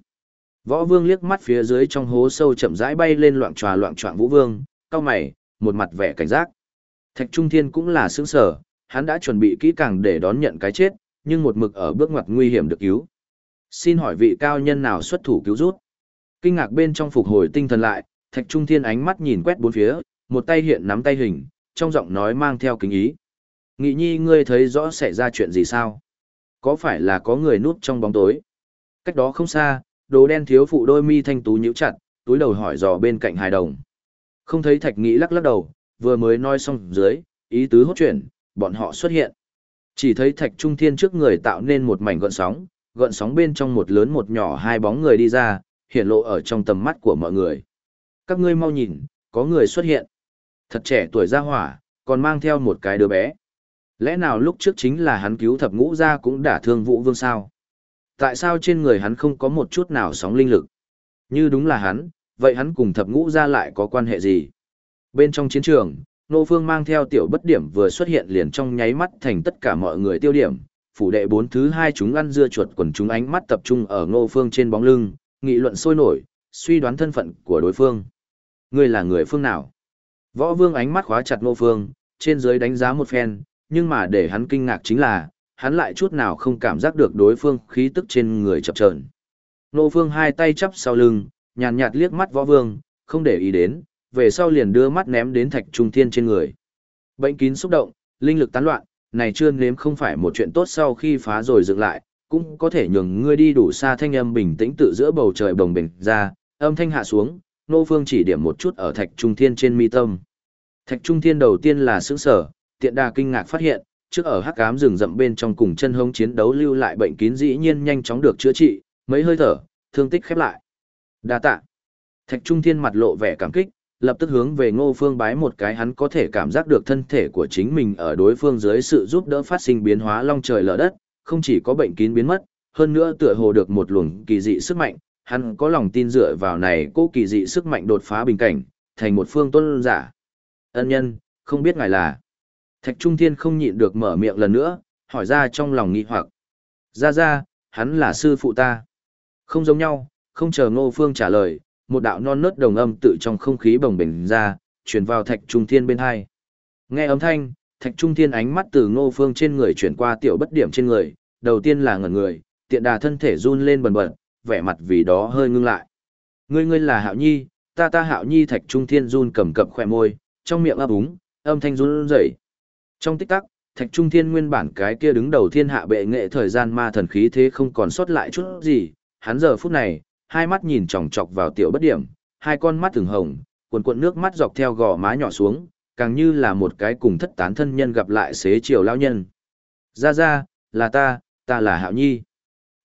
Võ Vương liếc mắt phía dưới trong hố sâu chậm rãi bay lên loạn tròa loạn trọng Vũ Vương, cao mày, một mặt vẻ cảnh giác. Thạch Trung Thiên cũng là sướng sở, hắn đã chuẩn bị kỹ càng để đón nhận cái chết, nhưng một mực ở bước ngoặt nguy hiểm được cứu. Xin hỏi vị cao nhân nào xuất thủ cứu rút? Kinh ngạc bên trong phục hồi tinh thần lại, Thạch Trung Thiên ánh mắt nhìn quét bốn phía, một tay hiện nắm tay hình, trong giọng nói mang theo kính ý. Nghị nhi ngươi thấy rõ xảy ra chuyện gì sao? Có phải là có người núp trong bóng tối? Cách đó không xa, đồ đen thiếu phụ đôi mi thanh tú nhíu chặt, túi đầu hỏi dò bên cạnh hài đồng. Không thấy thạch nghĩ lắc lắc đầu, vừa mới nói xong dưới, ý tứ hốt chuyển, bọn họ xuất hiện. Chỉ thấy thạch trung thiên trước người tạo nên một mảnh gợn sóng, gợn sóng bên trong một lớn một nhỏ hai bóng người đi ra, hiện lộ ở trong tầm mắt của mọi người. Các ngươi mau nhìn, có người xuất hiện. Thật trẻ tuổi ra hỏa, còn mang theo một cái đứa bé. Lẽ nào lúc trước chính là hắn cứu thập ngũ ra cũng đã thương vũ vương sao? Tại sao trên người hắn không có một chút nào sóng linh lực? Như đúng là hắn, vậy hắn cùng thập ngũ ra lại có quan hệ gì? Bên trong chiến trường, Nô Phương mang theo tiểu bất điểm vừa xuất hiện liền trong nháy mắt thành tất cả mọi người tiêu điểm. Phủ đệ bốn thứ hai chúng ăn dưa chuột quần chúng ánh mắt tập trung ở Nô Phương trên bóng lưng, nghị luận sôi nổi, suy đoán thân phận của đối phương. Ngươi là người phương nào? Võ Vương ánh mắt khóa chặt Nô Phương, trên dưới đánh giá một phen, nhưng mà để hắn kinh ngạc chính là, hắn lại chút nào không cảm giác được đối phương khí tức trên người chập chờn. Nô Phương hai tay chắp sau lưng, nhàn nhạt liếc mắt Võ Vương, không để ý đến, về sau liền đưa mắt ném đến Thạch Trung Thiên trên người. Bệnh kín xúc động, linh lực tán loạn, này chưa nếm không phải một chuyện tốt sau khi phá rồi dựng lại, cũng có thể nhường ngươi đi đủ xa thanh âm bình tĩnh tự giữa bầu trời bồng bềnh ra, âm thanh hạ xuống, Nô Phương chỉ điểm một chút ở Thạch Trung Thiên trên mi tâm. Thạch Trung Thiên đầu tiên là sững sở, tiện đà kinh ngạc phát hiện, trước ở hắc ám rừng rậm bên trong cùng chân hống chiến đấu lưu lại bệnh kín dĩ nhiên nhanh chóng được chữa trị, mấy hơi thở, thương tích khép lại. Đa tạ. Thạch Trung Thiên mặt lộ vẻ cảm kích, lập tức hướng về Ngô Phương bái một cái hắn có thể cảm giác được thân thể của chính mình ở đối phương dưới sự giúp đỡ phát sinh biến hóa long trời lở đất, không chỉ có bệnh kín biến mất, hơn nữa tựa hồ được một luồng kỳ dị sức mạnh, hắn có lòng tin dựa vào này cố kỳ dị sức mạnh đột phá bình cảnh, thành một phương tuân giả. Ân nhân, không biết ngài là. Thạch Trung Thiên không nhịn được mở miệng lần nữa, hỏi ra trong lòng nghi hoặc. Ra ra, hắn là sư phụ ta. Không giống nhau, không chờ Ngô Phương trả lời, một đạo non nớt đồng âm tự trong không khí bồng bềnh ra, truyền vào Thạch Trung Thiên bên hai. Nghe âm thanh, Thạch Trung Thiên ánh mắt từ Ngô Phương trên người chuyển qua tiểu bất điểm trên người, đầu tiên là ngẩn người, tiện đà thân thể run lên bần bật, vẻ mặt vì đó hơi ngưng lại. Ngươi ngươi là Hạo Nhi, ta ta Hạo Nhi Thạch Trung Thiên run cầm cập khỏe môi, trong miệng ấp úng, âm thanh run rẩy. Trong tích tắc, Thạch Trung Thiên nguyên bản cái kia đứng đầu thiên hạ bệ nghệ thời gian ma thần khí thế không còn sót lại chút gì, hắn giờ phút này, hai mắt nhìn chòng chọc vào tiểu bất điểm, hai con mắt thường hồng, cuộn cuộn nước mắt dọc theo gò má nhỏ xuống, càng như là một cái cùng thất tán thân nhân gặp lại xế chiều lao nhân. Ra ra, là ta, ta là Hạo Nhi.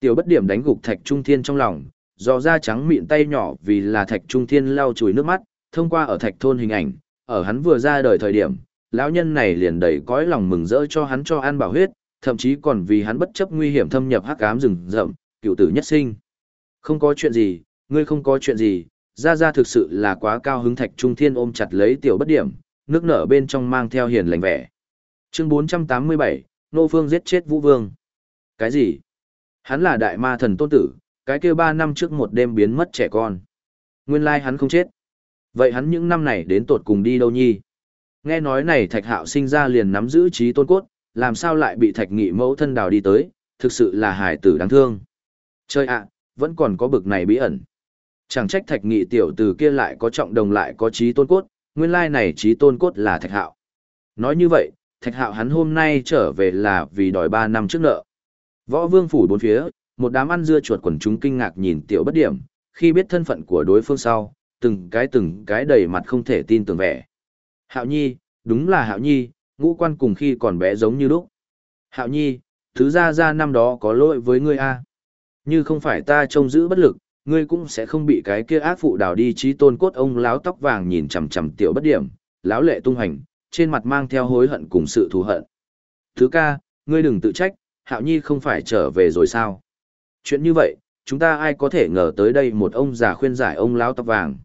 Tiểu bất điểm đánh gục Thạch Trung Thiên trong lòng, do da trắng mịn tay nhỏ vì là Thạch Trung Thiên lau chùi nước mắt, thông qua ở Thạch thôn hình ảnh, ở hắn vừa ra đời thời điểm, lão nhân này liền đầy cõi lòng mừng rỡ cho hắn cho ăn bảo huyết, thậm chí còn vì hắn bất chấp nguy hiểm thâm nhập hắc ám rừng rậm, cựu tử nhất sinh. Không có chuyện gì, ngươi không có chuyện gì, ra ra thực sự là quá cao hứng thạch trung thiên ôm chặt lấy tiểu bất điểm, nước nở bên trong mang theo hiền lành vẻ. Chương 487, Nô Phương giết chết Vũ Vương. Cái gì? Hắn là đại ma thần tôn tử, cái kia ba năm trước một đêm biến mất trẻ con. Nguyên lai hắn không chết. Vậy hắn những năm này đến tột cùng đi đâu nhi? Nghe nói này thạch hạo sinh ra liền nắm giữ trí tôn cốt, làm sao lại bị thạch nghị mẫu thân đào đi tới, thực sự là hải tử đáng thương. Chơi ạ, vẫn còn có bực này bí ẩn. Chẳng trách thạch nghị tiểu tử kia lại có trọng đồng lại có trí tôn cốt, nguyên lai này trí tôn cốt là thạch hạo. Nói như vậy, thạch hạo hắn hôm nay trở về là vì đòi ba năm trước nợ. Võ vương phủ bốn phía, một đám ăn dưa chuột quần chúng kinh ngạc nhìn tiểu bất điểm, khi biết thân phận của đối phương sau, từng cái từng cái đầy mặt không thể tin tưởng vẻ. Hạo Nhi, đúng là Hạo Nhi, ngũ quan cùng khi còn bé giống như lúc. Hạo Nhi, thứ ra ra năm đó có lỗi với ngươi a. Như không phải ta trông giữ bất lực, ngươi cũng sẽ không bị cái kia ác phụ đào đi trí tôn cốt ông láo tóc vàng nhìn chằm chằm tiểu bất điểm, láo lệ tung hành, trên mặt mang theo hối hận cùng sự thù hận. Thứ ca, ngươi đừng tự trách, Hạo Nhi không phải trở về rồi sao? Chuyện như vậy, chúng ta ai có thể ngờ tới đây một ông già khuyên giải ông lão tóc vàng.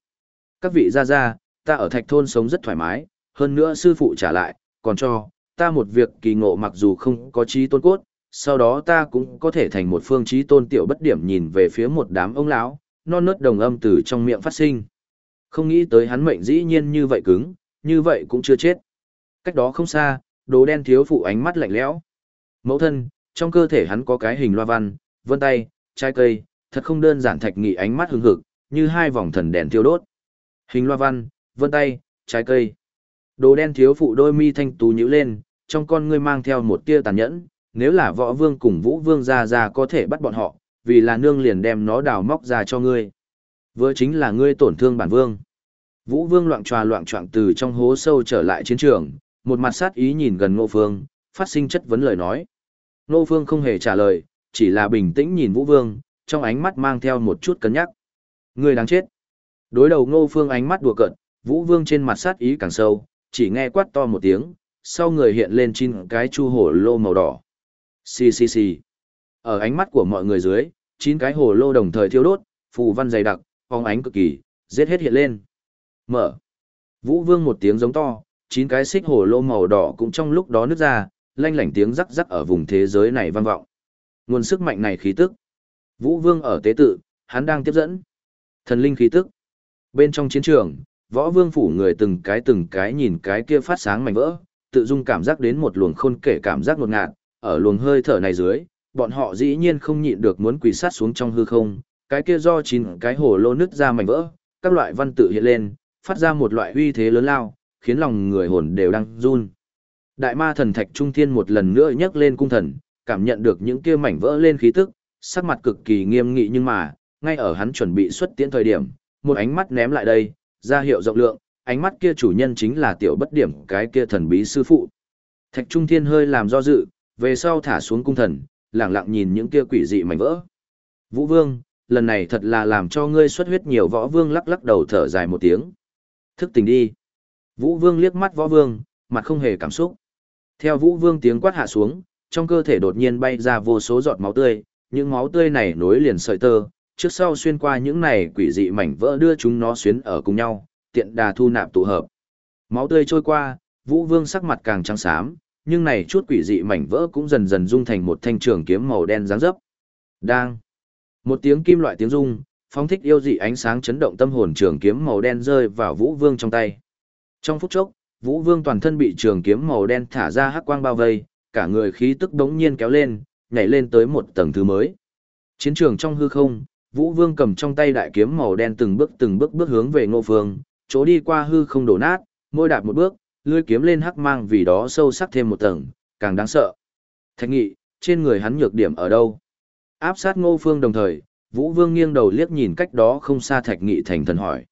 Các vị gia gia, ta ở thạch thôn sống rất thoải mái, hơn nữa sư phụ trả lại, còn cho, ta một việc kỳ ngộ mặc dù không có trí tôn cốt, sau đó ta cũng có thể thành một phương trí tôn tiểu bất điểm nhìn về phía một đám ông lão, non nớt đồng âm từ trong miệng phát sinh. Không nghĩ tới hắn mệnh dĩ nhiên như vậy cứng, như vậy cũng chưa chết. Cách đó không xa, đồ đen thiếu phụ ánh mắt lạnh lẽo. Mẫu thân, trong cơ thể hắn có cái hình loa văn, vân tay, trái cây, thật không đơn giản thạch nghị ánh mắt hưng hực, như hai vòng thần đèn thiêu đốt. Hình loa văn, vân tay, trái cây. Đồ đen thiếu phụ đôi mi thanh tú nhíu lên, trong con ngươi mang theo một tia tàn nhẫn, nếu là võ vương cùng vũ vương ra ra có thể bắt bọn họ, vì là nương liền đem nó đào móc ra cho ngươi. Vừa chính là ngươi tổn thương bản vương. Vũ vương loạn tròa loạn trọng từ trong hố sâu trở lại chiến trường, một mặt sát ý nhìn gần ngô phương, phát sinh chất vấn lời nói. Ngô phương không hề trả lời, chỉ là bình tĩnh nhìn vũ vương, trong ánh mắt mang theo một chút cân nhắc. Ngươi đáng chết. Đối đầu ngô phương ánh mắt đùa cợt, vũ vương trên mặt sát ý càng sâu, chỉ nghe quát to một tiếng, sau người hiện lên chín cái chu hổ lô màu đỏ. Xì xì xì. Ở ánh mắt của mọi người dưới, chín cái hồ lô đồng thời thiêu đốt, phù văn dày đặc, phóng ánh cực kỳ, giết hết hiện lên. Mở. Vũ Vương một tiếng giống to, chín cái xích hồ lô màu đỏ cũng trong lúc đó nứt ra, lanh lảnh tiếng rắc rắc ở vùng thế giới này vang vọng. Nguồn sức mạnh này khí tức. Vũ Vương ở tế tự, hắn đang tiếp dẫn. Thần linh khí tức. Bên trong chiến trường, võ vương phủ người từng cái từng cái nhìn cái kia phát sáng mảnh vỡ, tự dung cảm giác đến một luồng khôn kể cảm giác ngột ngạt, ở luồng hơi thở này dưới, bọn họ dĩ nhiên không nhịn được muốn quỳ sát xuống trong hư không, cái kia do chín cái hồ lô nứt ra mảnh vỡ, các loại văn tự hiện lên, phát ra một loại uy thế lớn lao, khiến lòng người hồn đều đang run. Đại ma thần thạch trung thiên một lần nữa nhấc lên cung thần, cảm nhận được những kia mảnh vỡ lên khí tức, sắc mặt cực kỳ nghiêm nghị nhưng mà, ngay ở hắn chuẩn bị xuất tiễn thời điểm, một ánh mắt ném lại đây, ra hiệu rộng lượng, ánh mắt kia chủ nhân chính là tiểu bất điểm cái kia thần bí sư phụ. Thạch Trung Thiên hơi làm do dự, về sau thả xuống cung thần, lẳng lặng nhìn những kia quỷ dị mảnh vỡ. Vũ Vương, lần này thật là làm cho ngươi xuất huyết nhiều võ vương lắc lắc đầu thở dài một tiếng. Thức tỉnh đi. Vũ Vương liếc mắt võ vương, mặt không hề cảm xúc. Theo Vũ Vương tiếng quát hạ xuống, trong cơ thể đột nhiên bay ra vô số giọt máu tươi, những máu tươi này nối liền sợi tơ, trước sau xuyên qua những này quỷ dị mảnh vỡ đưa chúng nó xuyến ở cùng nhau, tiện đà thu nạp tụ hợp. Máu tươi trôi qua, Vũ Vương sắc mặt càng trắng xám, nhưng này chút quỷ dị mảnh vỡ cũng dần dần dung thành một thanh trường kiếm màu đen dáng dấp. Đang. Một tiếng kim loại tiếng rung, phóng thích yêu dị ánh sáng chấn động tâm hồn trường kiếm màu đen rơi vào Vũ Vương trong tay. Trong phút chốc, Vũ Vương toàn thân bị trường kiếm màu đen thả ra hắc quang bao vây, cả người khí tức đống nhiên kéo lên, nhảy lên tới một tầng thứ mới. Chiến trường trong hư không, Vũ Vương cầm trong tay đại kiếm màu đen từng bước từng bước bước hướng về Ngô Phương, chỗ đi qua hư không đổ nát, môi đạp một bước, lưỡi kiếm lên hắc mang vì đó sâu sắc thêm một tầng, càng đáng sợ. Thạch Nghị, trên người hắn nhược điểm ở đâu? Áp sát Ngô Phương đồng thời, Vũ Vương nghiêng đầu liếc nhìn cách đó không xa Thạch Nghị thành thần hỏi.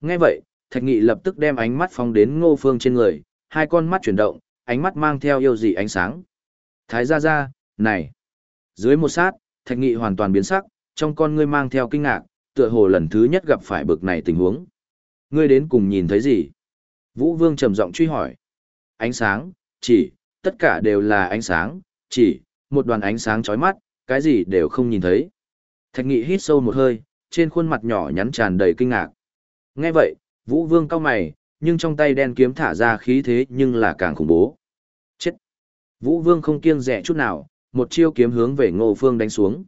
Nghe vậy, Thạch Nghị lập tức đem ánh mắt phóng đến Ngô Phương trên người, hai con mắt chuyển động, ánh mắt mang theo yêu dị ánh sáng. Thái gia gia, này. Dưới một sát, Thạch Nghị hoàn toàn biến sắc, trong con ngươi mang theo kinh ngạc, tựa hồ lần thứ nhất gặp phải bực này tình huống. Ngươi đến cùng nhìn thấy gì? Vũ Vương trầm giọng truy hỏi. Ánh sáng, chỉ, tất cả đều là ánh sáng, chỉ, một đoàn ánh sáng chói mắt, cái gì đều không nhìn thấy. Thạch Nghị hít sâu một hơi, trên khuôn mặt nhỏ nhắn tràn đầy kinh ngạc. Nghe vậy, Vũ Vương cao mày, nhưng trong tay đen kiếm thả ra khí thế nhưng là càng khủng bố. Chết! Vũ Vương không kiêng rẻ chút nào, một chiêu kiếm hướng về Ngô Phương đánh xuống.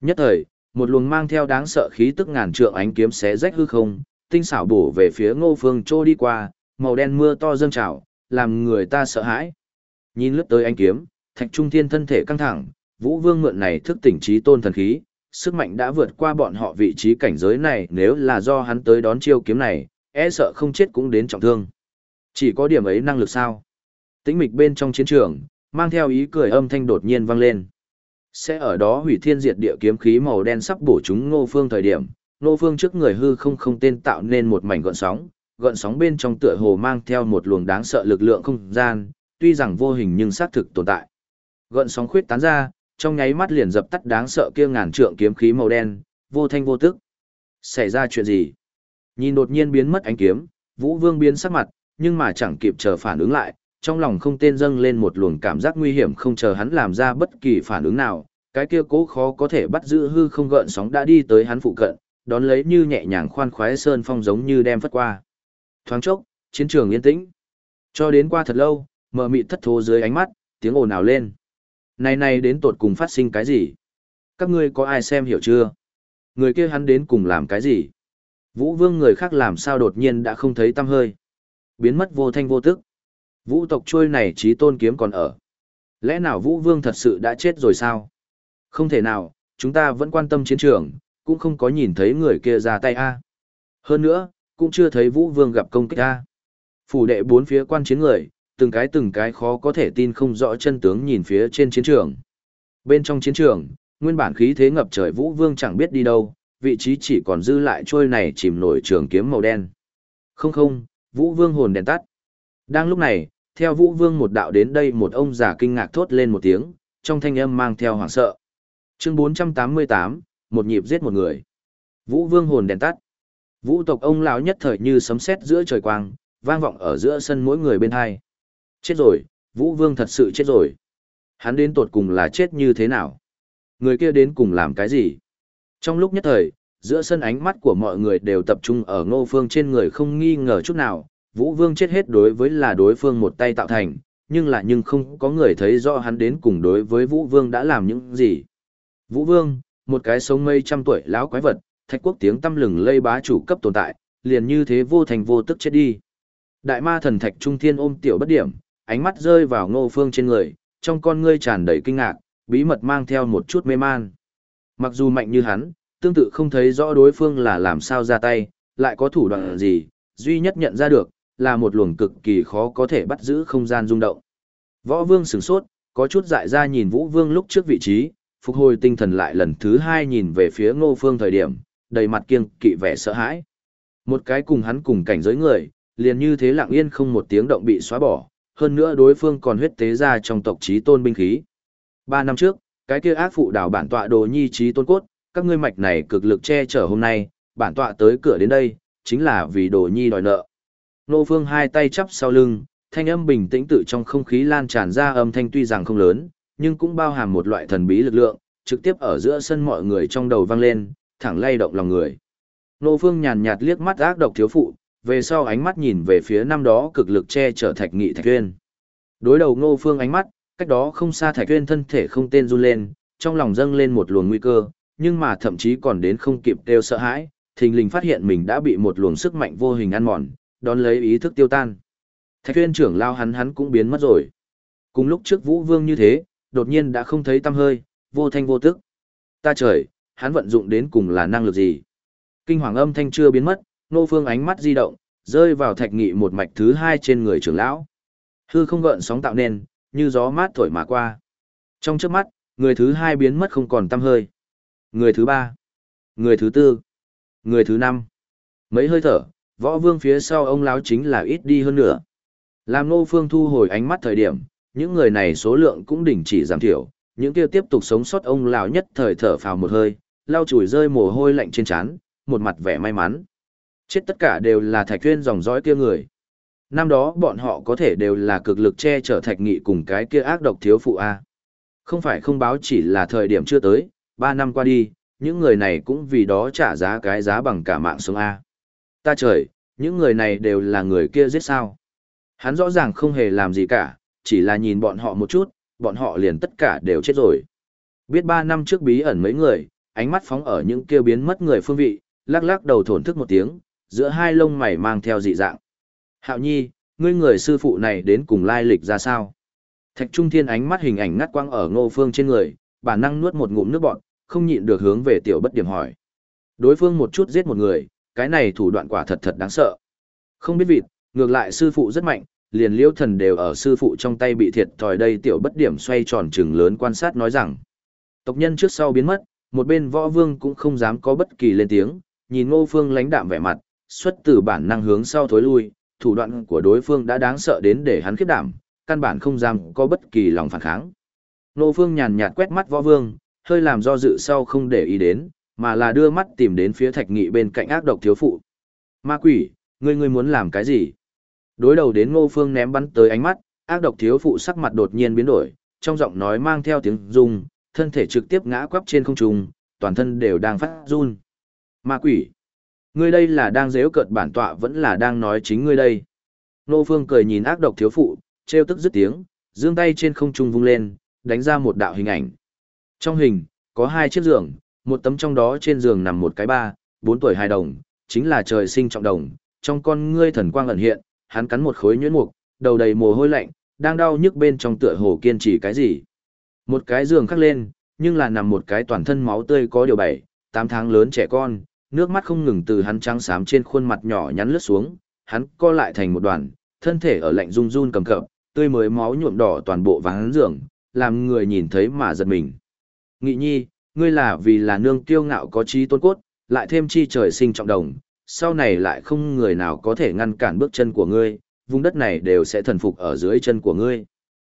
Nhất thời, một luồng mang theo đáng sợ khí tức ngàn trượng ánh kiếm xé rách hư không, tinh xảo bổ về phía Ngô Phương trô đi qua, màu đen mưa to dâng trào, làm người ta sợ hãi. Nhìn lướt tới anh kiếm, Thạch Trung Thiên thân thể căng thẳng, Vũ Vương mượn này thức tỉnh trí tôn thần khí, sức mạnh đã vượt qua bọn họ vị trí cảnh giới này, nếu là do hắn tới đón chiêu kiếm này, e sợ không chết cũng đến trọng thương. Chỉ có điểm ấy năng lực sao? Tĩnh mịch bên trong chiến trường, mang theo ý cười âm thanh đột nhiên vang lên. Sẽ ở đó hủy thiên diệt địa kiếm khí màu đen sắp bổ chúng Ngô Phương thời điểm, Ngô Phương trước người hư không không tên tạo nên một mảnh gợn sóng, gợn sóng bên trong tựa hồ mang theo một luồng đáng sợ lực lượng không gian, tuy rằng vô hình nhưng xác thực tồn tại. Gợn sóng khuyết tán ra, trong nháy mắt liền dập tắt đáng sợ kia ngàn trượng kiếm khí màu đen, vô thanh vô tức. Xảy ra chuyện gì? Nhìn đột nhiên biến mất ánh kiếm, Vũ Vương biến sắc mặt, nhưng mà chẳng kịp chờ phản ứng lại, trong lòng không tên dâng lên một luồng cảm giác nguy hiểm không chờ hắn làm ra bất kỳ phản ứng nào, cái kia cố khó có thể bắt giữ hư không gợn sóng đã đi tới hắn phụ cận, đón lấy như nhẹ nhàng khoan khoái sơn phong giống như đem phất qua. Thoáng chốc, chiến trường yên tĩnh. Cho đến qua thật lâu, mờ mịt thất thố dưới ánh mắt, tiếng ồn ào lên. Này này đến tột cùng phát sinh cái gì? Các ngươi có ai xem hiểu chưa? Người kia hắn đến cùng làm cái gì? Vũ vương người khác làm sao đột nhiên đã không thấy tâm hơi. Biến mất vô thanh vô tức. Vũ tộc trôi này trí tôn kiếm còn ở. Lẽ nào vũ vương thật sự đã chết rồi sao? Không thể nào, chúng ta vẫn quan tâm chiến trường, cũng không có nhìn thấy người kia ra tay a. Hơn nữa, cũng chưa thấy vũ vương gặp công kích ta. Phủ đệ bốn phía quan chiến người, từng cái từng cái khó có thể tin không rõ chân tướng nhìn phía trên chiến trường. Bên trong chiến trường, nguyên bản khí thế ngập trời vũ vương chẳng biết đi đâu, vị trí chỉ còn dư lại trôi này chìm nổi trường kiếm màu đen. Không không, vũ vương hồn đèn tắt. Đang lúc này, theo vũ vương một đạo đến đây một ông già kinh ngạc thốt lên một tiếng, trong thanh âm mang theo hoảng sợ. Chương 488, một nhịp giết một người. Vũ vương hồn đèn tắt. Vũ tộc ông lão nhất thời như sấm sét giữa trời quang, vang vọng ở giữa sân mỗi người bên hai. Chết rồi, Vũ Vương thật sự chết rồi. Hắn đến tột cùng là chết như thế nào? Người kia đến cùng làm cái gì? Trong lúc nhất thời, giữa sân ánh mắt của mọi người đều tập trung ở ngô phương trên người không nghi ngờ chút nào. Vũ Vương chết hết đối với là đối phương một tay tạo thành, nhưng là nhưng không có người thấy rõ hắn đến cùng đối với Vũ Vương đã làm những gì. Vũ Vương, một cái sống mây trăm tuổi lão quái vật, thạch quốc tiếng tâm lừng lây bá chủ cấp tồn tại, liền như thế vô thành vô tức chết đi. Đại ma thần thạch trung thiên ôm tiểu bất điểm, ánh mắt rơi vào ngô phương trên người, trong con ngươi tràn đầy kinh ngạc, bí mật mang theo một chút mê man. Mặc dù mạnh như hắn, tương tự không thấy rõ đối phương là làm sao ra tay, lại có thủ đoạn gì, duy nhất nhận ra được, là một luồng cực kỳ khó có thể bắt giữ không gian rung động. Võ vương sửng sốt, có chút dại ra nhìn vũ vương lúc trước vị trí, phục hồi tinh thần lại lần thứ hai nhìn về phía ngô phương thời điểm, đầy mặt kiêng kỵ vẻ sợ hãi. Một cái cùng hắn cùng cảnh giới người, liền như thế lặng yên không một tiếng động bị xóa bỏ, hơn nữa đối phương còn huyết tế ra trong tộc trí tôn binh khí. Ba năm trước, cái kia ác phụ đảo bản tọa đồ nhi trí tôn cốt, các ngươi mạch này cực lực che chở hôm nay, bản tọa tới cửa đến đây, chính là vì đồ nhi đòi nợ. Nô phương hai tay chắp sau lưng, thanh âm bình tĩnh tự trong không khí lan tràn ra âm thanh tuy rằng không lớn, nhưng cũng bao hàm một loại thần bí lực lượng, trực tiếp ở giữa sân mọi người trong đầu vang lên, thẳng lay động lòng người. Nô phương nhàn nhạt liếc mắt ác độc thiếu phụ, về sau ánh mắt nhìn về phía năm đó cực lực che chở Thạch Nghị Thạch Tuyên. Đối đầu Ngô Phương ánh mắt, cách đó không xa Thạch Tuyên thân thể không tên run lên, trong lòng dâng lên một luồng nguy cơ, nhưng mà thậm chí còn đến không kịp kêu sợ hãi, thình lình phát hiện mình đã bị một luồng sức mạnh vô hình ăn mòn, đón lấy ý thức tiêu tan. Thạch Tuyên trưởng lao hắn hắn cũng biến mất rồi. Cùng lúc trước Vũ Vương như thế, đột nhiên đã không thấy tâm hơi, vô thanh vô tức. Ta trời, hắn vận dụng đến cùng là năng lực gì? Kinh hoàng âm thanh chưa biến mất, nô phương ánh mắt di động, rơi vào thạch nghị một mạch thứ hai trên người trưởng lão. Hư không gợn sóng tạo nên, như gió mát thổi mà qua. Trong chớp mắt, người thứ hai biến mất không còn tăm hơi. Người thứ ba, người thứ tư, người thứ năm. Mấy hơi thở, võ vương phía sau ông lão chính là ít đi hơn nữa. Làm nô phương thu hồi ánh mắt thời điểm, những người này số lượng cũng đỉnh chỉ giảm thiểu, những kia tiếp tục sống sót ông lão nhất thời thở phào một hơi, lau chùi rơi mồ hôi lạnh trên trán, một mặt vẻ may mắn. Chết tất cả đều là thạch tuyên dòng dõi kia người. Năm đó bọn họ có thể đều là cực lực che chở thạch nghị cùng cái kia ác độc thiếu phụ A. Không phải không báo chỉ là thời điểm chưa tới, ba năm qua đi, những người này cũng vì đó trả giá cái giá bằng cả mạng sống A. Ta trời, những người này đều là người kia giết sao. Hắn rõ ràng không hề làm gì cả, chỉ là nhìn bọn họ một chút, bọn họ liền tất cả đều chết rồi. Biết ba năm trước bí ẩn mấy người, ánh mắt phóng ở những kia biến mất người phương vị, lắc lắc đầu thổn thức một tiếng, giữa hai lông mày mang theo dị dạng. Hạo nhi, ngươi người sư phụ này đến cùng lai lịch ra sao? Thạch Trung Thiên ánh mắt hình ảnh ngắt quang ở ngô phương trên người, bản năng nuốt một ngụm nước bọt, không nhịn được hướng về tiểu bất điểm hỏi. Đối phương một chút giết một người, cái này thủ đoạn quả thật thật đáng sợ. Không biết vịt, ngược lại sư phụ rất mạnh, liền liêu thần đều ở sư phụ trong tay bị thiệt thòi đây tiểu bất điểm xoay tròn trừng lớn quan sát nói rằng. Tộc nhân trước sau biến mất, một bên võ vương cũng không dám có bất kỳ lên tiếng, nhìn ngô phương lãnh đạm vẻ mặt, xuất từ bản năng hướng sau thối lui, thủ đoạn của đối phương đã đáng sợ đến để hắn khiếp đảm, căn bản không dám có bất kỳ lòng phản kháng. Nô Phương nhàn nhạt quét mắt Võ Vương, hơi làm do dự sau không để ý đến, mà là đưa mắt tìm đến phía Thạch Nghị bên cạnh ác độc thiếu phụ. Ma quỷ, ngươi ngươi muốn làm cái gì? Đối đầu đến Ngô Phương ném bắn tới ánh mắt, Ác độc thiếu phụ sắc mặt đột nhiên biến đổi, trong giọng nói mang theo tiếng rung, thân thể trực tiếp ngã quắp trên không trung, toàn thân đều đang phát run. Ma quỷ! Ngươi đây là đang dễu cợt bản tọa vẫn là đang nói chính ngươi đây. Nô Phương cười nhìn ác độc thiếu phụ, treo tức dứt tiếng, giương tay trên không trung vung lên, đánh ra một đạo hình ảnh. Trong hình, có hai chiếc giường, một tấm trong đó trên giường nằm một cái ba, bốn tuổi hài đồng, chính là trời sinh trọng đồng, trong con ngươi thần quang ẩn hiện, hắn cắn một khối nhuyễn mục, đầu đầy mồ hôi lạnh, đang đau nhức bên trong tựa hồ kiên trì cái gì. Một cái giường khắc lên, nhưng là nằm một cái toàn thân máu tươi có điều bảy, tám tháng lớn trẻ con, nước mắt không ngừng từ hắn trắng xám trên khuôn mặt nhỏ nhắn lướt xuống, hắn co lại thành một đoàn, thân thể ở lạnh run run cầm cập, tươi mới máu nhuộm đỏ toàn bộ ván giường, làm người nhìn thấy mà giật mình. Nghị nhi, ngươi là vì là nương kiêu ngạo có trí tôn cốt, lại thêm chi trời sinh trọng đồng, sau này lại không người nào có thể ngăn cản bước chân của ngươi, vùng đất này đều sẽ thần phục ở dưới chân của ngươi.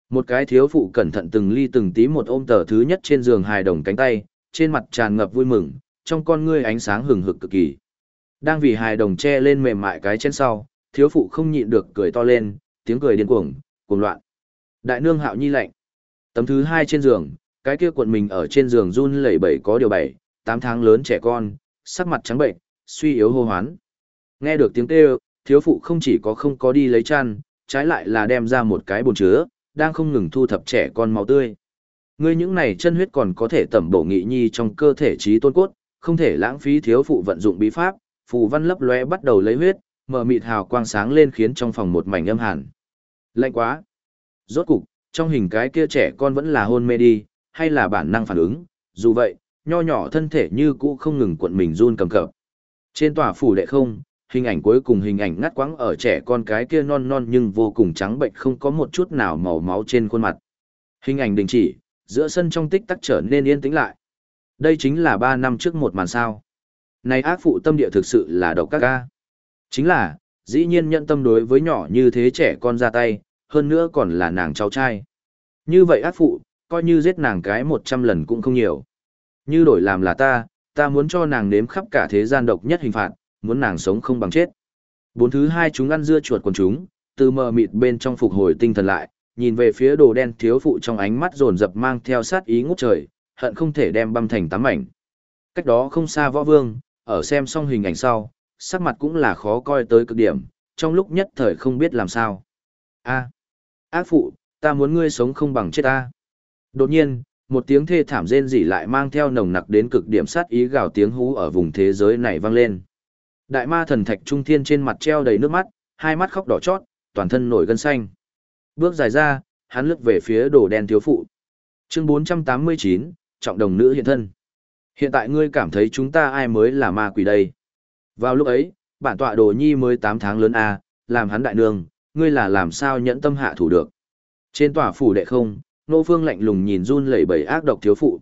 Một cái thiếu phụ cẩn thận từng ly từng tí một ôm tờ thứ nhất trên giường hài đồng cánh tay, trên mặt tràn ngập vui mừng, trong con ngươi ánh sáng hừng hực cực kỳ. Đang vì hài đồng che lên mềm mại cái trên sau, thiếu phụ không nhịn được cười to lên, tiếng cười điên cuồng, cuồng loạn. Đại nương hạo nhi lạnh. Tấm thứ hai trên giường, cái kia cuộn mình ở trên giường run lẩy bẩy có điều bảy, tám tháng lớn trẻ con, sắc mặt trắng bệnh, suy yếu hô hoán. Nghe được tiếng kêu, thiếu phụ không chỉ có không có đi lấy chăn, trái lại là đem ra một cái bồn chứa, đang không ngừng thu thập trẻ con máu tươi. Ngươi những này chân huyết còn có thể tẩm bổ nghị nhi trong cơ thể trí tôn cốt, không thể lãng phí thiếu phụ vận dụng bí pháp, phù văn lấp lóe bắt đầu lấy huyết, mở mịt hào quang sáng lên khiến trong phòng một mảnh âm hàn. Lạnh quá. Rốt cục, trong hình cái kia trẻ con vẫn là hôn mê đi, hay là bản năng phản ứng, dù vậy, nho nhỏ thân thể như cũ không ngừng cuộn mình run cầm cập. Trên tòa phủ đệ không, hình ảnh cuối cùng hình ảnh ngắt quãng ở trẻ con cái kia non non nhưng vô cùng trắng bệnh không có một chút nào màu máu trên khuôn mặt. Hình ảnh đình chỉ, giữa sân trong tích tắc trở nên yên tĩnh lại. Đây chính là ba năm trước một màn sao. Này ác phụ tâm địa thực sự là độc các ca. Chính là, dĩ nhiên nhận tâm đối với nhỏ như thế trẻ con ra tay, hơn nữa còn là nàng cháu trai. Như vậy ác phụ, coi như giết nàng cái một trăm lần cũng không nhiều. Như đổi làm là ta, ta muốn cho nàng nếm khắp cả thế gian độc nhất hình phạt, muốn nàng sống không bằng chết. Bốn thứ hai chúng ăn dưa chuột quần chúng, từ mờ mịt bên trong phục hồi tinh thần lại, nhìn về phía đồ đen thiếu phụ trong ánh mắt rồn rập mang theo sát ý ngút trời, hận không thể đem băm thành tám mảnh. Cách đó không xa võ vương, ở xem xong hình ảnh sau, sắc mặt cũng là khó coi tới cực điểm, trong lúc nhất thời không biết làm sao. A, ác phụ, ta muốn ngươi sống không bằng chết ta. Đột nhiên, một tiếng thê thảm rên rỉ lại mang theo nồng nặc đến cực điểm sát ý gào tiếng hú ở vùng thế giới này vang lên. Đại ma thần thạch trung thiên trên mặt treo đầy nước mắt, hai mắt khóc đỏ chót, toàn thân nổi gân xanh. Bước dài ra, hắn lướt về phía đồ đen thiếu phụ. Chương 489, trọng đồng nữ hiện thân. Hiện tại ngươi cảm thấy chúng ta ai mới là ma quỷ đây? Vào lúc ấy, bản tọa đồ nhi mới 8 tháng lớn a, làm hắn đại nương, ngươi là làm sao nhẫn tâm hạ thủ được. Trên tòa phủ đệ không, nô phương lạnh lùng nhìn run lẩy bẩy ác độc thiếu phụ.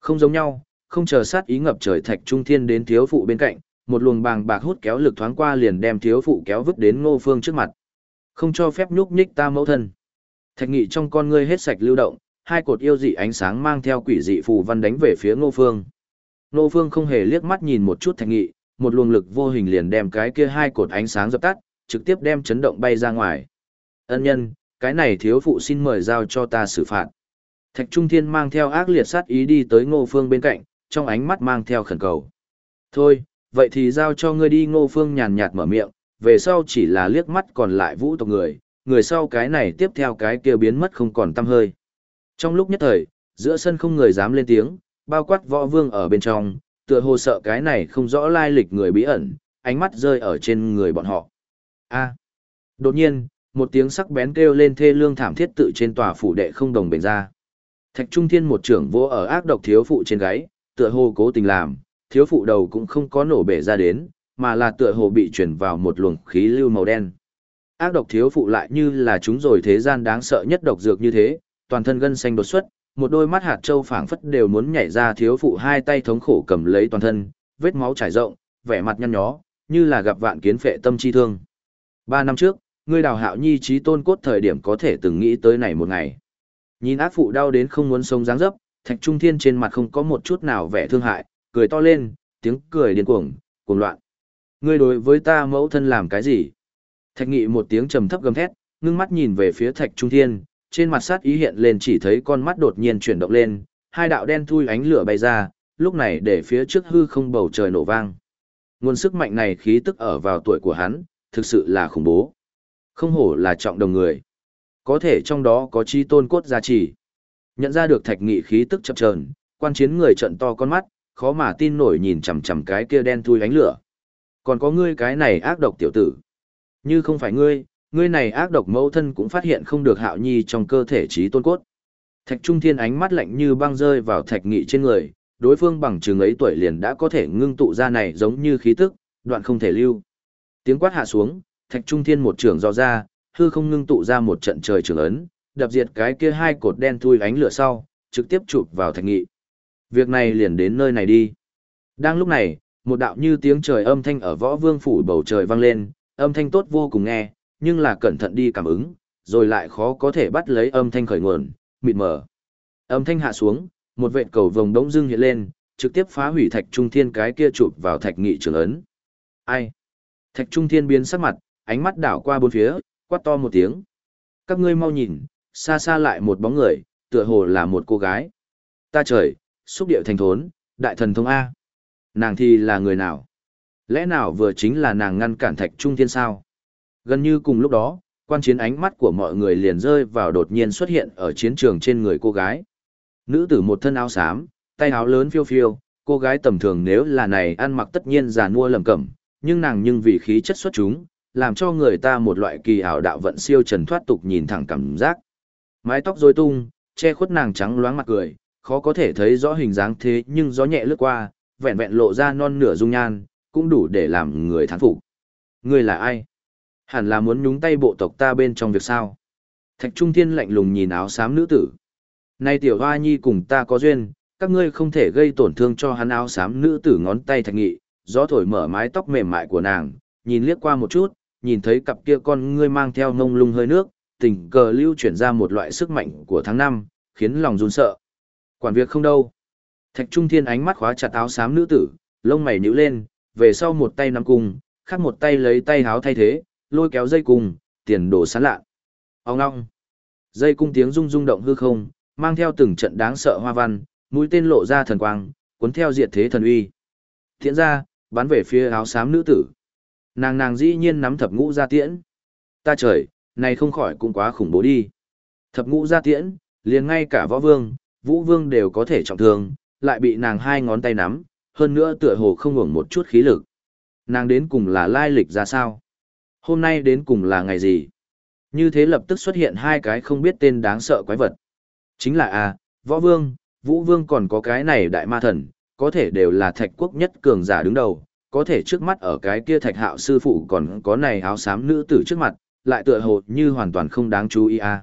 Không giống nhau, không chờ sát ý ngập trời thạch trung thiên đến thiếu phụ bên cạnh, một luồng bàng bạc hút kéo lực thoáng qua liền đem thiếu phụ kéo vứt đến ngô phương trước mặt. Không cho phép nhúc nhích ta mẫu thân. Thạch nghị trong con ngươi hết sạch lưu động, hai cột yêu dị ánh sáng mang theo quỷ dị phù văn đánh về phía ngô phương. Ngô phương không hề liếc mắt nhìn một chút thạch nghị, một luồng lực vô hình liền đem cái kia hai cột ánh sáng dập tắt, trực tiếp đem chấn động bay ra ngoài. Ân nhân, cái này thiếu phụ xin mời giao cho ta xử phạt. Thạch Trung Thiên mang theo ác liệt sát ý đi tới Ngô Phương bên cạnh, trong ánh mắt mang theo khẩn cầu. Thôi, vậy thì giao cho ngươi đi Ngô Phương nhàn nhạt mở miệng, về sau chỉ là liếc mắt còn lại vũ tộc người, người sau cái này tiếp theo cái kia biến mất không còn tăm hơi. Trong lúc nhất thời, giữa sân không người dám lên tiếng, bao quát võ vương ở bên trong, tựa hồ sợ cái này không rõ lai lịch người bí ẩn, ánh mắt rơi ở trên người bọn họ. A. Đột nhiên, một tiếng sắc bén kêu lên thê lương thảm thiết tự trên tòa phủ đệ không đồng bền ra. Thạch Trung Thiên một trưởng vô ở ác độc thiếu phụ trên gáy, tựa hồ cố tình làm, thiếu phụ đầu cũng không có nổ bể ra đến, mà là tựa hồ bị chuyển vào một luồng khí lưu màu đen. Ác độc thiếu phụ lại như là chúng rồi thế gian đáng sợ nhất độc dược như thế, toàn thân gân xanh đột xuất, một đôi mắt hạt châu phảng phất đều muốn nhảy ra thiếu phụ hai tay thống khổ cầm lấy toàn thân, vết máu trải rộng, vẻ mặt nhăn nhó, như là gặp vạn kiến phệ tâm chi thương. Ba năm trước, ngươi đào hạo nhi trí tôn cốt thời điểm có thể từng nghĩ tới này một ngày. Nhìn ác phụ đau đến không muốn sống dáng dấp, thạch trung thiên trên mặt không có một chút nào vẻ thương hại, cười to lên, tiếng cười điên cuồng, cuồng loạn. Ngươi đối với ta mẫu thân làm cái gì? Thạch nghị một tiếng trầm thấp gầm thét, ngưng mắt nhìn về phía Thạch Trung Thiên, trên mặt sát ý hiện lên chỉ thấy con mắt đột nhiên chuyển động lên, hai đạo đen thui ánh lửa bay ra, lúc này để phía trước hư không bầu trời nổ vang. Nguồn sức mạnh này khí tức ở vào tuổi của hắn, thực sự là khủng bố. Không hổ là trọng đồng người. Có thể trong đó có chi tôn cốt gia trì. Nhận ra được thạch nghị khí tức chập chờn, quan chiến người trận to con mắt, khó mà tin nổi nhìn chằm chằm cái kia đen thui ánh lửa. Còn có ngươi cái này ác độc tiểu tử. Như không phải ngươi, ngươi này ác độc mẫu thân cũng phát hiện không được hạo nhi trong cơ thể trí tôn cốt. Thạch Trung Thiên ánh mắt lạnh như băng rơi vào thạch nghị trên người, đối phương bằng chừng ấy tuổi liền đã có thể ngưng tụ ra này giống như khí tức, đoạn không thể lưu. Tiếng quát hạ xuống, Thạch Trung Thiên một trường do ra, hư không ngưng tụ ra một trận trời trường ấn, đập diệt cái kia hai cột đen thui ánh lửa sau, trực tiếp chụp vào thạch nghị. Việc này liền đến nơi này đi. Đang lúc này, một đạo như tiếng trời âm thanh ở võ vương phủ bầu trời vang lên, âm thanh tốt vô cùng nghe, nhưng là cẩn thận đi cảm ứng, rồi lại khó có thể bắt lấy âm thanh khởi nguồn, mịt mờ. Âm thanh hạ xuống, một vệt cầu vồng đống dưng hiện lên, trực tiếp phá hủy thạch trung thiên cái kia chụp vào thạch nghị trường ấn. Ai? Thạch trung thiên biến sắc mặt, ánh mắt đảo qua bốn phía, quát to một tiếng. Các ngươi mau nhìn, xa xa lại một bóng người, tựa hồ là một cô gái. Ta trời, xúc điệu thành thốn, đại thần thông A. Nàng thì là người nào? Lẽ nào vừa chính là nàng ngăn cản thạch trung thiên sao? Gần như cùng lúc đó, quan chiến ánh mắt của mọi người liền rơi vào đột nhiên xuất hiện ở chiến trường trên người cô gái. Nữ tử một thân áo xám, tay áo lớn phiêu phiêu, cô gái tầm thường nếu là này ăn mặc tất nhiên già nua lầm cẩm, nhưng nàng nhưng vì khí chất xuất chúng, làm cho người ta một loại kỳ ảo đạo vận siêu trần thoát tục nhìn thẳng cảm giác. Mái tóc rối tung, che khuất nàng trắng loáng mặt cười, khó có thể thấy rõ hình dáng thế nhưng gió nhẹ lướt qua, vẹn vẹn lộ ra non nửa dung nhan, cũng đủ để làm người thán phục. ngươi là ai? Hẳn là muốn nhúng tay bộ tộc ta bên trong việc sao? Thạch Trung Thiên lạnh lùng nhìn áo xám nữ tử. nay tiểu hoa nhi cùng ta có duyên, các ngươi không thể gây tổn thương cho hắn áo xám nữ tử ngón tay thạch nghị, gió thổi mở mái tóc mềm mại của nàng, nhìn liếc qua một chút, nhìn thấy cặp kia con ngươi mang theo ngông lung hơi nước, tình cờ lưu chuyển ra một loại sức mạnh của tháng năm, khiến lòng run sợ. Quản việc không đâu. Thạch Trung Thiên ánh mắt khóa chặt áo xám nữ tử, lông mày nhíu lên, về sau một tay nắm cung, khác một tay lấy tay háo thay thế, lôi kéo dây cung, tiền đồ sán lạ. Ông ngong. Dây cung tiếng rung rung động hư không, mang theo từng trận đáng sợ hoa văn, mũi tên lộ ra thần quang, cuốn theo diệt thế thần uy. Thiện ra, bắn về phía áo xám nữ tử. Nàng nàng dĩ nhiên nắm thập ngũ ra tiễn. Ta trời, này không khỏi cũng quá khủng bố đi. Thập ngũ ra tiễn, liền ngay cả võ vương, vũ vương đều có thể trọng thương, lại bị nàng hai ngón tay nắm, hơn nữa tựa hồ không ngủng một chút khí lực. Nàng đến cùng là lai lịch ra sao? Hôm nay đến cùng là ngày gì? Như thế lập tức xuất hiện hai cái không biết tên đáng sợ quái vật. Chính là A, Võ Vương, Vũ Vương còn có cái này đại ma thần, có thể đều là thạch quốc nhất cường giả đứng đầu, có thể trước mắt ở cái kia thạch hạo sư phụ còn có này áo xám nữ tử trước mặt, lại tựa hồ như hoàn toàn không đáng chú ý a.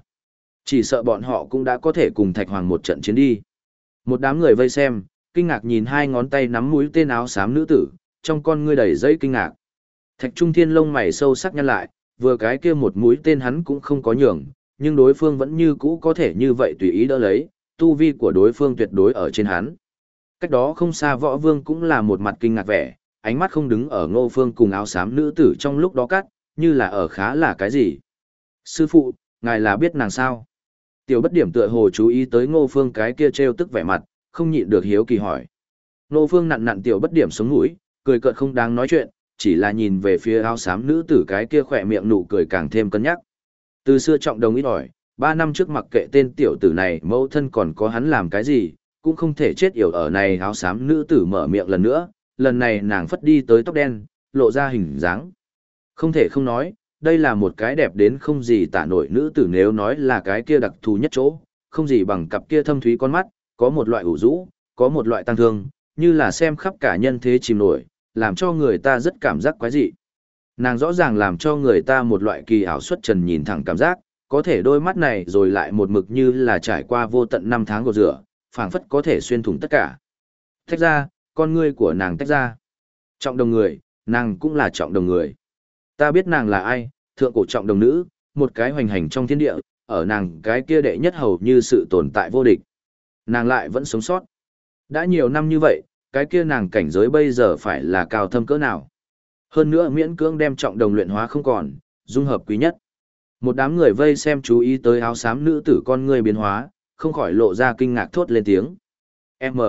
Chỉ sợ bọn họ cũng đã có thể cùng thạch hoàng một trận chiến đi. Một đám người vây xem, kinh ngạc nhìn hai ngón tay nắm mũi tên áo xám nữ tử, trong con ngươi đầy dây kinh ngạc. Thạch Trung Thiên lông mày sâu sắc nhăn lại, vừa cái kia một mũi tên hắn cũng không có nhường, nhưng đối phương vẫn như cũ có thể như vậy tùy ý đỡ lấy, tu vi của đối phương tuyệt đối ở trên hắn. Cách đó không xa võ vương cũng là một mặt kinh ngạc vẻ, ánh mắt không đứng ở ngô phương cùng áo xám nữ tử trong lúc đó cắt, như là ở khá là cái gì. Sư phụ, ngài là biết nàng sao? Tiểu bất điểm tựa hồ chú ý tới ngô phương cái kia treo tức vẻ mặt, không nhịn được hiếu kỳ hỏi. Ngô phương nặn nặn tiểu bất điểm sống mũi, cười cợt không đáng nói chuyện, chỉ là nhìn về phía áo xám nữ tử cái kia khỏe miệng nụ cười càng thêm cân nhắc. Từ xưa trọng đồng ít ỏi, ba năm trước mặc kệ tên tiểu tử này mẫu thân còn có hắn làm cái gì, cũng không thể chết yểu ở này áo xám nữ tử mở miệng lần nữa, lần này nàng phất đi tới tóc đen, lộ ra hình dáng. Không thể không nói, đây là một cái đẹp đến không gì tả nổi nữ tử nếu nói là cái kia đặc thù nhất chỗ, không gì bằng cặp kia thâm thúy con mắt, có một loại ủ rũ, có một loại tăng thương, như là xem khắp cả nhân thế chìm nổi, làm cho người ta rất cảm giác quái dị. Nàng rõ ràng làm cho người ta một loại kỳ ảo xuất trần nhìn thẳng cảm giác, có thể đôi mắt này rồi lại một mực như là trải qua vô tận năm tháng gột rửa, phảng phất có thể xuyên thủng tất cả. Tách ra, con ngươi của nàng tách ra. Trọng đồng người, nàng cũng là trọng đồng người. Ta biết nàng là ai, thượng cổ trọng đồng nữ, một cái hoành hành trong thiên địa, ở nàng cái kia đệ nhất hầu như sự tồn tại vô địch. Nàng lại vẫn sống sót. Đã nhiều năm như vậy, cái kia nàng cảnh giới bây giờ phải là cao thâm cỡ nào. Hơn nữa miễn cưỡng đem trọng đồng luyện hóa không còn, dung hợp quý nhất. Một đám người vây xem chú ý tới áo xám nữ tử con ngươi biến hóa, không khỏi lộ ra kinh ngạc thốt lên tiếng. M.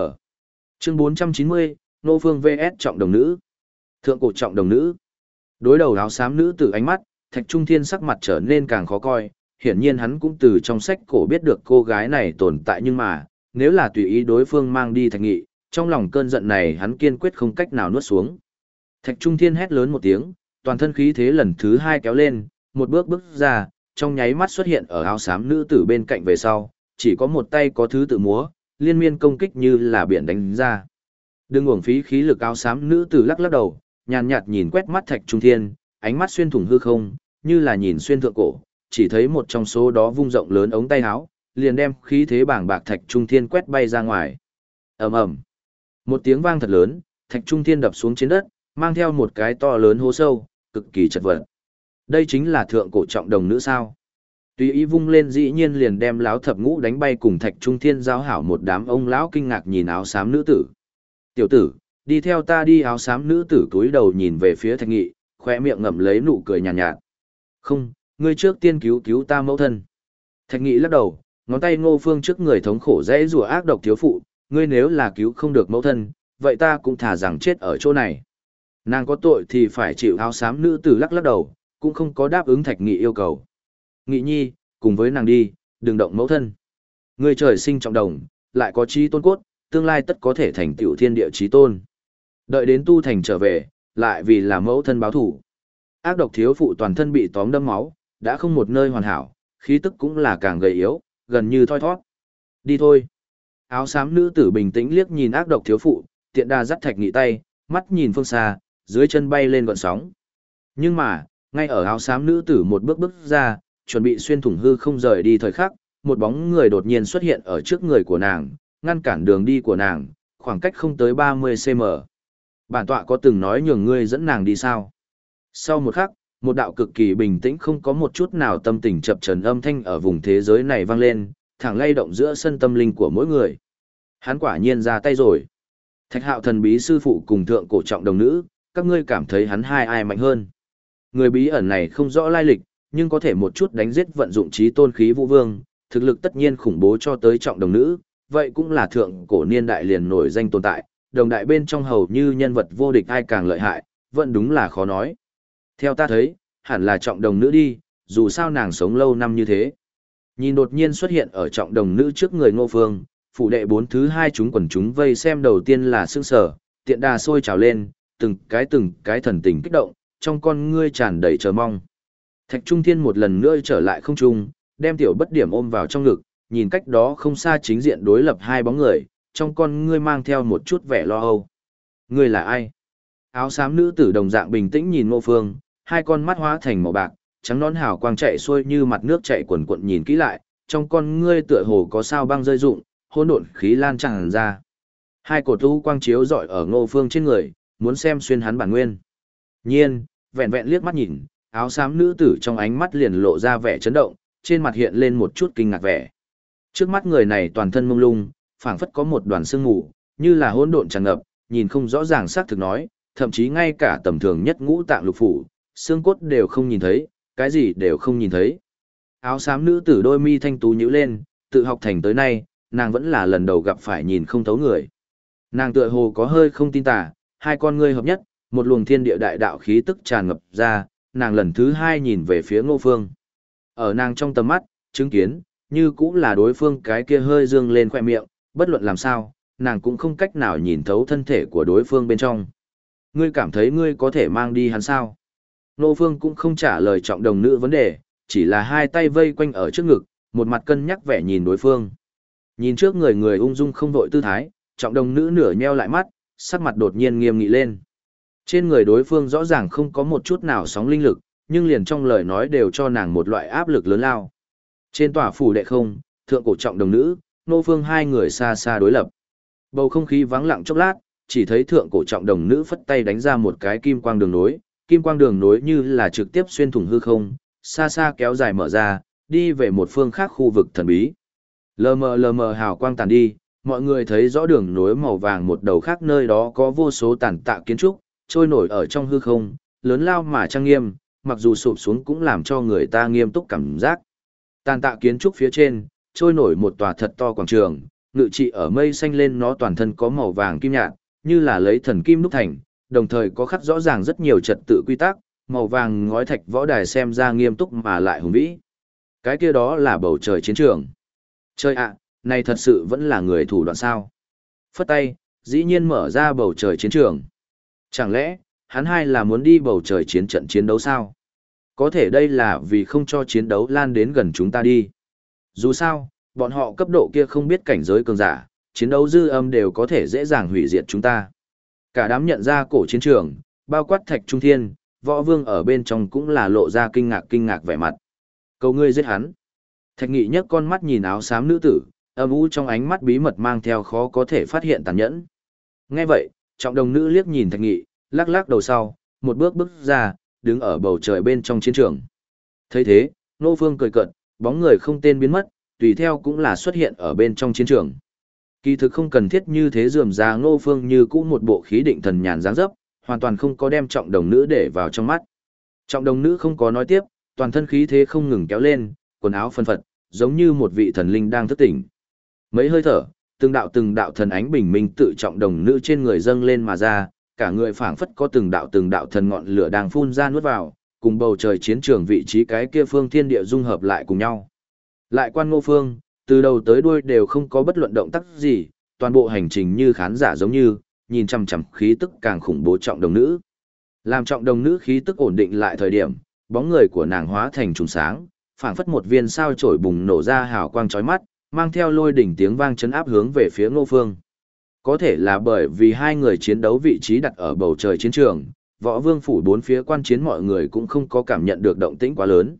Chương 490, Nô Phương VS Trọng Đồng Nữ. Thượng cổ Trọng Đồng Nữ. Đối đầu áo xám nữ tử ánh mắt, Thạch Trung Thiên sắc mặt trở nên càng khó coi, hiển nhiên hắn cũng từ trong sách cổ biết được cô gái này tồn tại nhưng mà, nếu là tùy ý đối phương mang đi Thạch Nghị, trong lòng cơn giận này hắn kiên quyết không cách nào nuốt xuống. Thạch Trung Thiên hét lớn một tiếng, toàn thân khí thế lần thứ hai kéo lên, một bước bước ra, trong nháy mắt xuất hiện ở áo xám nữ tử bên cạnh về sau, chỉ có một tay có thứ tự múa, liên miên công kích như là biển đánh ra. Đừng uổng phí khí lực áo xám nữ tử lắc lắc đầu, nhàn nhạt nhìn quét mắt Thạch Trung Thiên, ánh mắt xuyên thủng hư không, như là nhìn xuyên thượng cổ, chỉ thấy một trong số đó vung rộng lớn ống tay áo, liền đem khí thế bảng bạc Thạch Trung Thiên quét bay ra ngoài. Ầm ầm. Một tiếng vang thật lớn, Thạch Trung Thiên đập xuống trên đất, mang theo một cái to lớn hố sâu, cực kỳ chật vật. Đây chính là thượng cổ trọng đồng nữ sao? Tùy ý vung lên dĩ nhiên liền đem lão thập ngũ đánh bay cùng Thạch Trung Thiên giao hảo một đám ông lão kinh ngạc nhìn áo xám nữ tử. Tiểu tử, đi theo ta đi áo xám nữ tử túi đầu nhìn về phía Thạch Nghị, khoe miệng ngậm lấy nụ cười nhàn nhạt, nhạt. Không, ngươi trước tiên cứu cứu ta mẫu thân. Thạch Nghị lắc đầu, ngón tay ngô phương trước người thống khổ dễ rùa ác độc thiếu phụ, ngươi nếu là cứu không được mẫu thân, vậy ta cũng thả rằng chết ở chỗ này. Nàng có tội thì phải chịu áo xám nữ tử lắc lắc đầu, cũng không có đáp ứng Thạch Nghị yêu cầu. Nghị nhi, cùng với nàng đi, đừng động mẫu thân. Ngươi trời sinh trọng đồng, lại có trí tôn cốt, tương lai tất có thể thành tiểu thiên địa trí tôn. Đợi đến tu thành trở về, lại vì là mẫu thân báo thủ. Ác độc thiếu phụ toàn thân bị tóm đâm máu, đã không một nơi hoàn hảo, khí tức cũng là càng gầy yếu, gần như thoi thoát. Đi thôi. Áo xám nữ tử bình tĩnh liếc nhìn ác độc thiếu phụ, tiện đa dắt thạch nghị tay, mắt nhìn phương xa, dưới chân bay lên gọn sóng. Nhưng mà, ngay ở áo xám nữ tử một bước bước ra, chuẩn bị xuyên thủng hư không rời đi thời khắc, một bóng người đột nhiên xuất hiện ở trước người của nàng, ngăn cản đường đi của nàng, khoảng cách không tới 30cm. Bản tọa có từng nói nhường ngươi dẫn nàng đi sao? Sau một khắc, một đạo cực kỳ bình tĩnh không có một chút nào tâm tình chập trần âm thanh ở vùng thế giới này vang lên, thẳng lay động giữa sân tâm linh của mỗi người. Hắn quả nhiên ra tay rồi. Thạch hạo thần bí sư phụ cùng thượng cổ trọng đồng nữ, các ngươi cảm thấy hắn hai ai mạnh hơn. Người bí ẩn này không rõ lai lịch, nhưng có thể một chút đánh giết vận dụng trí tôn khí vũ vương, thực lực tất nhiên khủng bố cho tới trọng đồng nữ, vậy cũng là thượng cổ niên đại liền nổi danh tồn tại, đồng đại bên trong hầu như nhân vật vô địch ai càng lợi hại, vẫn đúng là khó nói. Theo ta thấy, hẳn là trọng đồng nữ đi, dù sao nàng sống lâu năm như thế. Nhìn đột nhiên xuất hiện ở trọng đồng nữ trước người ngô phương, phụ đệ bốn thứ hai chúng quần chúng vây xem đầu tiên là sương sở, tiện đà sôi trào lên, từng cái từng cái thần tình kích động, trong con ngươi tràn đầy chờ mong. Thạch Trung Thiên một lần nữa trở lại không trung, đem tiểu bất điểm ôm vào trong ngực, nhìn cách đó không xa chính diện đối lập hai bóng người, trong con ngươi mang theo một chút vẻ lo âu. Ngươi là ai? Áo xám nữ tử đồng dạng bình tĩnh nhìn Ngô Phương, hai con mắt hóa thành màu bạc, trắng nón hào quang chạy xuôi như mặt nước chảy cuồn cuộn nhìn kỹ lại, trong con ngươi tựa hồ có sao băng rơi rụng, hỗn độn khí lan tràn ra. Hai cột u quang chiếu rọi ở Ngô Phương trên người, muốn xem xuyên hắn bản nguyên. Nhiên, vẹn vẹn liếc mắt nhìn, áo xám nữ tử trong ánh mắt liền lộ ra vẻ chấn động, trên mặt hiện lên một chút kinh ngạc vẻ. Trước mắt người này toàn thân mông lung, phảng phất có một đoàn sương mù, như là hỗn độn tràn ngập, nhìn không rõ ràng xác thực nói, thậm chí ngay cả tầm thường nhất ngũ tạng lục phủ, xương cốt đều không nhìn thấy, cái gì đều không nhìn thấy. Áo xám nữ tử đôi mi thanh tú nhíu lên, tự học thành tới nay, nàng vẫn là lần đầu gặp phải nhìn không thấu người. Nàng tựa hồ có hơi không tin tà, hai con ngươi hợp nhất, một luồng thiên địa đại đạo khí tức tràn ngập ra, nàng lần thứ hai nhìn về phía ngô phương. Ở nàng trong tầm mắt, chứng kiến, như cũng là đối phương cái kia hơi dương lên khoe miệng, bất luận làm sao, nàng cũng không cách nào nhìn thấu thân thể của đối phương bên trong. Ngươi cảm thấy ngươi có thể mang đi hắn sao? nô phương cũng không trả lời trọng đồng nữ vấn đề, chỉ là hai tay vây quanh ở trước ngực, một mặt cân nhắc vẻ nhìn đối phương. Nhìn trước người người ung dung không vội tư thái, trọng đồng nữ nửa nheo lại mắt, sắc mặt đột nhiên nghiêm nghị lên. Trên người đối phương rõ ràng không có một chút nào sóng linh lực, nhưng liền trong lời nói đều cho nàng một loại áp lực lớn lao. Trên tòa phủ đệ không, thượng cổ trọng đồng nữ, nô phương hai người xa xa đối lập. Bầu không khí vắng lặng chốc lát, chỉ thấy thượng cổ trọng đồng nữ phất tay đánh ra một cái kim quang đường nối, kim quang đường nối như là trực tiếp xuyên thủng hư không, xa xa kéo dài mở ra, đi về một phương khác khu vực thần bí. Lờ mờ lờ mờ hào quang tàn đi, mọi người thấy rõ đường nối màu vàng một đầu khác nơi đó có vô số tàn tạ kiến trúc, trôi nổi ở trong hư không, lớn lao mà trang nghiêm, mặc dù sụp xuống cũng làm cho người ta nghiêm túc cảm giác. Tàn tạ kiến trúc phía trên, trôi nổi một tòa thật to quảng trường, ngự trị ở mây xanh lên nó toàn thân có màu vàng kim nhạt, như là lấy thần kim đúc thành, đồng thời có khắc rõ ràng rất nhiều trật tự quy tắc, màu vàng ngói thạch võ đài xem ra nghiêm túc mà lại hùng vĩ. Cái kia đó là bầu trời chiến trường. Chơi ạ, này thật sự vẫn là người thủ đoạn sao. Phất tay, dĩ nhiên mở ra bầu trời chiến trường. Chẳng lẽ, hắn hai là muốn đi bầu trời chiến trận chiến đấu sao? Có thể đây là vì không cho chiến đấu lan đến gần chúng ta đi. Dù sao, bọn họ cấp độ kia không biết cảnh giới cường giả, chiến đấu dư âm đều có thể dễ dàng hủy diệt chúng ta. Cả đám nhận ra cổ chiến trường, bao quát thạch trung thiên, võ vương ở bên trong cũng là lộ ra kinh ngạc kinh ngạc vẻ mặt. Cầu ngươi giết hắn. Thạch nghị nhấc con mắt nhìn áo xám nữ tử, âm u trong ánh mắt bí mật mang theo khó có thể phát hiện tàn nhẫn. Nghe vậy, trọng đồng nữ liếc nhìn thạch nghị, lắc lắc đầu sau, một bước bước ra, đứng ở bầu trời bên trong chiến trường. thấy thế, nô phương cười cận, bóng người không tên biến mất, tùy theo cũng là xuất hiện ở bên trong chiến trường. Kỳ thực không cần thiết như thế dườm ra ngô phương như cũ một bộ khí định thần nhàn dáng dấp, hoàn toàn không có đem trọng đồng nữ để vào trong mắt. Trọng đồng nữ không có nói tiếp, toàn thân khí thế không ngừng kéo lên, quần áo phân phật, giống như một vị thần linh đang thức tỉnh. Mấy hơi thở, từng đạo từng đạo thần ánh bình minh tự trọng đồng nữ trên người dâng lên mà ra, cả người phảng phất có từng đạo từng đạo thần ngọn lửa đang phun ra nuốt vào, cùng bầu trời chiến trường vị trí cái kia phương thiên địa dung hợp lại cùng nhau. Lại quan ngô phương, từ đầu tới đuôi đều không có bất luận động tác gì, toàn bộ hành trình như khán giả giống như, nhìn chằm chằm khí tức càng khủng bố trọng đồng nữ. Làm trọng đồng nữ khí tức ổn định lại thời điểm, bóng người của nàng hóa thành trùng sáng, phảng phất một viên sao chổi bùng nổ ra hào quang chói mắt, mang theo lôi đỉnh tiếng vang chấn áp hướng về phía Ngô Phương. Có thể là bởi vì hai người chiến đấu vị trí đặt ở bầu trời chiến trường, võ vương phủ bốn phía quan chiến mọi người cũng không có cảm nhận được động tĩnh quá lớn.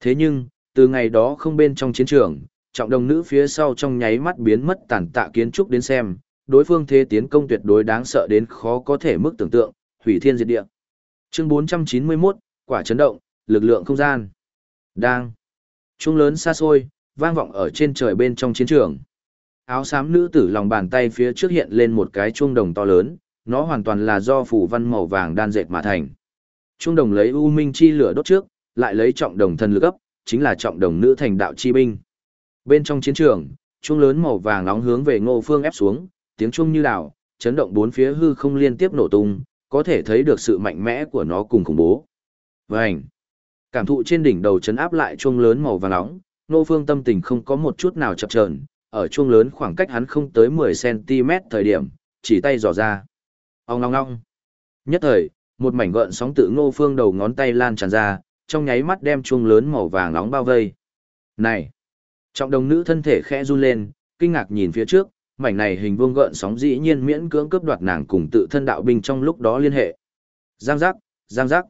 Thế nhưng, từ ngày đó không bên trong chiến trường, trọng đồng nữ phía sau trong nháy mắt biến mất tàn tạ kiến trúc đến xem, đối phương thế tiến công tuyệt đối đáng sợ đến khó có thể mức tưởng tượng, hủy thiên diệt địa. Chương 491, quả chấn động, lực lượng không gian. Đang. Trung lớn xa xôi, vang vọng ở trên trời bên trong chiến trường. Áo xám nữ tử lòng bàn tay phía trước hiện lên một cái chuông đồng to lớn, nó hoàn toàn là do phủ văn màu vàng đan dệt mà thành. Trung đồng lấy u minh chi lửa đốt trước, lại lấy trọng đồng thần lực ấp, chính là trọng đồng nữ thành đạo chi binh. Bên trong chiến trường, chuông lớn màu vàng nóng hướng về Ngô Phương ép xuống, tiếng chuông như đảo, chấn động bốn phía hư không liên tiếp nổ tung, có thể thấy được sự mạnh mẽ của nó cùng khủng bố. Vành. Cảm thụ trên đỉnh đầu chấn áp lại chuông lớn màu vàng nóng, Ngô Phương tâm tình không có một chút nào chập chờn, ở chuông lớn khoảng cách hắn không tới 10 cm thời điểm, chỉ tay dò ra. Ong long long Nhất thời, một mảnh gợn sóng tự Ngô Phương đầu ngón tay lan tràn ra, trong nháy mắt đem chuông lớn màu vàng nóng bao vây. Này! Trọng đồng nữ thân thể khẽ run lên, kinh ngạc nhìn phía trước, mảnh này hình vuông gợn sóng dĩ nhiên miễn cưỡng cướp đoạt nàng cùng tự thân đạo binh trong lúc đó liên hệ. Giang giác, giang giác.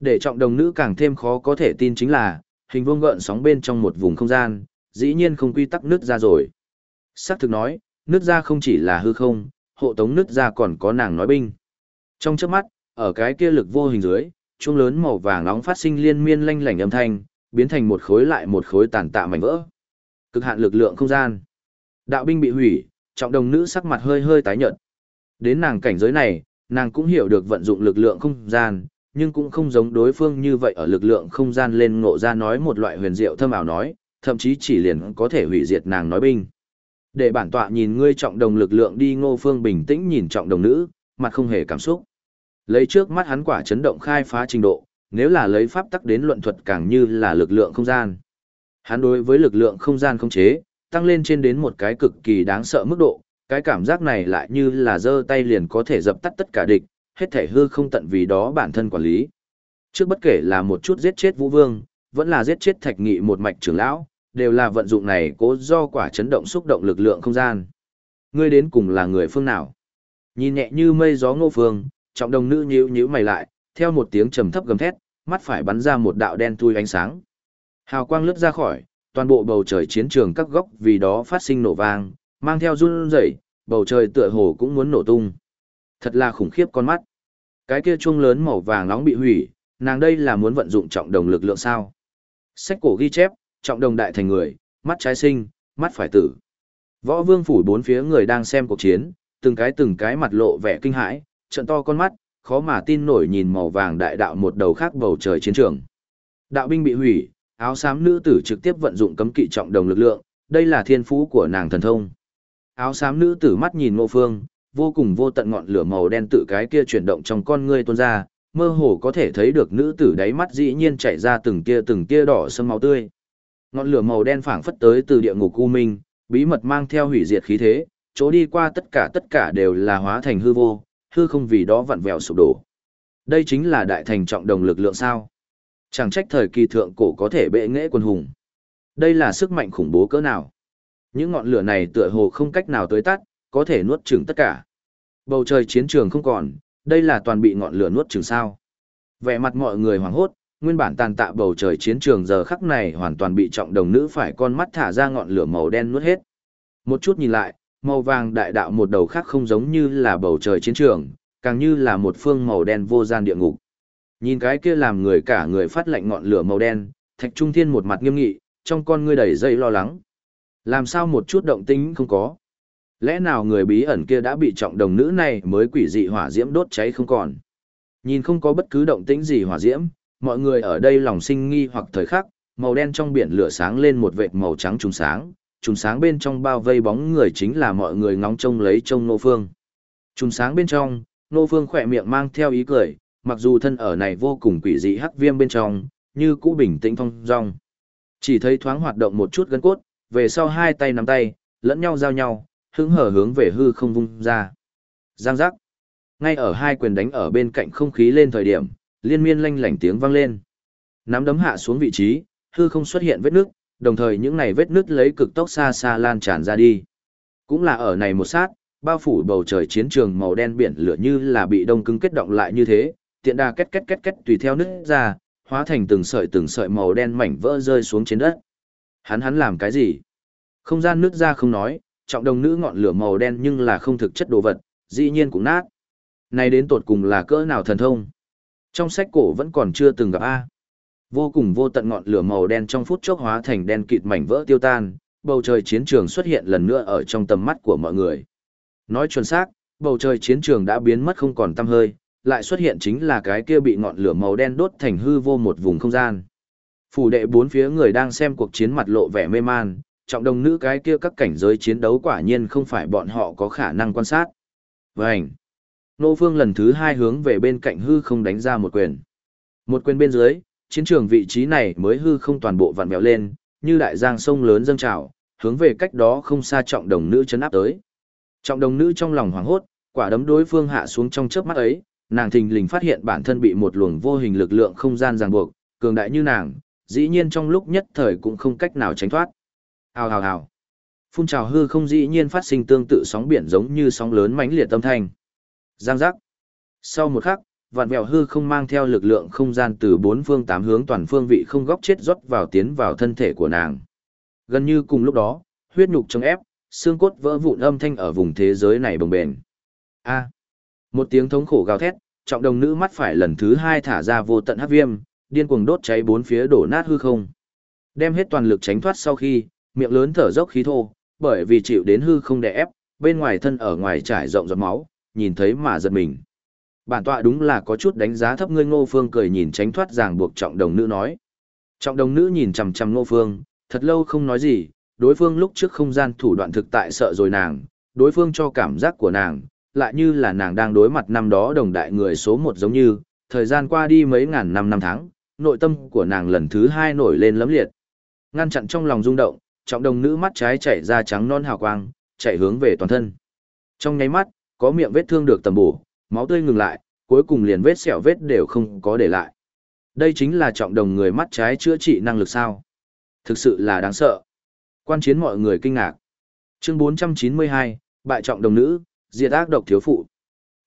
Để trọng đồng nữ càng thêm khó có thể tin chính là, hình vuông gợn sóng bên trong một vùng không gian, dĩ nhiên không quy tắc nứt ra rồi. Sắc thực nói, nứt ra không chỉ là hư không, hộ tống nứt ra còn có nàng nói binh. Trong trước mắt, ở cái kia lực vô hình dưới, chuông lớn màu vàng nóng phát sinh liên miên lanh lảnh âm thanh, biến thành một khối lại một khối tàn tạ mảnh vỡ. Cực hạn lực lượng không gian. Đạo binh bị hủy, trọng đồng nữ sắc mặt hơi hơi tái nhợt. Đến nàng cảnh giới này, nàng cũng hiểu được vận dụng lực lượng không gian, nhưng cũng không giống đối phương như vậy ở lực lượng không gian lên ngộ ra nói một loại huyền diệu thâm ảo nói, thậm chí chỉ liền có thể hủy diệt nàng nói binh. Để bản tọa nhìn ngươi trọng đồng lực lượng đi ngô phương bình tĩnh nhìn trọng đồng nữ, mặt không hề cảm xúc. Lấy trước mắt hắn quả chấn động khai phá trình độ, nếu là lấy pháp tắc đến luận thuật càng như là lực lượng không gian. Hắn đối với lực lượng không gian không chế, tăng lên trên đến một cái cực kỳ đáng sợ mức độ, cái cảm giác này lại như là giơ tay liền có thể dập tắt tất cả địch, hết thể hư không tận vì đó bản thân quản lý. Trước bất kể là một chút giết chết Vũ Vương, vẫn là giết chết Thạch Nghị một mạch trưởng lão, đều là vận dụng này cố do quả chấn động xúc động lực lượng không gian. Ngươi đến cùng là người phương nào? Nhìn nhẹ như mây gió ngô phương, trọng đồng nữ nhíu nhíu mày lại, theo một tiếng trầm thấp gầm thét, mắt phải bắn ra một đạo đen thui ánh sáng. Hào quang lướt ra khỏi, toàn bộ bầu trời chiến trường các góc vì đó phát sinh nổ vang, mang theo run rẩy, bầu trời tựa hồ cũng muốn nổ tung. Thật là khủng khiếp con mắt. Cái kia chuông lớn màu vàng nóng bị hủy, nàng đây là muốn vận dụng trọng đồng lực lượng sao? Sách cổ ghi chép, trọng đồng đại thành người, mắt trái sinh, mắt phải tử. Võ Vương phủ bốn phía người đang xem cuộc chiến, từng cái từng cái mặt lộ vẻ kinh hãi, trận to con mắt, khó mà tin nổi nhìn màu vàng đại đạo một đầu khác bầu trời chiến trường. Đạo binh bị hủy, áo xám nữ tử trực tiếp vận dụng cấm kỵ trọng đồng lực lượng, đây là thiên phú của nàng thần thông. Áo xám nữ tử mắt nhìn Ngô Phương, vô cùng vô tận ngọn lửa màu đen tự cái kia chuyển động trong con ngươi tuôn ra, mơ hồ có thể thấy được nữ tử đáy mắt dĩ nhiên chảy ra từng tia từng tia đỏ sâm máu tươi. Ngọn lửa màu đen phảng phất tới từ địa ngục u minh, bí mật mang theo hủy diệt khí thế, chỗ đi qua tất cả tất cả đều là hóa thành hư vô, hư không vì đó vặn vẹo sụp đổ. Đây chính là đại thành trọng đồng lực lượng sao? Chẳng trách thời kỳ thượng cổ có thể bệ nghệ quân hùng. Đây là sức mạnh khủng bố cỡ nào? Những ngọn lửa này tựa hồ không cách nào tới tắt, có thể nuốt chửng tất cả. Bầu trời chiến trường không còn, đây là toàn bị ngọn lửa nuốt chửng sao? Vẻ mặt mọi người hoảng hốt, nguyên bản tàn tạ bầu trời chiến trường giờ khắc này hoàn toàn bị trọng đồng nữ phải con mắt thả ra ngọn lửa màu đen nuốt hết. Một chút nhìn lại, màu vàng đại đạo một đầu khác không giống như là bầu trời chiến trường, càng như là một phương màu đen vô gian địa ngục. Nhìn cái kia làm người cả người phát lạnh ngọn lửa màu đen, Thạch Trung Thiên một mặt nghiêm nghị, trong con ngươi đầy dây lo lắng. Làm sao một chút động tĩnh không có? Lẽ nào người bí ẩn kia đã bị trọng đồng nữ này mới quỷ dị hỏa diễm đốt cháy không còn? Nhìn không có bất cứ động tĩnh gì hỏa diễm, mọi người ở đây lòng sinh nghi hoặc thời khắc, màu đen trong biển lửa sáng lên một vệt màu trắng trùng sáng, trùng sáng bên trong bao vây bóng người chính là mọi người ngóng trông lấy trông nô phương. Trùng sáng bên trong, nô phương khỏe miệng mang theo ý cười, mặc dù thân ở này vô cùng quỷ dị hắc viêm bên trong, như cũ bình tĩnh phong dong. Chỉ thấy thoáng hoạt động một chút gân cốt, về sau hai tay nắm tay, lẫn nhau giao nhau, hứng hở hướng về hư không vung ra. Giang giác. Ngay ở hai quyền đánh ở bên cạnh không khí lên thời điểm, liên miên lanh lảnh tiếng vang lên. Nắm đấm hạ xuống vị trí, hư không xuất hiện vết nước, đồng thời những này vết nứt lấy cực tốc xa xa lan tràn ra đi. Cũng là ở này một sát, bao phủ bầu trời chiến trường màu đen biển lửa như là bị đông cứng kết động lại như thế, tiện đà kết kết kết kết tùy theo nứt ra, hóa thành từng sợi từng sợi màu đen mảnh vỡ rơi xuống trên đất. Hắn hắn làm cái gì? Không gian nứt ra không nói, trọng đồng nữ ngọn lửa màu đen nhưng là không thực chất đồ vật, dĩ nhiên cũng nát. Này đến tột cùng là cỡ nào thần thông? Trong sách cổ vẫn còn chưa từng gặp A. Vô cùng vô tận ngọn lửa màu đen trong phút chốc hóa thành đen kịt mảnh vỡ tiêu tan, bầu trời chiến trường xuất hiện lần nữa ở trong tầm mắt của mọi người. Nói chuẩn xác, bầu trời chiến trường đã biến mất không còn tăm hơi, lại xuất hiện chính là cái kia bị ngọn lửa màu đen đốt thành hư vô một vùng không gian. Phủ đệ bốn phía người đang xem cuộc chiến mặt lộ vẻ mê man, trọng đồng nữ cái kia các cảnh giới chiến đấu quả nhiên không phải bọn họ có khả năng quan sát. Vânh! Nô Phương lần thứ hai hướng về bên cạnh hư không đánh ra một quyền. Một quyền bên dưới, chiến trường vị trí này mới hư không toàn bộ vặn vẹo lên, như đại giang sông lớn dâng trào, hướng về cách đó không xa trọng đồng nữ chấn áp tới. Trọng đồng nữ trong lòng hoảng hốt, quả đấm đối phương hạ xuống trong chớp mắt ấy, nàng thình lình phát hiện bản thân bị một luồng vô hình lực lượng không gian ràng buộc, cường đại như nàng, dĩ nhiên trong lúc nhất thời cũng không cách nào tránh thoát. Hào hào hào. Phun trào hư không dĩ nhiên phát sinh tương tự sóng biển giống như sóng lớn mãnh liệt tâm thanh. Giang giác. Sau một khắc, vạn vẹo hư không mang theo lực lượng không gian từ bốn phương tám hướng toàn phương vị không góc chết rót vào tiến vào thân thể của nàng. Gần như cùng lúc đó, huyết nhục trong ép, xương cốt vỡ vụn âm thanh ở vùng thế giới này bồng bền. A. Một tiếng thống khổ gào thét, trọng đồng nữ mắt phải lần thứ hai thả ra vô tận hắc viêm, điên cuồng đốt cháy bốn phía đổ nát hư không. Đem hết toàn lực tránh thoát sau khi, miệng lớn thở dốc khí thô, bởi vì chịu đến hư không đè ép, bên ngoài thân ở ngoài trải rộng giọt máu, nhìn thấy mà giật mình. Bản tọa đúng là có chút đánh giá thấp ngươi Ngô Phương cười nhìn tránh thoát ràng buộc trọng đồng nữ nói. Trọng đồng nữ nhìn chằm chằm Ngô Phương, thật lâu không nói gì, đối phương lúc trước không gian thủ đoạn thực tại sợ rồi nàng, đối phương cho cảm giác của nàng, lại như là nàng đang đối mặt năm đó đồng đại người số một giống như, thời gian qua đi mấy ngàn năm năm tháng, nội tâm của nàng lần thứ hai nổi lên lấm liệt. Ngăn chặn trong lòng rung động, trọng đồng nữ mắt trái chảy ra trắng non hào quang, chạy hướng về toàn thân. Trong nháy mắt, có miệng vết thương được tầm bổ, máu tươi ngừng lại, cuối cùng liền vết sẹo vết đều không có để lại. Đây chính là trọng đồng người mắt trái chữa trị năng lực sao. Thực sự là đáng sợ. Quan chiến mọi người kinh ngạc. Chương 492, bại trọng đồng nữ, diệt ác độc thiếu phụ.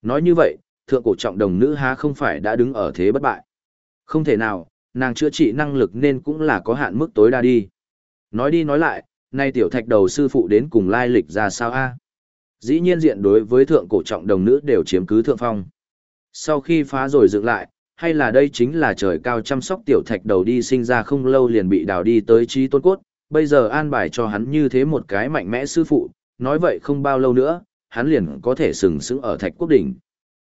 Nói như vậy, thượng cổ trọng đồng nữ há không phải đã đứng ở thế bất bại. Không thể nào, nàng chữa trị năng lực nên cũng là có hạn mức tối đa đi. Nói đi nói lại, nay tiểu thạch đầu sư phụ đến cùng lai lịch ra sao a? Dĩ nhiên diện đối với thượng cổ trọng đồng nữ đều chiếm cứ thượng phong. Sau khi phá rồi dựng lại, hay là đây chính là trời cao chăm sóc tiểu thạch đầu đi sinh ra không lâu liền bị đào đi tới trí tôn cốt, bây giờ an bài cho hắn như thế một cái mạnh mẽ sư phụ, nói vậy không bao lâu nữa, hắn liền có thể sừng sững ở thạch quốc đỉnh.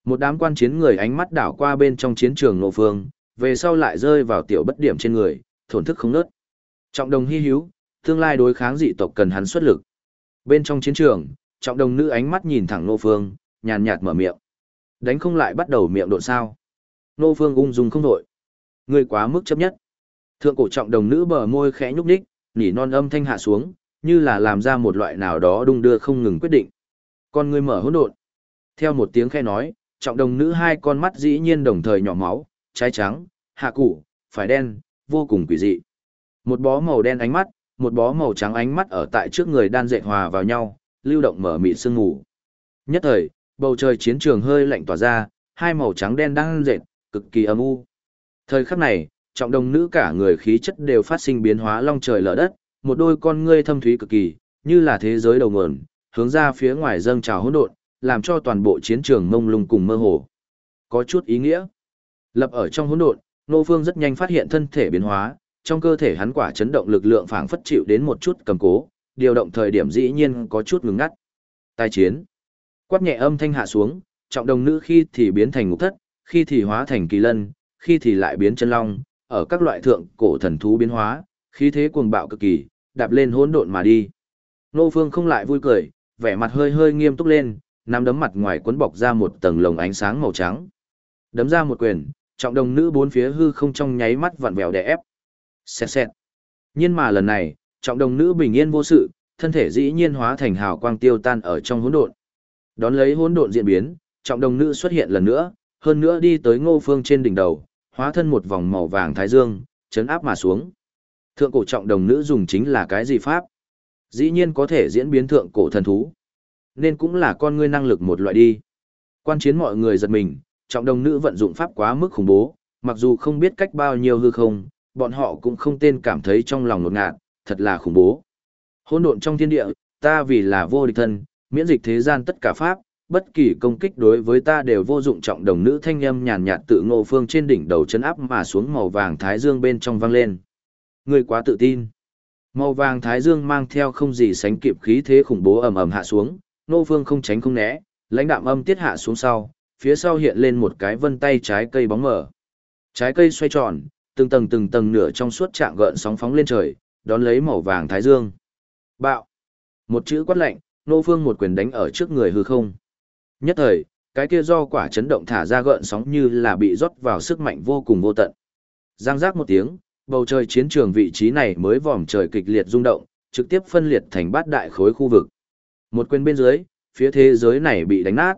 Một đám quan chiến người ánh mắt đảo qua bên trong chiến trường nộ phương, về sau lại rơi vào tiểu bất điểm trên người, thổn thức không nớt. Trọng đồng hy hữu, tương lai đối kháng dị tộc cần hắn xuất lực. Bên trong chiến trường, trọng đồng nữ ánh mắt nhìn thẳng nô phương, nhàn nhạt mở miệng. Đánh không lại bắt đầu miệng độn sao. Nô phương ung dung không đổi. Người quá mức chấp nhất. Thượng cổ trọng đồng nữ bờ môi khẽ nhúc nhích, nỉ non âm thanh hạ xuống, như là làm ra một loại nào đó đung đưa không ngừng quyết định. Con người mở hỗn độn. Theo một tiếng khẽ nói, trọng đồng nữ hai con mắt dĩ nhiên đồng thời nhỏ máu, trái trắng, hạ củ, phải đen, vô cùng quỷ dị. Một bó màu đen ánh mắt, một bó màu trắng ánh mắt ở tại trước người đan dệt hòa vào nhau, lưu động mở mịt sương ngủ. Nhất thời, bầu trời chiến trường hơi lạnh tỏa ra, hai màu trắng đen đang dệt, cực kỳ âm u. Thời khắc này, trọng đồng nữ cả người khí chất đều phát sinh biến hóa long trời lở đất, một đôi con ngươi thâm thúy cực kỳ, như là thế giới đầu nguồn, hướng ra phía ngoài dâng trào hỗn độn, làm cho toàn bộ chiến trường mông lung cùng mơ hồ. Có chút ý nghĩa. Lập ở trong hỗn độn, Nô Phương rất nhanh phát hiện thân thể biến hóa, trong cơ thể hắn quả chấn động lực lượng phảng phất chịu đến một chút cầm cố, điều động thời điểm dĩ nhiên có chút ngừng ngắt. Tài chiến. Quát nhẹ âm thanh hạ xuống, trọng đồng nữ khi thì biến thành ngục thất, khi thì hóa thành kỳ lân, khi thì lại biến chân long, ở các loại thượng cổ thần thú biến hóa, khí thế cuồng bạo cực kỳ, đạp lên hỗn độn mà đi. Nô Phương không lại vui cười, vẻ mặt hơi hơi nghiêm túc lên, nắm đấm mặt ngoài quấn bọc ra một tầng lồng ánh sáng màu trắng. Đấm ra một quyền, trọng đồng nữ bốn phía hư không trong nháy mắt vặn vẹo đè ép. Xẹt xẹt. Nhưng mà lần này, trọng đồng nữ bình yên vô sự, thân thể dĩ nhiên hóa thành hào quang tiêu tan ở trong hỗn độn. Đón lấy hỗn độn diễn biến, trọng đồng nữ xuất hiện lần nữa, hơn nữa đi tới Ngô Phương trên đỉnh đầu, hóa thân một vòng màu vàng thái dương, chấn áp mà xuống. Thượng cổ trọng đồng nữ dùng chính là cái gì pháp? Dĩ nhiên có thể diễn biến thượng cổ thần thú. Nên cũng là con ngươi năng lực một loại đi. Quan chiến mọi người giật mình, trọng đồng nữ vận dụng pháp quá mức khủng bố, mặc dù không biết cách bao nhiêu hư không, bọn họ cũng không tên cảm thấy trong lòng lột ngạt, thật là khủng bố. Hỗn độn trong thiên địa, ta vì là vô địch thân, miễn dịch thế gian tất cả pháp, bất kỳ công kích đối với ta đều vô dụng trọng đồng nữ thanh âm nhàn nhạt tự ngộ phương trên đỉnh đầu chân áp mà xuống màu vàng thái dương bên trong vang lên. Người quá tự tin. Màu vàng thái dương mang theo không gì sánh kịp khí thế khủng bố ầm ầm hạ xuống, nô phương không tránh không né, lãnh đạm âm tiết hạ xuống sau, phía sau hiện lên một cái vân tay trái cây bóng mở. Trái cây xoay tròn, từng tầng từng tầng nửa trong suốt trạng gợn sóng phóng lên trời, đón lấy màu vàng thái dương. Bạo. Một chữ quát lạnh, nô phương một quyền đánh ở trước người hư không. Nhất thời, cái kia do quả chấn động thả ra gợn sóng như là bị rót vào sức mạnh vô cùng vô tận. Giang giác một tiếng, bầu trời chiến trường vị trí này mới vòm trời kịch liệt rung động, trực tiếp phân liệt thành bát đại khối khu vực. Một quyền bên dưới, phía thế giới này bị đánh nát.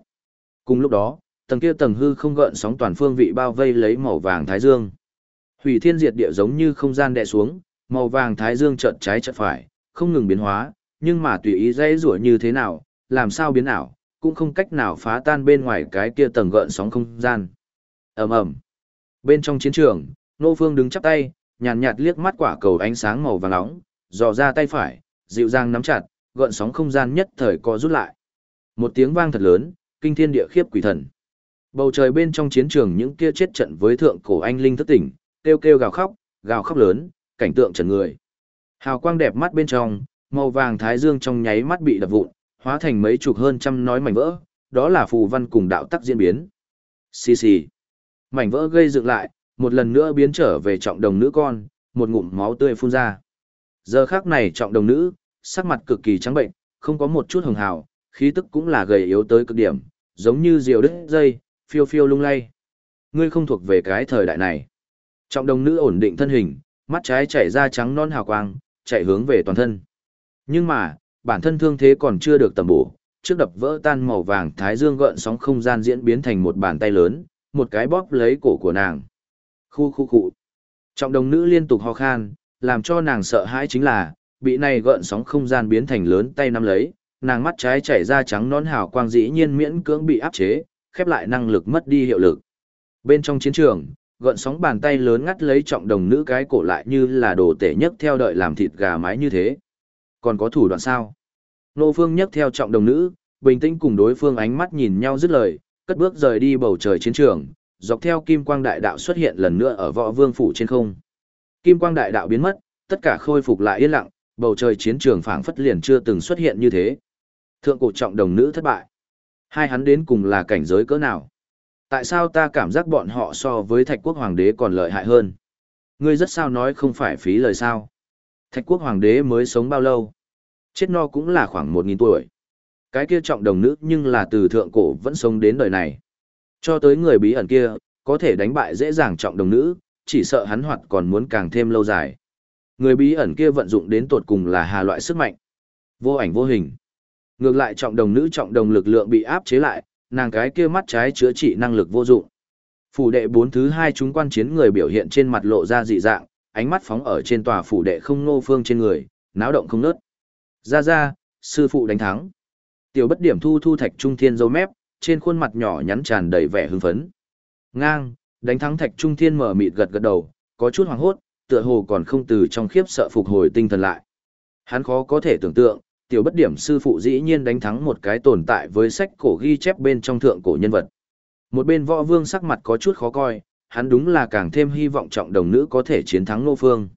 Cùng lúc đó, tầng kia tầng hư không gợn sóng toàn phương vị bao vây lấy màu vàng thái dương. Hủy thiên diệt địa giống như không gian đè xuống, màu vàng thái dương chợt trái chợt phải, không ngừng biến hóa, nhưng mà tùy ý dây rủa như thế nào, làm sao biến ảo, cũng không cách nào phá tan bên ngoài cái kia tầng gợn sóng không gian. Ầm ầm. Bên trong chiến trường, Nô Phương đứng chắp tay, nhàn nhạt liếc mắt quả cầu ánh sáng màu vàng nóng, dò ra tay phải, dịu dàng nắm chặt, gợn sóng không gian nhất thời co rút lại. Một tiếng vang thật lớn, kinh thiên địa khiếp quỷ thần. Bầu trời bên trong chiến trường những kia chết trận với thượng cổ anh linh thức tỉnh, kêu kêu gào khóc, gào khóc lớn, cảnh tượng trần người. Hào quang đẹp mắt bên trong, màu vàng thái dương trong nháy mắt bị đập vụn, hóa thành mấy chục hơn trăm nói mảnh vỡ, đó là phù văn cùng đạo tắc diễn biến. Xì xì. Mảnh vỡ gây dựng lại, một lần nữa biến trở về trọng đồng nữ con, một ngụm máu tươi phun ra. Giờ khác này trọng đồng nữ, sắc mặt cực kỳ trắng bệnh, không có một chút hồng hào, khí tức cũng là gầy yếu tới cực điểm, giống như diều đứt dây, phiêu phiêu lung lay. Ngươi không thuộc về cái thời đại này. Trọng đồng nữ ổn định thân hình, mắt trái chảy ra trắng non hào quang, chạy hướng về toàn thân. Nhưng mà, bản thân thương thế còn chưa được tầm bổ, trước đập vỡ tan màu vàng thái dương gợn sóng không gian diễn biến thành một bàn tay lớn, một cái bóp lấy cổ của nàng. Khu khu khu. Trọng đồng nữ liên tục ho khan, làm cho nàng sợ hãi chính là, bị này gợn sóng không gian biến thành lớn tay nắm lấy, nàng mắt trái chảy ra trắng non hào quang dĩ nhiên miễn cưỡng bị áp chế, khép lại năng lực mất đi hiệu lực. Bên trong chiến trường, gợn sóng bàn tay lớn ngắt lấy trọng đồng nữ cái cổ lại như là đồ tể nhất theo đợi làm thịt gà mái như thế. Còn có thủ đoạn sao? Nô Phương nhấc theo trọng đồng nữ, bình tĩnh cùng đối phương ánh mắt nhìn nhau dứt lời, cất bước rời đi bầu trời chiến trường, dọc theo kim quang đại đạo xuất hiện lần nữa ở võ vương phủ trên không. Kim quang đại đạo biến mất, tất cả khôi phục lại yên lặng, bầu trời chiến trường phảng phất liền chưa từng xuất hiện như thế. Thượng cổ trọng đồng nữ thất bại. Hai hắn đến cùng là cảnh giới cỡ nào? Tại sao ta cảm giác bọn họ so với thạch quốc hoàng đế còn lợi hại hơn? Ngươi rất sao nói không phải phí lời sao? Thạch quốc hoàng đế mới sống bao lâu? Chết no cũng là khoảng một nghìn tuổi. Cái kia trọng đồng nữ nhưng là từ thượng cổ vẫn sống đến đời này. Cho tới người bí ẩn kia, có thể đánh bại dễ dàng trọng đồng nữ, chỉ sợ hắn hoạt còn muốn càng thêm lâu dài. Người bí ẩn kia vận dụng đến tột cùng là hà loại sức mạnh. Vô ảnh vô hình. Ngược lại trọng đồng nữ trọng đồng lực lượng bị áp chế lại, nàng cái kia mắt trái chữa trị năng lực vô dụng. Phủ đệ bốn thứ hai chúng quan chiến người biểu hiện trên mặt lộ ra dị dạng, ánh mắt phóng ở trên tòa phủ đệ không nô phương trên người, náo động không nớt. Ra ra, sư phụ đánh thắng. Tiểu bất điểm thu thu thạch trung thiên dâu mép, trên khuôn mặt nhỏ nhắn tràn đầy vẻ hưng phấn. Ngang, đánh thắng thạch trung thiên mở mịt gật gật đầu, có chút hoảng hốt, tựa hồ còn không từ trong khiếp sợ phục hồi tinh thần lại. Hắn khó có thể tưởng tượng, tiểu bất điểm sư phụ dĩ nhiên đánh thắng một cái tồn tại với sách cổ ghi chép bên trong thượng cổ nhân vật. Một bên võ vương sắc mặt có chút khó coi, hắn đúng là càng thêm hy vọng trọng đồng nữ có thể chiến thắng nô phương.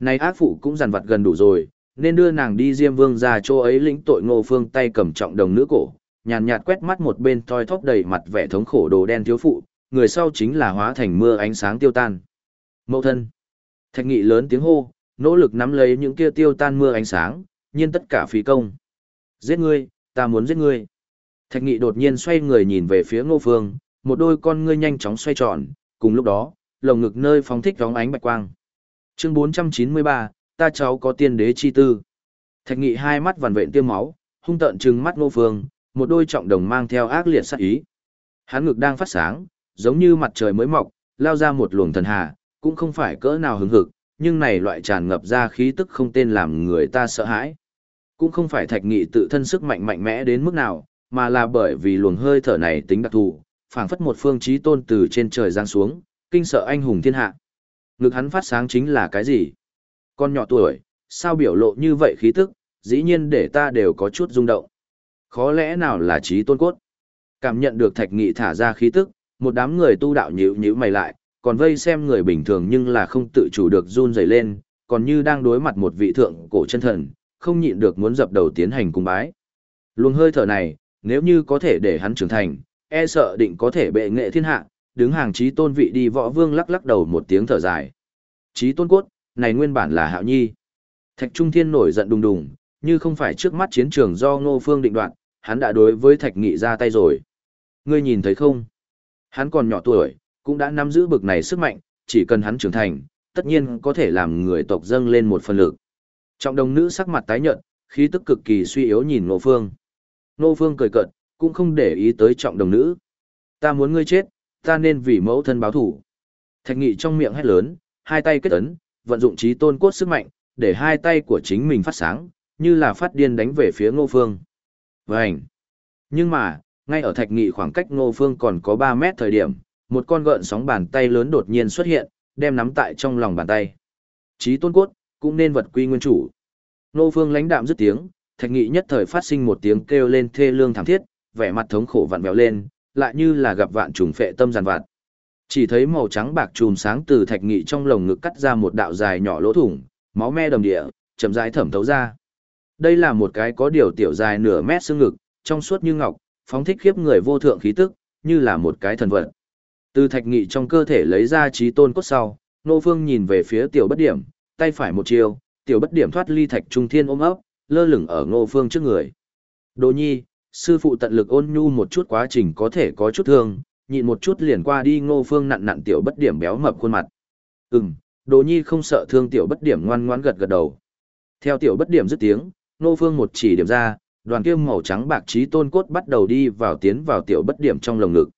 Này ác phụ cũng dằn vặt gần đủ rồi, nên đưa nàng đi diêm vương ra chỗ ấy lĩnh tội ngô phương tay cầm trọng đồng nữ cổ, nhàn nhạt quét mắt một bên thoi thóp đầy mặt vẻ thống khổ đồ đen thiếu phụ, người sau chính là hóa thành mưa ánh sáng tiêu tan. Mậu thân. Thạch nghị lớn tiếng hô, nỗ lực nắm lấy những kia tiêu tan mưa ánh sáng, nhiên tất cả phí công. Giết ngươi, ta muốn giết ngươi. Thạch nghị đột nhiên xoay người nhìn về phía ngô phương, một đôi con ngươi nhanh chóng xoay tròn, cùng lúc đó, lồng ngực nơi phóng thích vóng ánh bạch quang. Chương 493, ta cháu có tiên đế chi tư. Thạch nghị hai mắt vằn vện tiêm máu, hung tợn trừng mắt ngô phương, một đôi trọng đồng mang theo ác liệt sát ý. Hắn ngực đang phát sáng, giống như mặt trời mới mọc, lao ra một luồng thần hà, cũng không phải cỡ nào hứng hực, nhưng này loại tràn ngập ra khí tức không tên làm người ta sợ hãi. Cũng không phải thạch nghị tự thân sức mạnh mạnh mẽ đến mức nào, mà là bởi vì luồng hơi thở này tính đặc thù, phảng phất một phương chí tôn từ trên trời giáng xuống, kinh sợ anh hùng thiên hạ. Ngực hắn phát sáng chính là cái gì? Con nhỏ tuổi, sao biểu lộ như vậy khí tức, dĩ nhiên để ta đều có chút rung động. Khó lẽ nào là chí tôn cốt? Cảm nhận được thạch nghị thả ra khí tức, một đám người tu đạo nhíu nhíu mày lại, còn vây xem người bình thường nhưng là không tự chủ được run rẩy lên, còn như đang đối mặt một vị thượng cổ chân thần, không nhịn được muốn dập đầu tiến hành cung bái. Luồng hơi thở này, nếu như có thể để hắn trưởng thành, e sợ định có thể bệ nghệ thiên hạ, đứng hàng trí tôn vị đi võ vương lắc lắc đầu một tiếng thở dài. Trí tôn cốt, này nguyên bản là hạo nhi. Thạch Trung Thiên nổi giận đùng đùng, như không phải trước mắt chiến trường do ngô phương định đoạt, hắn đã đối với thạch nghị ra tay rồi. Ngươi nhìn thấy không? Hắn còn nhỏ tuổi, cũng đã nắm giữ bực này sức mạnh, chỉ cần hắn trưởng thành, tất nhiên có thể làm người tộc dâng lên một phần lực. Trọng đồng nữ sắc mặt tái nhợt, khí tức cực kỳ suy yếu nhìn Ngô Phương. Ngô Phương cười cợt, cũng không để ý tới trọng đồng nữ. Ta muốn ngươi chết, ta nên vì mẫu thân báo thủ. Thạch nghị trong miệng hét lớn, hai tay kết ấn, vận dụng trí tôn cốt sức mạnh, để hai tay của chính mình phát sáng, như là phát điên đánh về phía Ngô Phương. Vânh! Nhưng mà, ngay ở thạch nghị khoảng cách Ngô Phương còn có 3 mét thời điểm, một con gợn sóng bàn tay lớn đột nhiên xuất hiện, đem nắm tại trong lòng bàn tay. Trí tôn cốt, cũng nên vật quy nguyên chủ. Nô phương lãnh đạm dứt tiếng, thạch nghị nhất thời phát sinh một tiếng kêu lên thê lương thảm thiết, vẻ mặt thống khổ vặn vẹo lên, lại như là gặp vạn trùng phệ tâm giàn vặt. Chỉ thấy màu trắng bạc chùm sáng từ thạch nghị trong lồng ngực cắt ra một đạo dài nhỏ lỗ thủng, máu me đầm địa, chậm rãi thẩm thấu ra. Đây là một cái có điều tiểu dài nửa mét xương ngực, trong suốt như ngọc, phóng thích khiếp người vô thượng khí tức, như là một cái thần vật. Từ thạch nghị trong cơ thể lấy ra trí tôn cốt sau, nô phương nhìn về phía tiểu bất điểm, tay phải một chiều, tiểu bất điểm thoát ly thạch trung thiên ôm ấp, lơ lửng ở ngô phương trước người. Đồ nhi, sư phụ tận lực ôn nhu một chút quá trình có thể có chút thương, nhịn một chút liền qua đi ngô phương nặn nặn tiểu bất điểm béo mập khuôn mặt. Ừm, đồ nhi không sợ thương tiểu bất điểm ngoan ngoãn gật gật đầu. Theo tiểu bất điểm dứt tiếng, ngô phương một chỉ điểm ra, đoàn kia màu trắng bạc trí tôn cốt bắt đầu đi vào tiến vào tiểu bất điểm trong lồng ngực.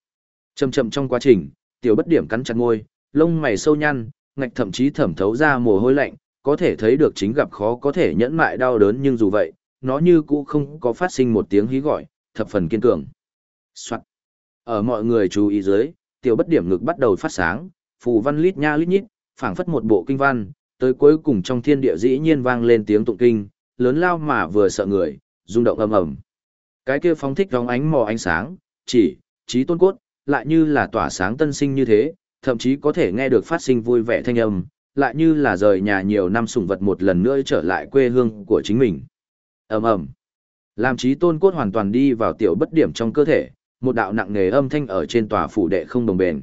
Chậm chậm trong quá trình, tiểu bất điểm cắn chặt môi, lông mày sâu nhăn, ngạch thậm chí thẩm thấu ra mồ hôi lạnh, có thể thấy được chính gặp khó có thể nhẫn mại đau đớn nhưng dù vậy, nó như cũ không có phát sinh một tiếng hí gọi, thập phần kiên cường. Soạn. Ở mọi người chú ý dưới, tiểu bất điểm ngực bắt đầu phát sáng, phù văn lít nha lít nhít, phảng phất một bộ kinh văn, tới cuối cùng trong thiên địa dĩ nhiên vang lên tiếng tụng kinh, lớn lao mà vừa sợ người, rung động ầm ầm. Cái kia phóng thích vòng ánh mò ánh sáng, chỉ, trí tôn cốt, lại như là tỏa sáng tân sinh như thế, thậm chí có thể nghe được phát sinh vui vẻ thanh âm, lại như là rời nhà nhiều năm sủng vật một lần nữa trở lại quê hương của chính mình. ầm ầm, làm trí tôn cốt hoàn toàn đi vào tiểu bất điểm trong cơ thể, một đạo nặng nề âm thanh ở trên tòa phủ đệ không đồng bền.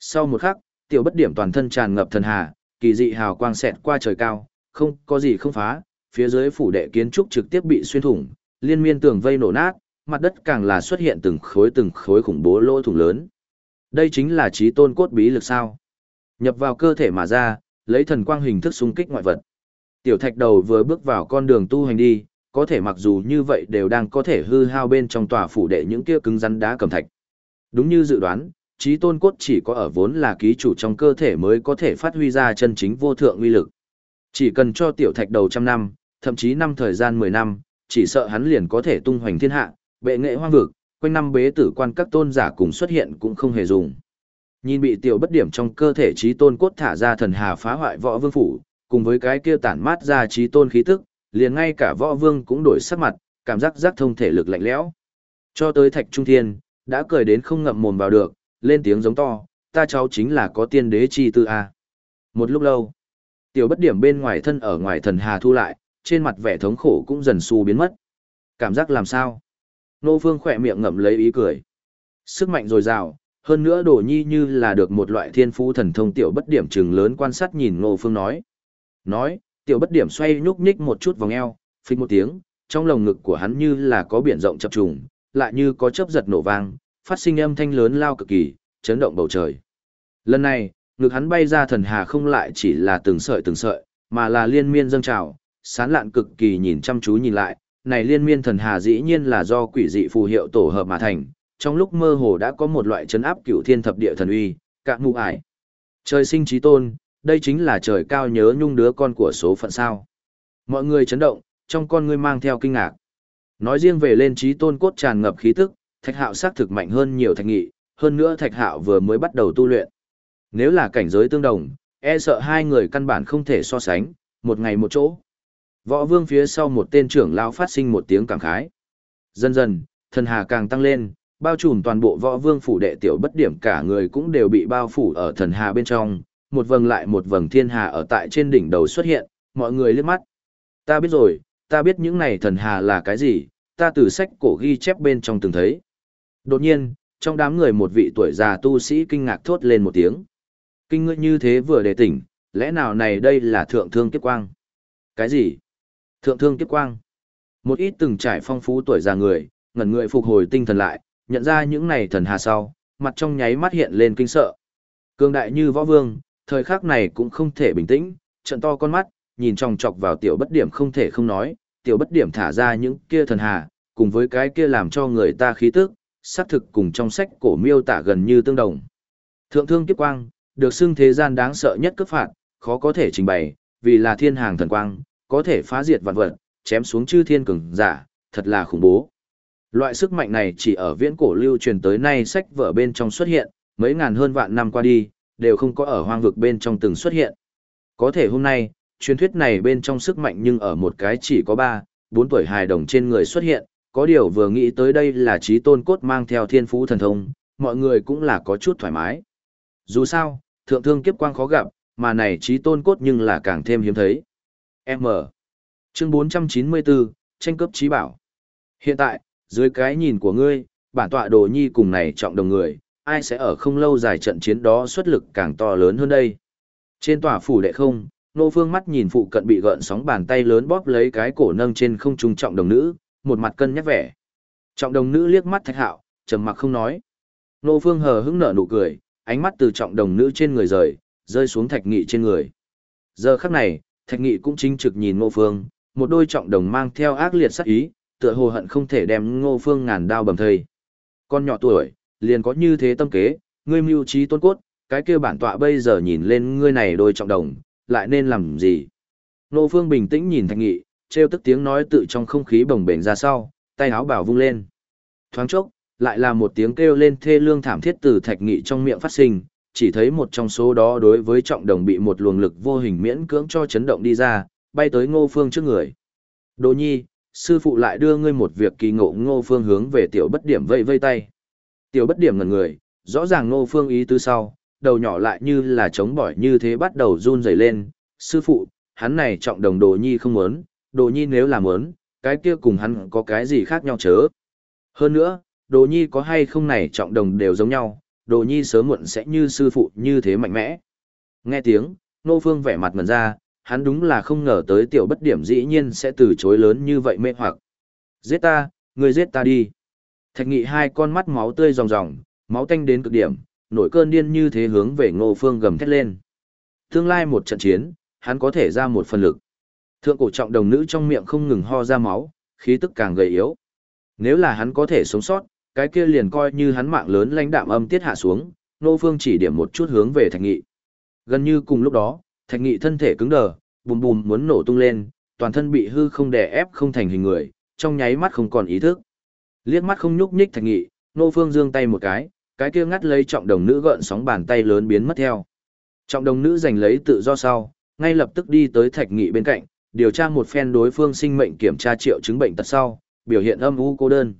Sau một khắc, tiểu bất điểm toàn thân tràn ngập thần hà, kỳ dị hào quang xẹt qua trời cao, không có gì không phá, phía dưới phủ đệ kiến trúc trực tiếp bị xuyên thủng, liên miên tường vây nổ nát, mặt đất càng là xuất hiện từng khối từng khối khủng bố lỗ thủng lớn. Đây chính là trí tôn cốt bí lực sao? Nhập vào cơ thể mà ra, lấy thần quang hình thức xung kích ngoại vật. Tiểu thạch đầu vừa bước vào con đường tu hành đi, có thể mặc dù như vậy đều đang có thể hư hao bên trong tòa phủ đệ những kia cứng rắn đá cầm thạch. Đúng như dự đoán, trí tôn cốt chỉ có ở vốn là ký chủ trong cơ thể mới có thể phát huy ra chân chính vô thượng uy lực. Chỉ cần cho tiểu thạch đầu trăm năm, thậm chí năm thời gian mười năm, chỉ sợ hắn liền có thể tung hoành thiên hạ, bệ nghệ hoang vực, quanh năm bế tử quan các tôn giả cùng xuất hiện cũng không hề dùng. Nhìn bị tiểu bất điểm trong cơ thể trí tôn cốt thả ra thần hà phá hoại võ vương phủ, cùng với cái kia tản mát ra trí tôn khí tức, liền ngay cả võ vương cũng đổi sắc mặt, cảm giác giác thông thể lực lạnh lẽo. Cho tới thạch trung thiên, đã cười đến không ngậm mồm vào được, lên tiếng giống to, ta cháu chính là có tiên đế chi tư a. Một lúc lâu, tiểu bất điểm bên ngoài thân ở ngoài thần hà thu lại, trên mặt vẻ thống khổ cũng dần xu biến mất. Cảm giác làm sao? Nô Phương khỏe miệng ngậm lấy ý cười. Sức mạnh dồi dào, hơn nữa đồ nhi như là được một loại thiên phú thần thông tiểu bất điểm trừng lớn quan sát nhìn Nô Phương nói. Nói, tiểu bất điểm xoay nhúc nhích một chút vòng eo, phịch một tiếng, trong lồng ngực của hắn như là có biển rộng chập trùng, lại như có chớp giật nổ vang, phát sinh âm thanh lớn lao cực kỳ, chấn động bầu trời. Lần này, ngực hắn bay ra thần hà không lại chỉ là từng sợi từng sợi, mà là liên miên dâng trào, sán lạn cực kỳ nhìn chăm chú nhìn lại, này liên miên thần hà dĩ nhiên là do quỷ dị phù hiệu tổ hợp mà thành, trong lúc mơ hồ đã có một loại chấn áp cửu thiên thập địa thần uy, cạn mụ ải. Trời sinh trí tôn, đây chính là trời cao nhớ nhung đứa con của số phận sao. Mọi người chấn động, trong con ngươi mang theo kinh ngạc. Nói riêng về lên trí tôn cốt tràn ngập khí tức, thạch hạo xác thực mạnh hơn nhiều thạch nghị, hơn nữa thạch hạo vừa mới bắt đầu tu luyện. Nếu là cảnh giới tương đồng, e sợ hai người căn bản không thể so sánh, một ngày một chỗ. Võ vương phía sau một tên trưởng lão phát sinh một tiếng cảm khái. Dần dần, thần hà càng tăng lên, bao trùm toàn bộ võ vương phủ đệ tiểu bất điểm cả người cũng đều bị bao phủ ở thần hà bên trong, một vầng lại một vầng thiên hà ở tại trên đỉnh đầu xuất hiện, mọi người liếc mắt. Ta biết rồi, ta biết những này thần hà là cái gì, ta từ sách cổ ghi chép bên trong từng thấy. Đột nhiên, trong đám người một vị tuổi già tu sĩ kinh ngạc thốt lên một tiếng. Kinh ngưỡng như thế vừa đề tỉnh, lẽ nào này đây là thượng thương kiếp quang? Cái gì? Thượng thương kiếp quang. Một ít từng trải phong phú tuổi già người, ngẩn người phục hồi tinh thần lại, nhận ra những này thần hà sau, mặt trong nháy mắt hiện lên kinh sợ. Cương đại như võ vương, thời khắc này cũng không thể bình tĩnh, trận to con mắt, nhìn chòng chọc vào tiểu bất điểm không thể không nói, tiểu bất điểm thả ra những kia thần hà, cùng với cái kia làm cho người ta khí tức, xác thực cùng trong sách cổ miêu tả gần như tương đồng. Thượng thương kiếp quang, được xưng thế gian đáng sợ nhất cấp phạt, khó có thể trình bày, vì là thiên hàng thần quang, có thể phá diệt vạn vật, chém xuống chư thiên cường giả, thật là khủng bố. Loại sức mạnh này chỉ ở viễn cổ lưu truyền tới nay sách vở bên trong xuất hiện, mấy ngàn hơn vạn năm qua đi, đều không có ở hoang vực bên trong từng xuất hiện. Có thể hôm nay, truyền thuyết này bên trong sức mạnh nhưng ở một cái chỉ có 3, 4 tuổi hài đồng trên người xuất hiện, có điều vừa nghĩ tới đây là trí tôn cốt mang theo thiên phú thần thông, mọi người cũng là có chút thoải mái. Dù sao, thượng thương kiếp quang khó gặp, mà này trí tôn cốt nhưng là càng thêm hiếm thấy. M. Chương 494, tranh cấp trí bảo. Hiện tại, dưới cái nhìn của ngươi, bản tọa đồ nhi cùng này trọng đồng người, ai sẽ ở không lâu dài trận chiến đó xuất lực càng to lớn hơn đây. Trên tòa phủ đệ không, nô phương mắt nhìn phụ cận bị gợn sóng bàn tay lớn bóp lấy cái cổ nâng trên không trung trọng đồng nữ, một mặt cân nhắc vẻ. Trọng đồng nữ liếc mắt thạch hạo, trầm mặc không nói. Nô phương hờ hững nở nụ cười, ánh mắt từ trọng đồng nữ trên người rời, rơi xuống thạch nghị trên người. Giờ khắc này, thạch nghị cũng chính trực nhìn ngô phương, một đôi trọng đồng mang theo ác liệt sắc ý, tựa hồ hận không thể đem ngô phương ngàn đao bầm thây. Con nhỏ tuổi, liền có như thế tâm kế, ngươi mưu trí tôn cốt, cái kia bản tọa bây giờ nhìn lên ngươi này đôi trọng đồng, lại nên làm gì? Ngô phương bình tĩnh nhìn thạch nghị, treo tức tiếng nói tự trong không khí bồng bềnh ra sau, tay áo bảo vung lên. Thoáng chốc, lại là một tiếng kêu lên thê lương thảm thiết từ thạch nghị trong miệng phát sinh, chỉ thấy một trong số đó đối với trọng đồng bị một luồng lực vô hình miễn cưỡng cho chấn động đi ra, bay tới ngô phương trước người. Đỗ nhi, sư phụ lại đưa ngươi một việc kỳ ngộ ngô phương hướng về tiểu bất điểm vây vây tay. Tiểu bất điểm ngần người, rõ ràng ngô phương ý tứ sau, đầu nhỏ lại như là chống bỏi như thế bắt đầu run rẩy lên. Sư phụ, hắn này trọng đồng đồ nhi không muốn, đồ nhi nếu là muốn, cái kia cùng hắn có cái gì khác nhau chớ. Hơn nữa, đồ nhi có hay không này trọng đồng đều giống nhau, đồ nhi sớm muộn sẽ như sư phụ như thế mạnh mẽ. Nghe tiếng, Nô Phương vẻ mặt ngần ra, hắn đúng là không ngờ tới tiểu bất điểm dĩ nhiên sẽ từ chối lớn như vậy mê hoặc. Giết ta, người giết ta đi. Thạch nghị hai con mắt máu tươi ròng ròng, máu tanh đến cực điểm, nổi cơn điên như thế hướng về Ngô Phương gầm thét lên. Tương lai một trận chiến, hắn có thể ra một phần lực. Thượng cổ trọng đồng nữ trong miệng không ngừng ho ra máu, khí tức càng gầy yếu. Nếu là hắn có thể sống sót, cái kia liền coi như hắn mạng lớn lãnh đạm âm tiết hạ xuống, Nô Phương chỉ điểm một chút hướng về Thạch Nghị. Gần như cùng lúc đó, Thạch Nghị thân thể cứng đờ, bùm bùm muốn nổ tung lên, toàn thân bị hư không đè ép không thành hình người, trong nháy mắt không còn ý thức. Liếc mắt không nhúc nhích Thạch Nghị, Nô Phương giương tay một cái, cái kia ngắt lấy trọng đồng nữ gợn sóng bàn tay lớn biến mất theo. Trọng đồng nữ giành lấy tự do sau, ngay lập tức đi tới Thạch Nghị bên cạnh, điều tra một phen đối phương sinh mệnh kiểm tra triệu chứng bệnh tật sau, biểu hiện âm u cô đơn.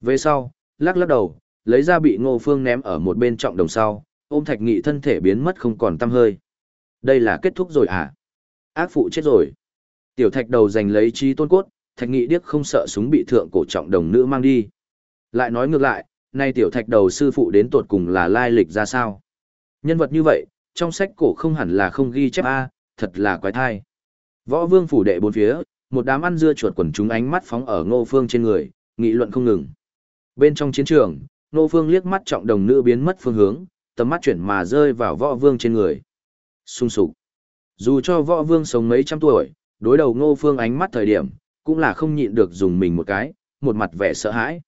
Về sau, lắc lắc đầu, lấy ra bị Ngô Phương ném ở một bên trọng đồng sau, ôm Thạch Nghị thân thể biến mất không còn tăm hơi. Đây là kết thúc rồi à? Ác phụ chết rồi. Tiểu Thạch đầu giành lấy trí tôn cốt, Thạch Nghị điếc không sợ súng bị thượng cổ trọng đồng nữ mang đi. Lại nói ngược lại, nay Tiểu Thạch đầu sư phụ đến tột cùng là lai lịch ra sao? Nhân vật như vậy, trong sách cổ không hẳn là không ghi chép A, thật là quái thai. Võ vương phủ đệ bốn phía, một đám ăn dưa chuột quần chúng ánh mắt phóng ở ngô phương trên người, nghị luận không ngừng. Bên trong chiến trường, ngô phương liếc mắt trọng đồng nữ biến mất phương hướng, tầm mắt chuyển mà rơi vào võ vương trên người. Xung sục. Dù cho võ vương sống mấy trăm tuổi, đối đầu ngô phương ánh mắt thời điểm, cũng là không nhịn được dùng mình một cái, một mặt vẻ sợ hãi.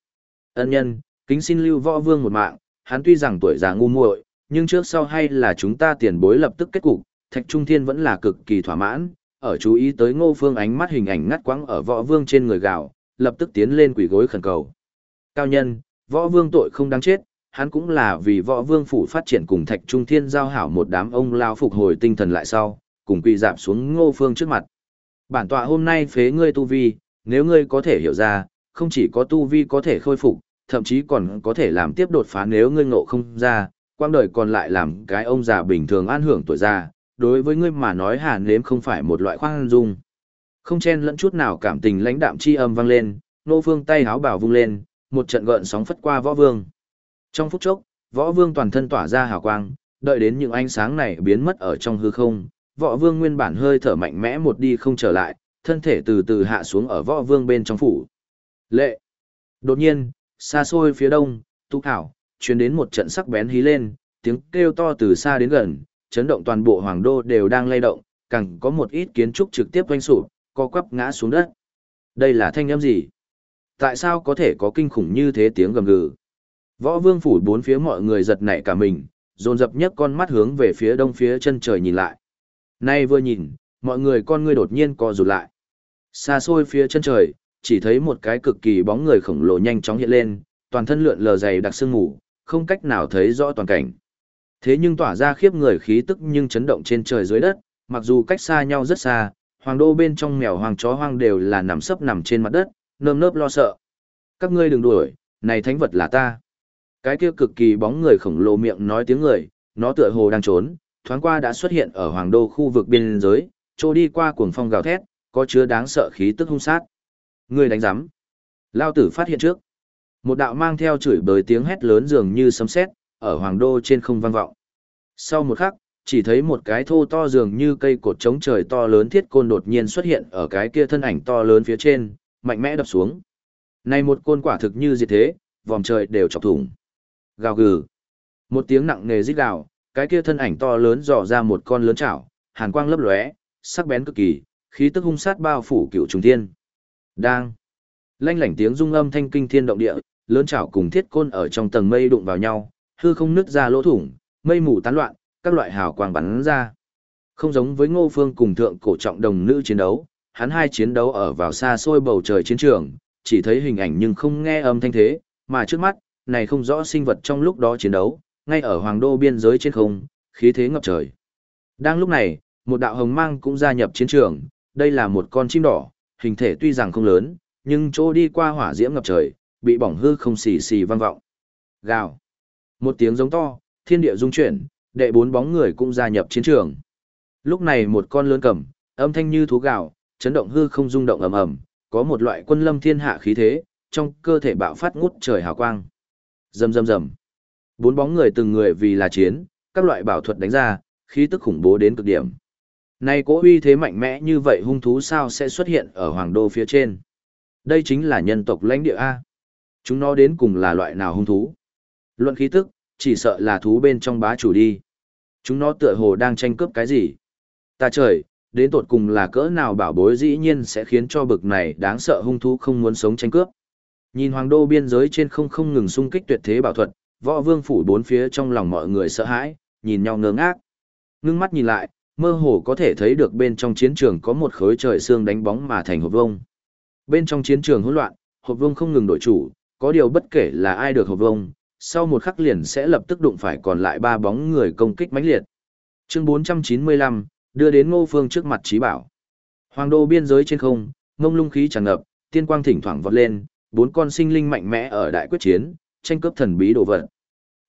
Ân nhân, kính xin lưu võ vương một mạng, hắn tuy rằng tuổi già ngu muội, nhưng trước sau hay là chúng ta tiền bối lập tức kết cục, Thạch Trung Thiên vẫn là cực kỳ thỏa mãn, ở chú ý tới Ngô Phương ánh mắt hình ảnh ngắt quãng ở võ vương trên người gạo, lập tức tiến lên quỷ gối khẩn cầu. Cao nhân, võ vương tội không đáng chết, hắn cũng là vì võ vương phủ phát triển cùng Thạch Trung Thiên giao hảo một đám ông lao phục hồi tinh thần lại sau, cùng quỳ dạp xuống Ngô Phương trước mặt. Bản tọa hôm nay phế ngươi tu vi, nếu ngươi có thể hiểu ra, không chỉ có tu vi có thể khôi phục, thậm chí còn có thể làm tiếp đột phá nếu ngươi ngộ không ra, quang đời còn lại làm cái ông già bình thường an hưởng tuổi già, đối với ngươi mà nói hà nếm không phải một loại khoan dung. Không chen lẫn chút nào cảm tình lãnh đạm chi âm vang lên, nô phương tay háo bảo vung lên, một trận gợn sóng phất qua võ vương. Trong phút chốc, võ vương toàn thân tỏa ra hào quang, đợi đến những ánh sáng này biến mất ở trong hư không, võ vương nguyên bản hơi thở mạnh mẽ một đi không trở lại, thân thể từ từ hạ xuống ở võ vương bên trong phủ. Lệ! Đột nhiên, xa xôi phía đông, tu thảo, truyền đến một trận sắc bén hí lên, tiếng kêu to từ xa đến gần, chấn động toàn bộ hoàng đô đều đang lay động, càng có một ít kiến trúc trực tiếp quanh sụp, co quắp ngã xuống đất. Đây là thanh âm gì? Tại sao có thể có kinh khủng như thế tiếng gầm gừ? Võ vương phủ bốn phía mọi người giật nảy cả mình, dồn dập nhất con mắt hướng về phía đông phía chân trời nhìn lại. Nay vừa nhìn, mọi người con ngươi đột nhiên co rụt lại. Xa xôi phía chân trời, chỉ thấy một cái cực kỳ bóng người khổng lồ nhanh chóng hiện lên, toàn thân lượn lờ dày đặc sương mù, không cách nào thấy rõ toàn cảnh. Thế nhưng tỏa ra khiếp người khí tức nhưng chấn động trên trời dưới đất, mặc dù cách xa nhau rất xa, hoàng đô bên trong mèo hoàng chó hoang đều là nằm sấp nằm trên mặt đất, nơm nớp lo sợ. Các ngươi đừng đuổi, này thánh vật là ta. Cái kia cực kỳ bóng người khổng lồ miệng nói tiếng người, nó tựa hồ đang trốn, thoáng qua đã xuất hiện ở hoàng đô khu vực biên giới, trô đi qua cuồng phong gào thét, có chứa đáng sợ khí tức hung sát. Ngươi đánh giám. Lao tử phát hiện trước. Một đạo mang theo chửi bới tiếng hét lớn dường như sấm sét, ở hoàng đô trên không vang vọng. Sau một khắc, chỉ thấy một cái thô to dường như cây cột chống trời to lớn thiết côn đột nhiên xuất hiện ở cái kia thân ảnh to lớn phía trên, mạnh mẽ đập xuống. Này một côn quả thực như diệt thế, vòm trời đều chọc thủng. Gào gừ. Một tiếng nặng nề rít gào, cái kia thân ảnh to lớn dò ra một con lớn chảo, hàn quang lấp lóe, sắc bén cực kỳ, khí tức hung sát bao phủ cựu trùng thiên. Đang. Lanh lảnh tiếng rung âm thanh kinh thiên động địa, lớn chảo cùng thiết côn ở trong tầng mây đụng vào nhau, hư không nứt ra lỗ thủng, mây mù tán loạn, các loại hào quang bắn ra. Không giống với Ngô Phương cùng thượng cổ trọng đồng nữ chiến đấu, hắn hai chiến đấu ở vào xa xôi bầu trời chiến trường, chỉ thấy hình ảnh nhưng không nghe âm thanh thế, mà trước mắt, này không rõ sinh vật trong lúc đó chiến đấu, ngay ở hoàng đô biên giới trên không, khí thế ngập trời. Đang lúc này, một đạo hồng mang cũng gia nhập chiến trường, đây là một con chim đỏ, hình thể tuy rằng không lớn, nhưng chỗ đi qua hỏa diễm ngập trời, bị bỏng hư không xì xì vang vọng. Gào. Một tiếng giống to, thiên địa rung chuyển, đệ bốn bóng người cũng gia nhập chiến trường. Lúc này một con lớn cầm, âm thanh như thú gào, chấn động hư không rung động ầm ầm, có một loại quân lâm thiên hạ khí thế, trong cơ thể bạo phát ngút trời hào quang. Rầm rầm rầm. Bốn bóng người từng người vì là chiến, các loại bảo thuật đánh ra, khí tức khủng bố đến cực điểm. Nay cố uy thế mạnh mẽ như vậy hung thú sao sẽ xuất hiện ở hoàng đô phía trên? Đây chính là nhân tộc lãnh địa A. Chúng nó đến cùng là loại nào hung thú? Luận khí tức, chỉ sợ là thú bên trong bá chủ đi. Chúng nó tựa hồ đang tranh cướp cái gì? Ta trời, đến tột cùng là cỡ nào bảo bối dĩ nhiên sẽ khiến cho bực này đáng sợ hung thú không muốn sống tranh cướp. Nhìn hoàng đô biên giới trên không không ngừng xung kích tuyệt thế bảo thuật, võ vương phủ bốn phía trong lòng mọi người sợ hãi, nhìn nhau ngơ ngác. Ngưng mắt nhìn lại, mơ hồ có thể thấy được bên trong chiến trường có một khối trời xương đánh bóng mà thành hộp vông. Bên trong chiến trường hỗn loạn, hộp vông không ngừng đổi chủ, có điều bất kể là ai được hộp vông, sau một khắc liền sẽ lập tức đụng phải còn lại ba bóng người công kích mãnh liệt. Chương 495, đưa đến Ngô Phương trước mặt trí bảo. Hoàng đô biên giới trên không, ngông lung khí tràn ngập, tiên quang thỉnh thoảng vọt lên, bốn con sinh linh mạnh mẽ ở đại quyết chiến, tranh cướp thần bí đồ vật.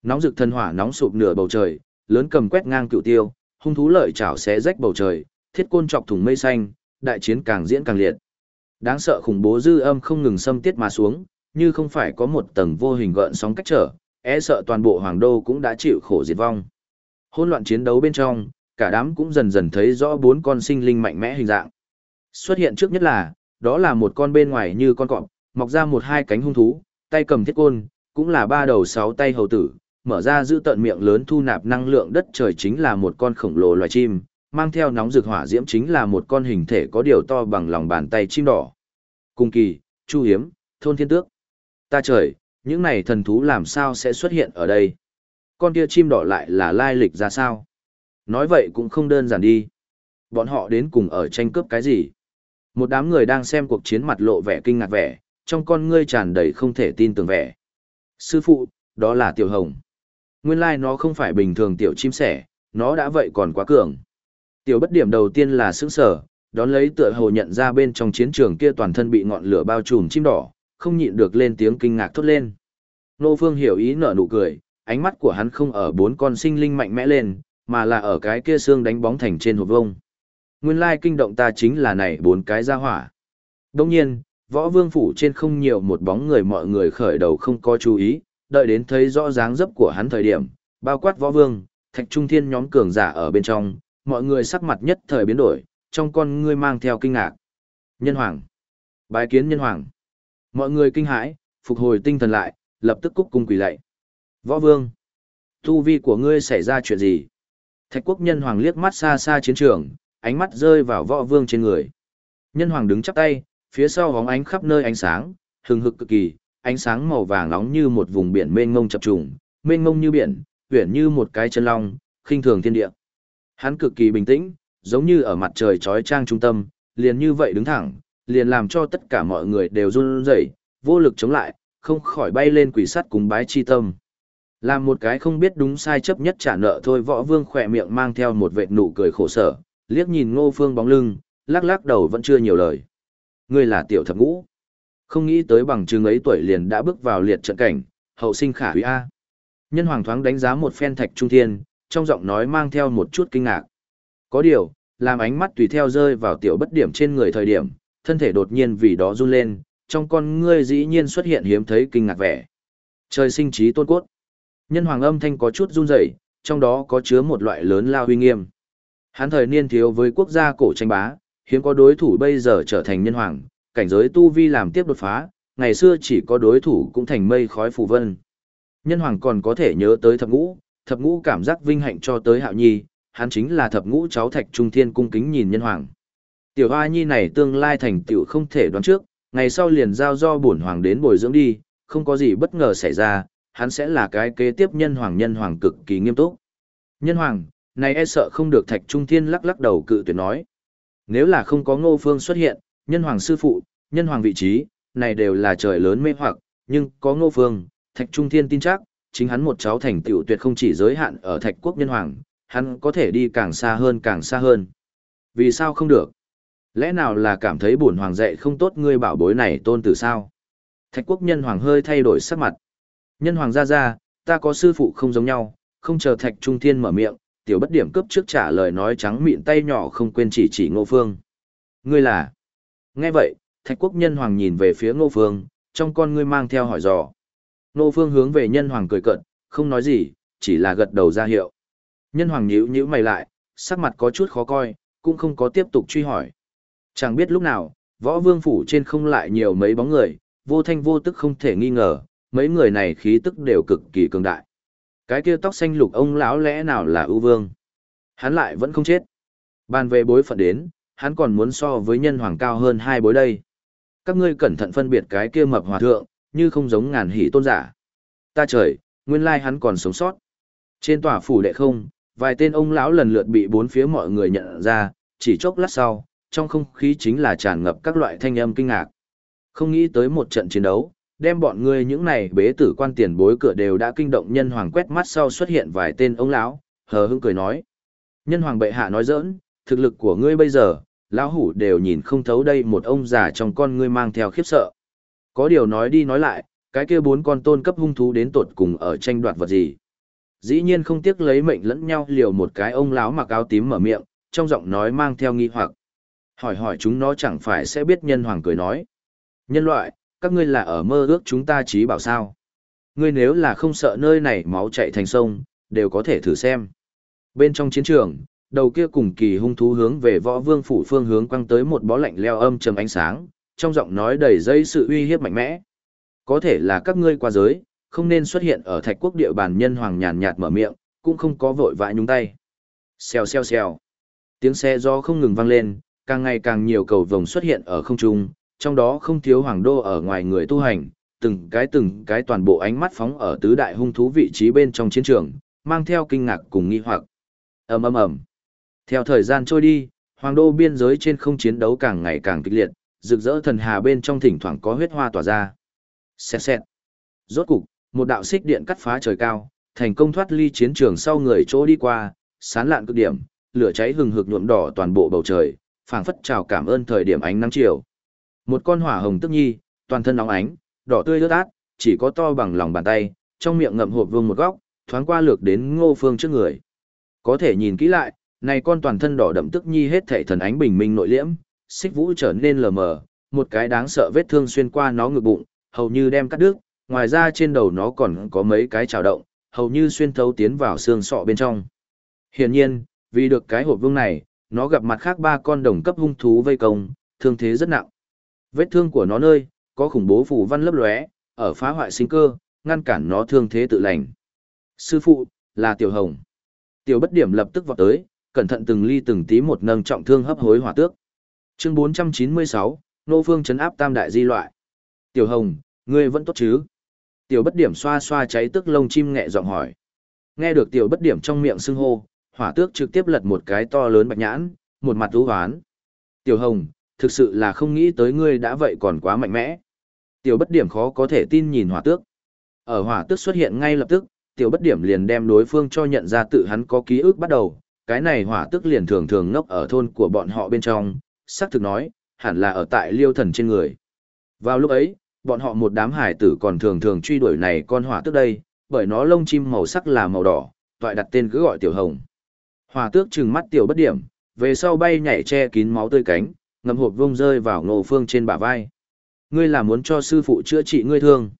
Nóng rực thần hỏa nóng sụp nửa bầu trời, lớn cầm quét ngang cựu tiêu, hung thú lợi chảo xé rách bầu trời, thiết côn chọc thủng mây xanh, đại chiến càng diễn càng liệt. Đáng sợ khủng bố dư âm không ngừng xâm tiết mà xuống, như không phải có một tầng vô hình gợn sóng cách trở, e sợ toàn bộ hoàng đô cũng đã chịu khổ diệt vong. Hỗn loạn chiến đấu bên trong, cả đám cũng dần dần thấy rõ bốn con sinh linh mạnh mẽ hình dạng. Xuất hiện trước nhất là, đó là một con bên ngoài như con cọp, mọc ra một hai cánh hung thú, tay cầm thiết côn, cũng là ba đầu sáu tay hầu tử, mở ra giữ tận miệng lớn thu nạp năng lượng đất trời chính là một con khổng lồ loài chim, mang theo nóng rực hỏa diễm chính là một con hình thể có điều to bằng lòng bàn tay chim đỏ. Cung kỳ, chu hiếm, thôn thiên tước. Ta trời, những này thần thú làm sao sẽ xuất hiện ở đây? Con kia chim đỏ lại là lai lịch ra sao? Nói vậy cũng không đơn giản đi. Bọn họ đến cùng ở tranh cướp cái gì? Một đám người đang xem cuộc chiến mặt lộ vẻ kinh ngạc vẻ, trong con ngươi tràn đầy không thể tin tưởng vẻ. Sư phụ, đó là tiểu hồng. Nguyên lai like nó không phải bình thường tiểu chim sẻ, nó đã vậy còn quá cường. Tiểu bất điểm đầu tiên là sững sở, đón lấy tựa hồ nhận ra bên trong chiến trường kia toàn thân bị ngọn lửa bao trùm chim đỏ, không nhịn được lên tiếng kinh ngạc thốt lên. Nô Phương hiểu ý nở nụ cười, ánh mắt của hắn không ở bốn con sinh linh mạnh mẽ lên, mà là ở cái kia xương đánh bóng thành trên hộp vông. Nguyên lai kinh động ta chính là này bốn cái ra hỏa. Đồng nhiên, võ vương phủ trên không nhiều một bóng người mọi người khởi đầu không có chú ý, đợi đến thấy rõ dáng dấp của hắn thời điểm, bao quát võ vương, thạch trung thiên nhóm cường giả ở bên trong, mọi người sắc mặt nhất thời biến đổi, trong con ngươi mang theo kinh ngạc. Nhân hoàng. Bái kiến nhân hoàng. Mọi người kinh hãi, phục hồi tinh thần lại, lập tức cúc cung quỳ lạy. Võ vương. Tu vi của ngươi xảy ra chuyện gì? Thạch quốc nhân hoàng liếc mắt xa xa chiến trường, ánh mắt rơi vào võ vương trên người. Nhân hoàng đứng chắp tay, phía sau bóng ánh khắp nơi ánh sáng, hừng hực cực kỳ, ánh sáng màu vàng nóng như một vùng biển mênh mông chập trùng, mênh mông như biển, uyển như một cái chân long, khinh thường thiên địa. Hắn cực kỳ bình tĩnh, giống như ở mặt trời chói chang trung tâm, liền như vậy đứng thẳng, liền làm cho tất cả mọi người đều run rẩy, vô lực chống lại, không khỏi bay lên quỷ sắt cùng bái chi tâm. Làm một cái không biết đúng sai chấp nhất trả nợ thôi võ vương khỏe miệng mang theo một vệt nụ cười khổ sở, liếc nhìn ngô phương bóng lưng, lắc lắc đầu vẫn chưa nhiều lời. Ngươi là tiểu thập ngũ. Không nghĩ tới bằng chứng ấy tuổi liền đã bước vào liệt trận cảnh, hậu sinh khả hủy A. Nhân hoàng thoáng đánh giá một phen thạch trung thiên, trong giọng nói mang theo một chút kinh ngạc. Có điều, làm ánh mắt tùy theo rơi vào tiểu bất điểm trên người thời điểm, thân thể đột nhiên vì đó run lên, trong con ngươi dĩ nhiên xuất hiện hiếm thấy kinh ngạc vẻ. Trời sinh trí tôn cốt. Nhân hoàng âm thanh có chút run rẩy, trong đó có chứa một loại lớn lao huy nghiêm. Hắn thời niên thiếu với quốc gia cổ tranh bá, hiếm có đối thủ bây giờ trở thành nhân hoàng, cảnh giới tu vi làm tiếp đột phá, ngày xưa chỉ có đối thủ cũng thành mây khói phù vân. Nhân hoàng còn có thể nhớ tới thập ngũ, thập ngũ cảm giác vinh hạnh cho tới hạo nhi, hắn chính là thập ngũ cháu thạch trung thiên cung kính nhìn nhân hoàng. Tiểu hoa nhi này tương lai thành tựu không thể đoán trước, ngày sau liền giao do bổn hoàng đến bồi dưỡng đi, không có gì bất ngờ xảy ra, hắn sẽ là cái kế tiếp nhân hoàng nhân hoàng cực kỳ nghiêm túc. Nhân hoàng, này e sợ không được thạch trung thiên lắc lắc đầu cự tuyệt nói. Nếu là không có ngô phương xuất hiện, nhân hoàng sư phụ, nhân hoàng vị trí, này đều là trời lớn mê hoặc, nhưng có ngô phương, thạch trung thiên tin chắc, chính hắn một cháu thành tựu tuyệt không chỉ giới hạn ở thạch quốc nhân hoàng, hắn có thể đi càng xa hơn càng xa hơn. Vì sao không được? Lẽ nào là cảm thấy bổn hoàng dạy không tốt ngươi bảo bối này tôn từ sao? Thạch quốc nhân hoàng hơi thay đổi sắc mặt. Nhân hoàng ra ra, ta có sư phụ không giống nhau, không chờ thạch trung thiên mở miệng, tiểu bất điểm cướp trước trả lời nói trắng mịn tay nhỏ không quên chỉ chỉ ngô phương. Ngươi là? Nghe vậy, thạch quốc nhân hoàng nhìn về phía ngô phương, trong con ngươi mang theo hỏi dò. ngô Phương hướng về nhân hoàng cười cận, không nói gì, chỉ là gật đầu ra hiệu. Nhân hoàng nhíu nhíu mày lại, sắc mặt có chút khó coi, cũng không có tiếp tục truy hỏi. Chẳng biết lúc nào, võ vương phủ trên không lại nhiều mấy bóng người, vô thanh vô tức không thể nghi ngờ, mấy người này khí tức đều cực kỳ cường đại. Cái kia tóc xanh lục ông lão lẽ nào là ưu vương? Hắn lại vẫn không chết. Bàn về bối phận đến, hắn còn muốn so với nhân hoàng cao hơn hai bối đây. Các ngươi cẩn thận phân biệt cái kia mập hòa thượng, như không giống ngàn hỷ tôn giả. Ta trời, nguyên lai hắn còn sống sót. Trên tòa phủ đệ không, vài tên ông lão lần lượt bị bốn phía mọi người nhận ra, chỉ chốc lát sau, trong không khí chính là tràn ngập các loại thanh âm kinh ngạc. Không nghĩ tới một trận chiến đấu, đem bọn ngươi những này bế tử quan tiền bối cửa đều đã kinh động nhân hoàng quét mắt sau xuất hiện vài tên ông lão, hờ hững cười nói. Nhân hoàng bệ hạ nói giỡn, thực lực của ngươi bây giờ, lão hủ đều nhìn không thấu đây một ông già trong con ngươi mang theo khiếp sợ. Có điều nói đi nói lại, cái kia bốn con tôn cấp hung thú đến tột cùng ở tranh đoạt vật gì. Dĩ nhiên không tiếc lấy mệnh lẫn nhau liều một cái ông lão mặc áo tím mở miệng, trong giọng nói mang theo nghi hoặc. Hỏi hỏi chúng nó chẳng phải sẽ biết nhân hoàng cười nói. Nhân loại, các ngươi là ở mơ ước chúng ta trí bảo sao. Ngươi nếu là không sợ nơi này máu chạy thành sông, đều có thể thử xem. Bên trong chiến trường, đầu kia cùng kỳ hung thú hướng về võ vương phủ phương hướng quăng tới một bó lạnh leo âm trầm ánh sáng, trong giọng nói đầy dây sự uy hiếp mạnh mẽ. Có thể là các ngươi qua giới, không nên xuất hiện ở thạch quốc địa bàn nhân hoàng nhàn nhạt mở miệng, cũng không có vội vã nhúng tay. Xèo xèo xèo. Tiếng xe do không ngừng vang lên, càng ngày càng nhiều cầu vồng xuất hiện ở không trung, trong đó không thiếu hoàng đô ở ngoài người tu hành, từng cái từng cái toàn bộ ánh mắt phóng ở tứ đại hung thú vị trí bên trong chiến trường, mang theo kinh ngạc cùng nghi hoặc. ầm ầm ầm. Theo thời gian trôi đi, hoàng đô biên giới trên không chiến đấu càng ngày càng kịch liệt, rực rỡ thần hà bên trong thỉnh thoảng có huyết hoa tỏa ra. Xẹt xẹt. Rốt cục, một đạo xích điện cắt phá trời cao, thành công thoát ly chiến trường sau người chỗ đi qua, sán lạn cực điểm, lửa cháy hừng hực nhuộm đỏ toàn bộ bầu trời, phảng phất chào cảm ơn thời điểm ánh nắng chiều. Một con hỏa hồng tức nhi, toàn thân nóng ánh, đỏ tươi rớt át, chỉ có to bằng lòng bàn tay, trong miệng ngậm hộp vương một góc, thoáng qua lược đến ngô phương trước người. Có thể nhìn kỹ lại, này con toàn thân đỏ đậm tức nhi hết thảy thần ánh bình minh nội liễm, xích vũ trở nên lờ mờ, một cái đáng sợ vết thương xuyên qua nó ngực bụng, hầu như đem cắt đứt, ngoài ra trên đầu nó còn có mấy cái trào động, hầu như xuyên thấu tiến vào xương sọ bên trong. Hiển nhiên, vì được cái hộp vương này, nó gặp mặt khác ba con đồng cấp hung thú vây công, thương thế rất nặng. Vết thương của nó nơi, có khủng bố phù văn lấp lóe, ở phá hoại sinh cơ, ngăn cản nó thương thế tự lành. Sư phụ, là Tiểu Hồng. Tiểu bất điểm lập tức vọt tới, cẩn thận từng ly từng tí một nâng trọng thương hấp hối hỏa tước. Chương 496, Nô Phương chấn áp tam đại di loại. Tiểu Hồng, ngươi vẫn tốt chứ? Tiểu bất điểm xoa xoa cháy tức lông chim nhẹ giọng hỏi. Nghe được tiểu bất điểm trong miệng xưng hô, hỏa tước trực tiếp lật một cái to lớn bạch nhãn, một mặt thú hoán. Tiểu Hồng, thực sự là không nghĩ tới ngươi đã vậy còn quá mạnh mẽ. Tiểu bất điểm khó có thể tin nhìn hỏa tước. Ở hỏa tước xuất hiện ngay lập tức, tiểu bất điểm liền đem đối phương cho nhận ra tự hắn có ký ức bắt đầu. Cái này hỏa tước liền thường thường ngốc ở thôn của bọn họ bên trong, xác thực nói, hẳn là ở tại liêu thần trên người. Vào lúc ấy, bọn họ một đám hải tử còn thường thường truy đuổi này con hỏa tước đây, bởi nó lông chim màu sắc là màu đỏ, toại đặt tên cứ gọi tiểu hồng. Hỏa tước trừng mắt tiểu bất điểm, về sau bay nhảy che kín máu tươi cánh, ngầm hộp vông rơi vào ngô phương trên bả vai. Ngươi là muốn cho sư phụ chữa trị ngươi thương?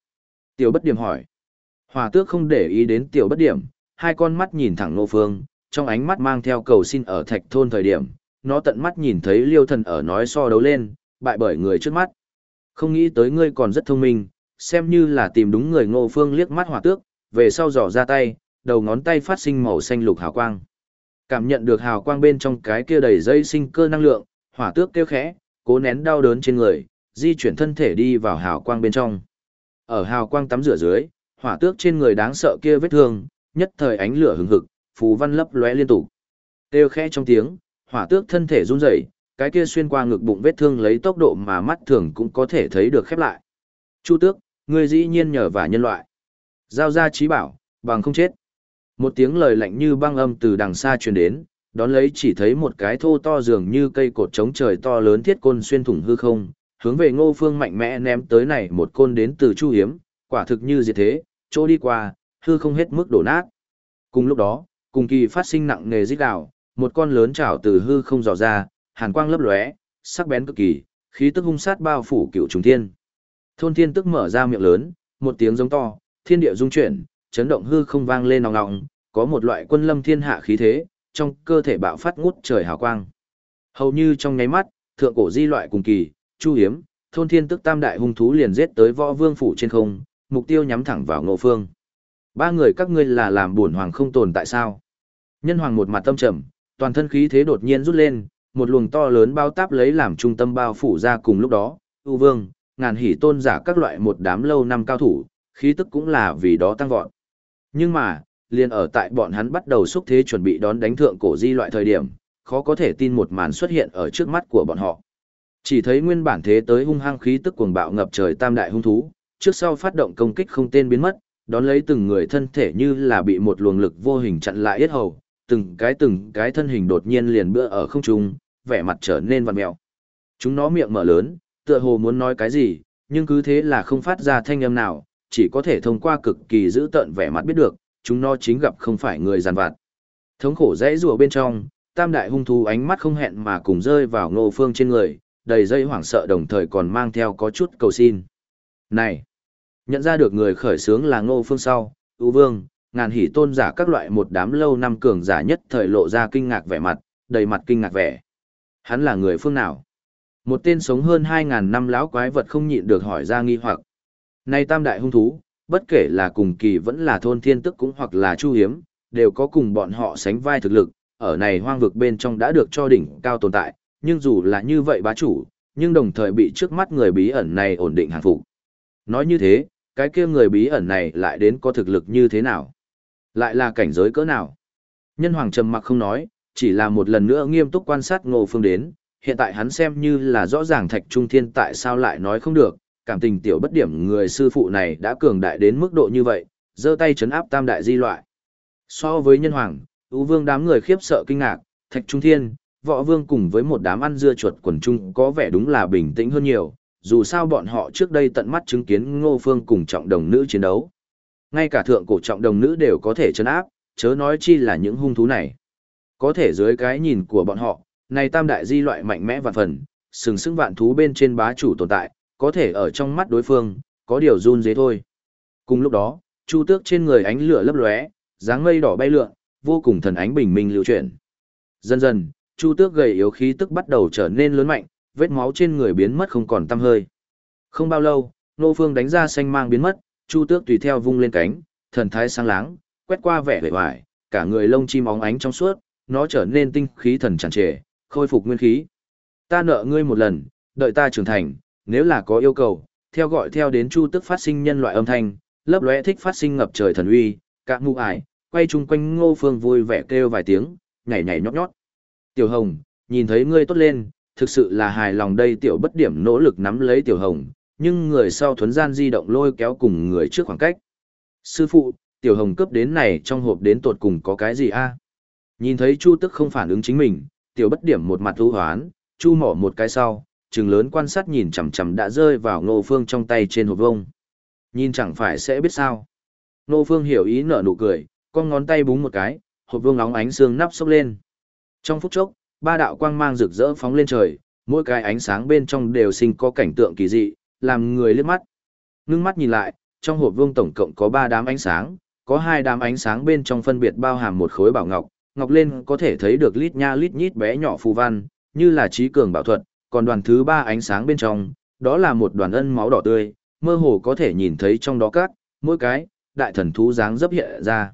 Tiểu bất điểm hỏi. Hòa tước không để ý đến tiểu bất điểm, hai con mắt nhìn thẳng ngô phương, trong ánh mắt mang theo cầu xin ở thạch thôn thời điểm, nó tận mắt nhìn thấy liêu thần ở nói so đấu lên, bại bởi người trước mắt. Không nghĩ tới ngươi còn rất thông minh, xem như là tìm đúng người ngô phương liếc mắt hòa tước, về sau dò ra tay, đầu ngón tay phát sinh màu xanh lục hào quang. Cảm nhận được hào quang bên trong cái kia đầy dây sinh cơ năng lượng, hỏa tước kêu khẽ, cố nén đau đớn trên người, di chuyển thân thể đi vào hào quang bên trong. Ở hào quang tắm rửa dưới, hỏa tước trên người đáng sợ kia vết thương, nhất thời ánh lửa hừng hực, phù văn lấp lóe liên tục. Kêu khẽ trong tiếng, hỏa tước thân thể run rẩy, cái kia xuyên qua ngực bụng vết thương lấy tốc độ mà mắt thường cũng có thể thấy được khép lại. Chu tước, ngươi dĩ nhiên nhờ vả nhân loại. Giao ra trí bảo, bằng không chết. Một tiếng lời lạnh như băng âm từ đằng xa truyền đến, đón lấy chỉ thấy một cái thô to dường như cây cột chống trời to lớn thiết côn xuyên thủng hư không, hướng về ngô phương mạnh mẽ ném tới này một côn đến từ chu hiếm, quả thực như diệt thế, chỗ đi qua, hư không hết mức đổ nát. Cùng lúc đó, cùng kỳ phát sinh nặng nề rít đảo, một con lớn chảo từ hư không dò ra, hàn quang lấp lóe, sắc bén cực kỳ, khí tức hung sát bao phủ cựu trùng thiên. Thôn thiên tức mở ra miệng lớn, một tiếng giống to, thiên địa rung chuyển, chấn động hư không vang lên nòng nọng, có một loại quân lâm thiên hạ khí thế, trong cơ thể bạo phát ngút trời hào quang. Hầu như trong nháy mắt, thượng cổ di loại cùng kỳ, chu hiếm, thôn thiên tức tam đại hung thú liền giết tới võ vương phủ trên không, mục tiêu nhắm thẳng vào ngộ phương. Ba người các ngươi là làm buồn hoàng không tồn tại sao? Nhân hoàng một mặt tâm trầm, toàn thân khí thế đột nhiên rút lên, một luồng to lớn bao táp lấy làm trung tâm bao phủ ra cùng lúc đó, ưu vương, ngàn hỉ tôn giả các loại một đám lâu năm cao thủ, khí tức cũng là vì đó tăng vọt. Nhưng mà, liền ở tại bọn hắn bắt đầu xúc thế chuẩn bị đón đánh thượng cổ di loại thời điểm, khó có thể tin một màn xuất hiện ở trước mắt của bọn họ. Chỉ thấy nguyên bản thế tới hung hăng khí tức cuồng bạo ngập trời tam đại hung thú, trước sau phát động công kích không tên biến mất, đón lấy từng người thân thể như là bị một luồng lực vô hình chặn lại yết hầu, từng cái từng cái thân hình đột nhiên liền bữa ở không trung, vẻ mặt trở nên vặn mèo. Chúng nó miệng mở lớn, tựa hồ muốn nói cái gì, nhưng cứ thế là không phát ra thanh âm nào, chỉ có thể thông qua cực kỳ giữ tợn vẻ mặt biết được, chúng nó chính gặp không phải người giàn vặt. Thống khổ dãy rùa bên trong, tam đại hung thú ánh mắt không hẹn mà cùng rơi vào ngô phương trên người, đầy dây hoảng sợ đồng thời còn mang theo có chút cầu xin. Này! Nhận ra được người khởi sướng là ngô phương sau, ưu vương, ngàn hỷ tôn giả các loại một đám lâu năm cường giả nhất thời lộ ra kinh ngạc vẻ mặt, đầy mặt kinh ngạc vẻ. Hắn là người phương nào? Một tên sống hơn 2.000 năm lão quái vật không nhịn được hỏi ra nghi hoặc. Này tam đại hung thú, bất kể là cùng kỳ vẫn là thôn thiên tức cũng hoặc là chu hiếm, đều có cùng bọn họ sánh vai thực lực, ở này hoang vực bên trong đã được cho đỉnh cao tồn tại, nhưng dù là như vậy bá chủ, nhưng đồng thời bị trước mắt người bí ẩn này ổn định hàng phục. Nói như thế, cái kia người bí ẩn này lại đến có thực lực như thế nào? Lại là cảnh giới cỡ nào? Nhân hoàng trầm mặc không nói, chỉ là một lần nữa nghiêm túc quan sát ngô phương đến, hiện tại hắn xem như là rõ ràng thạch trung thiên tại sao lại nói không được, cảm tình tiểu bất điểm người sư phụ này đã cường đại đến mức độ như vậy, giơ tay chấn áp tam đại di loại. So với nhân hoàng, ưu vương đám người khiếp sợ kinh ngạc, thạch trung thiên, võ vương cùng với một đám ăn dưa chuột quần trung có vẻ đúng là bình tĩnh hơn nhiều, dù sao bọn họ trước đây tận mắt chứng kiến ngô phương cùng trọng đồng nữ chiến đấu. Ngay cả thượng cổ trọng đồng nữ đều có thể chấn áp, chớ nói chi là những hung thú này. Có thể dưới cái nhìn của bọn họ, này tam đại di loại mạnh mẽ vạn phần, sừng sững vạn thú bên trên bá chủ tồn tại, có thể ở trong mắt đối phương, có điều run dế thôi. Cùng lúc đó, chu tước trên người ánh lửa lấp lóe, dáng mây đỏ bay lượn, vô cùng thần ánh bình minh lưu chuyển. Dần dần, chu tước gầy yếu khí tức bắt đầu trở nên lớn mạnh, vết máu trên người biến mất không còn tăm hơi. Không bao lâu, nô phương đánh ra xanh mang biến mất, chu tước tùy theo vung lên cánh, thần thái sáng láng, quét qua vẻ vẻ vải, cả người lông chim óng ánh trong suốt, nó trở nên tinh khí thần tràn trề, khôi phục nguyên khí. Ta nợ ngươi một lần, đợi ta trưởng thành, nếu là có yêu cầu, theo gọi theo đến chu tức phát sinh nhân loại âm thanh, lấp lóe thích phát sinh ngập trời thần uy, các ngu ải, quay chung quanh ngô phương vui vẻ kêu vài tiếng, nhảy nhảy nhót nhót. Tiểu Hồng, nhìn thấy ngươi tốt lên, thực sự là hài lòng đây tiểu bất điểm nỗ lực nắm lấy Tiểu Hồng, nhưng người sau thuấn gian di động lôi kéo cùng người trước khoảng cách. Sư phụ, Tiểu Hồng cấp đến này trong hộp đến tột cùng có cái gì a? Nhìn thấy Chu Tức không phản ứng chính mình, Tiểu bất điểm một mặt thú hoán, Chu mỏ một cái sau, trừng lớn quan sát nhìn chằm chằm đã rơi vào Ngô Phương trong tay trên hộp vông. Nhìn chẳng phải sẽ biết sao. Ngô Phương hiểu ý nở nụ cười, con ngón tay búng một cái, hộp vương nóng ánh xương nắp sốc lên. Trong phút chốc, ba đạo quang mang rực rỡ phóng lên trời, mỗi cái ánh sáng bên trong đều sinh có cảnh tượng kỳ dị, làm người liếc mắt. Ngưng mắt nhìn lại, trong hộp vương tổng cộng có ba đám ánh sáng, có hai đám ánh sáng bên trong phân biệt bao hàm một khối bảo ngọc, ngọc lên có thể thấy được lít nha lít nhít bé nhỏ phù văn, như là trí cường bảo thuật, còn đoàn thứ ba ánh sáng bên trong, đó là một đoàn ân máu đỏ tươi, mơ hồ có thể nhìn thấy trong đó các, mỗi cái, đại thần thú dáng dấp hiện ra.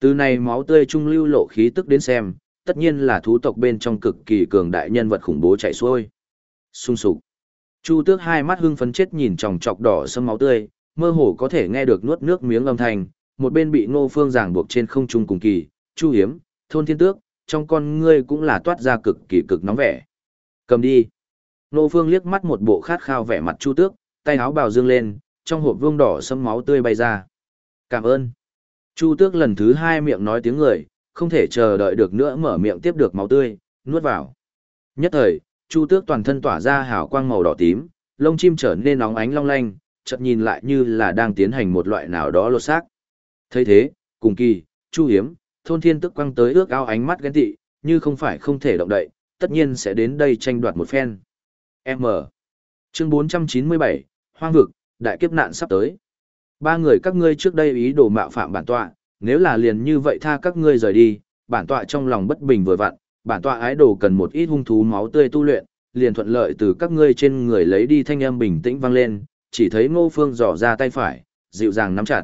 Từ này máu tươi trung lưu lộ khí tức đến xem, tất nhiên là thú tộc bên trong cực kỳ cường đại nhân vật khủng bố chạy xuôi. Xung sục. Chu tước hai mắt hưng phấn chết nhìn tròng trọc đỏ sâm máu tươi, mơ hồ có thể nghe được nuốt nước miếng âm thanh, một bên bị ngô phương giảng buộc trên không trung cùng kỳ, chu hiếm, thôn thiên tước, trong con ngươi cũng là toát ra cực kỳ cực nóng vẻ. Cầm đi. Nô phương liếc mắt một bộ khát khao vẻ mặt chu tước, tay áo bào dương lên, trong hộp vương đỏ sâm máu tươi bay ra. Cảm ơn. Chu tước lần thứ hai miệng nói tiếng người, không thể chờ đợi được nữa mở miệng tiếp được máu tươi, nuốt vào. Nhất thời, chu tước toàn thân tỏa ra hào quang màu đỏ tím, lông chim trở nên nóng ánh long lanh, chợt nhìn lại như là đang tiến hành một loại nào đó lột xác. thấy thế, cùng kỳ, chu hiếm, thôn thiên tức quăng tới ước ao ánh mắt ghen tị, như không phải không thể động đậy, tất nhiên sẽ đến đây tranh đoạt một phen. M. Chương 497, Hoang vực, đại kiếp nạn sắp tới. Ba người các ngươi trước đây ý đồ mạo phạm bản tọa, nếu là liền như vậy tha các ngươi rời đi, bản tọa trong lòng bất bình vừa vặn, bản tọa ái đồ cần một ít hung thú máu tươi tu luyện, liền thuận lợi từ các ngươi trên người lấy đi thanh âm bình tĩnh vang lên, chỉ thấy Ngô Phương giỏ ra tay phải, dịu dàng nắm chặt.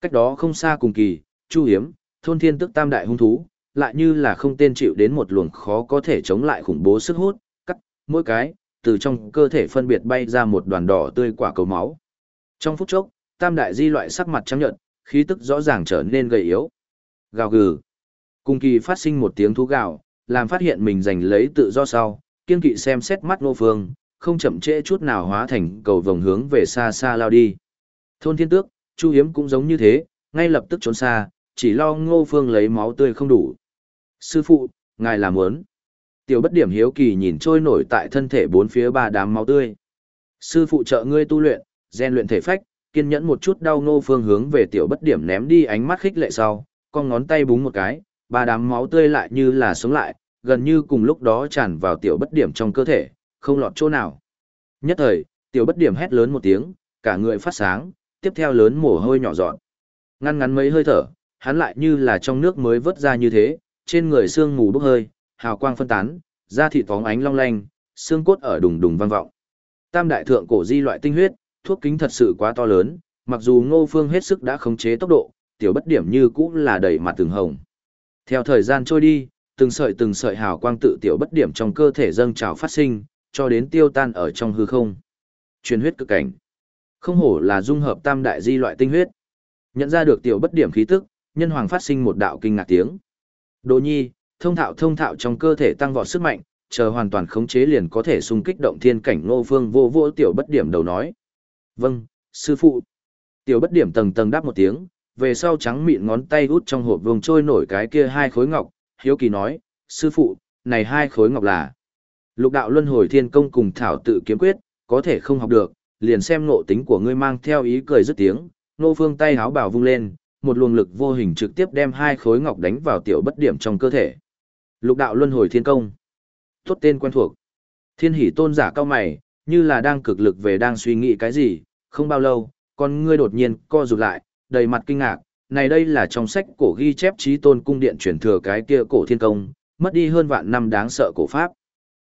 Cách đó không xa cùng kỳ, Chu Hiếm, thôn thiên tức tam đại hung thú, lại như là không tên chịu đến một luồng khó có thể chống lại khủng bố sức hút, cắt, mỗi cái, từ trong cơ thể phân biệt bay ra một đoàn đỏ tươi quả cầu máu. Trong phút chốc, tam đại di loại sắc mặt trắng nhợt, khí tức rõ ràng trở nên gầy yếu. Gào gừ. Cùng kỳ phát sinh một tiếng thú gào, làm phát hiện mình giành lấy tự do sau, kiên kỵ xem xét mắt Ngô Phương, không chậm trễ chút nào hóa thành cầu vòng hướng về xa xa lao đi. Thôn Thiên Tước, Chu Hiếm cũng giống như thế, ngay lập tức trốn xa, chỉ lo Ngô Phương lấy máu tươi không đủ. Sư phụ, ngài làm muốn. Tiểu bất điểm hiếu kỳ nhìn trôi nổi tại thân thể bốn phía ba đám máu tươi. Sư phụ trợ ngươi tu luyện, rèn luyện thể phách, kiên nhẫn một chút đau Ngô Phương hướng về tiểu bất điểm ném đi ánh mắt khích lệ sau, con ngón tay búng một cái, ba đám máu tươi lại như là sống lại, gần như cùng lúc đó tràn vào tiểu bất điểm trong cơ thể, không lọt chỗ nào. Nhất thời, tiểu bất điểm hét lớn một tiếng, cả người phát sáng, tiếp theo lớn mồ hôi nhỏ dọn. Ngăn ngắn mấy hơi thở, hắn lại như là trong nước mới vớt ra như thế, trên người xương mù bốc hơi, hào quang phân tán, da thịt phóng ánh long lanh, xương cốt ở đùng đùng vang vọng. Tam đại thượng cổ di loại tinh huyết, thuốc kính thật sự quá to lớn, mặc dù Ngô Phương hết sức đã khống chế tốc độ, tiểu bất điểm như cũng là đầy mặt từng hồng. Theo thời gian trôi đi, từng sợi từng sợi hào quang tự tiểu bất điểm trong cơ thể dâng trào phát sinh, cho đến tiêu tan ở trong hư không. Truyền huyết cực cảnh. Không hổ là dung hợp tam đại di loại tinh huyết. Nhận ra được tiểu bất điểm khí tức, nhân hoàng phát sinh một đạo kinh ngạc tiếng. Đồ nhi, thông thạo thông thạo trong cơ thể tăng vọt sức mạnh, chờ hoàn toàn khống chế liền có thể xung kích động thiên cảnh ngô phương vô vô tiểu bất điểm đầu nói. Vâng, sư phụ. Tiểu bất điểm tầng tầng đáp một tiếng, về sau trắng mịn ngón tay út trong hộp vùng trôi nổi cái kia hai khối ngọc, hiếu kỳ nói, sư phụ, này hai khối ngọc là. Lục đạo luân hồi thiên công cùng thảo tự kiếm quyết, có thể không học được, liền xem ngộ tính của ngươi mang theo ý cười rất tiếng, nô phương tay háo bảo vung lên, một luồng lực vô hình trực tiếp đem hai khối ngọc đánh vào tiểu bất điểm trong cơ thể. Lục đạo luân hồi thiên công. Tốt tên quen thuộc. Thiên hỷ tôn giả cao mày, như là đang cực lực về đang suy nghĩ cái gì, không bao lâu, con ngươi đột nhiên co rụt lại, đầy mặt kinh ngạc, này đây là trong sách cổ ghi chép trí tôn cung điện truyền thừa cái kia cổ thiên công, mất đi hơn vạn năm đáng sợ cổ pháp.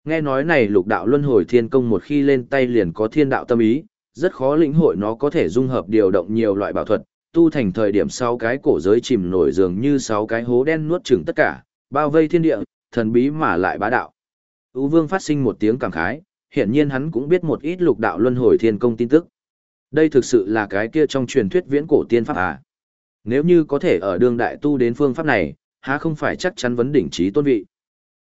Nghe nói này lục đạo luân hồi thiên công một khi lên tay liền có thiên đạo tâm ý, rất khó lĩnh hội nó có thể dung hợp điều động nhiều loại bảo thuật, tu thành thời điểm sau cái cổ giới chìm nổi dường như sáu cái hố đen nuốt chửng tất cả, bao vây thiên địa, thần bí mà lại bá đạo. Ú Vương phát sinh một tiếng cảm khái, hiển nhiên hắn cũng biết một ít lục đạo luân hồi thiên công tin tức. Đây thực sự là cái kia trong truyền thuyết viễn cổ tiên pháp à? Nếu như có thể ở đương đại tu đến phương pháp này, há không phải chắc chắn vấn đỉnh trí tôn vị.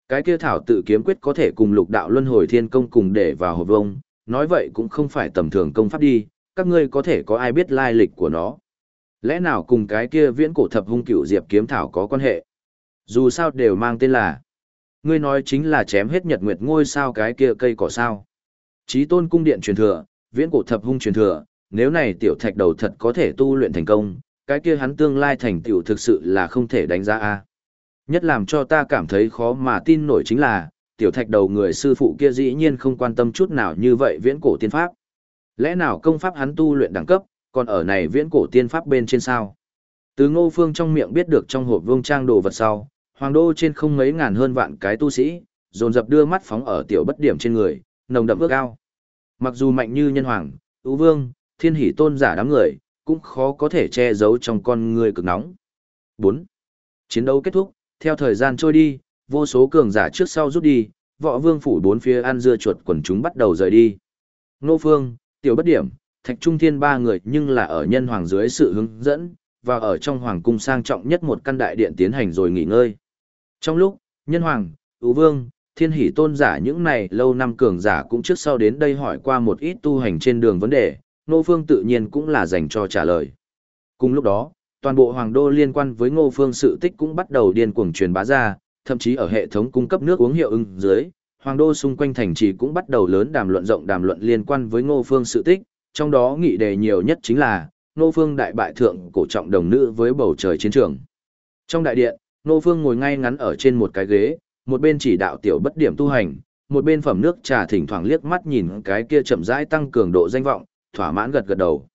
Cái kia thảo tự kiếm quyết có thể cùng lục đạo luân hồi thiên công cùng để vào hộp vông, nói vậy cũng không phải tầm thường công pháp đi, các ngươi có thể có ai biết lai lịch của nó. Lẽ nào cùng cái kia viễn cổ thập hung cửu diệp kiếm thảo có quan hệ? Dù sao đều mang tên là. Ngươi nói chính là chém hết nhật nguyệt ngôi sao cái kia cây cỏ sao. Chí tôn cung điện truyền thừa, viễn cổ thập hung truyền thừa, nếu này tiểu thạch đầu thật có thể tu luyện thành công, cái kia hắn tương lai thành tựu thực sự là không thể đánh giá a. Nhất làm cho ta cảm thấy khó mà tin nổi chính là, tiểu thạch đầu người sư phụ kia dĩ nhiên không quan tâm chút nào như vậy viễn cổ tiên pháp. Lẽ nào công pháp hắn tu luyện đẳng cấp, còn ở này viễn cổ tiên pháp bên trên sao? Từ ngô phương trong miệng biết được trong hộp vương trang đồ vật sau, hoàng đô trên không mấy ngàn hơn vạn cái tu sĩ, dồn dập đưa mắt phóng ở tiểu bất điểm trên người, nồng đậm ước ao. Mặc dù mạnh như nhân hoàng, ưu vương, thiên hỷ tôn giả đám người, cũng khó có thể che giấu trong con người cực nóng. 4. Chiến đấu kết thúc, theo thời gian trôi đi, vô số cường giả trước sau rút đi, võ vương phủ bốn phía ăn dưa chuột quần chúng bắt đầu rời đi. Nô Phương, Tiểu Bất Điểm, Thạch Trung Thiên ba người nhưng là ở nhân hoàng dưới sự hướng dẫn, và ở trong hoàng cung sang trọng nhất một căn đại điện tiến hành rồi nghỉ ngơi. Trong lúc, nhân hoàng, ưu vương, thiên hỷ tôn giả những này lâu năm cường giả cũng trước sau đến đây hỏi qua một ít tu hành trên đường vấn đề, Nô Phương tự nhiên cũng là dành cho trả lời. Cùng lúc đó, toàn bộ hoàng đô liên quan với Ngô Phương sự tích cũng bắt đầu điên cuồng truyền bá ra, thậm chí ở hệ thống cung cấp nước uống hiệu ứng dưới, hoàng đô xung quanh thành trì cũng bắt đầu lớn đàm luận rộng đàm luận liên quan với Ngô Phương sự tích, trong đó nghị đề nhiều nhất chính là Ngô Phương đại bại thượng cổ trọng đồng nữ với bầu trời chiến trường. Trong đại điện, Ngô Phương ngồi ngay ngắn ở trên một cái ghế, một bên chỉ đạo tiểu bất điểm tu hành, một bên phẩm nước trà thỉnh thoảng liếc mắt nhìn cái kia chậm rãi tăng cường độ danh vọng, thỏa mãn gật gật đầu.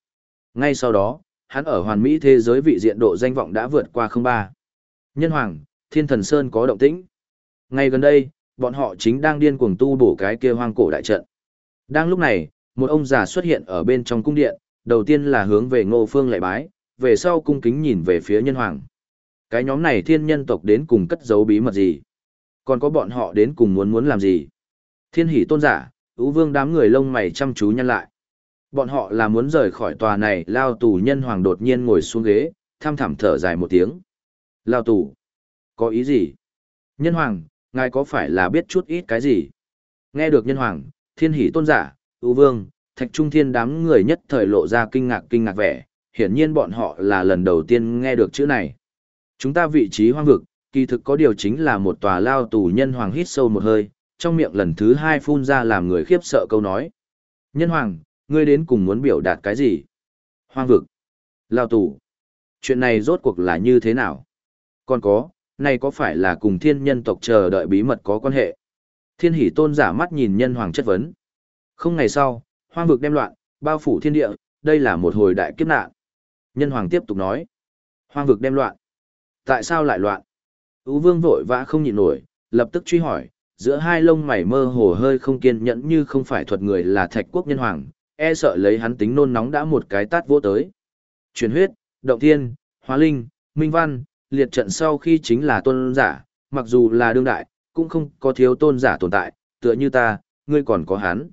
Ngay sau đó, hắn ở hoàn mỹ thế giới vị diện độ danh vọng đã vượt qua không ba. Nhân Hoàng, Thiên Thần Sơn có động tĩnh. Ngay gần đây, bọn họ chính đang điên cuồng tu bổ cái kia hoang cổ đại trận. Đang lúc này, một ông già xuất hiện ở bên trong cung điện, đầu tiên là hướng về Ngô Phương lạy bái, về sau cung kính nhìn về phía Nhân Hoàng. Cái nhóm này thiên nhân tộc đến cùng cất giấu bí mật gì? Còn có bọn họ đến cùng muốn muốn làm gì? Thiên hỷ tôn giả, ưu vương đám người lông mày chăm chú nhăn lại. Bọn họ là muốn rời khỏi tòa này, lao tù nhân hoàng đột nhiên ngồi xuống ghế, tham thảm thở dài một tiếng. Lao tù? Có ý gì? Nhân hoàng, ngài có phải là biết chút ít cái gì? Nghe được nhân hoàng, thiên hỷ tôn giả, ưu vương, thạch trung thiên đám người nhất thời lộ ra kinh ngạc kinh ngạc vẻ, hiển nhiên bọn họ là lần đầu tiên nghe được chữ này. Chúng ta vị trí hoang vực, kỳ thực có điều chính là một tòa lao tù nhân hoàng hít sâu một hơi, trong miệng lần thứ hai phun ra làm người khiếp sợ câu nói. Nhân hoàng, ngươi đến cùng muốn biểu đạt cái gì? Hoang vực, lao tù. Chuyện này rốt cuộc là như thế nào? Còn có, này có phải là cùng thiên nhân tộc chờ đợi bí mật có quan hệ? Thiên hỷ tôn giả mắt nhìn nhân hoàng chất vấn. Không ngày sau, hoang vực đem loạn, bao phủ thiên địa, đây là một hồi đại kiếp nạn. Nhân hoàng tiếp tục nói. Hoang vực đem loạn. Tại sao lại loạn? Ú vương vội vã không nhịn nổi, lập tức truy hỏi, giữa hai lông mày mơ hồ hơi không kiên nhẫn như không phải thuật người là thạch quốc nhân hoàng, e sợ lấy hắn tính nôn nóng đã một cái tát vô tới. Truyền huyết, động thiên, hóa linh, minh văn, liệt trận sau khi chính là tôn giả, mặc dù là đương đại, cũng không có thiếu tôn giả tồn tại, tựa như ta, ngươi còn có hắn.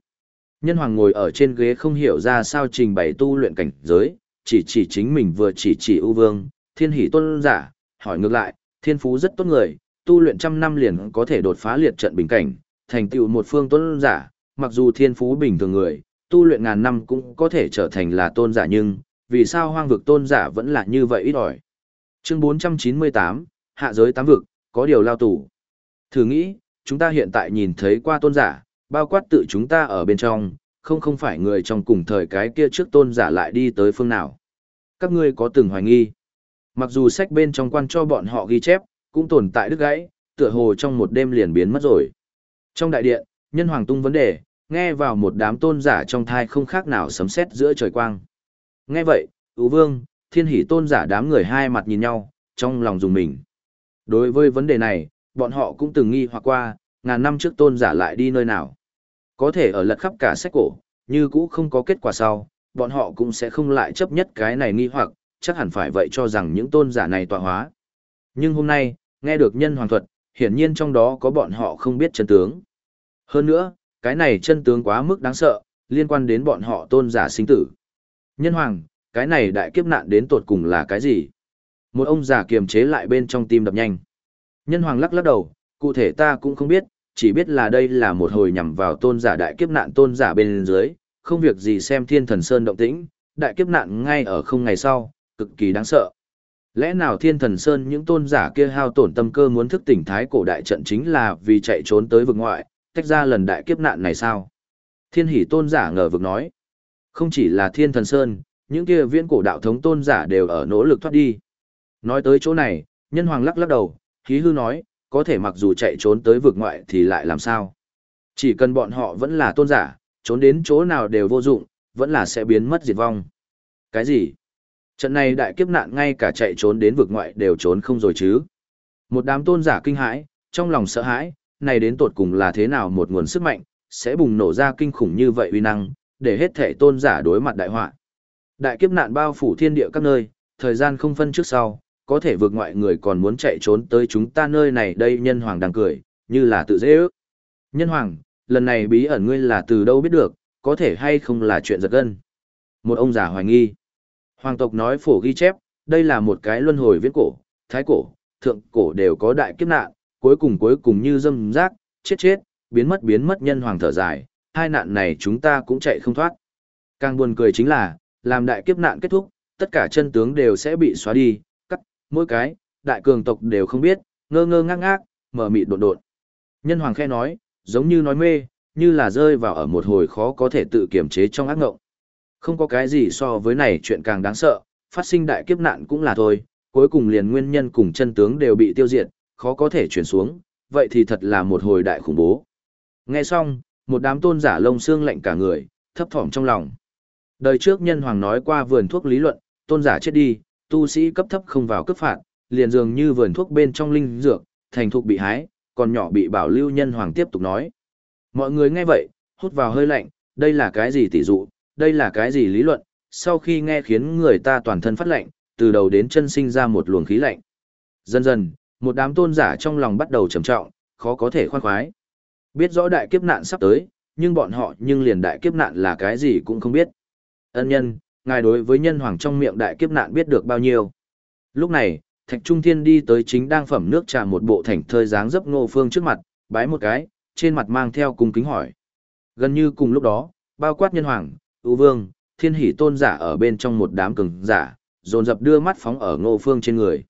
Nhân hoàng ngồi ở trên ghế không hiểu ra sao trình bày tu luyện cảnh giới, chỉ chỉ chính mình vừa chỉ chỉ ưu vương, thiên hỷ tôn giả, hỏi ngược lại, thiên phú rất tốt người, tu luyện trăm năm liền có thể đột phá liệt trận bình cảnh, thành tựu một phương tôn giả, mặc dù thiên phú bình thường người, tu luyện ngàn năm cũng có thể trở thành là tôn giả nhưng, vì sao hoang vực tôn giả vẫn là như vậy ít ỏi. Chương 498, hạ giới tám vực, có điều lao tù. Thử nghĩ, chúng ta hiện tại nhìn thấy qua tôn giả, bao quát tự chúng ta ở bên trong, không không phải người trong cùng thời cái kia trước tôn giả lại đi tới phương nào. Các ngươi có từng hoài nghi. Mặc dù sách bên trong quan cho bọn họ ghi chép, cũng tồn tại đứt gãy, tựa hồ trong một đêm liền biến mất rồi. Trong đại điện, nhân hoàng tung vấn đề, nghe vào một đám tôn giả trong thai không khác nào sấm sét giữa trời quang. Nghe vậy, Ú Vương, Thiên Hỷ tôn giả đám người hai mặt nhìn nhau, trong lòng dùng mình. Đối với vấn đề này, bọn họ cũng từng nghi hoặc qua, ngàn năm trước tôn giả lại đi nơi nào. Có thể ở lật khắp cả sách cổ, như cũ không có kết quả sau, bọn họ cũng sẽ không lại chấp nhất cái này nghi hoặc, chắc hẳn phải vậy cho rằng những tôn giả này tọa hóa. Nhưng hôm nay, nghe được nhân hoàng thuật, hiển nhiên trong đó có bọn họ không biết chân tướng. Hơn nữa, cái này chân tướng quá mức đáng sợ, liên quan đến bọn họ tôn giả sinh tử. Nhân hoàng, cái này đại kiếp nạn đến tột cùng là cái gì? Một ông già kiềm chế lại bên trong tim đập nhanh. Nhân hoàng lắc lắc đầu, cụ thể ta cũng không biết, chỉ biết là đây là một hồi nhằm vào tôn giả đại kiếp nạn tôn giả bên dưới, không việc gì xem thiên thần sơn động tĩnh, đại kiếp nạn ngay ở không ngày sau, cực kỳ đáng sợ. Lẽ nào thiên thần sơn những tôn giả kia hao tổn tâm cơ muốn thức tỉnh thái cổ đại trận chính là vì chạy trốn tới vực ngoại, tách ra lần đại kiếp nạn này sao? Thiên hỷ tôn giả ngờ vực nói. Không chỉ là thiên thần sơn, những kia viễn cổ đạo thống tôn giả đều ở nỗ lực thoát đi. Nói tới chỗ này, nhân hoàng lắc lắc đầu, khí hư nói, có thể mặc dù chạy trốn tới vực ngoại thì lại làm sao? Chỉ cần bọn họ vẫn là tôn giả, trốn đến chỗ nào đều vô dụng, vẫn là sẽ biến mất diệt vong. Cái gì? Trận này đại kiếp nạn ngay cả chạy trốn đến vực ngoại đều trốn không rồi chứ. Một đám tôn giả kinh hãi, trong lòng sợ hãi, này đến tột cùng là thế nào một nguồn sức mạnh, sẽ bùng nổ ra kinh khủng như vậy uy năng, để hết thể tôn giả đối mặt đại họa. Đại kiếp nạn bao phủ thiên địa các nơi, thời gian không phân trước sau, có thể vượt ngoại người còn muốn chạy trốn tới chúng ta nơi này đây nhân hoàng đang cười, như là tự dễ ước. Nhân hoàng, lần này bí ẩn ngươi là từ đâu biết được, có thể hay không là chuyện giật gân. Một ông già hoài nghi. Hoàng tộc nói phổ ghi chép, đây là một cái luân hồi viễn cổ, thái cổ, thượng cổ đều có đại kiếp nạn, cuối cùng cuối cùng như dâm rác, chết chết, biến mất biến mất nhân hoàng thở dài, hai nạn này chúng ta cũng chạy không thoát. Càng buồn cười chính là, làm đại kiếp nạn kết thúc, tất cả chân tướng đều sẽ bị xóa đi, cắt, mỗi cái, đại cường tộc đều không biết, ngơ ngơ ngác ngác, mở mịt đột đột. Nhân hoàng khe nói, giống như nói mê, như là rơi vào ở một hồi khó có thể tự kiểm chế trong ác ngộng. Không có cái gì so với này chuyện càng đáng sợ, phát sinh đại kiếp nạn cũng là thôi, cuối cùng liền nguyên nhân cùng chân tướng đều bị tiêu diệt, khó có thể chuyển xuống, vậy thì thật là một hồi đại khủng bố. Nghe xong, một đám tôn giả lông xương lạnh cả người, thấp thỏm trong lòng. Đời trước nhân hoàng nói qua vườn thuốc lý luận, tôn giả chết đi, tu sĩ cấp thấp không vào cấp phạt, liền dường như vườn thuốc bên trong linh dược, thành thục bị hái, còn nhỏ bị bảo lưu nhân hoàng tiếp tục nói. Mọi người nghe vậy, hút vào hơi lạnh, đây là cái gì tỷ dụ, đây là cái gì lý luận, sau khi nghe khiến người ta toàn thân phát lạnh, từ đầu đến chân sinh ra một luồng khí lạnh. Dần dần, một đám tôn giả trong lòng bắt đầu trầm trọng, khó có thể khoan khoái. Biết rõ đại kiếp nạn sắp tới, nhưng bọn họ nhưng liền đại kiếp nạn là cái gì cũng không biết. Ân nhân, ngài đối với nhân hoàng trong miệng đại kiếp nạn biết được bao nhiêu. Lúc này, Thạch Trung Thiên đi tới chính đang phẩm nước trà một bộ thành thơi dáng dấp ngô phương trước mặt, bái một cái, trên mặt mang theo cung kính hỏi. Gần như cùng lúc đó, bao quát nhân hoàng, ưu vương, thiên hỷ tôn giả ở bên trong một đám cường giả, dồn dập đưa mắt phóng ở ngô phương trên người.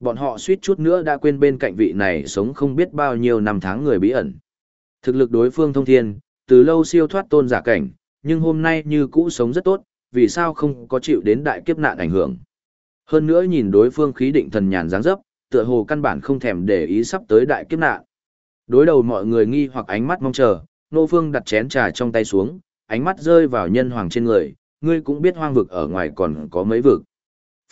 Bọn họ suýt chút nữa đã quên bên cạnh vị này sống không biết bao nhiêu năm tháng người bí ẩn. Thực lực đối phương thông thiên, từ lâu siêu thoát tôn giả cảnh, nhưng hôm nay như cũ sống rất tốt, vì sao không có chịu đến đại kiếp nạn ảnh hưởng. Hơn nữa nhìn đối phương khí định thần nhàn dáng dấp, tựa hồ căn bản không thèm để ý sắp tới đại kiếp nạn. Đối đầu mọi người nghi hoặc ánh mắt mong chờ, Nô Phương đặt chén trà trong tay xuống, ánh mắt rơi vào nhân hoàng trên người, ngươi cũng biết hoang vực ở ngoài còn có mấy vực.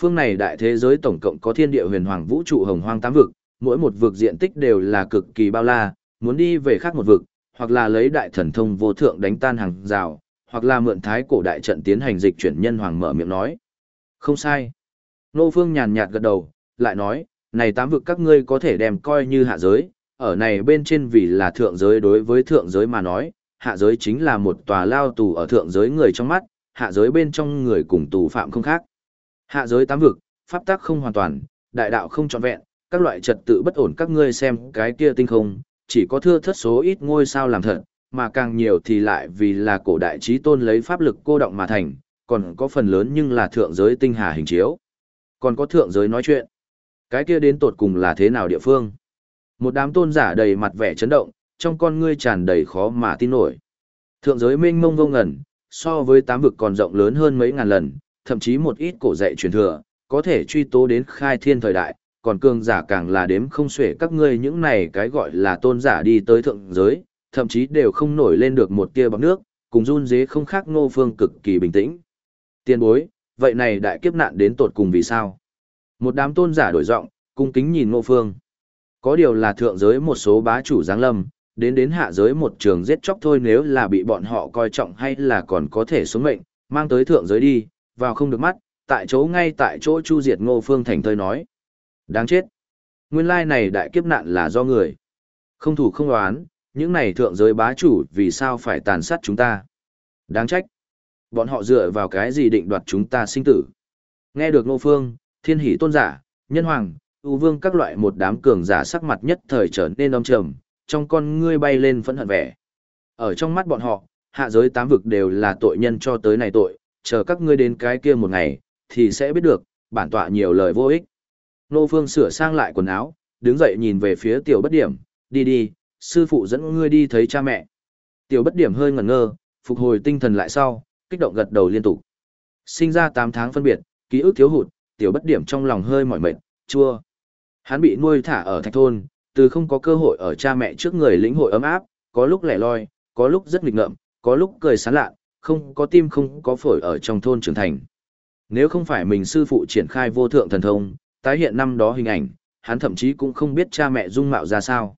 Phương này đại thế giới tổng cộng có thiên địa huyền hoàng vũ trụ hồng hoang tám vực, mỗi một vực diện tích đều là cực kỳ bao la, muốn đi về khác một vực, hoặc là lấy đại thần thông vô thượng đánh tan hàng rào, hoặc là mượn thái cổ đại trận tiến hành dịch chuyển nhân hoàng mở miệng nói. Không sai. Nô Phương nhàn nhạt gật đầu, lại nói, này tám vực các ngươi có thể đem coi như hạ giới, ở này bên trên vì là thượng giới đối với thượng giới mà nói, hạ giới chính là một tòa lao tù ở thượng giới người trong mắt, hạ giới bên trong người cùng tù phạm không khác. Hạ giới tám vực, pháp tắc không hoàn toàn, đại đạo không trọn vẹn, các loại trật tự bất ổn các ngươi xem cái kia tinh không, chỉ có thưa thất số ít ngôi sao làm thật, mà càng nhiều thì lại vì là cổ đại trí tôn lấy pháp lực cô động mà thành, còn có phần lớn nhưng là thượng giới tinh hà hình chiếu. Còn có thượng giới nói chuyện. Cái kia đến tột cùng là thế nào địa phương? Một đám tôn giả đầy mặt vẻ chấn động, trong con ngươi tràn đầy khó mà tin nổi. Thượng giới mênh mông vô ngần, so với tám vực còn rộng lớn hơn mấy ngàn lần, thậm chí một ít cổ dạy truyền thừa, có thể truy tố đến khai thiên thời đại, còn cường giả càng là đếm không xuể các ngươi những này cái gọi là tôn giả đi tới thượng giới, thậm chí đều không nổi lên được một tia bọc nước, cùng run dế không khác ngô phương cực kỳ bình tĩnh. Tiên bối, vậy này đại kiếp nạn đến tột cùng vì sao? Một đám tôn giả đổi giọng, cung kính nhìn ngô phương. Có điều là thượng giới một số bá chủ giáng lâm, đến đến hạ giới một trường giết chóc thôi nếu là bị bọn họ coi trọng hay là còn có thể xuống mệnh, mang tới thượng giới đi, vào không được mắt, tại chỗ ngay tại chỗ chu diệt ngô phương thành thơi nói. Đáng chết. Nguyên lai này đại kiếp nạn là do người. Không thủ không đoán, những này thượng giới bá chủ vì sao phải tàn sát chúng ta. Đáng trách. Bọn họ dựa vào cái gì định đoạt chúng ta sinh tử. Nghe được ngô phương, thiên hỷ tôn giả, nhân hoàng, ưu vương các loại một đám cường giả sắc mặt nhất thời trở nên âm trầm, trong con ngươi bay lên phẫn hận vẻ. Ở trong mắt bọn họ, hạ giới tám vực đều là tội nhân cho tới này tội, chờ các ngươi đến cái kia một ngày, thì sẽ biết được, bản tọa nhiều lời vô ích. Nô Phương sửa sang lại quần áo, đứng dậy nhìn về phía tiểu bất điểm, đi đi, sư phụ dẫn ngươi đi thấy cha mẹ. Tiểu bất điểm hơi ngẩn ngơ, phục hồi tinh thần lại sau, kích động gật đầu liên tục. Sinh ra 8 tháng phân biệt, ký ức thiếu hụt, tiểu bất điểm trong lòng hơi mỏi mệt, chua. Hắn bị nuôi thả ở thạch thôn, từ không có cơ hội ở cha mẹ trước người lĩnh hội ấm áp, có lúc lẻ loi, có lúc rất nghịch ngợm, có lúc cười sán lạ, không có tim không có phổi ở trong thôn trưởng thành. Nếu không phải mình sư phụ triển khai vô thượng thần thông, tái hiện năm đó hình ảnh, hắn thậm chí cũng không biết cha mẹ dung mạo ra sao.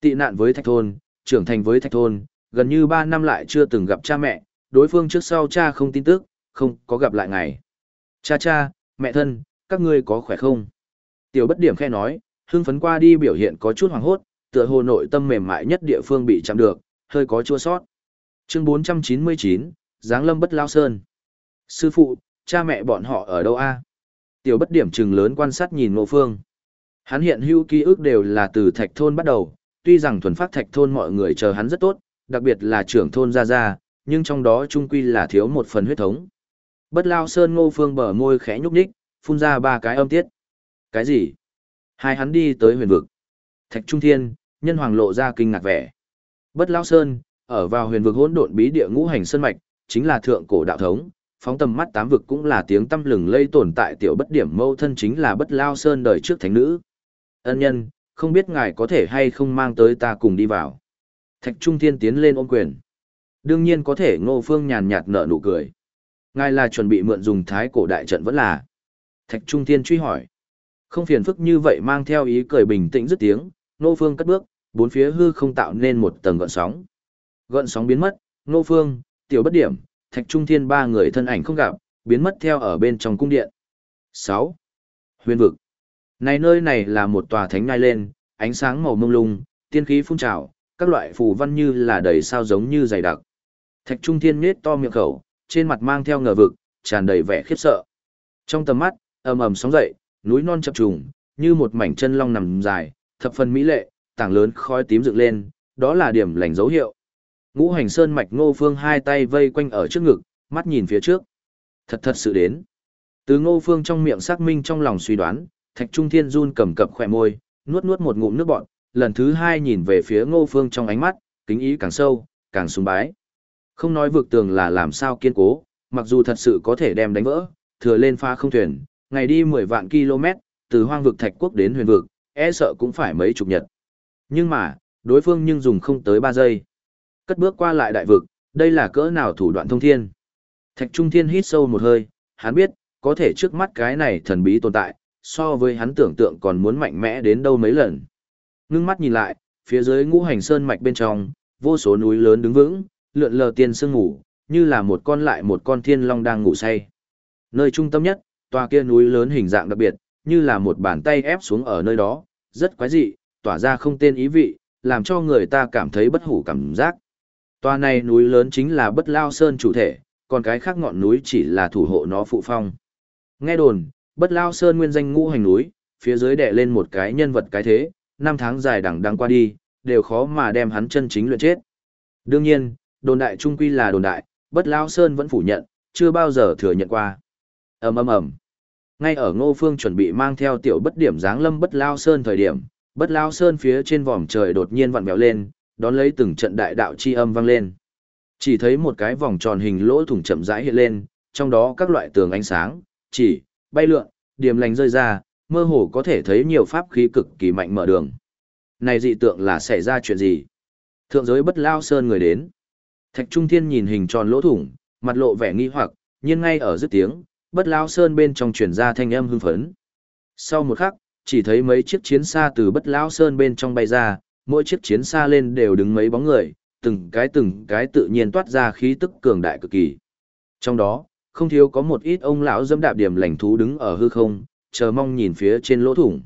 Tị nạn với thạch thôn, trưởng thành với thạch thôn, gần như 3 năm lại chưa từng gặp cha mẹ, đối phương trước sau cha không tin tức, không có gặp lại ngày. Cha cha, mẹ thân, các ngươi có khỏe không? Tiểu bất điểm khe nói, hưng phấn qua đi biểu hiện có chút hoàng hốt, tựa hồ nội tâm mềm mại nhất địa phương bị chạm được, hơi có chua sót. Chương 499, Giáng lâm bất lao sơn. Sư phụ, cha mẹ bọn họ ở đâu a? Tiểu bất điểm trừng lớn quan sát nhìn ngộ phương. Hắn hiện hữu ký ức đều là từ thạch thôn bắt đầu, tuy rằng thuần phát thạch thôn mọi người chờ hắn rất tốt, đặc biệt là trưởng thôn gia gia, nhưng trong đó trung quy là thiếu một phần huyết thống. Bất lao sơn ngô phương bờ môi khẽ nhúc nhích, phun ra ba cái âm tiết. Cái gì? Hai hắn đi tới huyền vực. Thạch Trung Thiên, nhân hoàng lộ ra kinh ngạc vẻ. Bất lão sơn, ở vào huyền vực hỗn độn bí địa ngũ hành sơn mạch, chính là thượng cổ đạo thống, phóng tầm mắt tám vực cũng là tiếng tâm lừng lây tồn tại tiểu bất điểm mâu thân chính là bất lao sơn đời trước thánh nữ. Ân nhân, không biết ngài có thể hay không mang tới ta cùng đi vào. Thạch Trung Thiên tiến lên ôm quyền. Đương nhiên có thể ngô phương nhàn nhạt nở nụ cười. Ngài là chuẩn bị mượn dùng thái cổ đại trận vẫn là. Thạch Trung Thiên truy hỏi. Không phiền phức như vậy mang theo ý cười bình tĩnh dứt tiếng, Nô Phương cất bước, bốn phía hư không tạo nên một tầng gợn sóng. Gợn sóng biến mất, Nô Phương, Tiểu Bất Điểm, Thạch Trung Thiên ba người thân ảnh không gặp, biến mất theo ở bên trong cung điện. 6. Huyền vực. Này nơi này là một tòa thánh ngai lên, ánh sáng màu mông lung, tiên khí phun trào, các loại phù văn như là đầy sao giống như dày đặc. Thạch Trung Thiên nhếch to miệng khẩu, trên mặt mang theo ngờ vực, tràn đầy vẻ khiếp sợ. Trong tầm mắt, ầm ầm sóng dậy, núi non chập trùng, như một mảnh chân long nằm dài, thập phần mỹ lệ, tảng lớn khói tím dựng lên, đó là điểm lành dấu hiệu. Ngũ Hành Sơn mạch Ngô Phương hai tay vây quanh ở trước ngực, mắt nhìn phía trước. Thật thật sự đến. Từ Ngô Phương trong miệng xác minh trong lòng suy đoán, Thạch Trung Thiên run cầm cập khỏe môi, nuốt nuốt một ngụm nước bọt, lần thứ hai nhìn về phía Ngô Phương trong ánh mắt, kính ý càng sâu, càng sùng bái. Không nói vực tường là làm sao kiên cố, mặc dù thật sự có thể đem đánh vỡ, thừa lên pha không thuyền, ngày đi 10 vạn km, từ hoang vực thạch quốc đến huyền vực, e sợ cũng phải mấy chục nhật. Nhưng mà, đối phương nhưng dùng không tới 3 giây. Cất bước qua lại đại vực, đây là cỡ nào thủ đoạn thông thiên. Thạch Trung Thiên hít sâu một hơi, hắn biết, có thể trước mắt cái này thần bí tồn tại, so với hắn tưởng tượng còn muốn mạnh mẽ đến đâu mấy lần. Ngưng mắt nhìn lại, phía dưới ngũ hành sơn mạch bên trong, vô số núi lớn đứng vững, lượn lờ tiên sương ngủ, như là một con lại một con thiên long đang ngủ say. Nơi trung tâm nhất, tòa kia núi lớn hình dạng đặc biệt, như là một bàn tay ép xuống ở nơi đó, rất quái dị, tỏa ra không tên ý vị, làm cho người ta cảm thấy bất hủ cảm giác. Tòa này núi lớn chính là bất lao sơn chủ thể, còn cái khác ngọn núi chỉ là thủ hộ nó phụ phong. Nghe đồn, bất lao sơn nguyên danh ngũ hành núi, phía dưới đè lên một cái nhân vật cái thế, năm tháng dài đằng đằng qua đi, đều khó mà đem hắn chân chính luyện chết. Đương nhiên, đồn đại trung quy là đồn đại, bất lao sơn vẫn phủ nhận, chưa bao giờ thừa nhận qua. ầm ầm ầm ngay ở ngô phương chuẩn bị mang theo tiểu bất điểm dáng lâm bất lao sơn thời điểm, bất lao sơn phía trên vòm trời đột nhiên vặn vẹo lên, đón lấy từng trận đại đạo chi âm vang lên. Chỉ thấy một cái vòng tròn hình lỗ thủng chậm rãi hiện lên, trong đó các loại tường ánh sáng, chỉ, bay lượn điểm lành rơi ra, mơ hồ có thể thấy nhiều pháp khí cực kỳ mạnh mở đường. Này dị tượng là xảy ra chuyện gì? Thượng giới bất lao sơn người đến. Thạch trung thiên nhìn hình tròn lỗ thủng, mặt lộ vẻ nghi hoặc, nhiên ngay ở dứt tiếng bất lao sơn bên trong chuyển ra thanh âm hưng phấn. Sau một khắc, chỉ thấy mấy chiếc chiến xa từ bất lao sơn bên trong bay ra, mỗi chiếc chiến xa lên đều đứng mấy bóng người, từng cái từng cái tự nhiên toát ra khí tức cường đại cực kỳ. Trong đó, không thiếu có một ít ông lão dẫm đạp điểm lành thú đứng ở hư không, chờ mong nhìn phía trên lỗ thủng.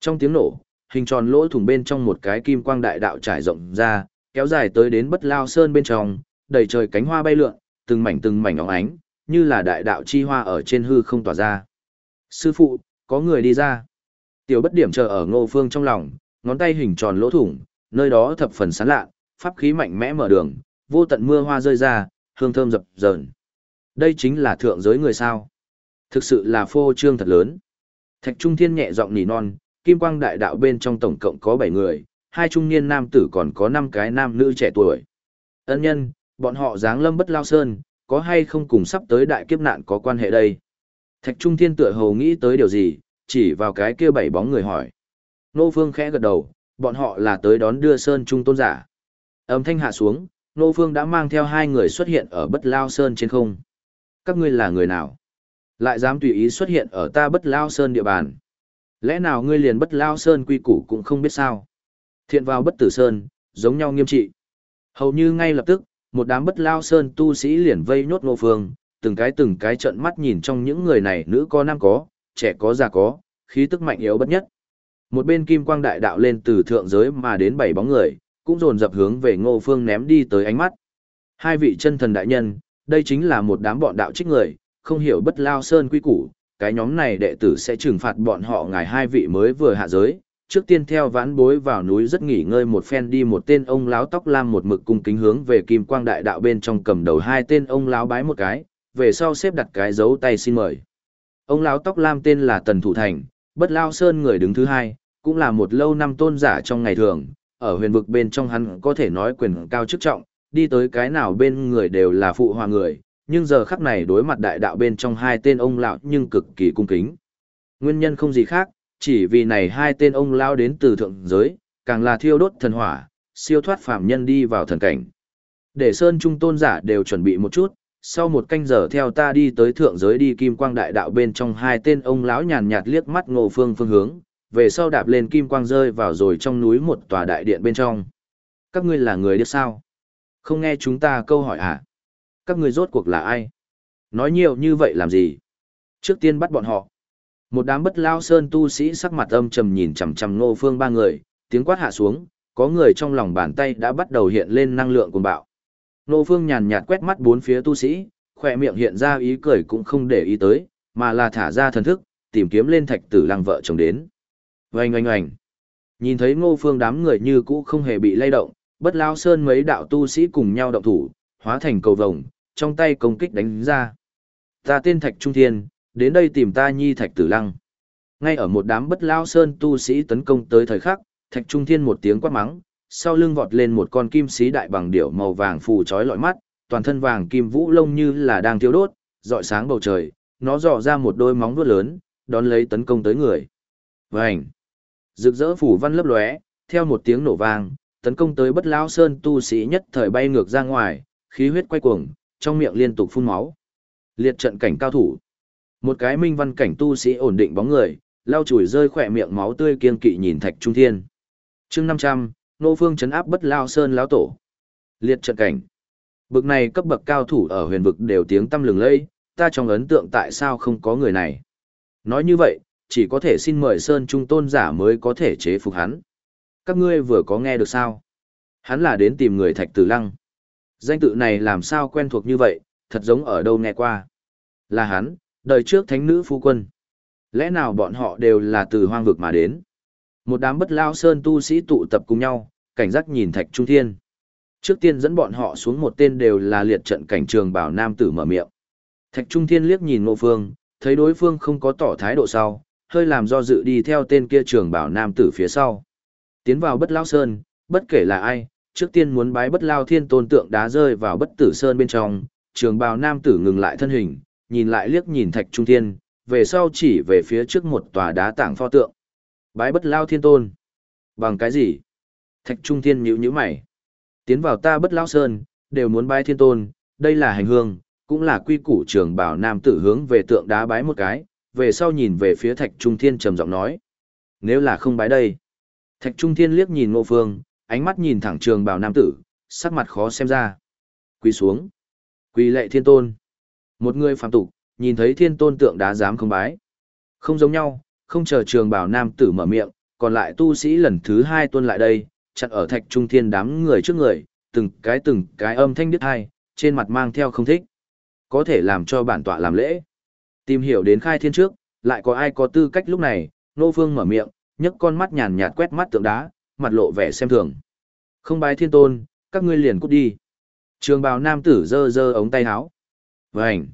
Trong tiếng nổ, hình tròn lỗ thủng bên trong một cái kim quang đại đạo trải rộng ra, kéo dài tới đến bất lao sơn bên trong, đầy trời cánh hoa bay lượn, từng mảnh từng mảnh óng ánh, như là đại đạo chi hoa ở trên hư không tỏa ra. Sư phụ, có người đi ra. Tiểu bất điểm chờ ở ngô phương trong lòng, ngón tay hình tròn lỗ thủng, nơi đó thập phần sáng lạ, pháp khí mạnh mẽ mở đường, vô tận mưa hoa rơi ra, hương thơm dập dờn. Đây chính là thượng giới người sao. Thực sự là phô trương thật lớn. Thạch Trung Thiên nhẹ giọng nỉ non, kim quang đại đạo bên trong tổng cộng có 7 người, hai trung niên nam tử còn có 5 cái nam nữ trẻ tuổi. Ân nhân, bọn họ dáng lâm bất lao sơn, có hay không cùng sắp tới đại kiếp nạn có quan hệ đây? Thạch Trung Thiên tựa hồ nghĩ tới điều gì, chỉ vào cái kia bảy bóng người hỏi. Nô Phương khẽ gật đầu, bọn họ là tới đón đưa Sơn Trung Tôn giả. Âm thanh hạ xuống, Nô Phương đã mang theo hai người xuất hiện ở bất lao Sơn trên không. Các ngươi là người nào? Lại dám tùy ý xuất hiện ở ta bất lao Sơn địa bàn. Lẽ nào ngươi liền bất lao Sơn quy củ cũng không biết sao? Thiện vào bất tử Sơn, giống nhau nghiêm trị. Hầu như ngay lập tức, một đám bất lao sơn tu sĩ liền vây nhốt ngô phương, từng cái từng cái trận mắt nhìn trong những người này nữ có nam có, trẻ có già có, khí tức mạnh yếu bất nhất. Một bên kim quang đại đạo lên từ thượng giới mà đến bảy bóng người, cũng dồn dập hướng về ngô phương ném đi tới ánh mắt. Hai vị chân thần đại nhân, đây chính là một đám bọn đạo trích người, không hiểu bất lao sơn quy củ, cái nhóm này đệ tử sẽ trừng phạt bọn họ ngài hai vị mới vừa hạ giới, trước tiên theo vãn bối vào núi rất nghỉ ngơi một phen đi một tên ông láo tóc lam một mực cung kính hướng về kim quang đại đạo bên trong cầm đầu hai tên ông láo bái một cái, về sau xếp đặt cái dấu tay xin mời. Ông láo tóc lam tên là Tần Thủ Thành, bất lao sơn người đứng thứ hai, cũng là một lâu năm tôn giả trong ngày thường, ở huyền vực bên trong hắn có thể nói quyền cao chức trọng, đi tới cái nào bên người đều là phụ hòa người, nhưng giờ khắc này đối mặt đại đạo bên trong hai tên ông lão nhưng cực kỳ cung kính. Nguyên nhân không gì khác, chỉ vì này hai tên ông lao đến từ thượng giới, càng là thiêu đốt thần hỏa, siêu thoát phạm nhân đi vào thần cảnh. Để Sơn Trung tôn giả đều chuẩn bị một chút, Sau một canh giờ theo ta đi tới thượng giới đi kim quang đại đạo bên trong hai tên ông lão nhàn nhạt liếc mắt ngộ phương phương hướng, về sau đạp lên kim quang rơi vào rồi trong núi một tòa đại điện bên trong. Các ngươi là người điếc sao? Không nghe chúng ta câu hỏi à? Các ngươi rốt cuộc là ai? Nói nhiều như vậy làm gì? Trước tiên bắt bọn họ. Một đám bất lao sơn tu sĩ sắc mặt âm trầm nhìn chằm chằm ngô phương ba người, tiếng quát hạ xuống, có người trong lòng bàn tay đã bắt đầu hiện lên năng lượng cuồng bạo. Ngô phương nhàn nhạt quét mắt bốn phía tu sĩ, khỏe miệng hiện ra ý cười cũng không để ý tới, mà là thả ra thần thức, tìm kiếm lên thạch tử lăng vợ chồng đến. Oanh oanh oanh. Nhìn thấy ngô phương đám người như cũ không hề bị lay động, bất lao sơn mấy đạo tu sĩ cùng nhau động thủ, hóa thành cầu vồng, trong tay công kích đánh ra. Ta tên Thạch Trung Thiên, đến đây tìm ta nhi Thạch Tử Lăng. Ngay ở một đám bất lao sơn tu sĩ tấn công tới thời khắc, Thạch Trung Thiên một tiếng quát mắng, sau lưng vọt lên một con kim sĩ đại bằng điểu màu vàng phù chói lọi mắt, toàn thân vàng kim vũ lông như là đang thiêu đốt, rọi sáng bầu trời, nó dò ra một đôi móng vuốt lớn, đón lấy tấn công tới người. Vành! Rực rỡ phủ văn lấp lóe, theo một tiếng nổ vang, tấn công tới bất lao sơn tu sĩ nhất thời bay ngược ra ngoài, khí huyết quay cuồng, trong miệng liên tục phun máu. Liệt trận cảnh cao thủ. Một cái minh văn cảnh tu sĩ ổn định bóng người, lau chùi rơi khỏe miệng máu tươi kiên kỵ nhìn Thạch Trung Thiên. Chương 500, nô phương chấn áp bất lao sơn lão tổ. Liệt trận cảnh. Bực này cấp bậc cao thủ ở huyền vực đều tiếng tâm lừng lẫy, ta trong ấn tượng tại sao không có người này. Nói như vậy, chỉ có thể xin mời Sơn Trung tôn giả mới có thể chế phục hắn. Các ngươi vừa có nghe được sao? Hắn là đến tìm người Thạch Tử Lăng. Danh tự này làm sao quen thuộc như vậy, thật giống ở đâu nghe qua. Là hắn, đời trước thánh nữ phu quân. Lẽ nào bọn họ đều là từ hoang vực mà đến? Một đám bất lao sơn tu sĩ tụ tập cùng nhau, cảnh giác nhìn Thạch Trung Thiên. Trước tiên dẫn bọn họ xuống một tên đều là liệt trận cảnh trường bảo nam tử mở miệng. Thạch Trung Thiên liếc nhìn Ngô Phương, thấy đối phương không có tỏ thái độ sau, hơi làm do dự đi theo tên kia trường bảo nam tử phía sau. Tiến vào bất lao sơn, bất kể là ai, trước tiên muốn bái bất lao thiên tôn tượng đá rơi vào bất tử sơn bên trong, trường bào nam tử ngừng lại thân hình, nhìn lại liếc nhìn thạch trung thiên, về sau chỉ về phía trước một tòa đá tảng pho tượng. Bái bất lao thiên tôn. Bằng cái gì? Thạch trung thiên nhíu nhíu mày. Tiến vào ta bất lao sơn, đều muốn bái thiên tôn, đây là hành hương, cũng là quy củ trường bảo nam tử hướng về tượng đá bái một cái, về sau nhìn về phía thạch trung thiên trầm giọng nói. Nếu là không bái đây. Thạch trung thiên liếc nhìn ngô phương, ánh mắt nhìn thẳng trường bảo nam tử, sắc mặt khó xem ra. Quỳ xuống. Quỳ lệ thiên tôn. Một người phạm tục, nhìn thấy thiên tôn tượng đá dám không bái. Không giống nhau, không chờ trường bảo nam tử mở miệng, còn lại tu sĩ lần thứ hai tuân lại đây, chặn ở thạch trung thiên đám người trước người, từng cái từng cái âm thanh đứt hai, trên mặt mang theo không thích. Có thể làm cho bản tọa làm lễ. Tìm hiểu đến khai thiên trước, lại có ai có tư cách lúc này, nô phương mở miệng, nhấc con mắt nhàn nhạt quét mắt tượng đá, mặt lộ vẻ xem thường. Không bái thiên tôn, các ngươi liền cút đi. Trường bào nam tử giơ giơ ống tay áo. Vành.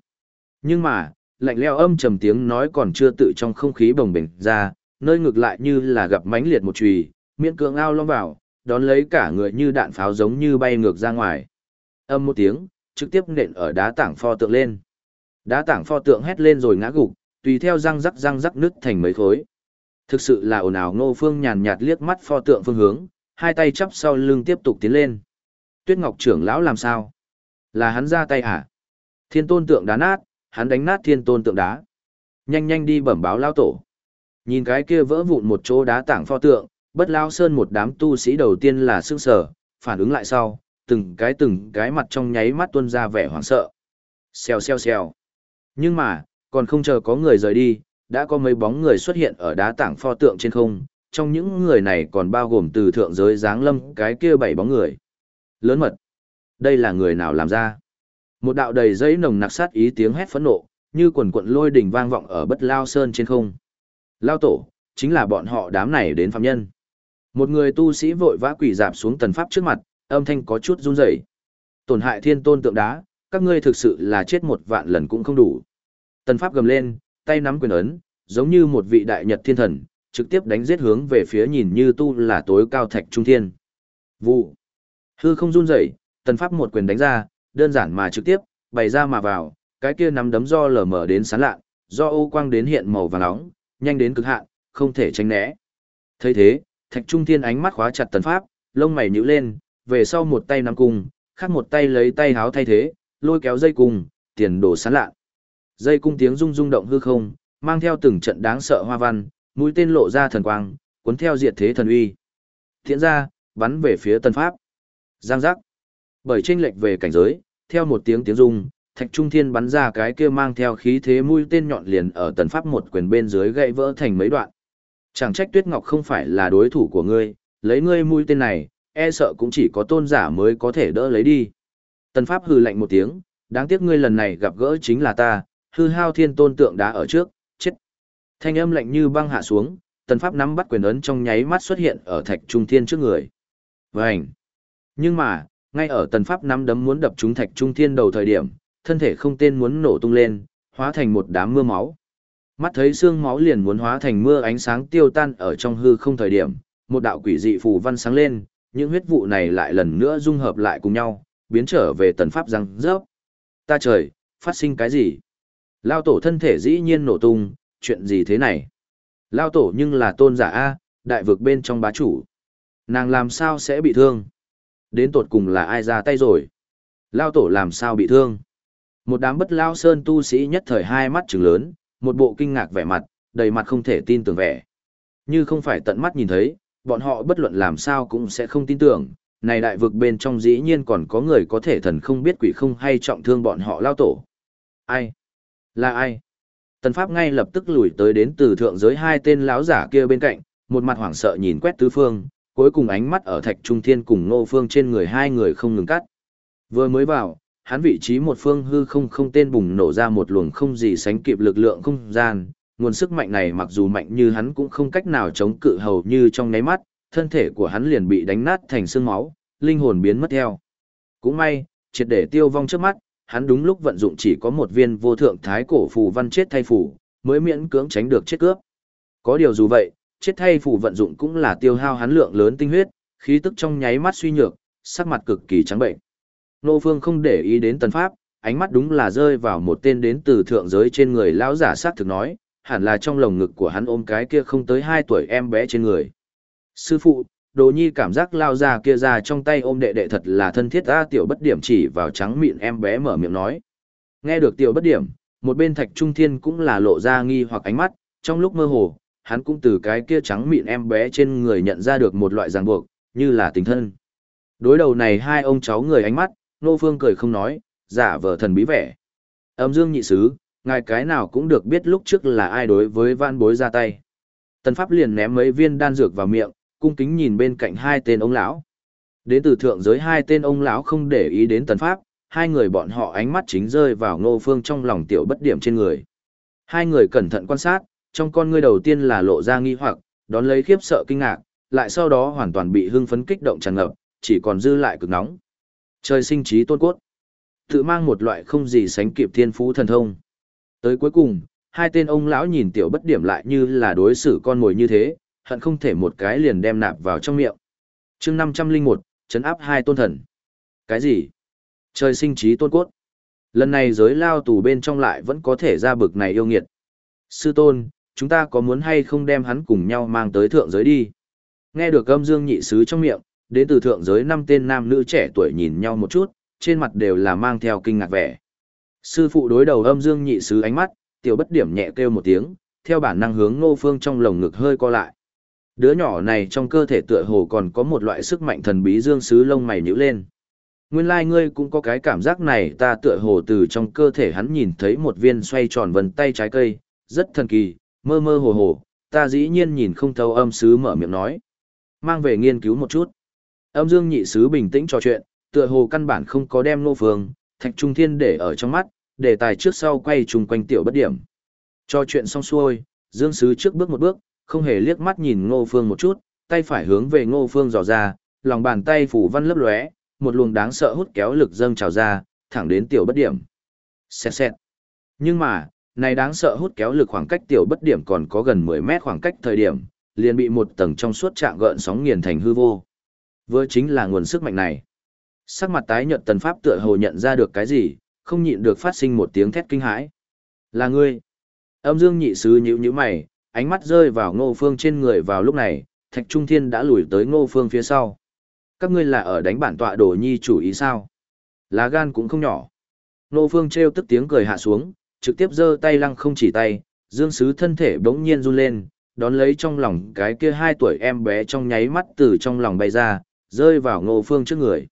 Nhưng mà, lạnh leo âm trầm tiếng nói còn chưa tự trong không khí bồng bềnh ra, nơi ngược lại như là gặp mãnh liệt một chùy, miễn cưỡng ao long vào, đón lấy cả người như đạn pháo giống như bay ngược ra ngoài. Âm một tiếng, trực tiếp nện ở đá tảng pho tượng lên. Đá tảng pho tượng hét lên rồi ngã gục, tùy theo răng rắc răng rắc nứt thành mấy khối. Thực sự là ồn ào Ngô Phương nhàn nhạt liếc mắt pho tượng phương hướng, hai tay chắp sau lưng tiếp tục tiến lên. Tuyết Ngọc trưởng lão làm sao? Là hắn ra tay à? Thiên tôn tượng đá nát, hắn đánh nát thiên tôn tượng đá. Nhanh nhanh đi bẩm báo lao tổ. Nhìn cái kia vỡ vụn một chỗ đá tảng pho tượng, bất lao sơn một đám tu sĩ đầu tiên là sương sở, phản ứng lại sau, từng cái từng cái mặt trong nháy mắt tuôn ra vẻ hoảng sợ. Xèo xèo xèo. Nhưng mà, còn không chờ có người rời đi, đã có mấy bóng người xuất hiện ở đá tảng pho tượng trên không, trong những người này còn bao gồm từ thượng giới giáng lâm cái kia bảy bóng người. Lớn mật. Đây là người nào làm ra? Một đạo đầy giấy nồng nặc sát ý tiếng hét phẫn nộ, như quần quận lôi đỉnh vang vọng ở bất lao sơn trên không. Lao tổ, chính là bọn họ đám này đến phạm nhân. Một người tu sĩ vội vã quỷ dạp xuống tần pháp trước mặt, âm thanh có chút run rẩy. Tổn hại thiên tôn tượng đá, các ngươi thực sự là chết một vạn lần cũng không đủ. Tần pháp gầm lên, tay nắm quyền ấn, giống như một vị đại nhật thiên thần, trực tiếp đánh giết hướng về phía nhìn như tu là tối cao thạch trung thiên. Vụ. Hư không run rẩy, tần pháp một quyền đánh ra, đơn giản mà trực tiếp, bày ra mà vào, cái kia nắm đấm do lở mở đến sáng lạ, do ô quang đến hiện màu vàng nóng, nhanh đến cực hạn, không thể tránh né. thấy thế, thạch trung thiên ánh mắt khóa chặt tần pháp, lông mày nhíu lên, về sau một tay nắm cung, khác một tay lấy tay háo thay thế, lôi kéo dây cung, tiền đồ sáng lạ. Dây cung tiếng rung rung động hư không, mang theo từng trận đáng sợ hoa văn, mũi tên lộ ra thần quang, cuốn theo diệt thế thần uy. Thiện ra, bắn về phía tần Pháp. Giang giác. Bởi chênh lệch về cảnh giới, theo một tiếng tiếng rung, Thạch Trung Thiên bắn ra cái kia mang theo khí thế mũi tên nhọn liền ở Tần Pháp một quyền bên dưới gãy vỡ thành mấy đoạn. Chẳng trách Tuyết Ngọc không phải là đối thủ của ngươi, lấy ngươi mũi tên này, e sợ cũng chỉ có tôn giả mới có thể đỡ lấy đi. Tần Pháp hừ lạnh một tiếng, đáng tiếc ngươi lần này gặp gỡ chính là ta, hư hao thiên tôn tượng đá ở trước, chết. Thanh âm lạnh như băng hạ xuống, Tần Pháp nắm bắt quyền ấn trong nháy mắt xuất hiện ở Thạch Trung Thiên trước người. Vành. Nhưng mà, ngay ở Tần Pháp nắm đấm muốn đập trúng Thạch Trung Thiên đầu thời điểm, thân thể không tên muốn nổ tung lên, hóa thành một đám mưa máu. Mắt thấy xương máu liền muốn hóa thành mưa ánh sáng tiêu tan ở trong hư không thời điểm, một đạo quỷ dị phù văn sáng lên, những huyết vụ này lại lần nữa dung hợp lại cùng nhau, biến trở về tần pháp răng rớp. Ta trời, phát sinh cái gì? Lao tổ thân thể dĩ nhiên nổ tung, chuyện gì thế này? Lao tổ nhưng là tôn giả A, đại vực bên trong bá chủ. Nàng làm sao sẽ bị thương? Đến tột cùng là ai ra tay rồi? Lao tổ làm sao bị thương? Một đám bất lao sơn tu sĩ nhất thời hai mắt trừng lớn, một bộ kinh ngạc vẻ mặt, đầy mặt không thể tin tưởng vẻ. Như không phải tận mắt nhìn thấy, bọn họ bất luận làm sao cũng sẽ không tin tưởng, này đại vực bên trong dĩ nhiên còn có người có thể thần không biết quỷ không hay trọng thương bọn họ lao tổ. Ai? Là ai? Tần Pháp ngay lập tức lùi tới đến từ thượng giới hai tên lão giả kia bên cạnh, một mặt hoảng sợ nhìn quét tứ phương, cuối cùng ánh mắt ở thạch trung thiên cùng ngô phương trên người hai người không ngừng cắt. Vừa mới vào, hắn vị trí một phương hư không không tên bùng nổ ra một luồng không gì sánh kịp lực lượng không gian, nguồn sức mạnh này mặc dù mạnh như hắn cũng không cách nào chống cự hầu như trong nháy mắt, thân thể của hắn liền bị đánh nát thành xương máu, linh hồn biến mất theo. Cũng may, triệt để tiêu vong trước mắt, hắn đúng lúc vận dụng chỉ có một viên vô thượng thái cổ phù văn chết thay phù, mới miễn cưỡng tránh được chết cướp. Có điều dù vậy, chết thay phủ vận dụng cũng là tiêu hao hắn lượng lớn tinh huyết, khí tức trong nháy mắt suy nhược, sắc mặt cực kỳ trắng bệnh. Nô Phương không để ý đến tần pháp, ánh mắt đúng là rơi vào một tên đến từ thượng giới trên người lão giả sát thực nói, hẳn là trong lồng ngực của hắn ôm cái kia không tới 2 tuổi em bé trên người. Sư phụ, đồ nhi cảm giác lao ra kia ra trong tay ôm đệ đệ thật là thân thiết ta tiểu bất điểm chỉ vào trắng mịn em bé mở miệng nói. Nghe được tiểu bất điểm, một bên thạch trung thiên cũng là lộ ra nghi hoặc ánh mắt, trong lúc mơ hồ, hắn cũng từ cái kia trắng mịn em bé trên người nhận ra được một loại ràng buộc, như là tình thân. Đối đầu này hai ông cháu người ánh mắt, Nô Phương cười không nói, giả vờ thần bí vẻ. Âm dương nhị sứ, ngài cái nào cũng được biết lúc trước là ai đối với vạn bối ra tay. Tần Pháp liền ném mấy viên đan dược vào miệng, cung kính nhìn bên cạnh hai tên ông lão. Đến từ thượng giới hai tên ông lão không để ý đến Tần Pháp, hai người bọn họ ánh mắt chính rơi vào Ngô Phương trong lòng tiểu bất điểm trên người. Hai người cẩn thận quan sát, trong con ngươi đầu tiên là lộ ra nghi hoặc, đón lấy khiếp sợ kinh ngạc, lại sau đó hoàn toàn bị hưng phấn kích động tràn ngập, chỉ còn dư lại cực nóng. Trời sinh trí tôn cốt. Tự mang một loại không gì sánh kịp thiên phú thần thông. Tới cuối cùng, hai tên ông lão nhìn tiểu bất điểm lại như là đối xử con mồi như thế, hận không thể một cái liền đem nạp vào trong miệng. chương năm trăm linh một chấn áp hai tôn thần. Cái gì? Trời sinh trí tôn cốt. Lần này giới lao tù bên trong lại vẫn có thể ra bực này yêu nghiệt. Sư tôn, chúng ta có muốn hay không đem hắn cùng nhau mang tới thượng giới đi? Nghe được âm dương nhị sứ trong miệng, đến từ thượng giới năm tên nam nữ trẻ tuổi nhìn nhau một chút, trên mặt đều là mang theo kinh ngạc vẻ. Sư phụ đối đầu âm dương nhị sứ ánh mắt, tiểu bất điểm nhẹ kêu một tiếng, theo bản năng hướng ngô phương trong lồng ngực hơi co lại. Đứa nhỏ này trong cơ thể tựa hồ còn có một loại sức mạnh thần bí dương sứ lông mày nhíu lên. Nguyên lai like ngươi cũng có cái cảm giác này ta tựa hồ từ trong cơ thể hắn nhìn thấy một viên xoay tròn vần tay trái cây, rất thần kỳ, mơ mơ hồ hồ, ta dĩ nhiên nhìn không thấu âm sứ mở miệng nói. Mang về nghiên cứu một chút. Âm dương nhị sứ bình tĩnh trò chuyện, tựa hồ căn bản không có đem nô phương, thạch trung thiên để ở trong mắt, đề tài trước sau quay chung quanh tiểu bất điểm. Trò chuyện xong xuôi, dương sứ trước bước một bước, không hề liếc mắt nhìn ngô phương một chút, tay phải hướng về ngô phương dò ra, lòng bàn tay phủ văn lấp lóe, một luồng đáng sợ hút kéo lực dâng trào ra, thẳng đến tiểu bất điểm. Xẹt xẹt. Nhưng mà, này đáng sợ hút kéo lực khoảng cách tiểu bất điểm còn có gần 10 mét khoảng cách thời điểm, liền bị một tầng trong suốt trạng gợn sóng nghiền thành hư vô. Vừa chính là nguồn sức mạnh này. Sắc mặt tái nhợt tần pháp tựa hồ nhận ra được cái gì, không nhịn được phát sinh một tiếng thét kinh hãi. Là ngươi. Âm dương nhị sứ nhíu nhíu mày, ánh mắt rơi vào ngô phương trên người vào lúc này, thạch trung thiên đã lùi tới ngô phương phía sau. Các ngươi là ở đánh bản tọa đồ nhi chủ ý sao? Lá gan cũng không nhỏ. Ngô Phương treo tức tiếng cười hạ xuống, trực tiếp giơ tay lăng không chỉ tay, Dương Sứ thân thể bỗng nhiên run lên, đón lấy trong lòng cái kia hai tuổi em bé trong nháy mắt từ trong lòng bay ra, rơi vào Ngô Phương trước người.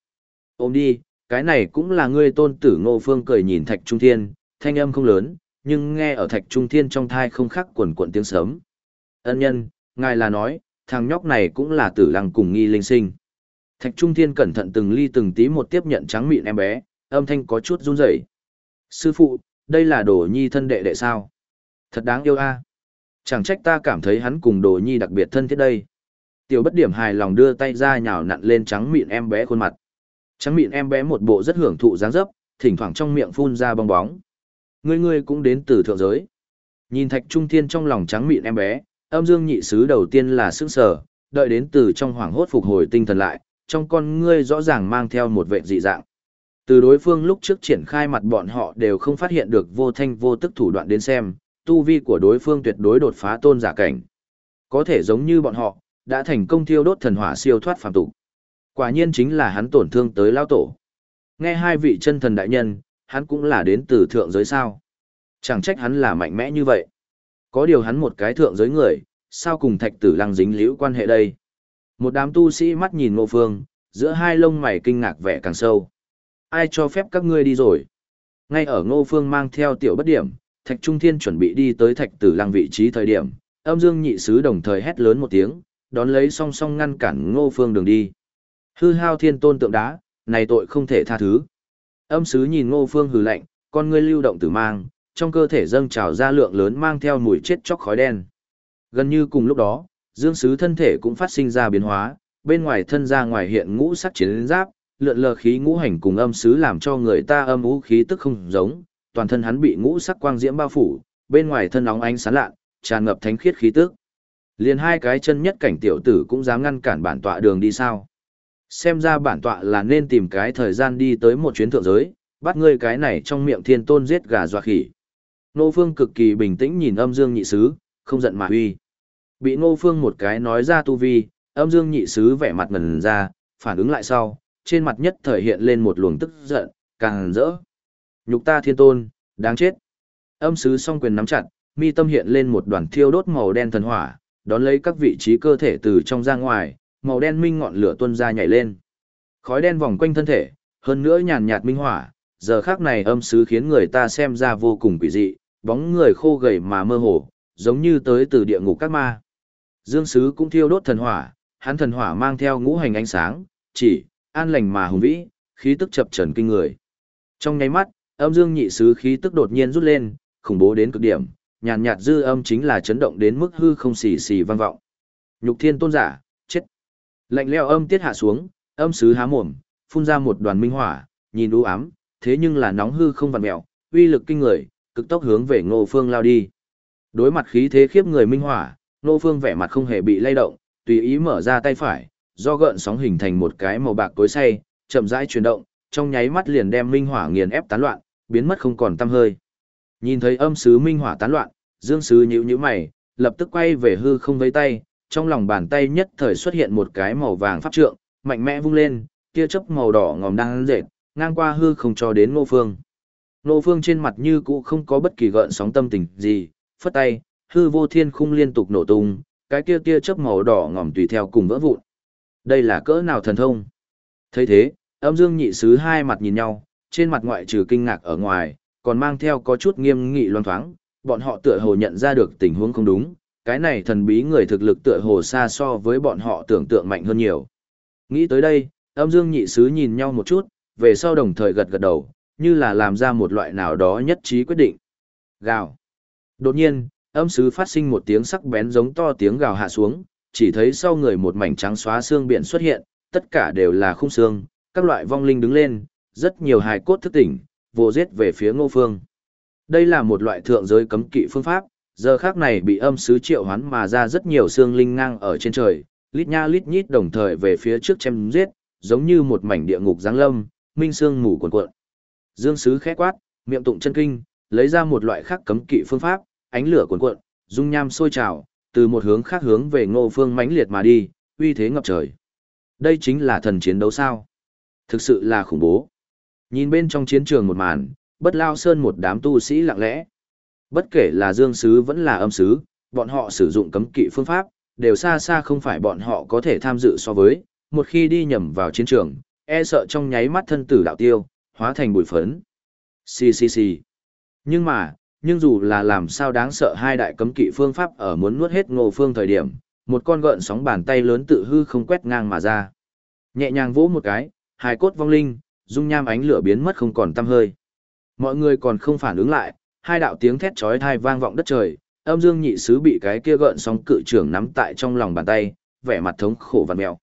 Ôm đi, cái này cũng là ngươi tôn tử Ngô Phương cười nhìn Thạch Trung Thiên, thanh âm không lớn, nhưng nghe ở Thạch Trung Thiên trong thai không khác quần cuộn tiếng sớm. Ân nhân, ngài là nói, thằng nhóc này cũng là tử lăng cùng nghi linh sinh. Thạch Trung Thiên cẩn thận từng ly từng tí một tiếp nhận trắng mịn em bé, âm thanh có chút run rẩy. Sư phụ, đây là đồ nhi thân đệ đệ sao? Thật đáng yêu a. Chẳng trách ta cảm thấy hắn cùng đồ nhi đặc biệt thân thiết đây. Tiểu bất điểm hài lòng đưa tay ra nhào nặn lên trắng mịn em bé khuôn mặt. Trắng mịn em bé một bộ rất hưởng thụ dáng dấp, thỉnh thoảng trong miệng phun ra bong bóng. Ngươi ngươi cũng đến từ thượng giới. Nhìn thạch trung thiên trong lòng trắng mịn em bé, âm dương nhị sứ đầu tiên là sững sờ, đợi đến từ trong hoảng hốt phục hồi tinh thần lại, trong con ngươi rõ ràng mang theo một vệ dị dạng. Từ đối phương lúc trước triển khai mặt bọn họ đều không phát hiện được vô thanh vô tức thủ đoạn đến xem, tu vi của đối phương tuyệt đối đột phá tôn giả cảnh. Có thể giống như bọn họ, đã thành công thiêu đốt thần hỏa siêu thoát phàm tục. Quả nhiên chính là hắn tổn thương tới lao tổ. Nghe hai vị chân thần đại nhân, hắn cũng là đến từ thượng giới sao. Chẳng trách hắn là mạnh mẽ như vậy. Có điều hắn một cái thượng giới người, sao cùng thạch tử lăng dính liễu quan hệ đây? Một đám tu sĩ mắt nhìn ngô phương, giữa hai lông mày kinh ngạc vẻ càng sâu. Ai cho phép các ngươi đi rồi? Ngay ở ngô phương mang theo tiểu bất điểm, thạch trung thiên chuẩn bị đi tới thạch tử lăng vị trí thời điểm, âm dương nhị sứ đồng thời hét lớn một tiếng, đón lấy song song ngăn cản ngô phương đường đi. Hư hao thiên tôn tượng đá, này tội không thể tha thứ. Âm sứ nhìn ngô phương hừ lạnh, con ngươi lưu động tử mang, trong cơ thể dâng trào ra lượng lớn mang theo mùi chết chóc khói đen. Gần như cùng lúc đó, dương sứ thân thể cũng phát sinh ra biến hóa, bên ngoài thân ra ngoài hiện ngũ sắc chiến giáp, lượn lờ khí ngũ hành cùng âm sứ làm cho người ta âm ngũ khí tức không giống, toàn thân hắn bị ngũ sắc quang diễm bao phủ, bên ngoài thân nóng ánh sáng lạ, tràn ngập thánh khiết khí tức. Liền hai cái chân nhất cảnh tiểu tử cũng dám ngăn cản bản tọa đường đi sao? Xem ra bản tọa là nên tìm cái thời gian đi tới một chuyến thượng giới, bắt ngươi cái này trong miệng thiên tôn giết gà dọa khỉ. Nô Phương cực kỳ bình tĩnh nhìn âm dương nhị sứ, không giận mà huy. Bị Nô Phương một cái nói ra tu vi, âm dương nhị sứ vẻ mặt ngần ra, phản ứng lại sau, trên mặt nhất thời hiện lên một luồng tức giận, càng rỡ. Nhục ta thiên tôn, đáng chết. Âm sứ song quyền nắm chặt, mi tâm hiện lên một đoàn thiêu đốt màu đen thần hỏa, đón lấy các vị trí cơ thể từ trong ra ngoài, màu đen minh ngọn lửa tuôn ra nhảy lên. Khói đen vòng quanh thân thể, hơn nữa nhàn nhạt minh hỏa, giờ khác này âm sứ khiến người ta xem ra vô cùng quỷ dị, bóng người khô gầy mà mơ hồ, giống như tới từ địa ngục các ma. Dương sứ cũng thiêu đốt thần hỏa, hắn thần hỏa mang theo ngũ hành ánh sáng, chỉ, an lành mà hùng vĩ, khí tức chập trần kinh người. Trong nháy mắt, âm dương nhị sứ khí tức đột nhiên rút lên, khủng bố đến cực điểm, nhàn nhạt dư âm chính là chấn động đến mức hư không xì xì vang vọng. Nhục thiên tôn giả, chết. Lạnh leo âm tiết hạ xuống, âm sứ há mồm, phun ra một đoàn minh hỏa, nhìn u ám, thế nhưng là nóng hư không vặn mèo, uy lực kinh người, cực tốc hướng về Ngô Phương lao đi. Đối mặt khí thế khiếp người minh hỏa, Ngô Phương vẻ mặt không hề bị lay động, tùy ý mở ra tay phải, do gợn sóng hình thành một cái màu bạc cối say, chậm rãi chuyển động, trong nháy mắt liền đem minh hỏa nghiền ép tán loạn, biến mất không còn tăm hơi. Nhìn thấy âm sứ minh hỏa tán loạn, Dương sứ nhíu nhíu mày, lập tức quay về hư không với tay, trong lòng bàn tay nhất thời xuất hiện một cái màu vàng pháp trượng, mạnh mẽ vung lên, tia chớp màu đỏ ngòm đang rệt, ngang qua hư không cho đến Ngô Phương. Ngô Phương trên mặt như cũ không có bất kỳ gợn sóng tâm tình gì, phất tay, hư vô thiên khung liên tục nổ tung, cái kia tia chớp màu đỏ ngòm tùy theo cùng vỡ vụn. Đây là cỡ nào thần thông? thấy thế, âm dương nhị sứ hai mặt nhìn nhau, trên mặt ngoại trừ kinh ngạc ở ngoài, còn mang theo có chút nghiêm nghị loan thoáng, bọn họ tựa hồ nhận ra được tình huống không đúng, cái này thần bí người thực lực tựa hồ xa so với bọn họ tưởng tượng mạnh hơn nhiều. Nghĩ tới đây, âm dương nhị sứ nhìn nhau một chút, về sau đồng thời gật gật đầu, như là làm ra một loại nào đó nhất trí quyết định. Gào. Đột nhiên, âm sứ phát sinh một tiếng sắc bén giống to tiếng gào hạ xuống, chỉ thấy sau người một mảnh trắng xóa xương biển xuất hiện, tất cả đều là khung xương, các loại vong linh đứng lên, rất nhiều hài cốt thức tỉnh, vô giết về phía ngô phương. Đây là một loại thượng giới cấm kỵ phương pháp, giờ khác này bị âm sứ triệu hoán mà ra rất nhiều xương linh ngang ở trên trời, lít nha lít nhít đồng thời về phía trước chém giết, giống như một mảnh địa ngục giáng lâm, minh xương mù cuộn cuộn. Dương sứ khẽ quát, miệng tụng chân kinh, lấy ra một loại khác cấm kỵ phương pháp, ánh lửa cuộn cuộn, dung nham sôi trào, từ một hướng khác hướng về Ngô Phương mãnh liệt mà đi, uy thế ngập trời. Đây chính là thần chiến đấu sao? Thực sự là khủng bố. Nhìn bên trong chiến trường một màn, bất lao sơn một đám tu sĩ lặng lẽ. Bất kể là dương sứ vẫn là âm sứ, bọn họ sử dụng cấm kỵ phương pháp, đều xa xa không phải bọn họ có thể tham dự so với, một khi đi nhầm vào chiến trường, e sợ trong nháy mắt thân tử đạo tiêu, hóa thành bụi phấn. Xì xì xì. Nhưng mà, nhưng dù là làm sao đáng sợ hai đại cấm kỵ phương pháp ở muốn nuốt hết ngô phương thời điểm, một con gợn sóng bàn tay lớn tự hư không quét ngang mà ra. Nhẹ nhàng vỗ một cái, hai cốt vong linh, dung nham ánh lửa biến mất không còn tăm hơi. Mọi người còn không phản ứng lại, hai đạo tiếng thét chói tai vang vọng đất trời, âm dương nhị sứ bị cái kia gợn sóng cự trưởng nắm tại trong lòng bàn tay, vẻ mặt thống khổ vằn mèo.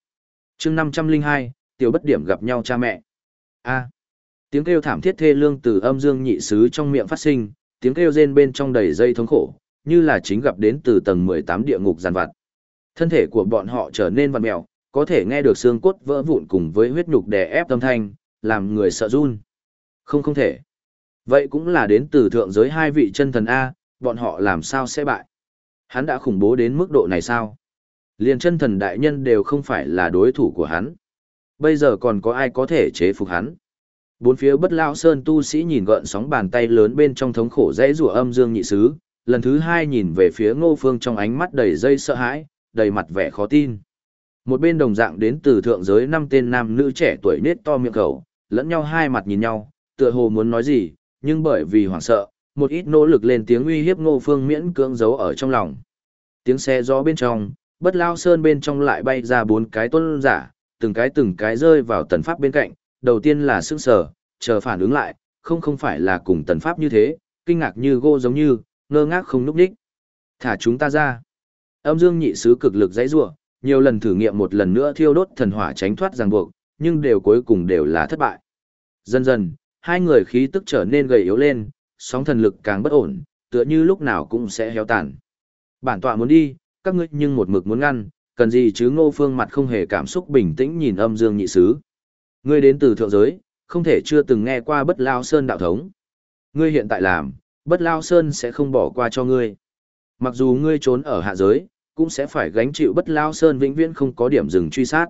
Chương 502, tiểu bất điểm gặp nhau cha mẹ. A. tiếng kêu thảm thiết thê lương từ âm dương nhị sứ trong miệng phát sinh, tiếng kêu rên bên trong đầy dây thống khổ, như là chính gặp đến từ tầng 18 địa ngục giàn vặt. Thân thể của bọn họ trở nên vằn mèo, có thể nghe được xương cốt vỡ vụn cùng với huyết nhục đè ép âm thanh, làm người sợ run. Không không thể. Vậy cũng là đến từ thượng giới hai vị chân thần A, bọn họ làm sao sẽ bại? Hắn đã khủng bố đến mức độ này sao? Liền chân thần đại nhân đều không phải là đối thủ của hắn. Bây giờ còn có ai có thể chế phục hắn? Bốn phía bất lao sơn tu sĩ nhìn gợn sóng bàn tay lớn bên trong thống khổ dãy rủa âm dương nhị sứ, lần thứ hai nhìn về phía ngô phương trong ánh mắt đầy dây sợ hãi, đầy mặt vẻ khó tin. Một bên đồng dạng đến từ thượng giới năm tên nam nữ trẻ tuổi nết to miệng khẩu, lẫn nhau hai mặt nhìn nhau, tựa hồ muốn nói gì, nhưng bởi vì hoảng sợ, một ít nỗ lực lên tiếng uy hiếp ngô phương miễn cưỡng giấu ở trong lòng. Tiếng xe gió bên trong, bất lao sơn bên trong lại bay ra bốn cái tôn giả, từng cái từng cái rơi vào tần pháp bên cạnh, đầu tiên là sững sờ, chờ phản ứng lại, không không phải là cùng tần pháp như thế, kinh ngạc như gô giống như, ngơ ngác không núp đích. Thả chúng ta ra. Âm dương nhị sứ cực lực dãy rủa, nhiều lần thử nghiệm một lần nữa thiêu đốt thần hỏa tránh thoát ràng buộc, nhưng đều cuối cùng đều là thất bại. Dần dần, hai người khí tức trở nên gầy yếu lên, sóng thần lực càng bất ổn, tựa như lúc nào cũng sẽ héo tàn. Bản tọa muốn đi, các ngươi nhưng một mực muốn ngăn, cần gì chứ ngô phương mặt không hề cảm xúc bình tĩnh nhìn âm dương nhị sứ. Ngươi đến từ thượng giới, không thể chưa từng nghe qua bất lao sơn đạo thống. Ngươi hiện tại làm, bất lao sơn sẽ không bỏ qua cho ngươi. Mặc dù ngươi trốn ở hạ giới, cũng sẽ phải gánh chịu bất lao sơn vĩnh viễn không có điểm dừng truy sát.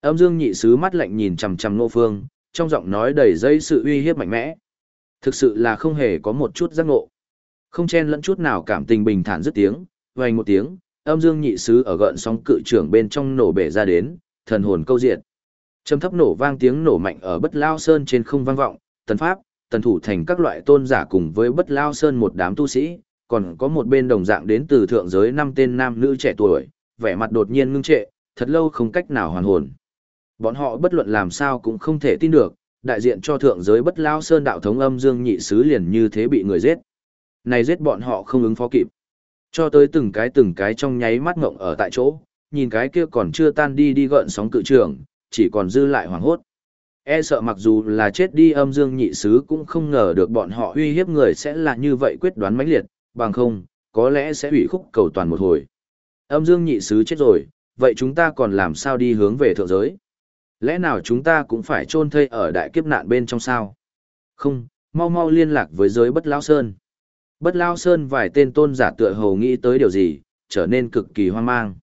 Âm dương nhị sứ mắt lạnh nhìn chằm chằm ngô phương, trong giọng nói đầy dây sự uy hiếp mạnh mẽ. Thực sự là không hề có một chút giác ngộ. Không chen lẫn chút nào cảm tình bình thản dứt tiếng, vang một tiếng, âm dương nhị sứ ở gợn sóng cự trưởng bên trong nổ bể ra đến, thần hồn câu diện. Trầm thấp nổ vang tiếng nổ mạnh ở bất lao sơn trên không vang vọng, tần pháp, tần thủ thành các loại tôn giả cùng với bất lao sơn một đám tu sĩ, còn có một bên đồng dạng đến từ thượng giới năm tên nam nữ trẻ tuổi, vẻ mặt đột nhiên ngưng trệ, thật lâu không cách nào hoàn hồn. Bọn họ bất luận làm sao cũng không thể tin được, đại diện cho thượng giới bất lao sơn đạo thống âm dương nhị sứ liền như thế bị người giết. Này giết bọn họ không ứng phó kịp. Cho tới từng cái từng cái trong nháy mắt ngộng ở tại chỗ, nhìn cái kia còn chưa tan đi đi gợn sóng cự trường, chỉ còn dư lại hoàng hốt. E sợ mặc dù là chết đi âm dương nhị sứ cũng không ngờ được bọn họ uy hiếp người sẽ là như vậy quyết đoán mãnh liệt, bằng không, có lẽ sẽ hủy khúc cầu toàn một hồi. Âm dương nhị sứ chết rồi, vậy chúng ta còn làm sao đi hướng về thượng giới? Lẽ nào chúng ta cũng phải chôn thây ở đại kiếp nạn bên trong sao? Không, mau mau liên lạc với giới bất lao sơn. Bất lao sơn vài tên tôn giả tựa hồ nghĩ tới điều gì, trở nên cực kỳ hoang mang.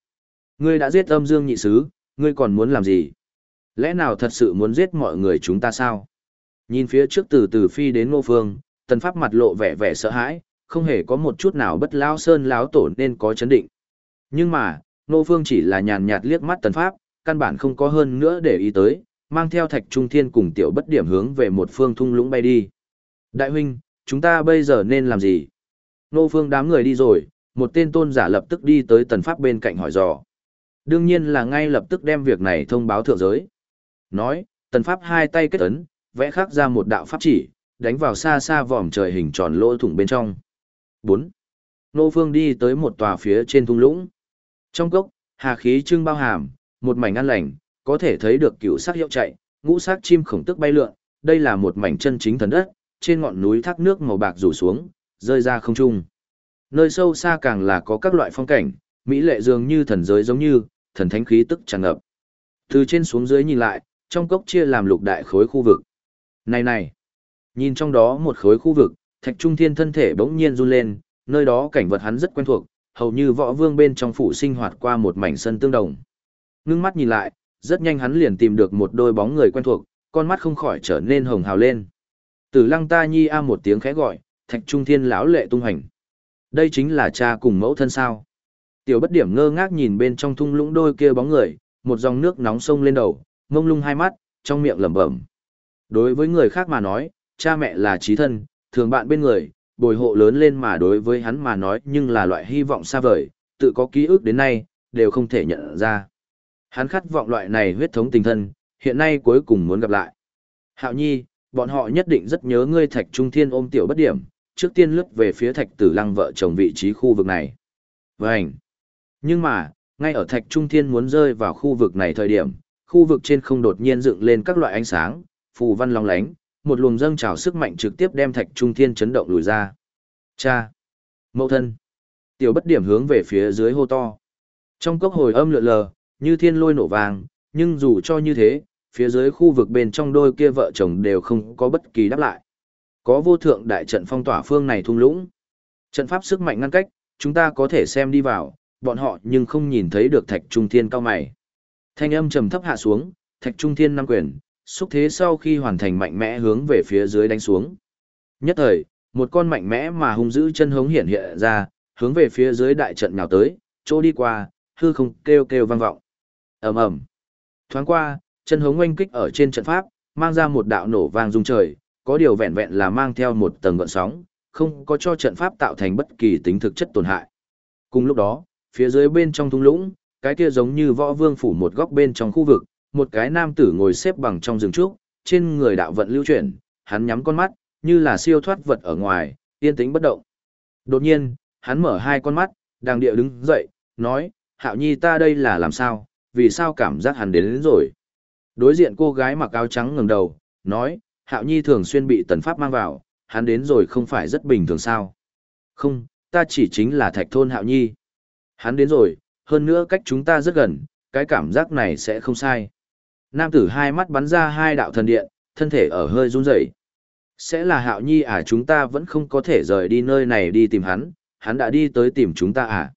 Ngươi đã giết âm dương nhị sứ, ngươi còn muốn làm gì? Lẽ nào thật sự muốn giết mọi người chúng ta sao? Nhìn phía trước từ từ phi đến ngô phương, tần pháp mặt lộ vẻ vẻ sợ hãi, không hề có một chút nào bất lao sơn láo tổ nên có chấn định. Nhưng mà, ngô phương chỉ là nhàn nhạt liếc mắt tần pháp, căn bản không có hơn nữa để ý tới, mang theo thạch trung thiên cùng tiểu bất điểm hướng về một phương thung lũng bay đi. Đại huynh, chúng ta bây giờ nên làm gì? Ngô phương đám người đi rồi, một tên tôn giả lập tức đi tới tần pháp bên cạnh hỏi dò. Đương nhiên là ngay lập tức đem việc này thông báo thượng giới. Nói, tần pháp hai tay kết ấn, vẽ khắc ra một đạo pháp chỉ, đánh vào xa xa vòm trời hình tròn lỗ thủng bên trong. 4. Nô phương đi tới một tòa phía trên thung lũng. Trong cốc, hà khí trưng bao hàm, một mảnh an lành, có thể thấy được cựu sắc hiệu chạy, ngũ sắc chim khổng tức bay lượn, đây là một mảnh chân chính thần đất, trên ngọn núi thác nước màu bạc rủ xuống, rơi ra không trung. Nơi sâu xa càng là có các loại phong cảnh, mỹ lệ dường như thần giới giống như, thần thánh khí tức tràn ngập. Từ trên xuống dưới nhìn lại, trong cốc chia làm lục đại khối khu vực. Này này, nhìn trong đó một khối khu vực, Thạch Trung Thiên thân thể bỗng nhiên run lên, nơi đó cảnh vật hắn rất quen thuộc, hầu như võ vương bên trong phủ sinh hoạt qua một mảnh sân tương đồng. Ngưng mắt nhìn lại, rất nhanh hắn liền tìm được một đôi bóng người quen thuộc, con mắt không khỏi trở nên hồng hào lên. Tử lăng ta nhi a một tiếng khẽ gọi, thạch trung thiên lão lệ tung hành. Đây chính là cha cùng mẫu thân sao. Tiểu bất điểm ngơ ngác nhìn bên trong thung lũng đôi kia bóng người, một dòng nước nóng sông lên đầu, ngông lung hai mắt, trong miệng lẩm bẩm. Đối với người khác mà nói, cha mẹ là trí thân, thường bạn bên người, bồi hộ lớn lên mà đối với hắn mà nói nhưng là loại hy vọng xa vời, tự có ký ức đến nay, đều không thể nhận ra. Hắn khát vọng loại này huyết thống tình thân, hiện nay cuối cùng muốn gặp lại. Hạo nhi, bọn họ nhất định rất nhớ ngươi thạch trung thiên ôm tiểu bất điểm, trước tiên lướt về phía thạch tử lăng vợ chồng vị trí khu vực này. Vânh! Nhưng mà, ngay ở thạch trung thiên muốn rơi vào khu vực này thời điểm, khu vực trên không đột nhiên dựng lên các loại ánh sáng, phù văn long lánh, một luồng dâng trào sức mạnh trực tiếp đem thạch trung thiên chấn động lùi ra. Cha! Mẫu thân! Tiểu bất điểm hướng về phía dưới hô to. Trong cốc hồi âm lượn lờ, như thiên lôi nổ vàng, nhưng dù cho như thế, phía dưới khu vực bên trong đôi kia vợ chồng đều không có bất kỳ đáp lại. Có vô thượng đại trận phong tỏa phương này thung lũng. Trận pháp sức mạnh ngăn cách, chúng ta có thể xem đi vào, bọn họ nhưng không nhìn thấy được thạch trung thiên cao mày. Thanh âm trầm thấp hạ xuống, thạch trung thiên năm quyền, xúc thế sau khi hoàn thành mạnh mẽ hướng về phía dưới đánh xuống. Nhất thời, một con mạnh mẽ mà hung dữ chân hống hiện hiện ra, hướng về phía dưới đại trận nhào tới, chỗ đi qua, hư không kêu kêu vang vọng. ầm ầm, thoáng qua, chân hống oanh kích ở trên trận pháp, mang ra một đạo nổ vang rung trời, có điều vẹn vẹn là mang theo một tầng gợn sóng, không có cho trận pháp tạo thành bất kỳ tính thực chất tổn hại. Cùng lúc đó, phía dưới bên trong thung lũng, cái kia giống như võ vương phủ một góc bên trong khu vực, một cái nam tử ngồi xếp bằng trong rừng trúc, trên người đạo vận lưu chuyển, hắn nhắm con mắt, như là siêu thoát vật ở ngoài, yên tĩnh bất động. Đột nhiên, hắn mở hai con mắt, đang địa đứng dậy, nói, hạo nhi ta đây là làm sao, vì sao cảm giác hắn đến, đến rồi. Đối diện cô gái mặc áo trắng ngẩng đầu, nói, hạo nhi thường xuyên bị tần pháp mang vào, hắn đến rồi không phải rất bình thường sao. Không, ta chỉ chính là thạch thôn hạo nhi. Hắn đến rồi, hơn nữa cách chúng ta rất gần, cái cảm giác này sẽ không sai. Nam tử hai mắt bắn ra hai đạo thần điện, thân thể ở hơi run rẩy. Sẽ là hạo nhi à chúng ta vẫn không có thể rời đi nơi này đi tìm hắn, hắn đã đi tới tìm chúng ta à.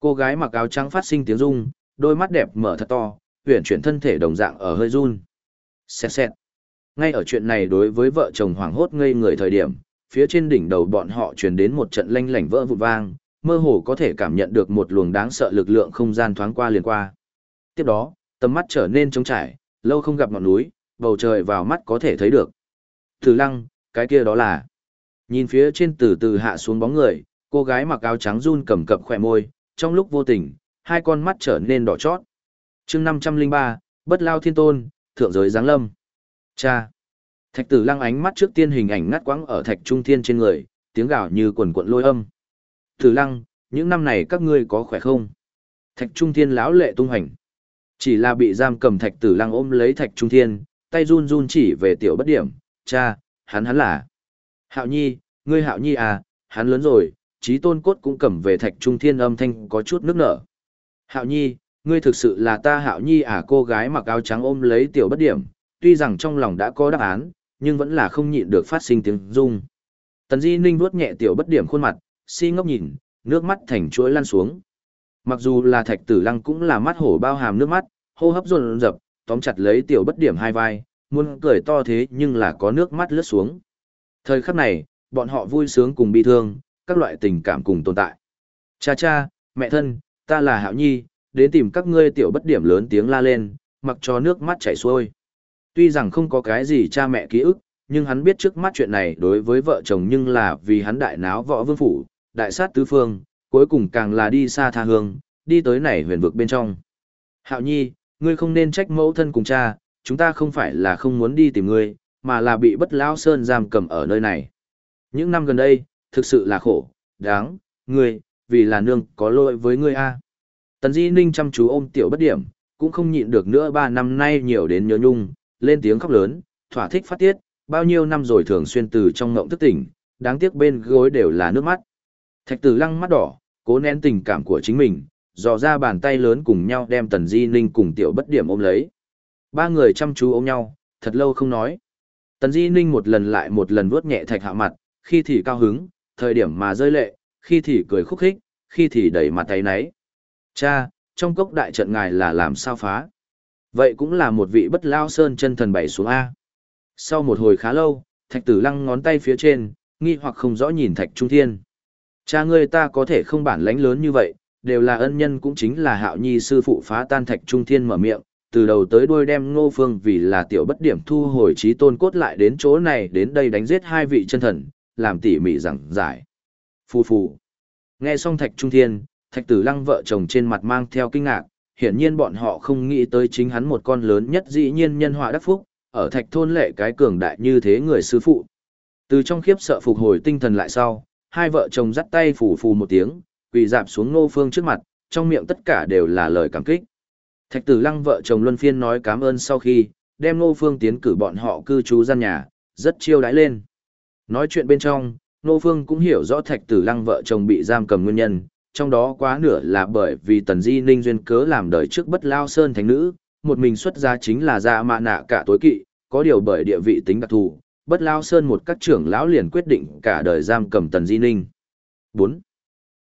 Cô gái mặc áo trắng phát sinh tiếng rung, đôi mắt đẹp mở thật to, huyển chuyển thân thể đồng dạng ở hơi run. Xẹt xẹt. Ngay ở chuyện này đối với vợ chồng hoảng hốt ngây người thời điểm, phía trên đỉnh đầu bọn họ truyền đến một trận lanh lảnh vỡ vụn vang, mơ hồ có thể cảm nhận được một luồng đáng sợ lực lượng không gian thoáng qua liền qua. Tiếp đó, tầm mắt trở nên trống trải, lâu không gặp ngọn núi, bầu trời vào mắt có thể thấy được. Từ lăng, cái kia đó là. Nhìn phía trên từ từ hạ xuống bóng người, cô gái mặc áo trắng run cầm cập khỏe môi, trong lúc vô tình, hai con mắt trở nên đỏ chót. chương 503, bất lao thiên tôn, thượng giới giáng lâm. Cha! Thạch tử lăng ánh mắt trước tiên hình ảnh ngắt quãng ở thạch trung thiên trên người, tiếng gào như quần cuộn lôi âm. Tử lăng, những năm này các ngươi có khỏe không? Thạch trung thiên lão lệ tung hành. Chỉ là bị giam cầm thạch tử lăng ôm lấy thạch trung thiên, tay run run chỉ về tiểu bất điểm, cha, hắn hắn là. Hạo nhi, ngươi hạo nhi à, hắn lớn rồi, trí tôn cốt cũng cầm về thạch trung thiên âm thanh có chút nước nở. Hạo nhi, ngươi thực sự là ta hạo nhi à cô gái mặc áo trắng ôm lấy tiểu bất điểm, tuy rằng trong lòng đã có đáp án, nhưng vẫn là không nhịn được phát sinh tiếng rung. Tần Di Ninh vuốt nhẹ tiểu bất điểm khuôn mặt, si ngốc nhìn, nước mắt thành chuỗi lăn xuống. Mặc dù là thạch tử lăng cũng là mắt hổ bao hàm nước mắt, hô hấp run rập, tóm chặt lấy tiểu bất điểm hai vai, muốn cười to thế nhưng là có nước mắt lướt xuống. Thời khắc này, bọn họ vui sướng cùng bi thương, các loại tình cảm cùng tồn tại. Cha cha, mẹ thân, ta là Hạo Nhi, đến tìm các ngươi tiểu bất điểm lớn tiếng la lên, mặc cho nước mắt chảy xuôi. Tuy rằng không có cái gì cha mẹ ký ức, nhưng hắn biết trước mắt chuyện này đối với vợ chồng nhưng là vì hắn đại náo võ vương phủ, đại sát tứ phương, cuối cùng càng là đi xa tha hương, đi tới này huyền vực bên trong. Hạo Nhi, ngươi không nên trách mẫu thân cùng cha, chúng ta không phải là không muốn đi tìm ngươi, mà là bị bất lão sơn giam cầm ở nơi này. Những năm gần đây, thực sự là khổ, đáng, ngươi, vì là nương có lỗi với ngươi a. Tần Di Ninh chăm chú ôm tiểu bất điểm, cũng không nhịn được nữa ba năm nay nhiều đến nhớ nhung, lên tiếng khóc lớn, thỏa thích phát tiết, bao nhiêu năm rồi thường xuyên từ trong ngộng thức tỉnh, đáng tiếc bên gối đều là nước mắt. Thạch tử lăng mắt đỏ, cố nén tình cảm của chính mình, dò ra bàn tay lớn cùng nhau đem Tần Di Ninh cùng tiểu bất điểm ôm lấy. Ba người chăm chú ôm nhau, thật lâu không nói. Tần Di Ninh một lần lại một lần vuốt nhẹ thạch hạ mặt, khi thì cao hứng, thời điểm mà rơi lệ, khi thì cười khúc khích, khi thì đẩy mặt tay náy. Cha, trong cốc đại trận ngài là làm sao phá? Vậy cũng là một vị bất lao sơn chân thần bảy xuống A. Sau một hồi khá lâu, thạch tử lăng ngón tay phía trên, nghi hoặc không rõ nhìn thạch trung thiên. Cha ngươi ta có thể không bản lãnh lớn như vậy, đều là ân nhân cũng chính là hạo nhi sư phụ phá tan thạch trung thiên mở miệng, từ đầu tới đuôi đem ngô phương vì là tiểu bất điểm thu hồi trí tôn cốt lại đến chỗ này đến đây đánh giết hai vị chân thần, làm tỉ mỉ rằng giải. Phù phù. Nghe xong thạch trung thiên, thạch tử lăng vợ chồng trên mặt mang theo kinh ngạc, hiển nhiên bọn họ không nghĩ tới chính hắn một con lớn nhất dĩ nhiên nhân họa đắc phúc, ở thạch thôn lệ cái cường đại như thế người sư phụ. Từ trong khiếp sợ phục hồi tinh thần lại sau, hai vợ chồng dắt tay phủ phù một tiếng, quỳ dạp xuống Ngô Phương trước mặt, trong miệng tất cả đều là lời cảm kích. Thạch Tử Lăng vợ chồng luân phiên nói cảm ơn sau khi, đem Ngô Phương tiến cử bọn họ cư trú gian nhà, rất chiêu đãi lên. Nói chuyện bên trong, Ngô Phương cũng hiểu rõ Thạch Tử Lăng vợ chồng bị giam cầm nguyên nhân, trong đó quá nửa là bởi vì Tần Di Ninh duyên cớ làm đời trước bất lao sơn thánh nữ, một mình xuất gia chính là gia mạ nạ cả tối kỵ, có điều bởi địa vị tính đặc thù, bất lao sơn một các trưởng lão liền quyết định cả đời giam cầm Tần Di Ninh. 4.